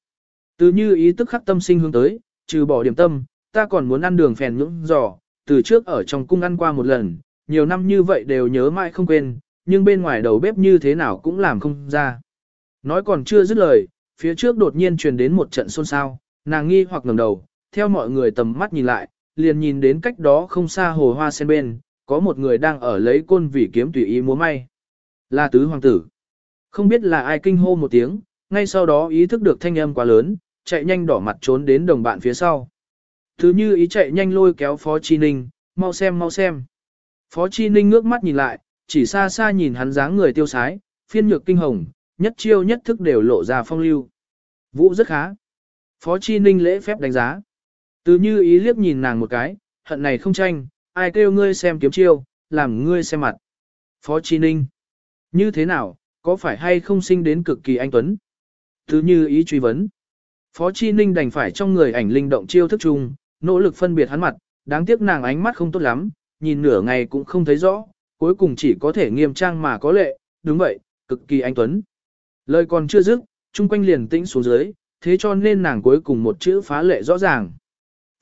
Từ như ý tức khắc tâm sinh hướng tới, trừ bỏ điểm tâm, ta còn muốn ăn đường phèn nhưỡng giò, từ trước ở trong cung ăn qua một lần, nhiều năm như vậy đều nhớ mãi không quên, nhưng bên ngoài đầu bếp như thế nào cũng làm không ra. Nói còn chưa dứt lời, phía trước đột nhiên truyền đến một trận xôn xao, nàng nghi hoặc ngẩng đầu, theo mọi người tầm mắt nhìn lại, liền nhìn đến cách đó không xa hồ hoa sen bên, có một người đang ở lấy côn vỉ kiếm tùy ý múa may. Là tứ hoàng tử. Không biết là ai kinh hô một tiếng, ngay sau đó ý thức được thanh âm quá lớn, chạy nhanh đỏ mặt trốn đến đồng bạn phía sau. Thứ như ý chạy nhanh lôi kéo Phó Chi Ninh, mau xem mau xem. Phó Chi Ninh ngước mắt nhìn lại, chỉ xa xa nhìn hắn dáng người tiêu sái, phiên nhược kinh hồng, nhất chiêu nhất thức đều lộ ra phong lưu. Vũ rất khá. Phó Chi Ninh lễ phép đánh giá. Từ như ý liếc nhìn nàng một cái, hận này không tranh, ai kêu ngươi xem kiếm chiêu, làm ngươi xem mặt. Phó Chi Ninh. Như thế nào, có phải hay không sinh đến cực kỳ anh Tuấn? Thứ như ý truy vấn. Phó Chi Ninh đành phải trong người ảnh linh động chiêu thức chung, nỗ lực phân biệt hắn mặt, đáng tiếc nàng ánh mắt không tốt lắm, nhìn nửa ngày cũng không thấy rõ, cuối cùng chỉ có thể nghiêm trang mà có lệ, đúng vậy, cực kỳ anh Tuấn. Lời còn chưa dứt, chung quanh liền tĩnh xuống dưới, thế cho nên nàng cuối cùng một chữ phá lệ rõ ràng.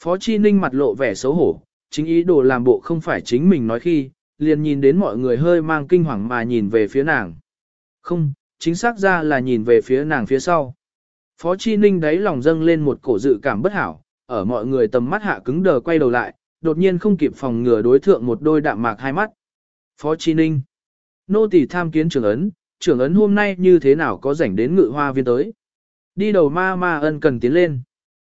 Phó Chi Ninh mặt lộ vẻ xấu hổ, chính ý đồ làm bộ không phải chính mình nói khi, liền nhìn đến mọi người hơi mang kinh hoàng mà nhìn về phía nàng. Không, chính xác ra là nhìn về phía nàng phía sau. Phó Chi Ninh đáy lòng dâng lên một cổ dự cảm bất hảo, ở mọi người tầm mắt hạ cứng đờ quay đầu lại, đột nhiên không kịp phòng ngừa đối thượng một đôi đạm mạc hai mắt. Phó Chi Ninh. Nô tỳ tham kiến trưởng ấn, trưởng ấn hôm nay như thế nào có rảnh đến ngự hoa viên tới. Đi đầu ma ma ân cần tiến lên.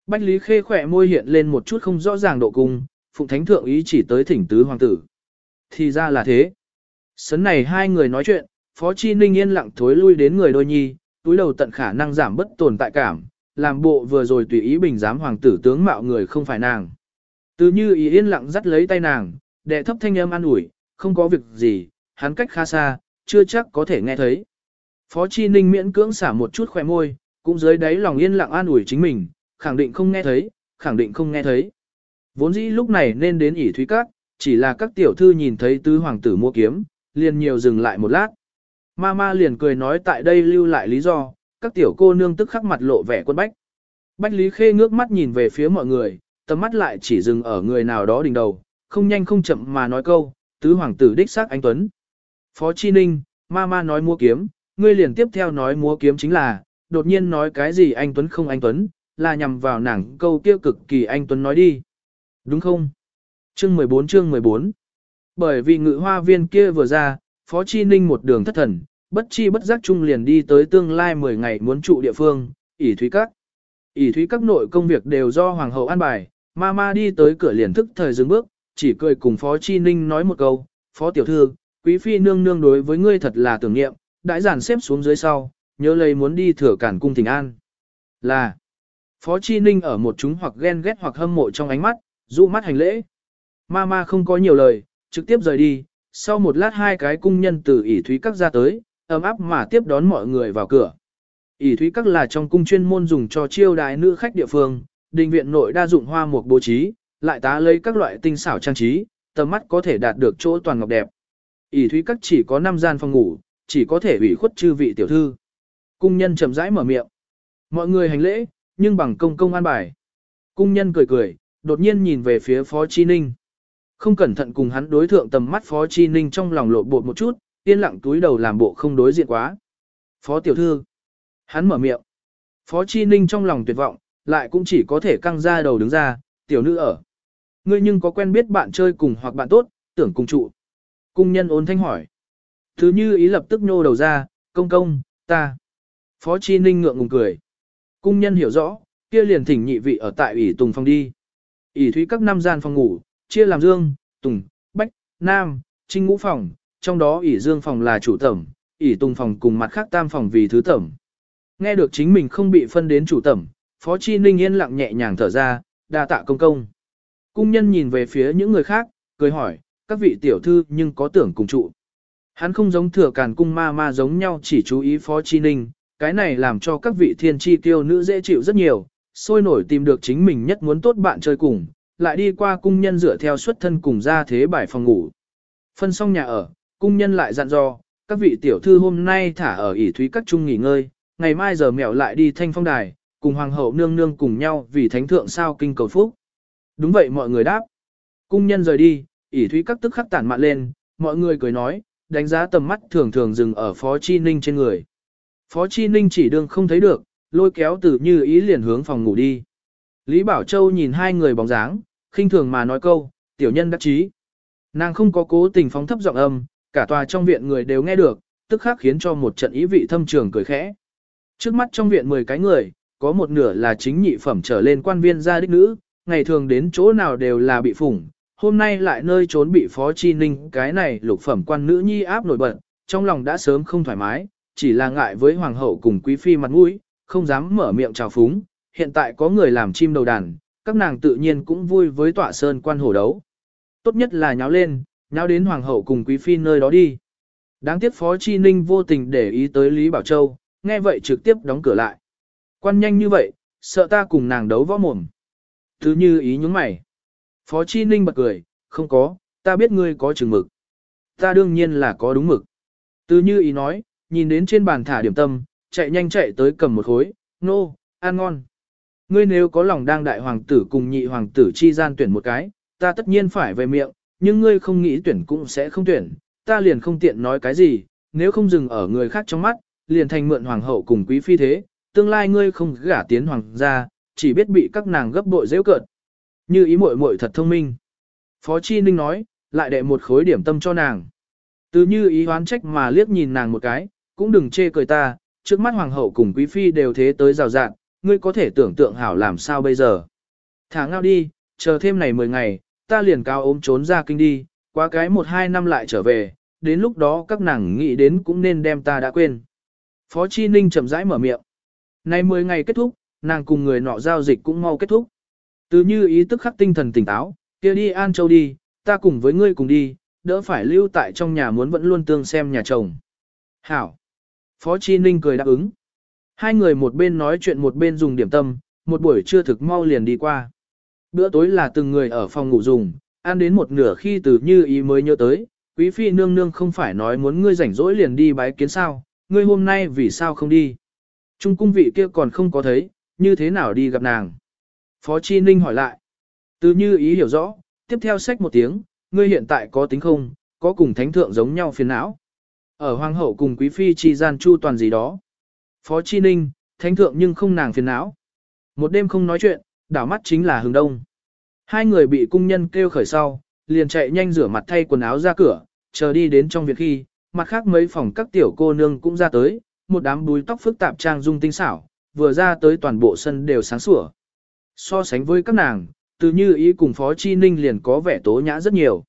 Bách Lý Khê khỏe môi hiện lên một chút không rõ ràng độ cung, Phụng Thánh Thượng ý chỉ tới thỉnh tứ hoàng tử. Thì ra là thế. Sấn này hai người nói chuyện, Phó Chi Ninh yên lặng thối lui đến người đôi nhi, túi đầu tận khả năng giảm bất tồn tại cảm, làm bộ vừa rồi tùy ý bình giám hoàng tử tướng mạo người không phải nàng. Từ như ý yên lặng dắt lấy tay nàng, đệ thấp thanh âm an ủi, không có việc gì, hắn cách khá xa, chưa chắc có thể nghe thấy. Phó Chi Ninh miễn cưỡng xả một chút khỏe môi, cũng dưới đáy lòng yên lặng an ủi chính mình, khẳng định không nghe thấy, khẳng định không nghe thấy. Vốn dĩ lúc này nên đến ỉ thúy các, chỉ là các tiểu thư nhìn thấy tứ hoàng tử mua kiếm, liền nhiều dừng lại một lát. Mama liền cười nói tại đây lưu lại lý do, các tiểu cô nương tức khắc mặt lộ vẻ quân bách. Bách Lý Khê ngước mắt nhìn về phía mọi người, tầm mắt lại chỉ dừng ở người nào đó đỉnh đầu, không nhanh không chậm mà nói câu, tứ hoàng tử đích xác anh Tuấn. Phó Chi Ninh, Mama nói mua kiếm, ngươi liền tiếp theo nói múa kiếm chính là, đột nhiên nói cái gì anh Tuấn không anh Tuấn, là nhằm vào nàng câu kia cực kỳ anh Tuấn nói đi. Đúng không? Chương 14 chương 14 Bởi vì ngự hoa viên kia vừa ra, Phó Chi Ninh một đường thất thần, bất chi bất giác chung liền đi tới tương lai 10 ngày muốn trụ địa phương, ỉ thúy các. ỉ thúy các nội công việc đều do Hoàng hậu an bài, Mama đi tới cửa liền thức thời dừng bước, chỉ cười cùng Phó Chi Ninh nói một câu, Phó Tiểu Thư, Quý Phi nương nương đối với ngươi thật là tưởng niệm, đãi giản xếp xuống dưới sau, nhớ lấy muốn đi thừa cản cung thỉnh an. Là, Phó Chi Ninh ở một chúng hoặc ghen ghét hoặc hâm mộ trong ánh mắt, dụ mắt hành lễ. Mama không có nhiều lời, trực tiếp rời đi, sau một lát hai cái cung nhân từ ỉ thúy các ra tới, ấm áp mà tiếp đón mọi người vào cửa. ỉ thúy các là trong cung chuyên môn dùng cho chiêu đái nữ khách địa phương, đình viện nội đa dụng hoa mục bố trí, lại tá lấy các loại tinh xảo trang trí, tầm mắt có thể đạt được chỗ toàn ngọc đẹp. ỉ thúy các chỉ có 5 gian phòng ngủ, chỉ có thể ủy khuất chư vị tiểu thư. Cung nhân chậm rãi mở miệng. Mọi người hành lễ, nhưng bằng công công an bài. Cung nhân cười cười, đột nhiên nhìn về phía Phó Chi Ninh. Không cẩn thận cùng hắn đối thượng tầm mắt Phó Chi Ninh trong lòng lộ bột một chút, yên lặng túi đầu làm bộ không đối diện quá. Phó tiểu thư. Hắn mở miệng. Phó Chi Ninh trong lòng tuyệt vọng, lại cũng chỉ có thể căng ra đầu đứng ra, tiểu nữ ở. Ngươi nhưng có quen biết bạn chơi cùng hoặc bạn tốt, tưởng cùng trụ. Cung nhân ôn thanh hỏi. Thứ như ý lập tức nhô đầu ra, công công, ta. Phó Chi Ninh ngượng ngùng cười. Cung nhân hiểu rõ, kia liền thỉnh nhị vị ở tại ủy tùng phòng đi. ỷ thúy các năm gian phòng ngủ, chia làm dương, tùng, bách, nam, trinh ngũ phòng, trong đó ỷ dương phòng là chủ tẩm, ỷ tùng phòng cùng mặt khác tam phòng vì thứ tẩm. Nghe được chính mình không bị phân đến chủ tẩm, Phó Chi Ninh yên lặng nhẹ nhàng thở ra, đa tạ công công. Cung nhân nhìn về phía những người khác, cười hỏi, các vị tiểu thư nhưng có tưởng cùng trụ. Hắn không giống thừa càn cung ma ma giống nhau chỉ chú ý Phó Chi Ninh, cái này làm cho các vị thiên chi tiêu nữ dễ chịu rất nhiều, sôi nổi tìm được chính mình nhất muốn tốt bạn chơi cùng, lại đi qua cung nhân dựa theo xuất thân cùng ra thế bài phòng ngủ. Phân xong nhà ở, cung nhân lại dặn dò, các vị tiểu thư hôm nay thả ở ỉ thúy các trung nghỉ ngơi, ngày mai giờ mẹo lại đi thanh phong đài, cùng hoàng hậu nương nương cùng nhau vì thánh thượng sao kinh cầu phúc. Đúng vậy mọi người đáp. Cung nhân rời đi, ỉ thúy các tức khắc tản mạn lên, mọi người cười nói, đánh giá tầm mắt thường thường dừng ở phó chi ninh trên người. Phó chi ninh chỉ đương không thấy được, lôi kéo từ như ý liền hướng phòng ngủ đi. Lý Bảo Châu nhìn hai người bóng dáng, khinh thường mà nói câu, tiểu nhân đắc chí. Nàng không có cố tình phóng thấp giọng âm, cả tòa trong viện người đều nghe được, tức khắc khiến cho một trận ý vị thâm trường cười khẽ. Trước mắt trong viện 10 cái người, có một nửa là chính nhị phẩm trở lên quan viên gia đích nữ, ngày thường đến chỗ nào đều là bị phủng, hôm nay lại nơi trốn bị phó chi ninh cái này lục phẩm quan nữ nhi áp nổi bật, trong lòng đã sớm không thoải mái, chỉ là ngại với hoàng hậu cùng quý phi mặt mũi, không dám mở miệng chào phúng, hiện tại có người làm chim đầu đàn, các nàng tự nhiên cũng vui với tọa sơn quan hổ đấu. Tốt nhất là nháo lên, nháo đến hoàng hậu cùng quý phi nơi đó đi. Đáng tiếc phó chi ninh vô tình để ý tới Lý Bảo Châu, nghe vậy trực tiếp đóng cửa lại. Quan nhanh như vậy, sợ ta cùng nàng đấu võ mồm. Thứ như ý nhúng mày. Phó Chi Ninh bật cười, không có, ta biết ngươi có chừng mực. Ta đương nhiên là có đúng mực. Từ như ý nói, nhìn đến trên bàn thả điểm tâm, chạy nhanh chạy tới cầm một khối, nô, no, ăn ngon. Ngươi nếu có lòng đang đại hoàng tử cùng nhị hoàng tử chi gian tuyển một cái, ta tất nhiên phải về miệng, nhưng ngươi không nghĩ tuyển cũng sẽ không tuyển, ta liền không tiện nói cái gì, nếu không dừng ở người khác trong mắt, liền thành mượn hoàng hậu cùng quý phi thế, tương lai ngươi không gả tiến hoàng gia, chỉ biết bị các nàng gấp bội dễ cợt. Như ý muội muội thật thông minh. Phó Chi Ninh nói, lại đệ một khối điểm tâm cho nàng. Từ như ý hoán trách mà liếc nhìn nàng một cái, cũng đừng chê cười ta, trước mắt hoàng hậu cùng quý phi đều thế tới rào rạng, ngươi có thể tưởng tượng hảo làm sao bây giờ. Thả ngao đi, chờ thêm này 10 ngày, ta liền cao ốm trốn ra kinh đi, quá cái 1-2 năm lại trở về, đến lúc đó các nàng nghĩ đến cũng nên đem ta đã quên. Phó Chi Ninh chậm rãi mở miệng. Nay 10 ngày kết thúc, nàng cùng người nọ giao dịch cũng mau kết thúc. Từ như ý tức khắc tinh thần tỉnh táo, kia đi An Châu đi, ta cùng với ngươi cùng đi, đỡ phải lưu tại trong nhà muốn vẫn luôn tương xem nhà chồng. Hảo. Phó Chi Ninh cười đáp ứng. Hai người một bên nói chuyện một bên dùng điểm tâm, một buổi trưa thực mau liền đi qua. Bữa tối là từng người ở phòng ngủ dùng, ăn đến một nửa khi từ như ý mới nhớ tới, quý phi nương nương không phải nói muốn ngươi rảnh rỗi liền đi bái kiến sao, ngươi hôm nay vì sao không đi. Trung cung vị kia còn không có thấy, như thế nào đi gặp nàng. Phó Chi Ninh hỏi lại. Từ như ý hiểu rõ, tiếp theo sách một tiếng, ngươi hiện tại có tính không, có cùng thánh thượng giống nhau phiền não. Ở hoàng hậu cùng quý phi chi gian chu toàn gì đó. Phó Chi Ninh, thánh thượng nhưng không nàng phiền não. Một đêm không nói chuyện, đảo mắt chính là hướng đông. Hai người bị cung nhân kêu khởi sau, liền chạy nhanh rửa mặt thay quần áo ra cửa, chờ đi đến trong việc khi, mặt khác mấy phòng các tiểu cô nương cũng ra tới, một đám búi tóc phức tạp trang dung tinh xảo, vừa ra tới toàn bộ sân đều sáng sủa. So sánh với các nàng, từ như ý cùng Phó Chi Ninh liền có vẻ tố nhã rất nhiều.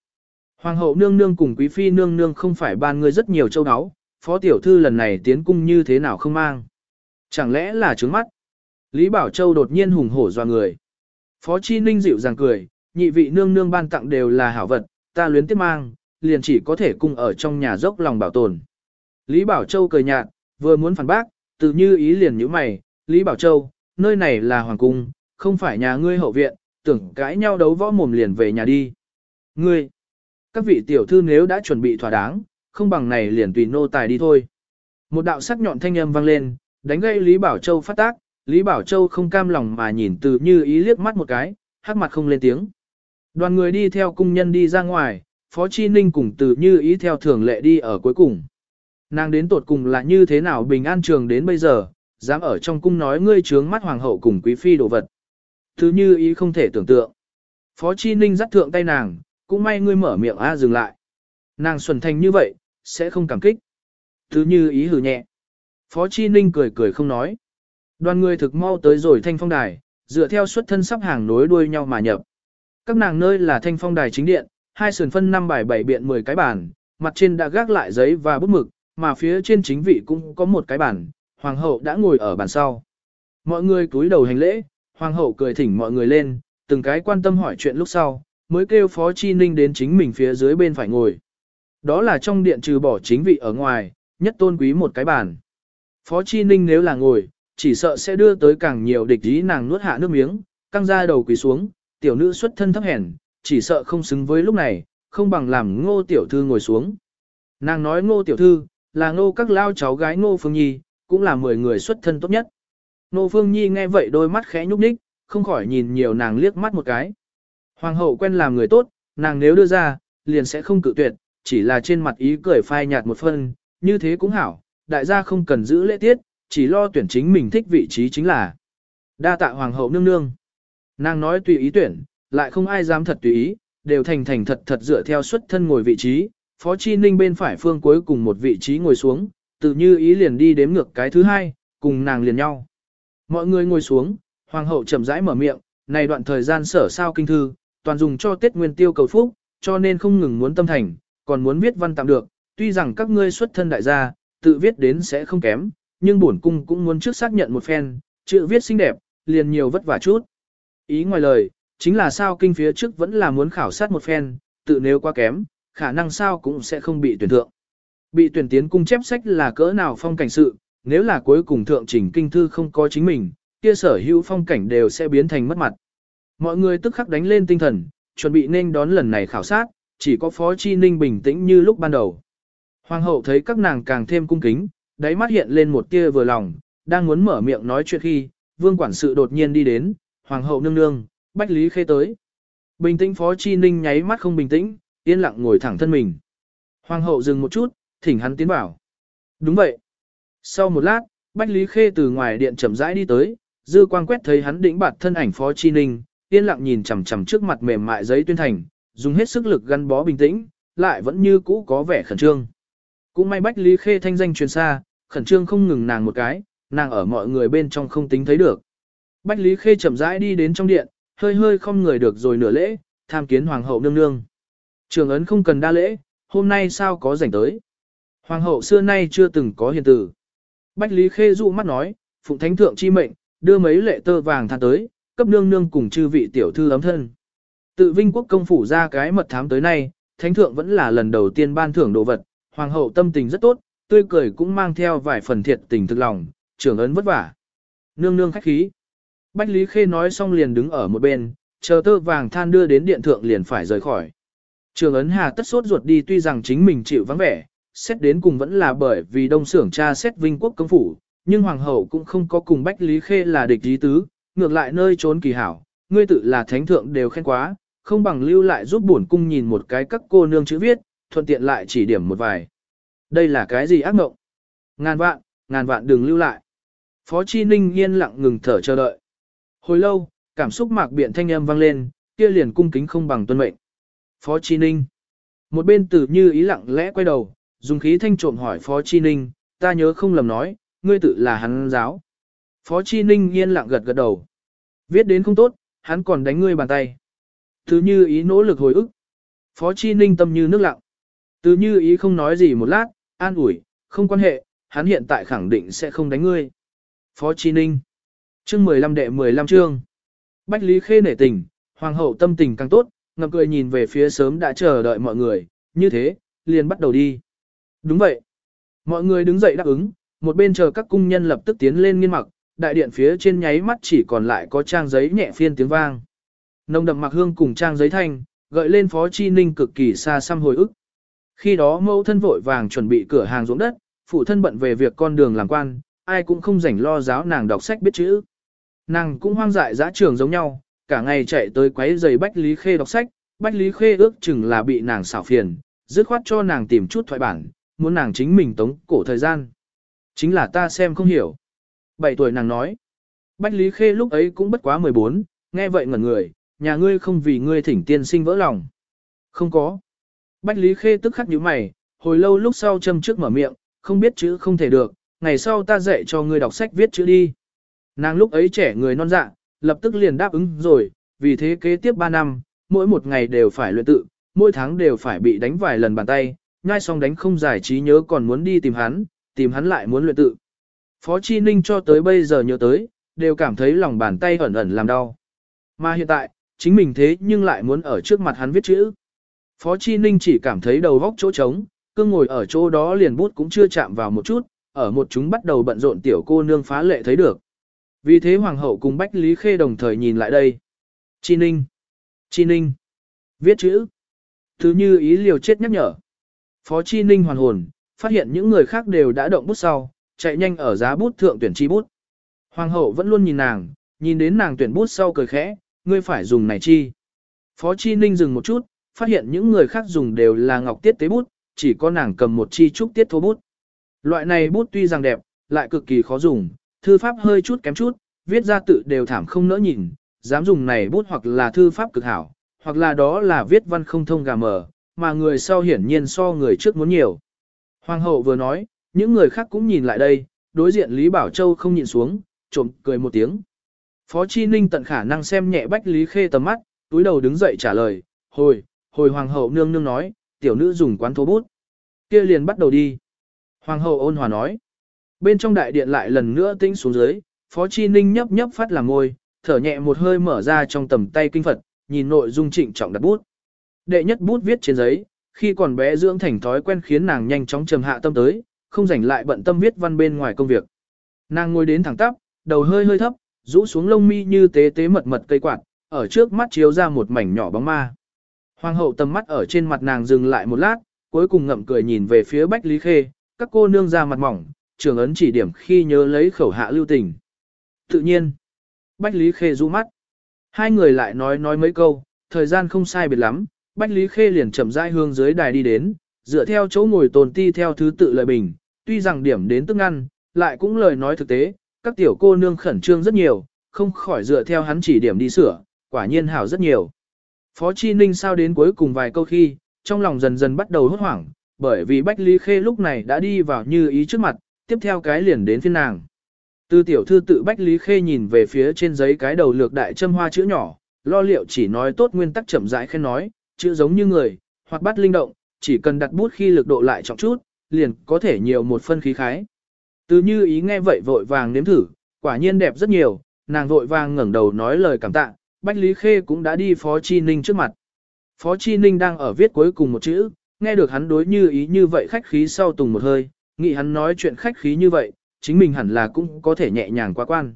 Hoàng hậu nương nương cùng quý phi nương nương không phải ban người rất nhiều châu áo, Phó tiểu thư lần này tiến cung như thế nào không mang. Chẳng lẽ là trướng mắt? Lý Bảo Châu đột nhiên hùng hổ doa người. Phó Chi Ninh dịu dàng cười, nhị vị nương nương ban tặng đều là hảo vật, ta luyến tiếp mang, liền chỉ có thể cung ở trong nhà dốc lòng bảo tồn. Lý Bảo Châu cười nhạt, vừa muốn phản bác, tự như ý liền như mày, Lý Bảo Châu, nơi này là hoàng cung, không phải nhà ngươi hậu viện, tưởng cãi nhau đấu võ mồm liền về nhà đi. Ngươi, các vị tiểu thư nếu đã chuẩn bị thỏa đáng, không bằng này liền tùy nô tài đi thôi. Một đạo sắc nhọn thanh âm vang lên, đánh gây Lý Bảo Châu phát tác, Lý Bảo Châu không cam lòng mà nhìn từ như ý liếc mắt một cái, hắc mặt không lên tiếng. Đoàn người đi theo cung nhân đi ra ngoài, Phó Chi Ninh cùng từ như ý theo thường lệ đi ở cuối cùng. Nàng đến tột cùng là như thế nào bình an trường đến bây giờ, dám ở trong cung nói ngươi trướng mắt hoàng hậu cùng quý phi đồ vật. Từ như ý không thể tưởng tượng. Phó Chi Ninh dắt thượng tay nàng, cũng may ngươi mở miệng a à dừng lại. Nàng xuẩn thành như vậy, sẽ không cảm kích. Thứ như ý hừ nhẹ. Phó Chi Ninh cười cười không nói. Đoàn người thực mau tới rồi thanh phong đài, dựa theo xuất thân sắp hàng nối đuôi nhau mà nhập. Các nàng nơi là thanh phong đài chính điện, hai sườn phân năm bài bảy biện 10 cái bàn, mặt trên đã gác lại giấy và bút mực, mà phía trên chính vị cũng có một cái bàn, hoàng hậu đã ngồi ở bàn sau. Mọi người cúi đầu hành lễ, hoàng hậu cười thỉnh mọi người lên, từng cái quan tâm hỏi chuyện lúc sau, mới kêu Phó Chi Ninh đến chính mình phía dưới bên phải ngồi. Đó là trong điện trừ bỏ chính vị ở ngoài, nhất tôn quý một cái bàn. Phó Chi Ninh nếu là ngồi, chỉ sợ sẽ đưa tới càng nhiều địch ý nàng nuốt hạ nước miếng, căng ra đầu quỳ xuống, tiểu nữ xuất thân thấp hèn, chỉ sợ không xứng với lúc này, không bằng làm ngô tiểu thư ngồi xuống. Nàng nói ngô tiểu thư, là ngô các lao cháu gái ngô Phương Nhi, cũng là 10 người xuất thân tốt nhất. Ngô Phương Nhi nghe vậy đôi mắt khẽ nhúc nhích, không khỏi nhìn nhiều nàng liếc mắt một cái. Hoàng hậu quen làm người tốt, nàng nếu đưa ra, liền sẽ không cự tuyệt, chỉ là trên mặt ý cười phai nhạt một phân, như thế cũng hảo, đại gia không cần giữ lễ tiết, chỉ lo tuyển chính mình thích vị trí chính là. Đa tạ hoàng hậu nương nương. Nàng nói tùy ý tuyển, lại không ai dám thật tùy ý, đều thành thành thật thật dựa theo xuất thân ngồi vị trí, Phó Chi Ninh bên phải phương cuối cùng một vị trí ngồi xuống, tự như ý liền đi đếm ngược cái thứ hai, cùng nàng liền nhau. Mọi người ngồi xuống, hoàng hậu chậm rãi mở miệng, này đoạn thời gian sở sao kinh thư, toàn dùng cho Tết Nguyên Tiêu cầu phúc, cho nên không ngừng muốn tâm thành, còn muốn viết văn tạm được, tuy rằng các ngươi xuất thân đại gia, tự viết đến sẽ không kém, nhưng bổn cung cũng muốn trước xác nhận một phen, chữ viết xinh đẹp, liền nhiều vất vả chút. Ý ngoài lời, chính là sao kinh phía trước vẫn là muốn khảo sát một phen, tự nếu quá kém, khả năng sao cũng sẽ không bị tuyển thượng. Bị tuyển tiến cung chép sách là cỡ nào phong cảnh sự, nếu là cuối cùng thượng trình kinh thư không có chính mình, kia sở hữu phong cảnh đều sẽ biến thành mất mặt. Mọi người tức khắc đánh lên tinh thần, chuẩn bị nên đón lần này khảo sát, chỉ có Phó Chi Ninh bình tĩnh như lúc ban đầu. Hoàng hậu thấy các nàng càng thêm cung kính, đáy mắt hiện lên một tia vừa lòng, đang muốn mở miệng nói chuyện khi, vương quản sự đột nhiên đi đến, hoàng hậu nương nương, bách lý khê tới. Bình tĩnh Phó Chi Ninh nháy mắt không bình tĩnh, yên lặng ngồi thẳng thân mình. Hoàng hậu dừng một chút, thỉnh hắn tiến vào. Đúng vậy. Sau một lát, Bách Lý Khê từ ngoài điện chậm rãi đi tới, dư quang quét thấy hắn đĩnh bạt thân ảnh Phó Chi Ninh, yên lặng nhìn chằm chằm trước mặt mềm mại giấy tuyên thành, dùng hết sức lực gắn bó bình tĩnh, lại vẫn như cũ có vẻ khẩn trương. Cũng may Bách Lý Khê thanh danh truyền xa, khẩn trương không ngừng nàng một cái, nàng ở mọi người bên trong không tính thấy được. Bách Lý Khê chậm rãi đi đến trong điện, hơi hơi không người được rồi nửa lễ, tham kiến hoàng hậu nương nương. Trường ấn không cần đa lễ, hôm nay sao có rảnh tới. Hoàng hậu xưa nay chưa từng có hiền tử. Bách Lý Khê dụ mắt nói, phụng thánh thượng chi mệnh, đưa mấy lệ tơ vàng than tới, cấp nương nương cùng chư vị tiểu thư ấm thân. Tự vinh quốc công phủ ra cái mật thám tới nay, thánh thượng vẫn là lần đầu tiên ban thưởng đồ vật, hoàng hậu tâm tình rất tốt, tươi cười cũng mang theo vài phần thiệt tình thực lòng, trưởng ấn vất vả. Nương nương khách khí. Bách Lý Khê nói xong liền đứng ở một bên, chờ tơ vàng than đưa đến điện thượng liền phải rời khỏi. Trường ấn hà tất sốt ruột đi tuy rằng chính mình chịu vắng vẻ, xét đến cùng vẫn là bởi vì đông xưởng cha xét vinh quốc công phủ, nhưng hoàng hậu cũng không có cùng Bách Lý Khê là địch ý tứ, ngược lại nơi trốn kỳ hảo, ngươi tự là thánh thượng đều khen quá, không bằng lưu lại giúp bổn cung nhìn một cái các cô nương chữ viết, thuận tiện lại chỉ điểm một vài. Đây là cái gì ác mộng? Ngàn vạn, ngàn vạn đừng lưu lại. Phó Chi Ninh yên lặng ngừng thở chờ đợi. Hồi lâu, cảm xúc mạc biện thanh âm vang lên, kia liền cung kính không bằng tuân mệnh. Phó Chi Ninh. Một bên tử như ý lặng lẽ quay đầu, dùng khí thanh trộm hỏi Phó Chi Ninh, ta nhớ không lầm nói, ngươi tự là hắn giáo. Phó Chi Ninh yên lặng gật gật đầu. Viết đến không tốt, hắn còn đánh ngươi bàn tay. Từ như ý nỗ lực hồi ức. Phó Chi Ninh tâm như nước lặng. Từ như ý không nói gì một lát, an ủi, không quan hệ, hắn hiện tại khẳng định sẽ không đánh ngươi. Phó Chi Ninh. Chương 15 đệ 15 chương. Bách Lý Khê nể tình, hoàng hậu tâm tình càng tốt, ngập cười nhìn về phía sớm đã chờ đợi mọi người, như thế, liền bắt đầu đi. Đúng vậy. Mọi người đứng dậy đáp ứng, một bên chờ các cung nhân lập tức tiến lên nghiên mặc, đại điện phía trên nháy mắt chỉ còn lại có trang giấy nhẹ phiên tiếng vang. Nồng đậm mặc hương cùng trang giấy thanh, gợi lên Phó Chi Ninh cực kỳ xa xăm hồi ức. Khi đó mẫu thân vội vàng chuẩn bị cửa hàng ruộng đất, phụ thân bận về việc con đường làm quan, ai cũng không rảnh lo giáo nàng đọc sách biết chữ. Nàng cũng hoang dại giã trường giống nhau, cả ngày chạy tới quấy giày Bách Lý Khê đọc sách, Bách Lý Khê ước chừng là bị nàng xảo phiền, dứt khoát cho nàng tìm chút thoại bản, muốn nàng chính mình tống cổ thời gian. Chính là ta xem không hiểu. Bảy tuổi nàng nói. Bách Lý Khê lúc ấy cũng bất quá 14, nghe vậy ngẩn người, nhà ngươi không vì ngươi thỉnh tiên sinh vỡ lòng. Không có. Bách Lý Khê tức khắc nhíu mày, hồi lâu lúc sau châm trước mở miệng, không biết chữ không thể được, ngày sau ta dạy cho ngươi đọc sách viết chữ đi. Nàng lúc ấy trẻ người non dạ, lập tức liền đáp ứng rồi, vì thế kế tiếp 3 năm, mỗi một ngày đều phải luyện tự, mỗi tháng đều phải bị đánh vài lần bàn tay, nhai xong đánh không giải trí nhớ còn muốn đi tìm hắn, tìm hắn lại muốn luyện tự. Phó Chi Ninh cho tới bây giờ nhớ tới, đều cảm thấy lòng bàn tay ẩn ẩn làm đau. Mà hiện tại, chính mình thế nhưng lại muốn ở trước mặt hắn viết chữ. Phó Chi Ninh chỉ cảm thấy đầu góc chỗ trống, cương ngồi ở chỗ đó liền bút cũng chưa chạm vào một chút, ở một chúng bắt đầu bận rộn tiểu cô nương phá lệ thấy được. Vì thế Hoàng hậu cùng Bách Lý Khê đồng thời nhìn lại đây. Chi Ninh. Chi Ninh. Viết chữ. Thứ như ý liều chết nhắc nhở. Phó Chi Ninh hoàn hồn, phát hiện những người khác đều đã động bút sau, chạy nhanh ở giá bút thượng tuyển chi bút. Hoàng hậu vẫn luôn nhìn nàng, nhìn đến nàng tuyển bút sau cười khẽ, ngươi phải dùng này chi. Phó Chi Ninh dừng một chút, phát hiện những người khác dùng đều là ngọc tiết tế bút, chỉ có nàng cầm một chi trúc tiết thô bút. Loại này bút tuy rằng đẹp, lại cực kỳ khó dùng, thư pháp hơi chút kém chút, viết ra tự đều thảm không nỡ nhìn, dám dùng này bút hoặc là thư pháp cực hảo, hoặc là đó là viết văn không thông gà mờ, mà người sau hiển nhiên so người trước muốn nhiều. Hoàng hậu vừa nói, những người khác cũng nhìn lại đây, đối diện Lý Bảo Châu không nhìn xuống, trộm cười một tiếng. Phó Chi Ninh tận khả năng xem nhẹ Bách Lý Khê tầm mắt, túi đầu đứng dậy trả lời, hồi, hồi Hoàng hậu nương nương nói, tiểu nữ dùng quán thố bút. kia liền bắt đầu đi. Hoàng hậu ôn hòa nói. Bên trong đại điện lại lần nữa tĩnh xuống dưới, Phó Chi Ninh nhấp nhấp phát làm ngôi, thở nhẹ một hơi mở ra trong tầm tay kinh Phật, nhìn nội dung trịnh trọng đặt bút. Đệ nhất bút viết trên giấy, khi còn bé dưỡng thành thói quen khiến nàng nhanh chóng trầm hạ tâm tới, không rảnh lại bận tâm viết văn bên ngoài công việc. Nàng ngồi đến thẳng tắp, đầu hơi hơi thấp, rũ xuống lông mi như tế tế mật mật cây quạt, ở trước mắt chiếu ra một mảnh nhỏ bóng ma. Hoàng hậu tầm mắt ở trên mặt nàng dừng lại một lát, cuối cùng ngậm cười nhìn về phía Bách Lý Khê, các cô nương ra mặt mỏng, trường ấn chỉ điểm khi nhớ lấy khẩu hạ lưu tình. Tự nhiên, Bách Lý Khê du mắt. Hai người lại nói nói mấy câu, thời gian không sai biệt lắm, Bách Lý Khê liền chậm rãi hương dưới đài đi đến, dựa theo chỗ ngồi tồn ti theo thứ tự lời bình, tuy rằng điểm đến tức ăn, lại cũng lời nói thực tế, các tiểu cô nương khẩn trương rất nhiều, không khỏi dựa theo hắn chỉ điểm đi sửa, quả nhiên hảo rất nhiều. Phó Chi Ninh sao đến cuối cùng vài câu khi, trong lòng dần dần bắt đầu hốt hoảng, bởi vì Bách Lý Khê lúc này đã đi vào như ý trước mặt, tiếp theo cái liền đến phiên nàng. Tư tiểu thư tự Bách Lý Khê nhìn về phía trên giấy cái đầu lược đại châm hoa chữ nhỏ, lo liệu chỉ nói tốt nguyên tắc chậm rãi khen nói, chữ giống như người, hoặc bắt linh động, chỉ cần đặt bút khi lực độ lại trọng chút, liền có thể nhiều một phân khí khái. Từ như ý nghe vậy vội vàng nếm thử, quả nhiên đẹp rất nhiều, nàng vội vàng ngẩng đầu nói lời cảm tạ, Bách Lý Khê cũng đã đi Phó Chi Ninh trước mặt. Phó Chi Ninh đang ở viết cuối cùng một chữ, nghe được hắn đối như ý như vậy khách khí sau tùng một hơi, nghĩ hắn nói chuyện khách khí như vậy, chính mình hẳn là cũng có thể nhẹ nhàng qua quan.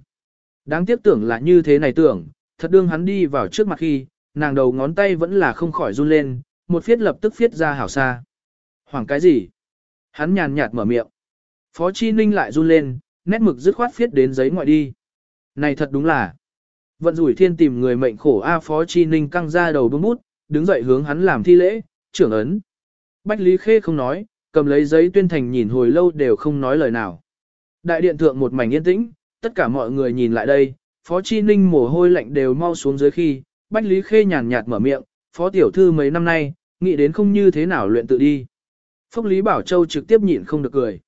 Đáng tiếc tưởng là như thế này tưởng, thật đương hắn đi vào trước mặt khi, nàng đầu ngón tay vẫn là không khỏi run lên, một phiết lập tức phiết ra hảo xa. Hoảng cái gì? Hắn nhàn nhạt mở miệng. Phó Chi Ninh lại run lên, nét mực dứt khoát phiết đến giấy ngoại đi. Này thật đúng là. Vận rủi thiên tìm người mệnh khổ A Phó Chi Ninh căng ra đầu bưng bút, đứng dậy hướng hắn làm thi lễ, trưởng ấn. Bách Lý Khê không nói, cầm lấy giấy tuyên thành nhìn hồi lâu đều không nói lời nào. Đại điện thượng một mảnh yên tĩnh, tất cả mọi người nhìn lại đây, Phó Chi Ninh mồ hôi lạnh đều mau xuống dưới khi, Bách Lý Khê nhàn nhạt mở miệng, Phó Tiểu Thư mấy năm nay, nghĩ đến không như thế nào luyện tự đi. Phúc Lý Bảo Châu trực tiếp nhịn không được cười.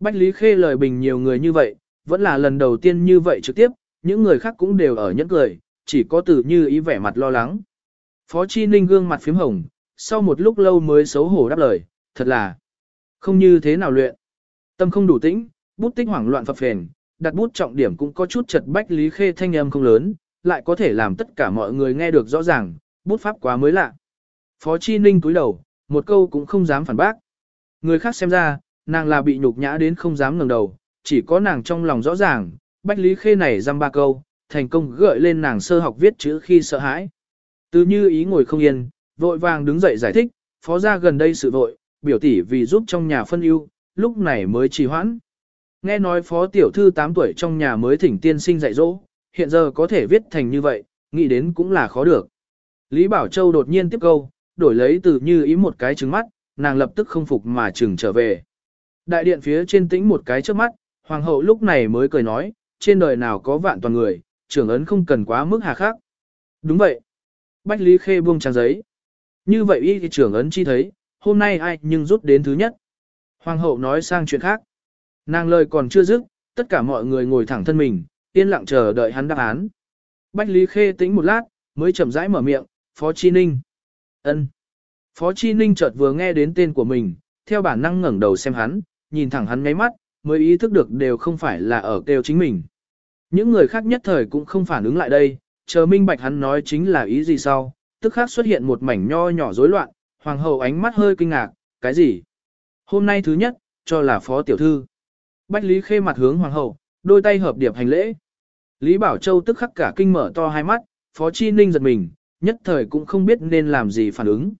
Bách Lý Khê lời bình nhiều người như vậy, vẫn là lần đầu tiên như vậy trực tiếp, những người khác cũng đều ở nhẫn cười, chỉ có từ như ý vẻ mặt lo lắng. Phó Chi Ninh gương mặt phím hồng, sau một lúc lâu mới xấu hổ đáp lời, thật là không như thế nào luyện. Tâm không đủ tĩnh, bút tích hoảng loạn phập phền, đặt bút trọng điểm cũng có chút chật bách lý khê thanh âm không lớn, lại có thể làm tất cả mọi người nghe được rõ ràng, bút pháp quá mới lạ. Phó Chi Ninh cúi đầu, một câu cũng không dám phản bác. Người khác xem ra, nàng là bị nhục nhã đến không dám ngẩng đầu, chỉ có nàng trong lòng rõ ràng, bách lý khê này dăm ba câu, thành công gợi lên nàng sơ học viết chữ khi sợ hãi. Từ như ý ngồi không yên, vội vàng đứng dậy giải thích, phó ra gần đây sự vội, biểu tỷ vì giúp trong nhà phân ưu, lúc này mới trì hoãn. Nghe nói phó tiểu thư 8 tuổi trong nhà mới thỉnh tiên sinh dạy dỗ, hiện giờ có thể viết thành như vậy, nghĩ đến cũng là khó được. Lý Bảo Châu đột nhiên tiếp câu, đổi lấy từ như ý một cái trứng mắt, nàng lập tức không phục mà trừng trở về. Đại điện phía trên tĩnh một cái trước mắt, hoàng hậu lúc này mới cười nói, trên đời nào có vạn toàn người, trưởng ấn không cần quá mức hà khắc. Đúng vậy. Bách Lý Khê buông trang giấy. Như vậy y thì trưởng ấn chi thấy, hôm nay ai nhưng rút đến thứ nhất. Hoàng hậu nói sang chuyện khác. Nàng lời còn chưa dứt, tất cả mọi người ngồi thẳng thân mình, yên lặng chờ đợi hắn đáp án. Bách Lý Khê tĩnh một lát, mới chậm rãi mở miệng, Phó Chi Ninh. ân. Phó Chi Ninh chợt vừa nghe đến tên của mình, theo bản năng ngẩng đầu xem hắn, nhìn thẳng hắn ngáy mắt, mới ý thức được đều không phải là ở kêu chính mình. Những người khác nhất thời cũng không phản ứng lại đây, chờ minh bạch hắn nói chính là ý gì sau, tức khác xuất hiện một mảnh nho nhỏ rối loạn, hoàng hậu ánh mắt hơi kinh ngạc, cái gì? Hôm nay thứ nhất, cho là phó tiểu thư. Bách Lý Khê mặt hướng hoàng hậu, đôi tay hợp điệp hành lễ. Lý Bảo Châu tức khắc cả kinh mở to hai mắt, phó chi ninh giật mình, nhất thời cũng không biết nên làm gì phản ứng.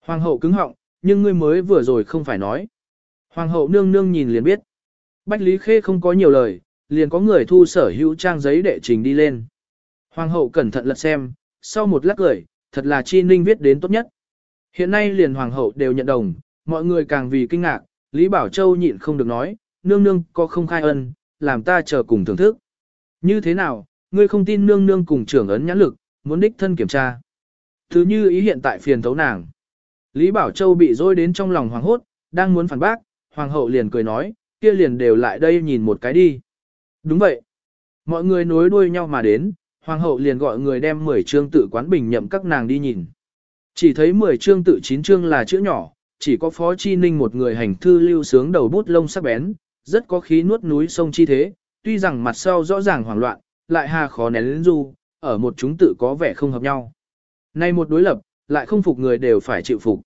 Hoàng hậu cứng họng, nhưng ngươi mới vừa rồi không phải nói. Hoàng hậu nương nương nhìn liền biết. Bách Lý Khê không có nhiều lời, liền có người thu sở hữu trang giấy đệ trình đi lên. Hoàng hậu cẩn thận lật xem, sau một lát cười, thật là chi ninh viết đến tốt nhất. Hiện nay liền hoàng hậu đều nhận đồng, mọi người càng vì kinh ngạc, Lý Bảo Châu nhịn không được nói, nương nương có không khai ân, làm ta chờ cùng thưởng thức. Như thế nào, ngươi không tin nương nương cùng trưởng ấn nhãn lực, muốn đích thân kiểm tra. Thứ như ý hiện tại phiền thấu nàng. Lý Bảo Châu bị dối đến trong lòng hoàng hốt, đang muốn phản bác, hoàng hậu liền cười nói, kia liền đều lại đây nhìn một cái đi. Đúng vậy. Mọi người nối đuôi nhau mà đến, hoàng hậu liền gọi người đem 10 chương tự quán bình nhậm các nàng đi nhìn. Chỉ thấy 10 chương tự 9 chương là chữ nhỏ, chỉ có Phó Chi Ninh một người hành thư lưu sướng đầu bút lông sắc bén, rất có khí nuốt núi sông chi thế, tuy rằng mặt sau rõ ràng hoảng loạn, lại hà khó nén lên du, ở một chúng tự có vẻ không hợp nhau. Nay một đối lập, lại không phục người đều phải chịu phục.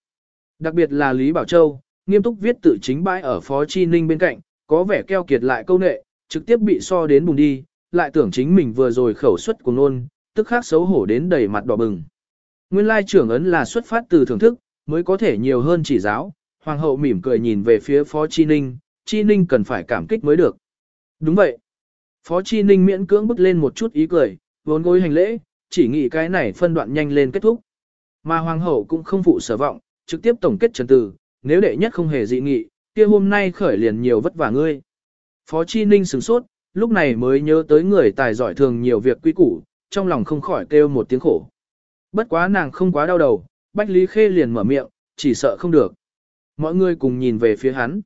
Đặc biệt là Lý Bảo Châu, nghiêm túc viết tự chính bãi ở Phó Chi Ninh bên cạnh, có vẻ keo kiệt lại câu nệ, trực tiếp bị so đến bùng đi, lại tưởng chính mình vừa rồi khẩu suất của nôn, tức khắc xấu hổ đến đầy mặt đỏ bừng. Nguyên lai trưởng ấn là xuất phát từ thưởng thức, mới có thể nhiều hơn chỉ giáo, hoàng hậu mỉm cười nhìn về phía Phó Chi Ninh, Chi Ninh cần phải cảm kích mới được. Đúng vậy. Phó Chi Ninh miễn cưỡng bứt lên một chút ý cười, vốn gối hành lễ, chỉ nghĩ cái này phân đoạn nhanh lên kết thúc. Mà hoàng hậu cũng không phụ sở vọng, trực tiếp tổng kết trần từ, nếu đệ nhất không hề dị nghị, kia hôm nay khởi liền nhiều vất vả ngươi. Phó Chi Ninh sửng sốt, lúc này mới nhớ tới người tài giỏi thường nhiều việc quy củ, trong lòng không khỏi kêu một tiếng khổ. Bất quá nàng không quá đau đầu, Bách Lý Khê liền mở miệng, chỉ sợ không được. Mọi người cùng nhìn về phía hắn.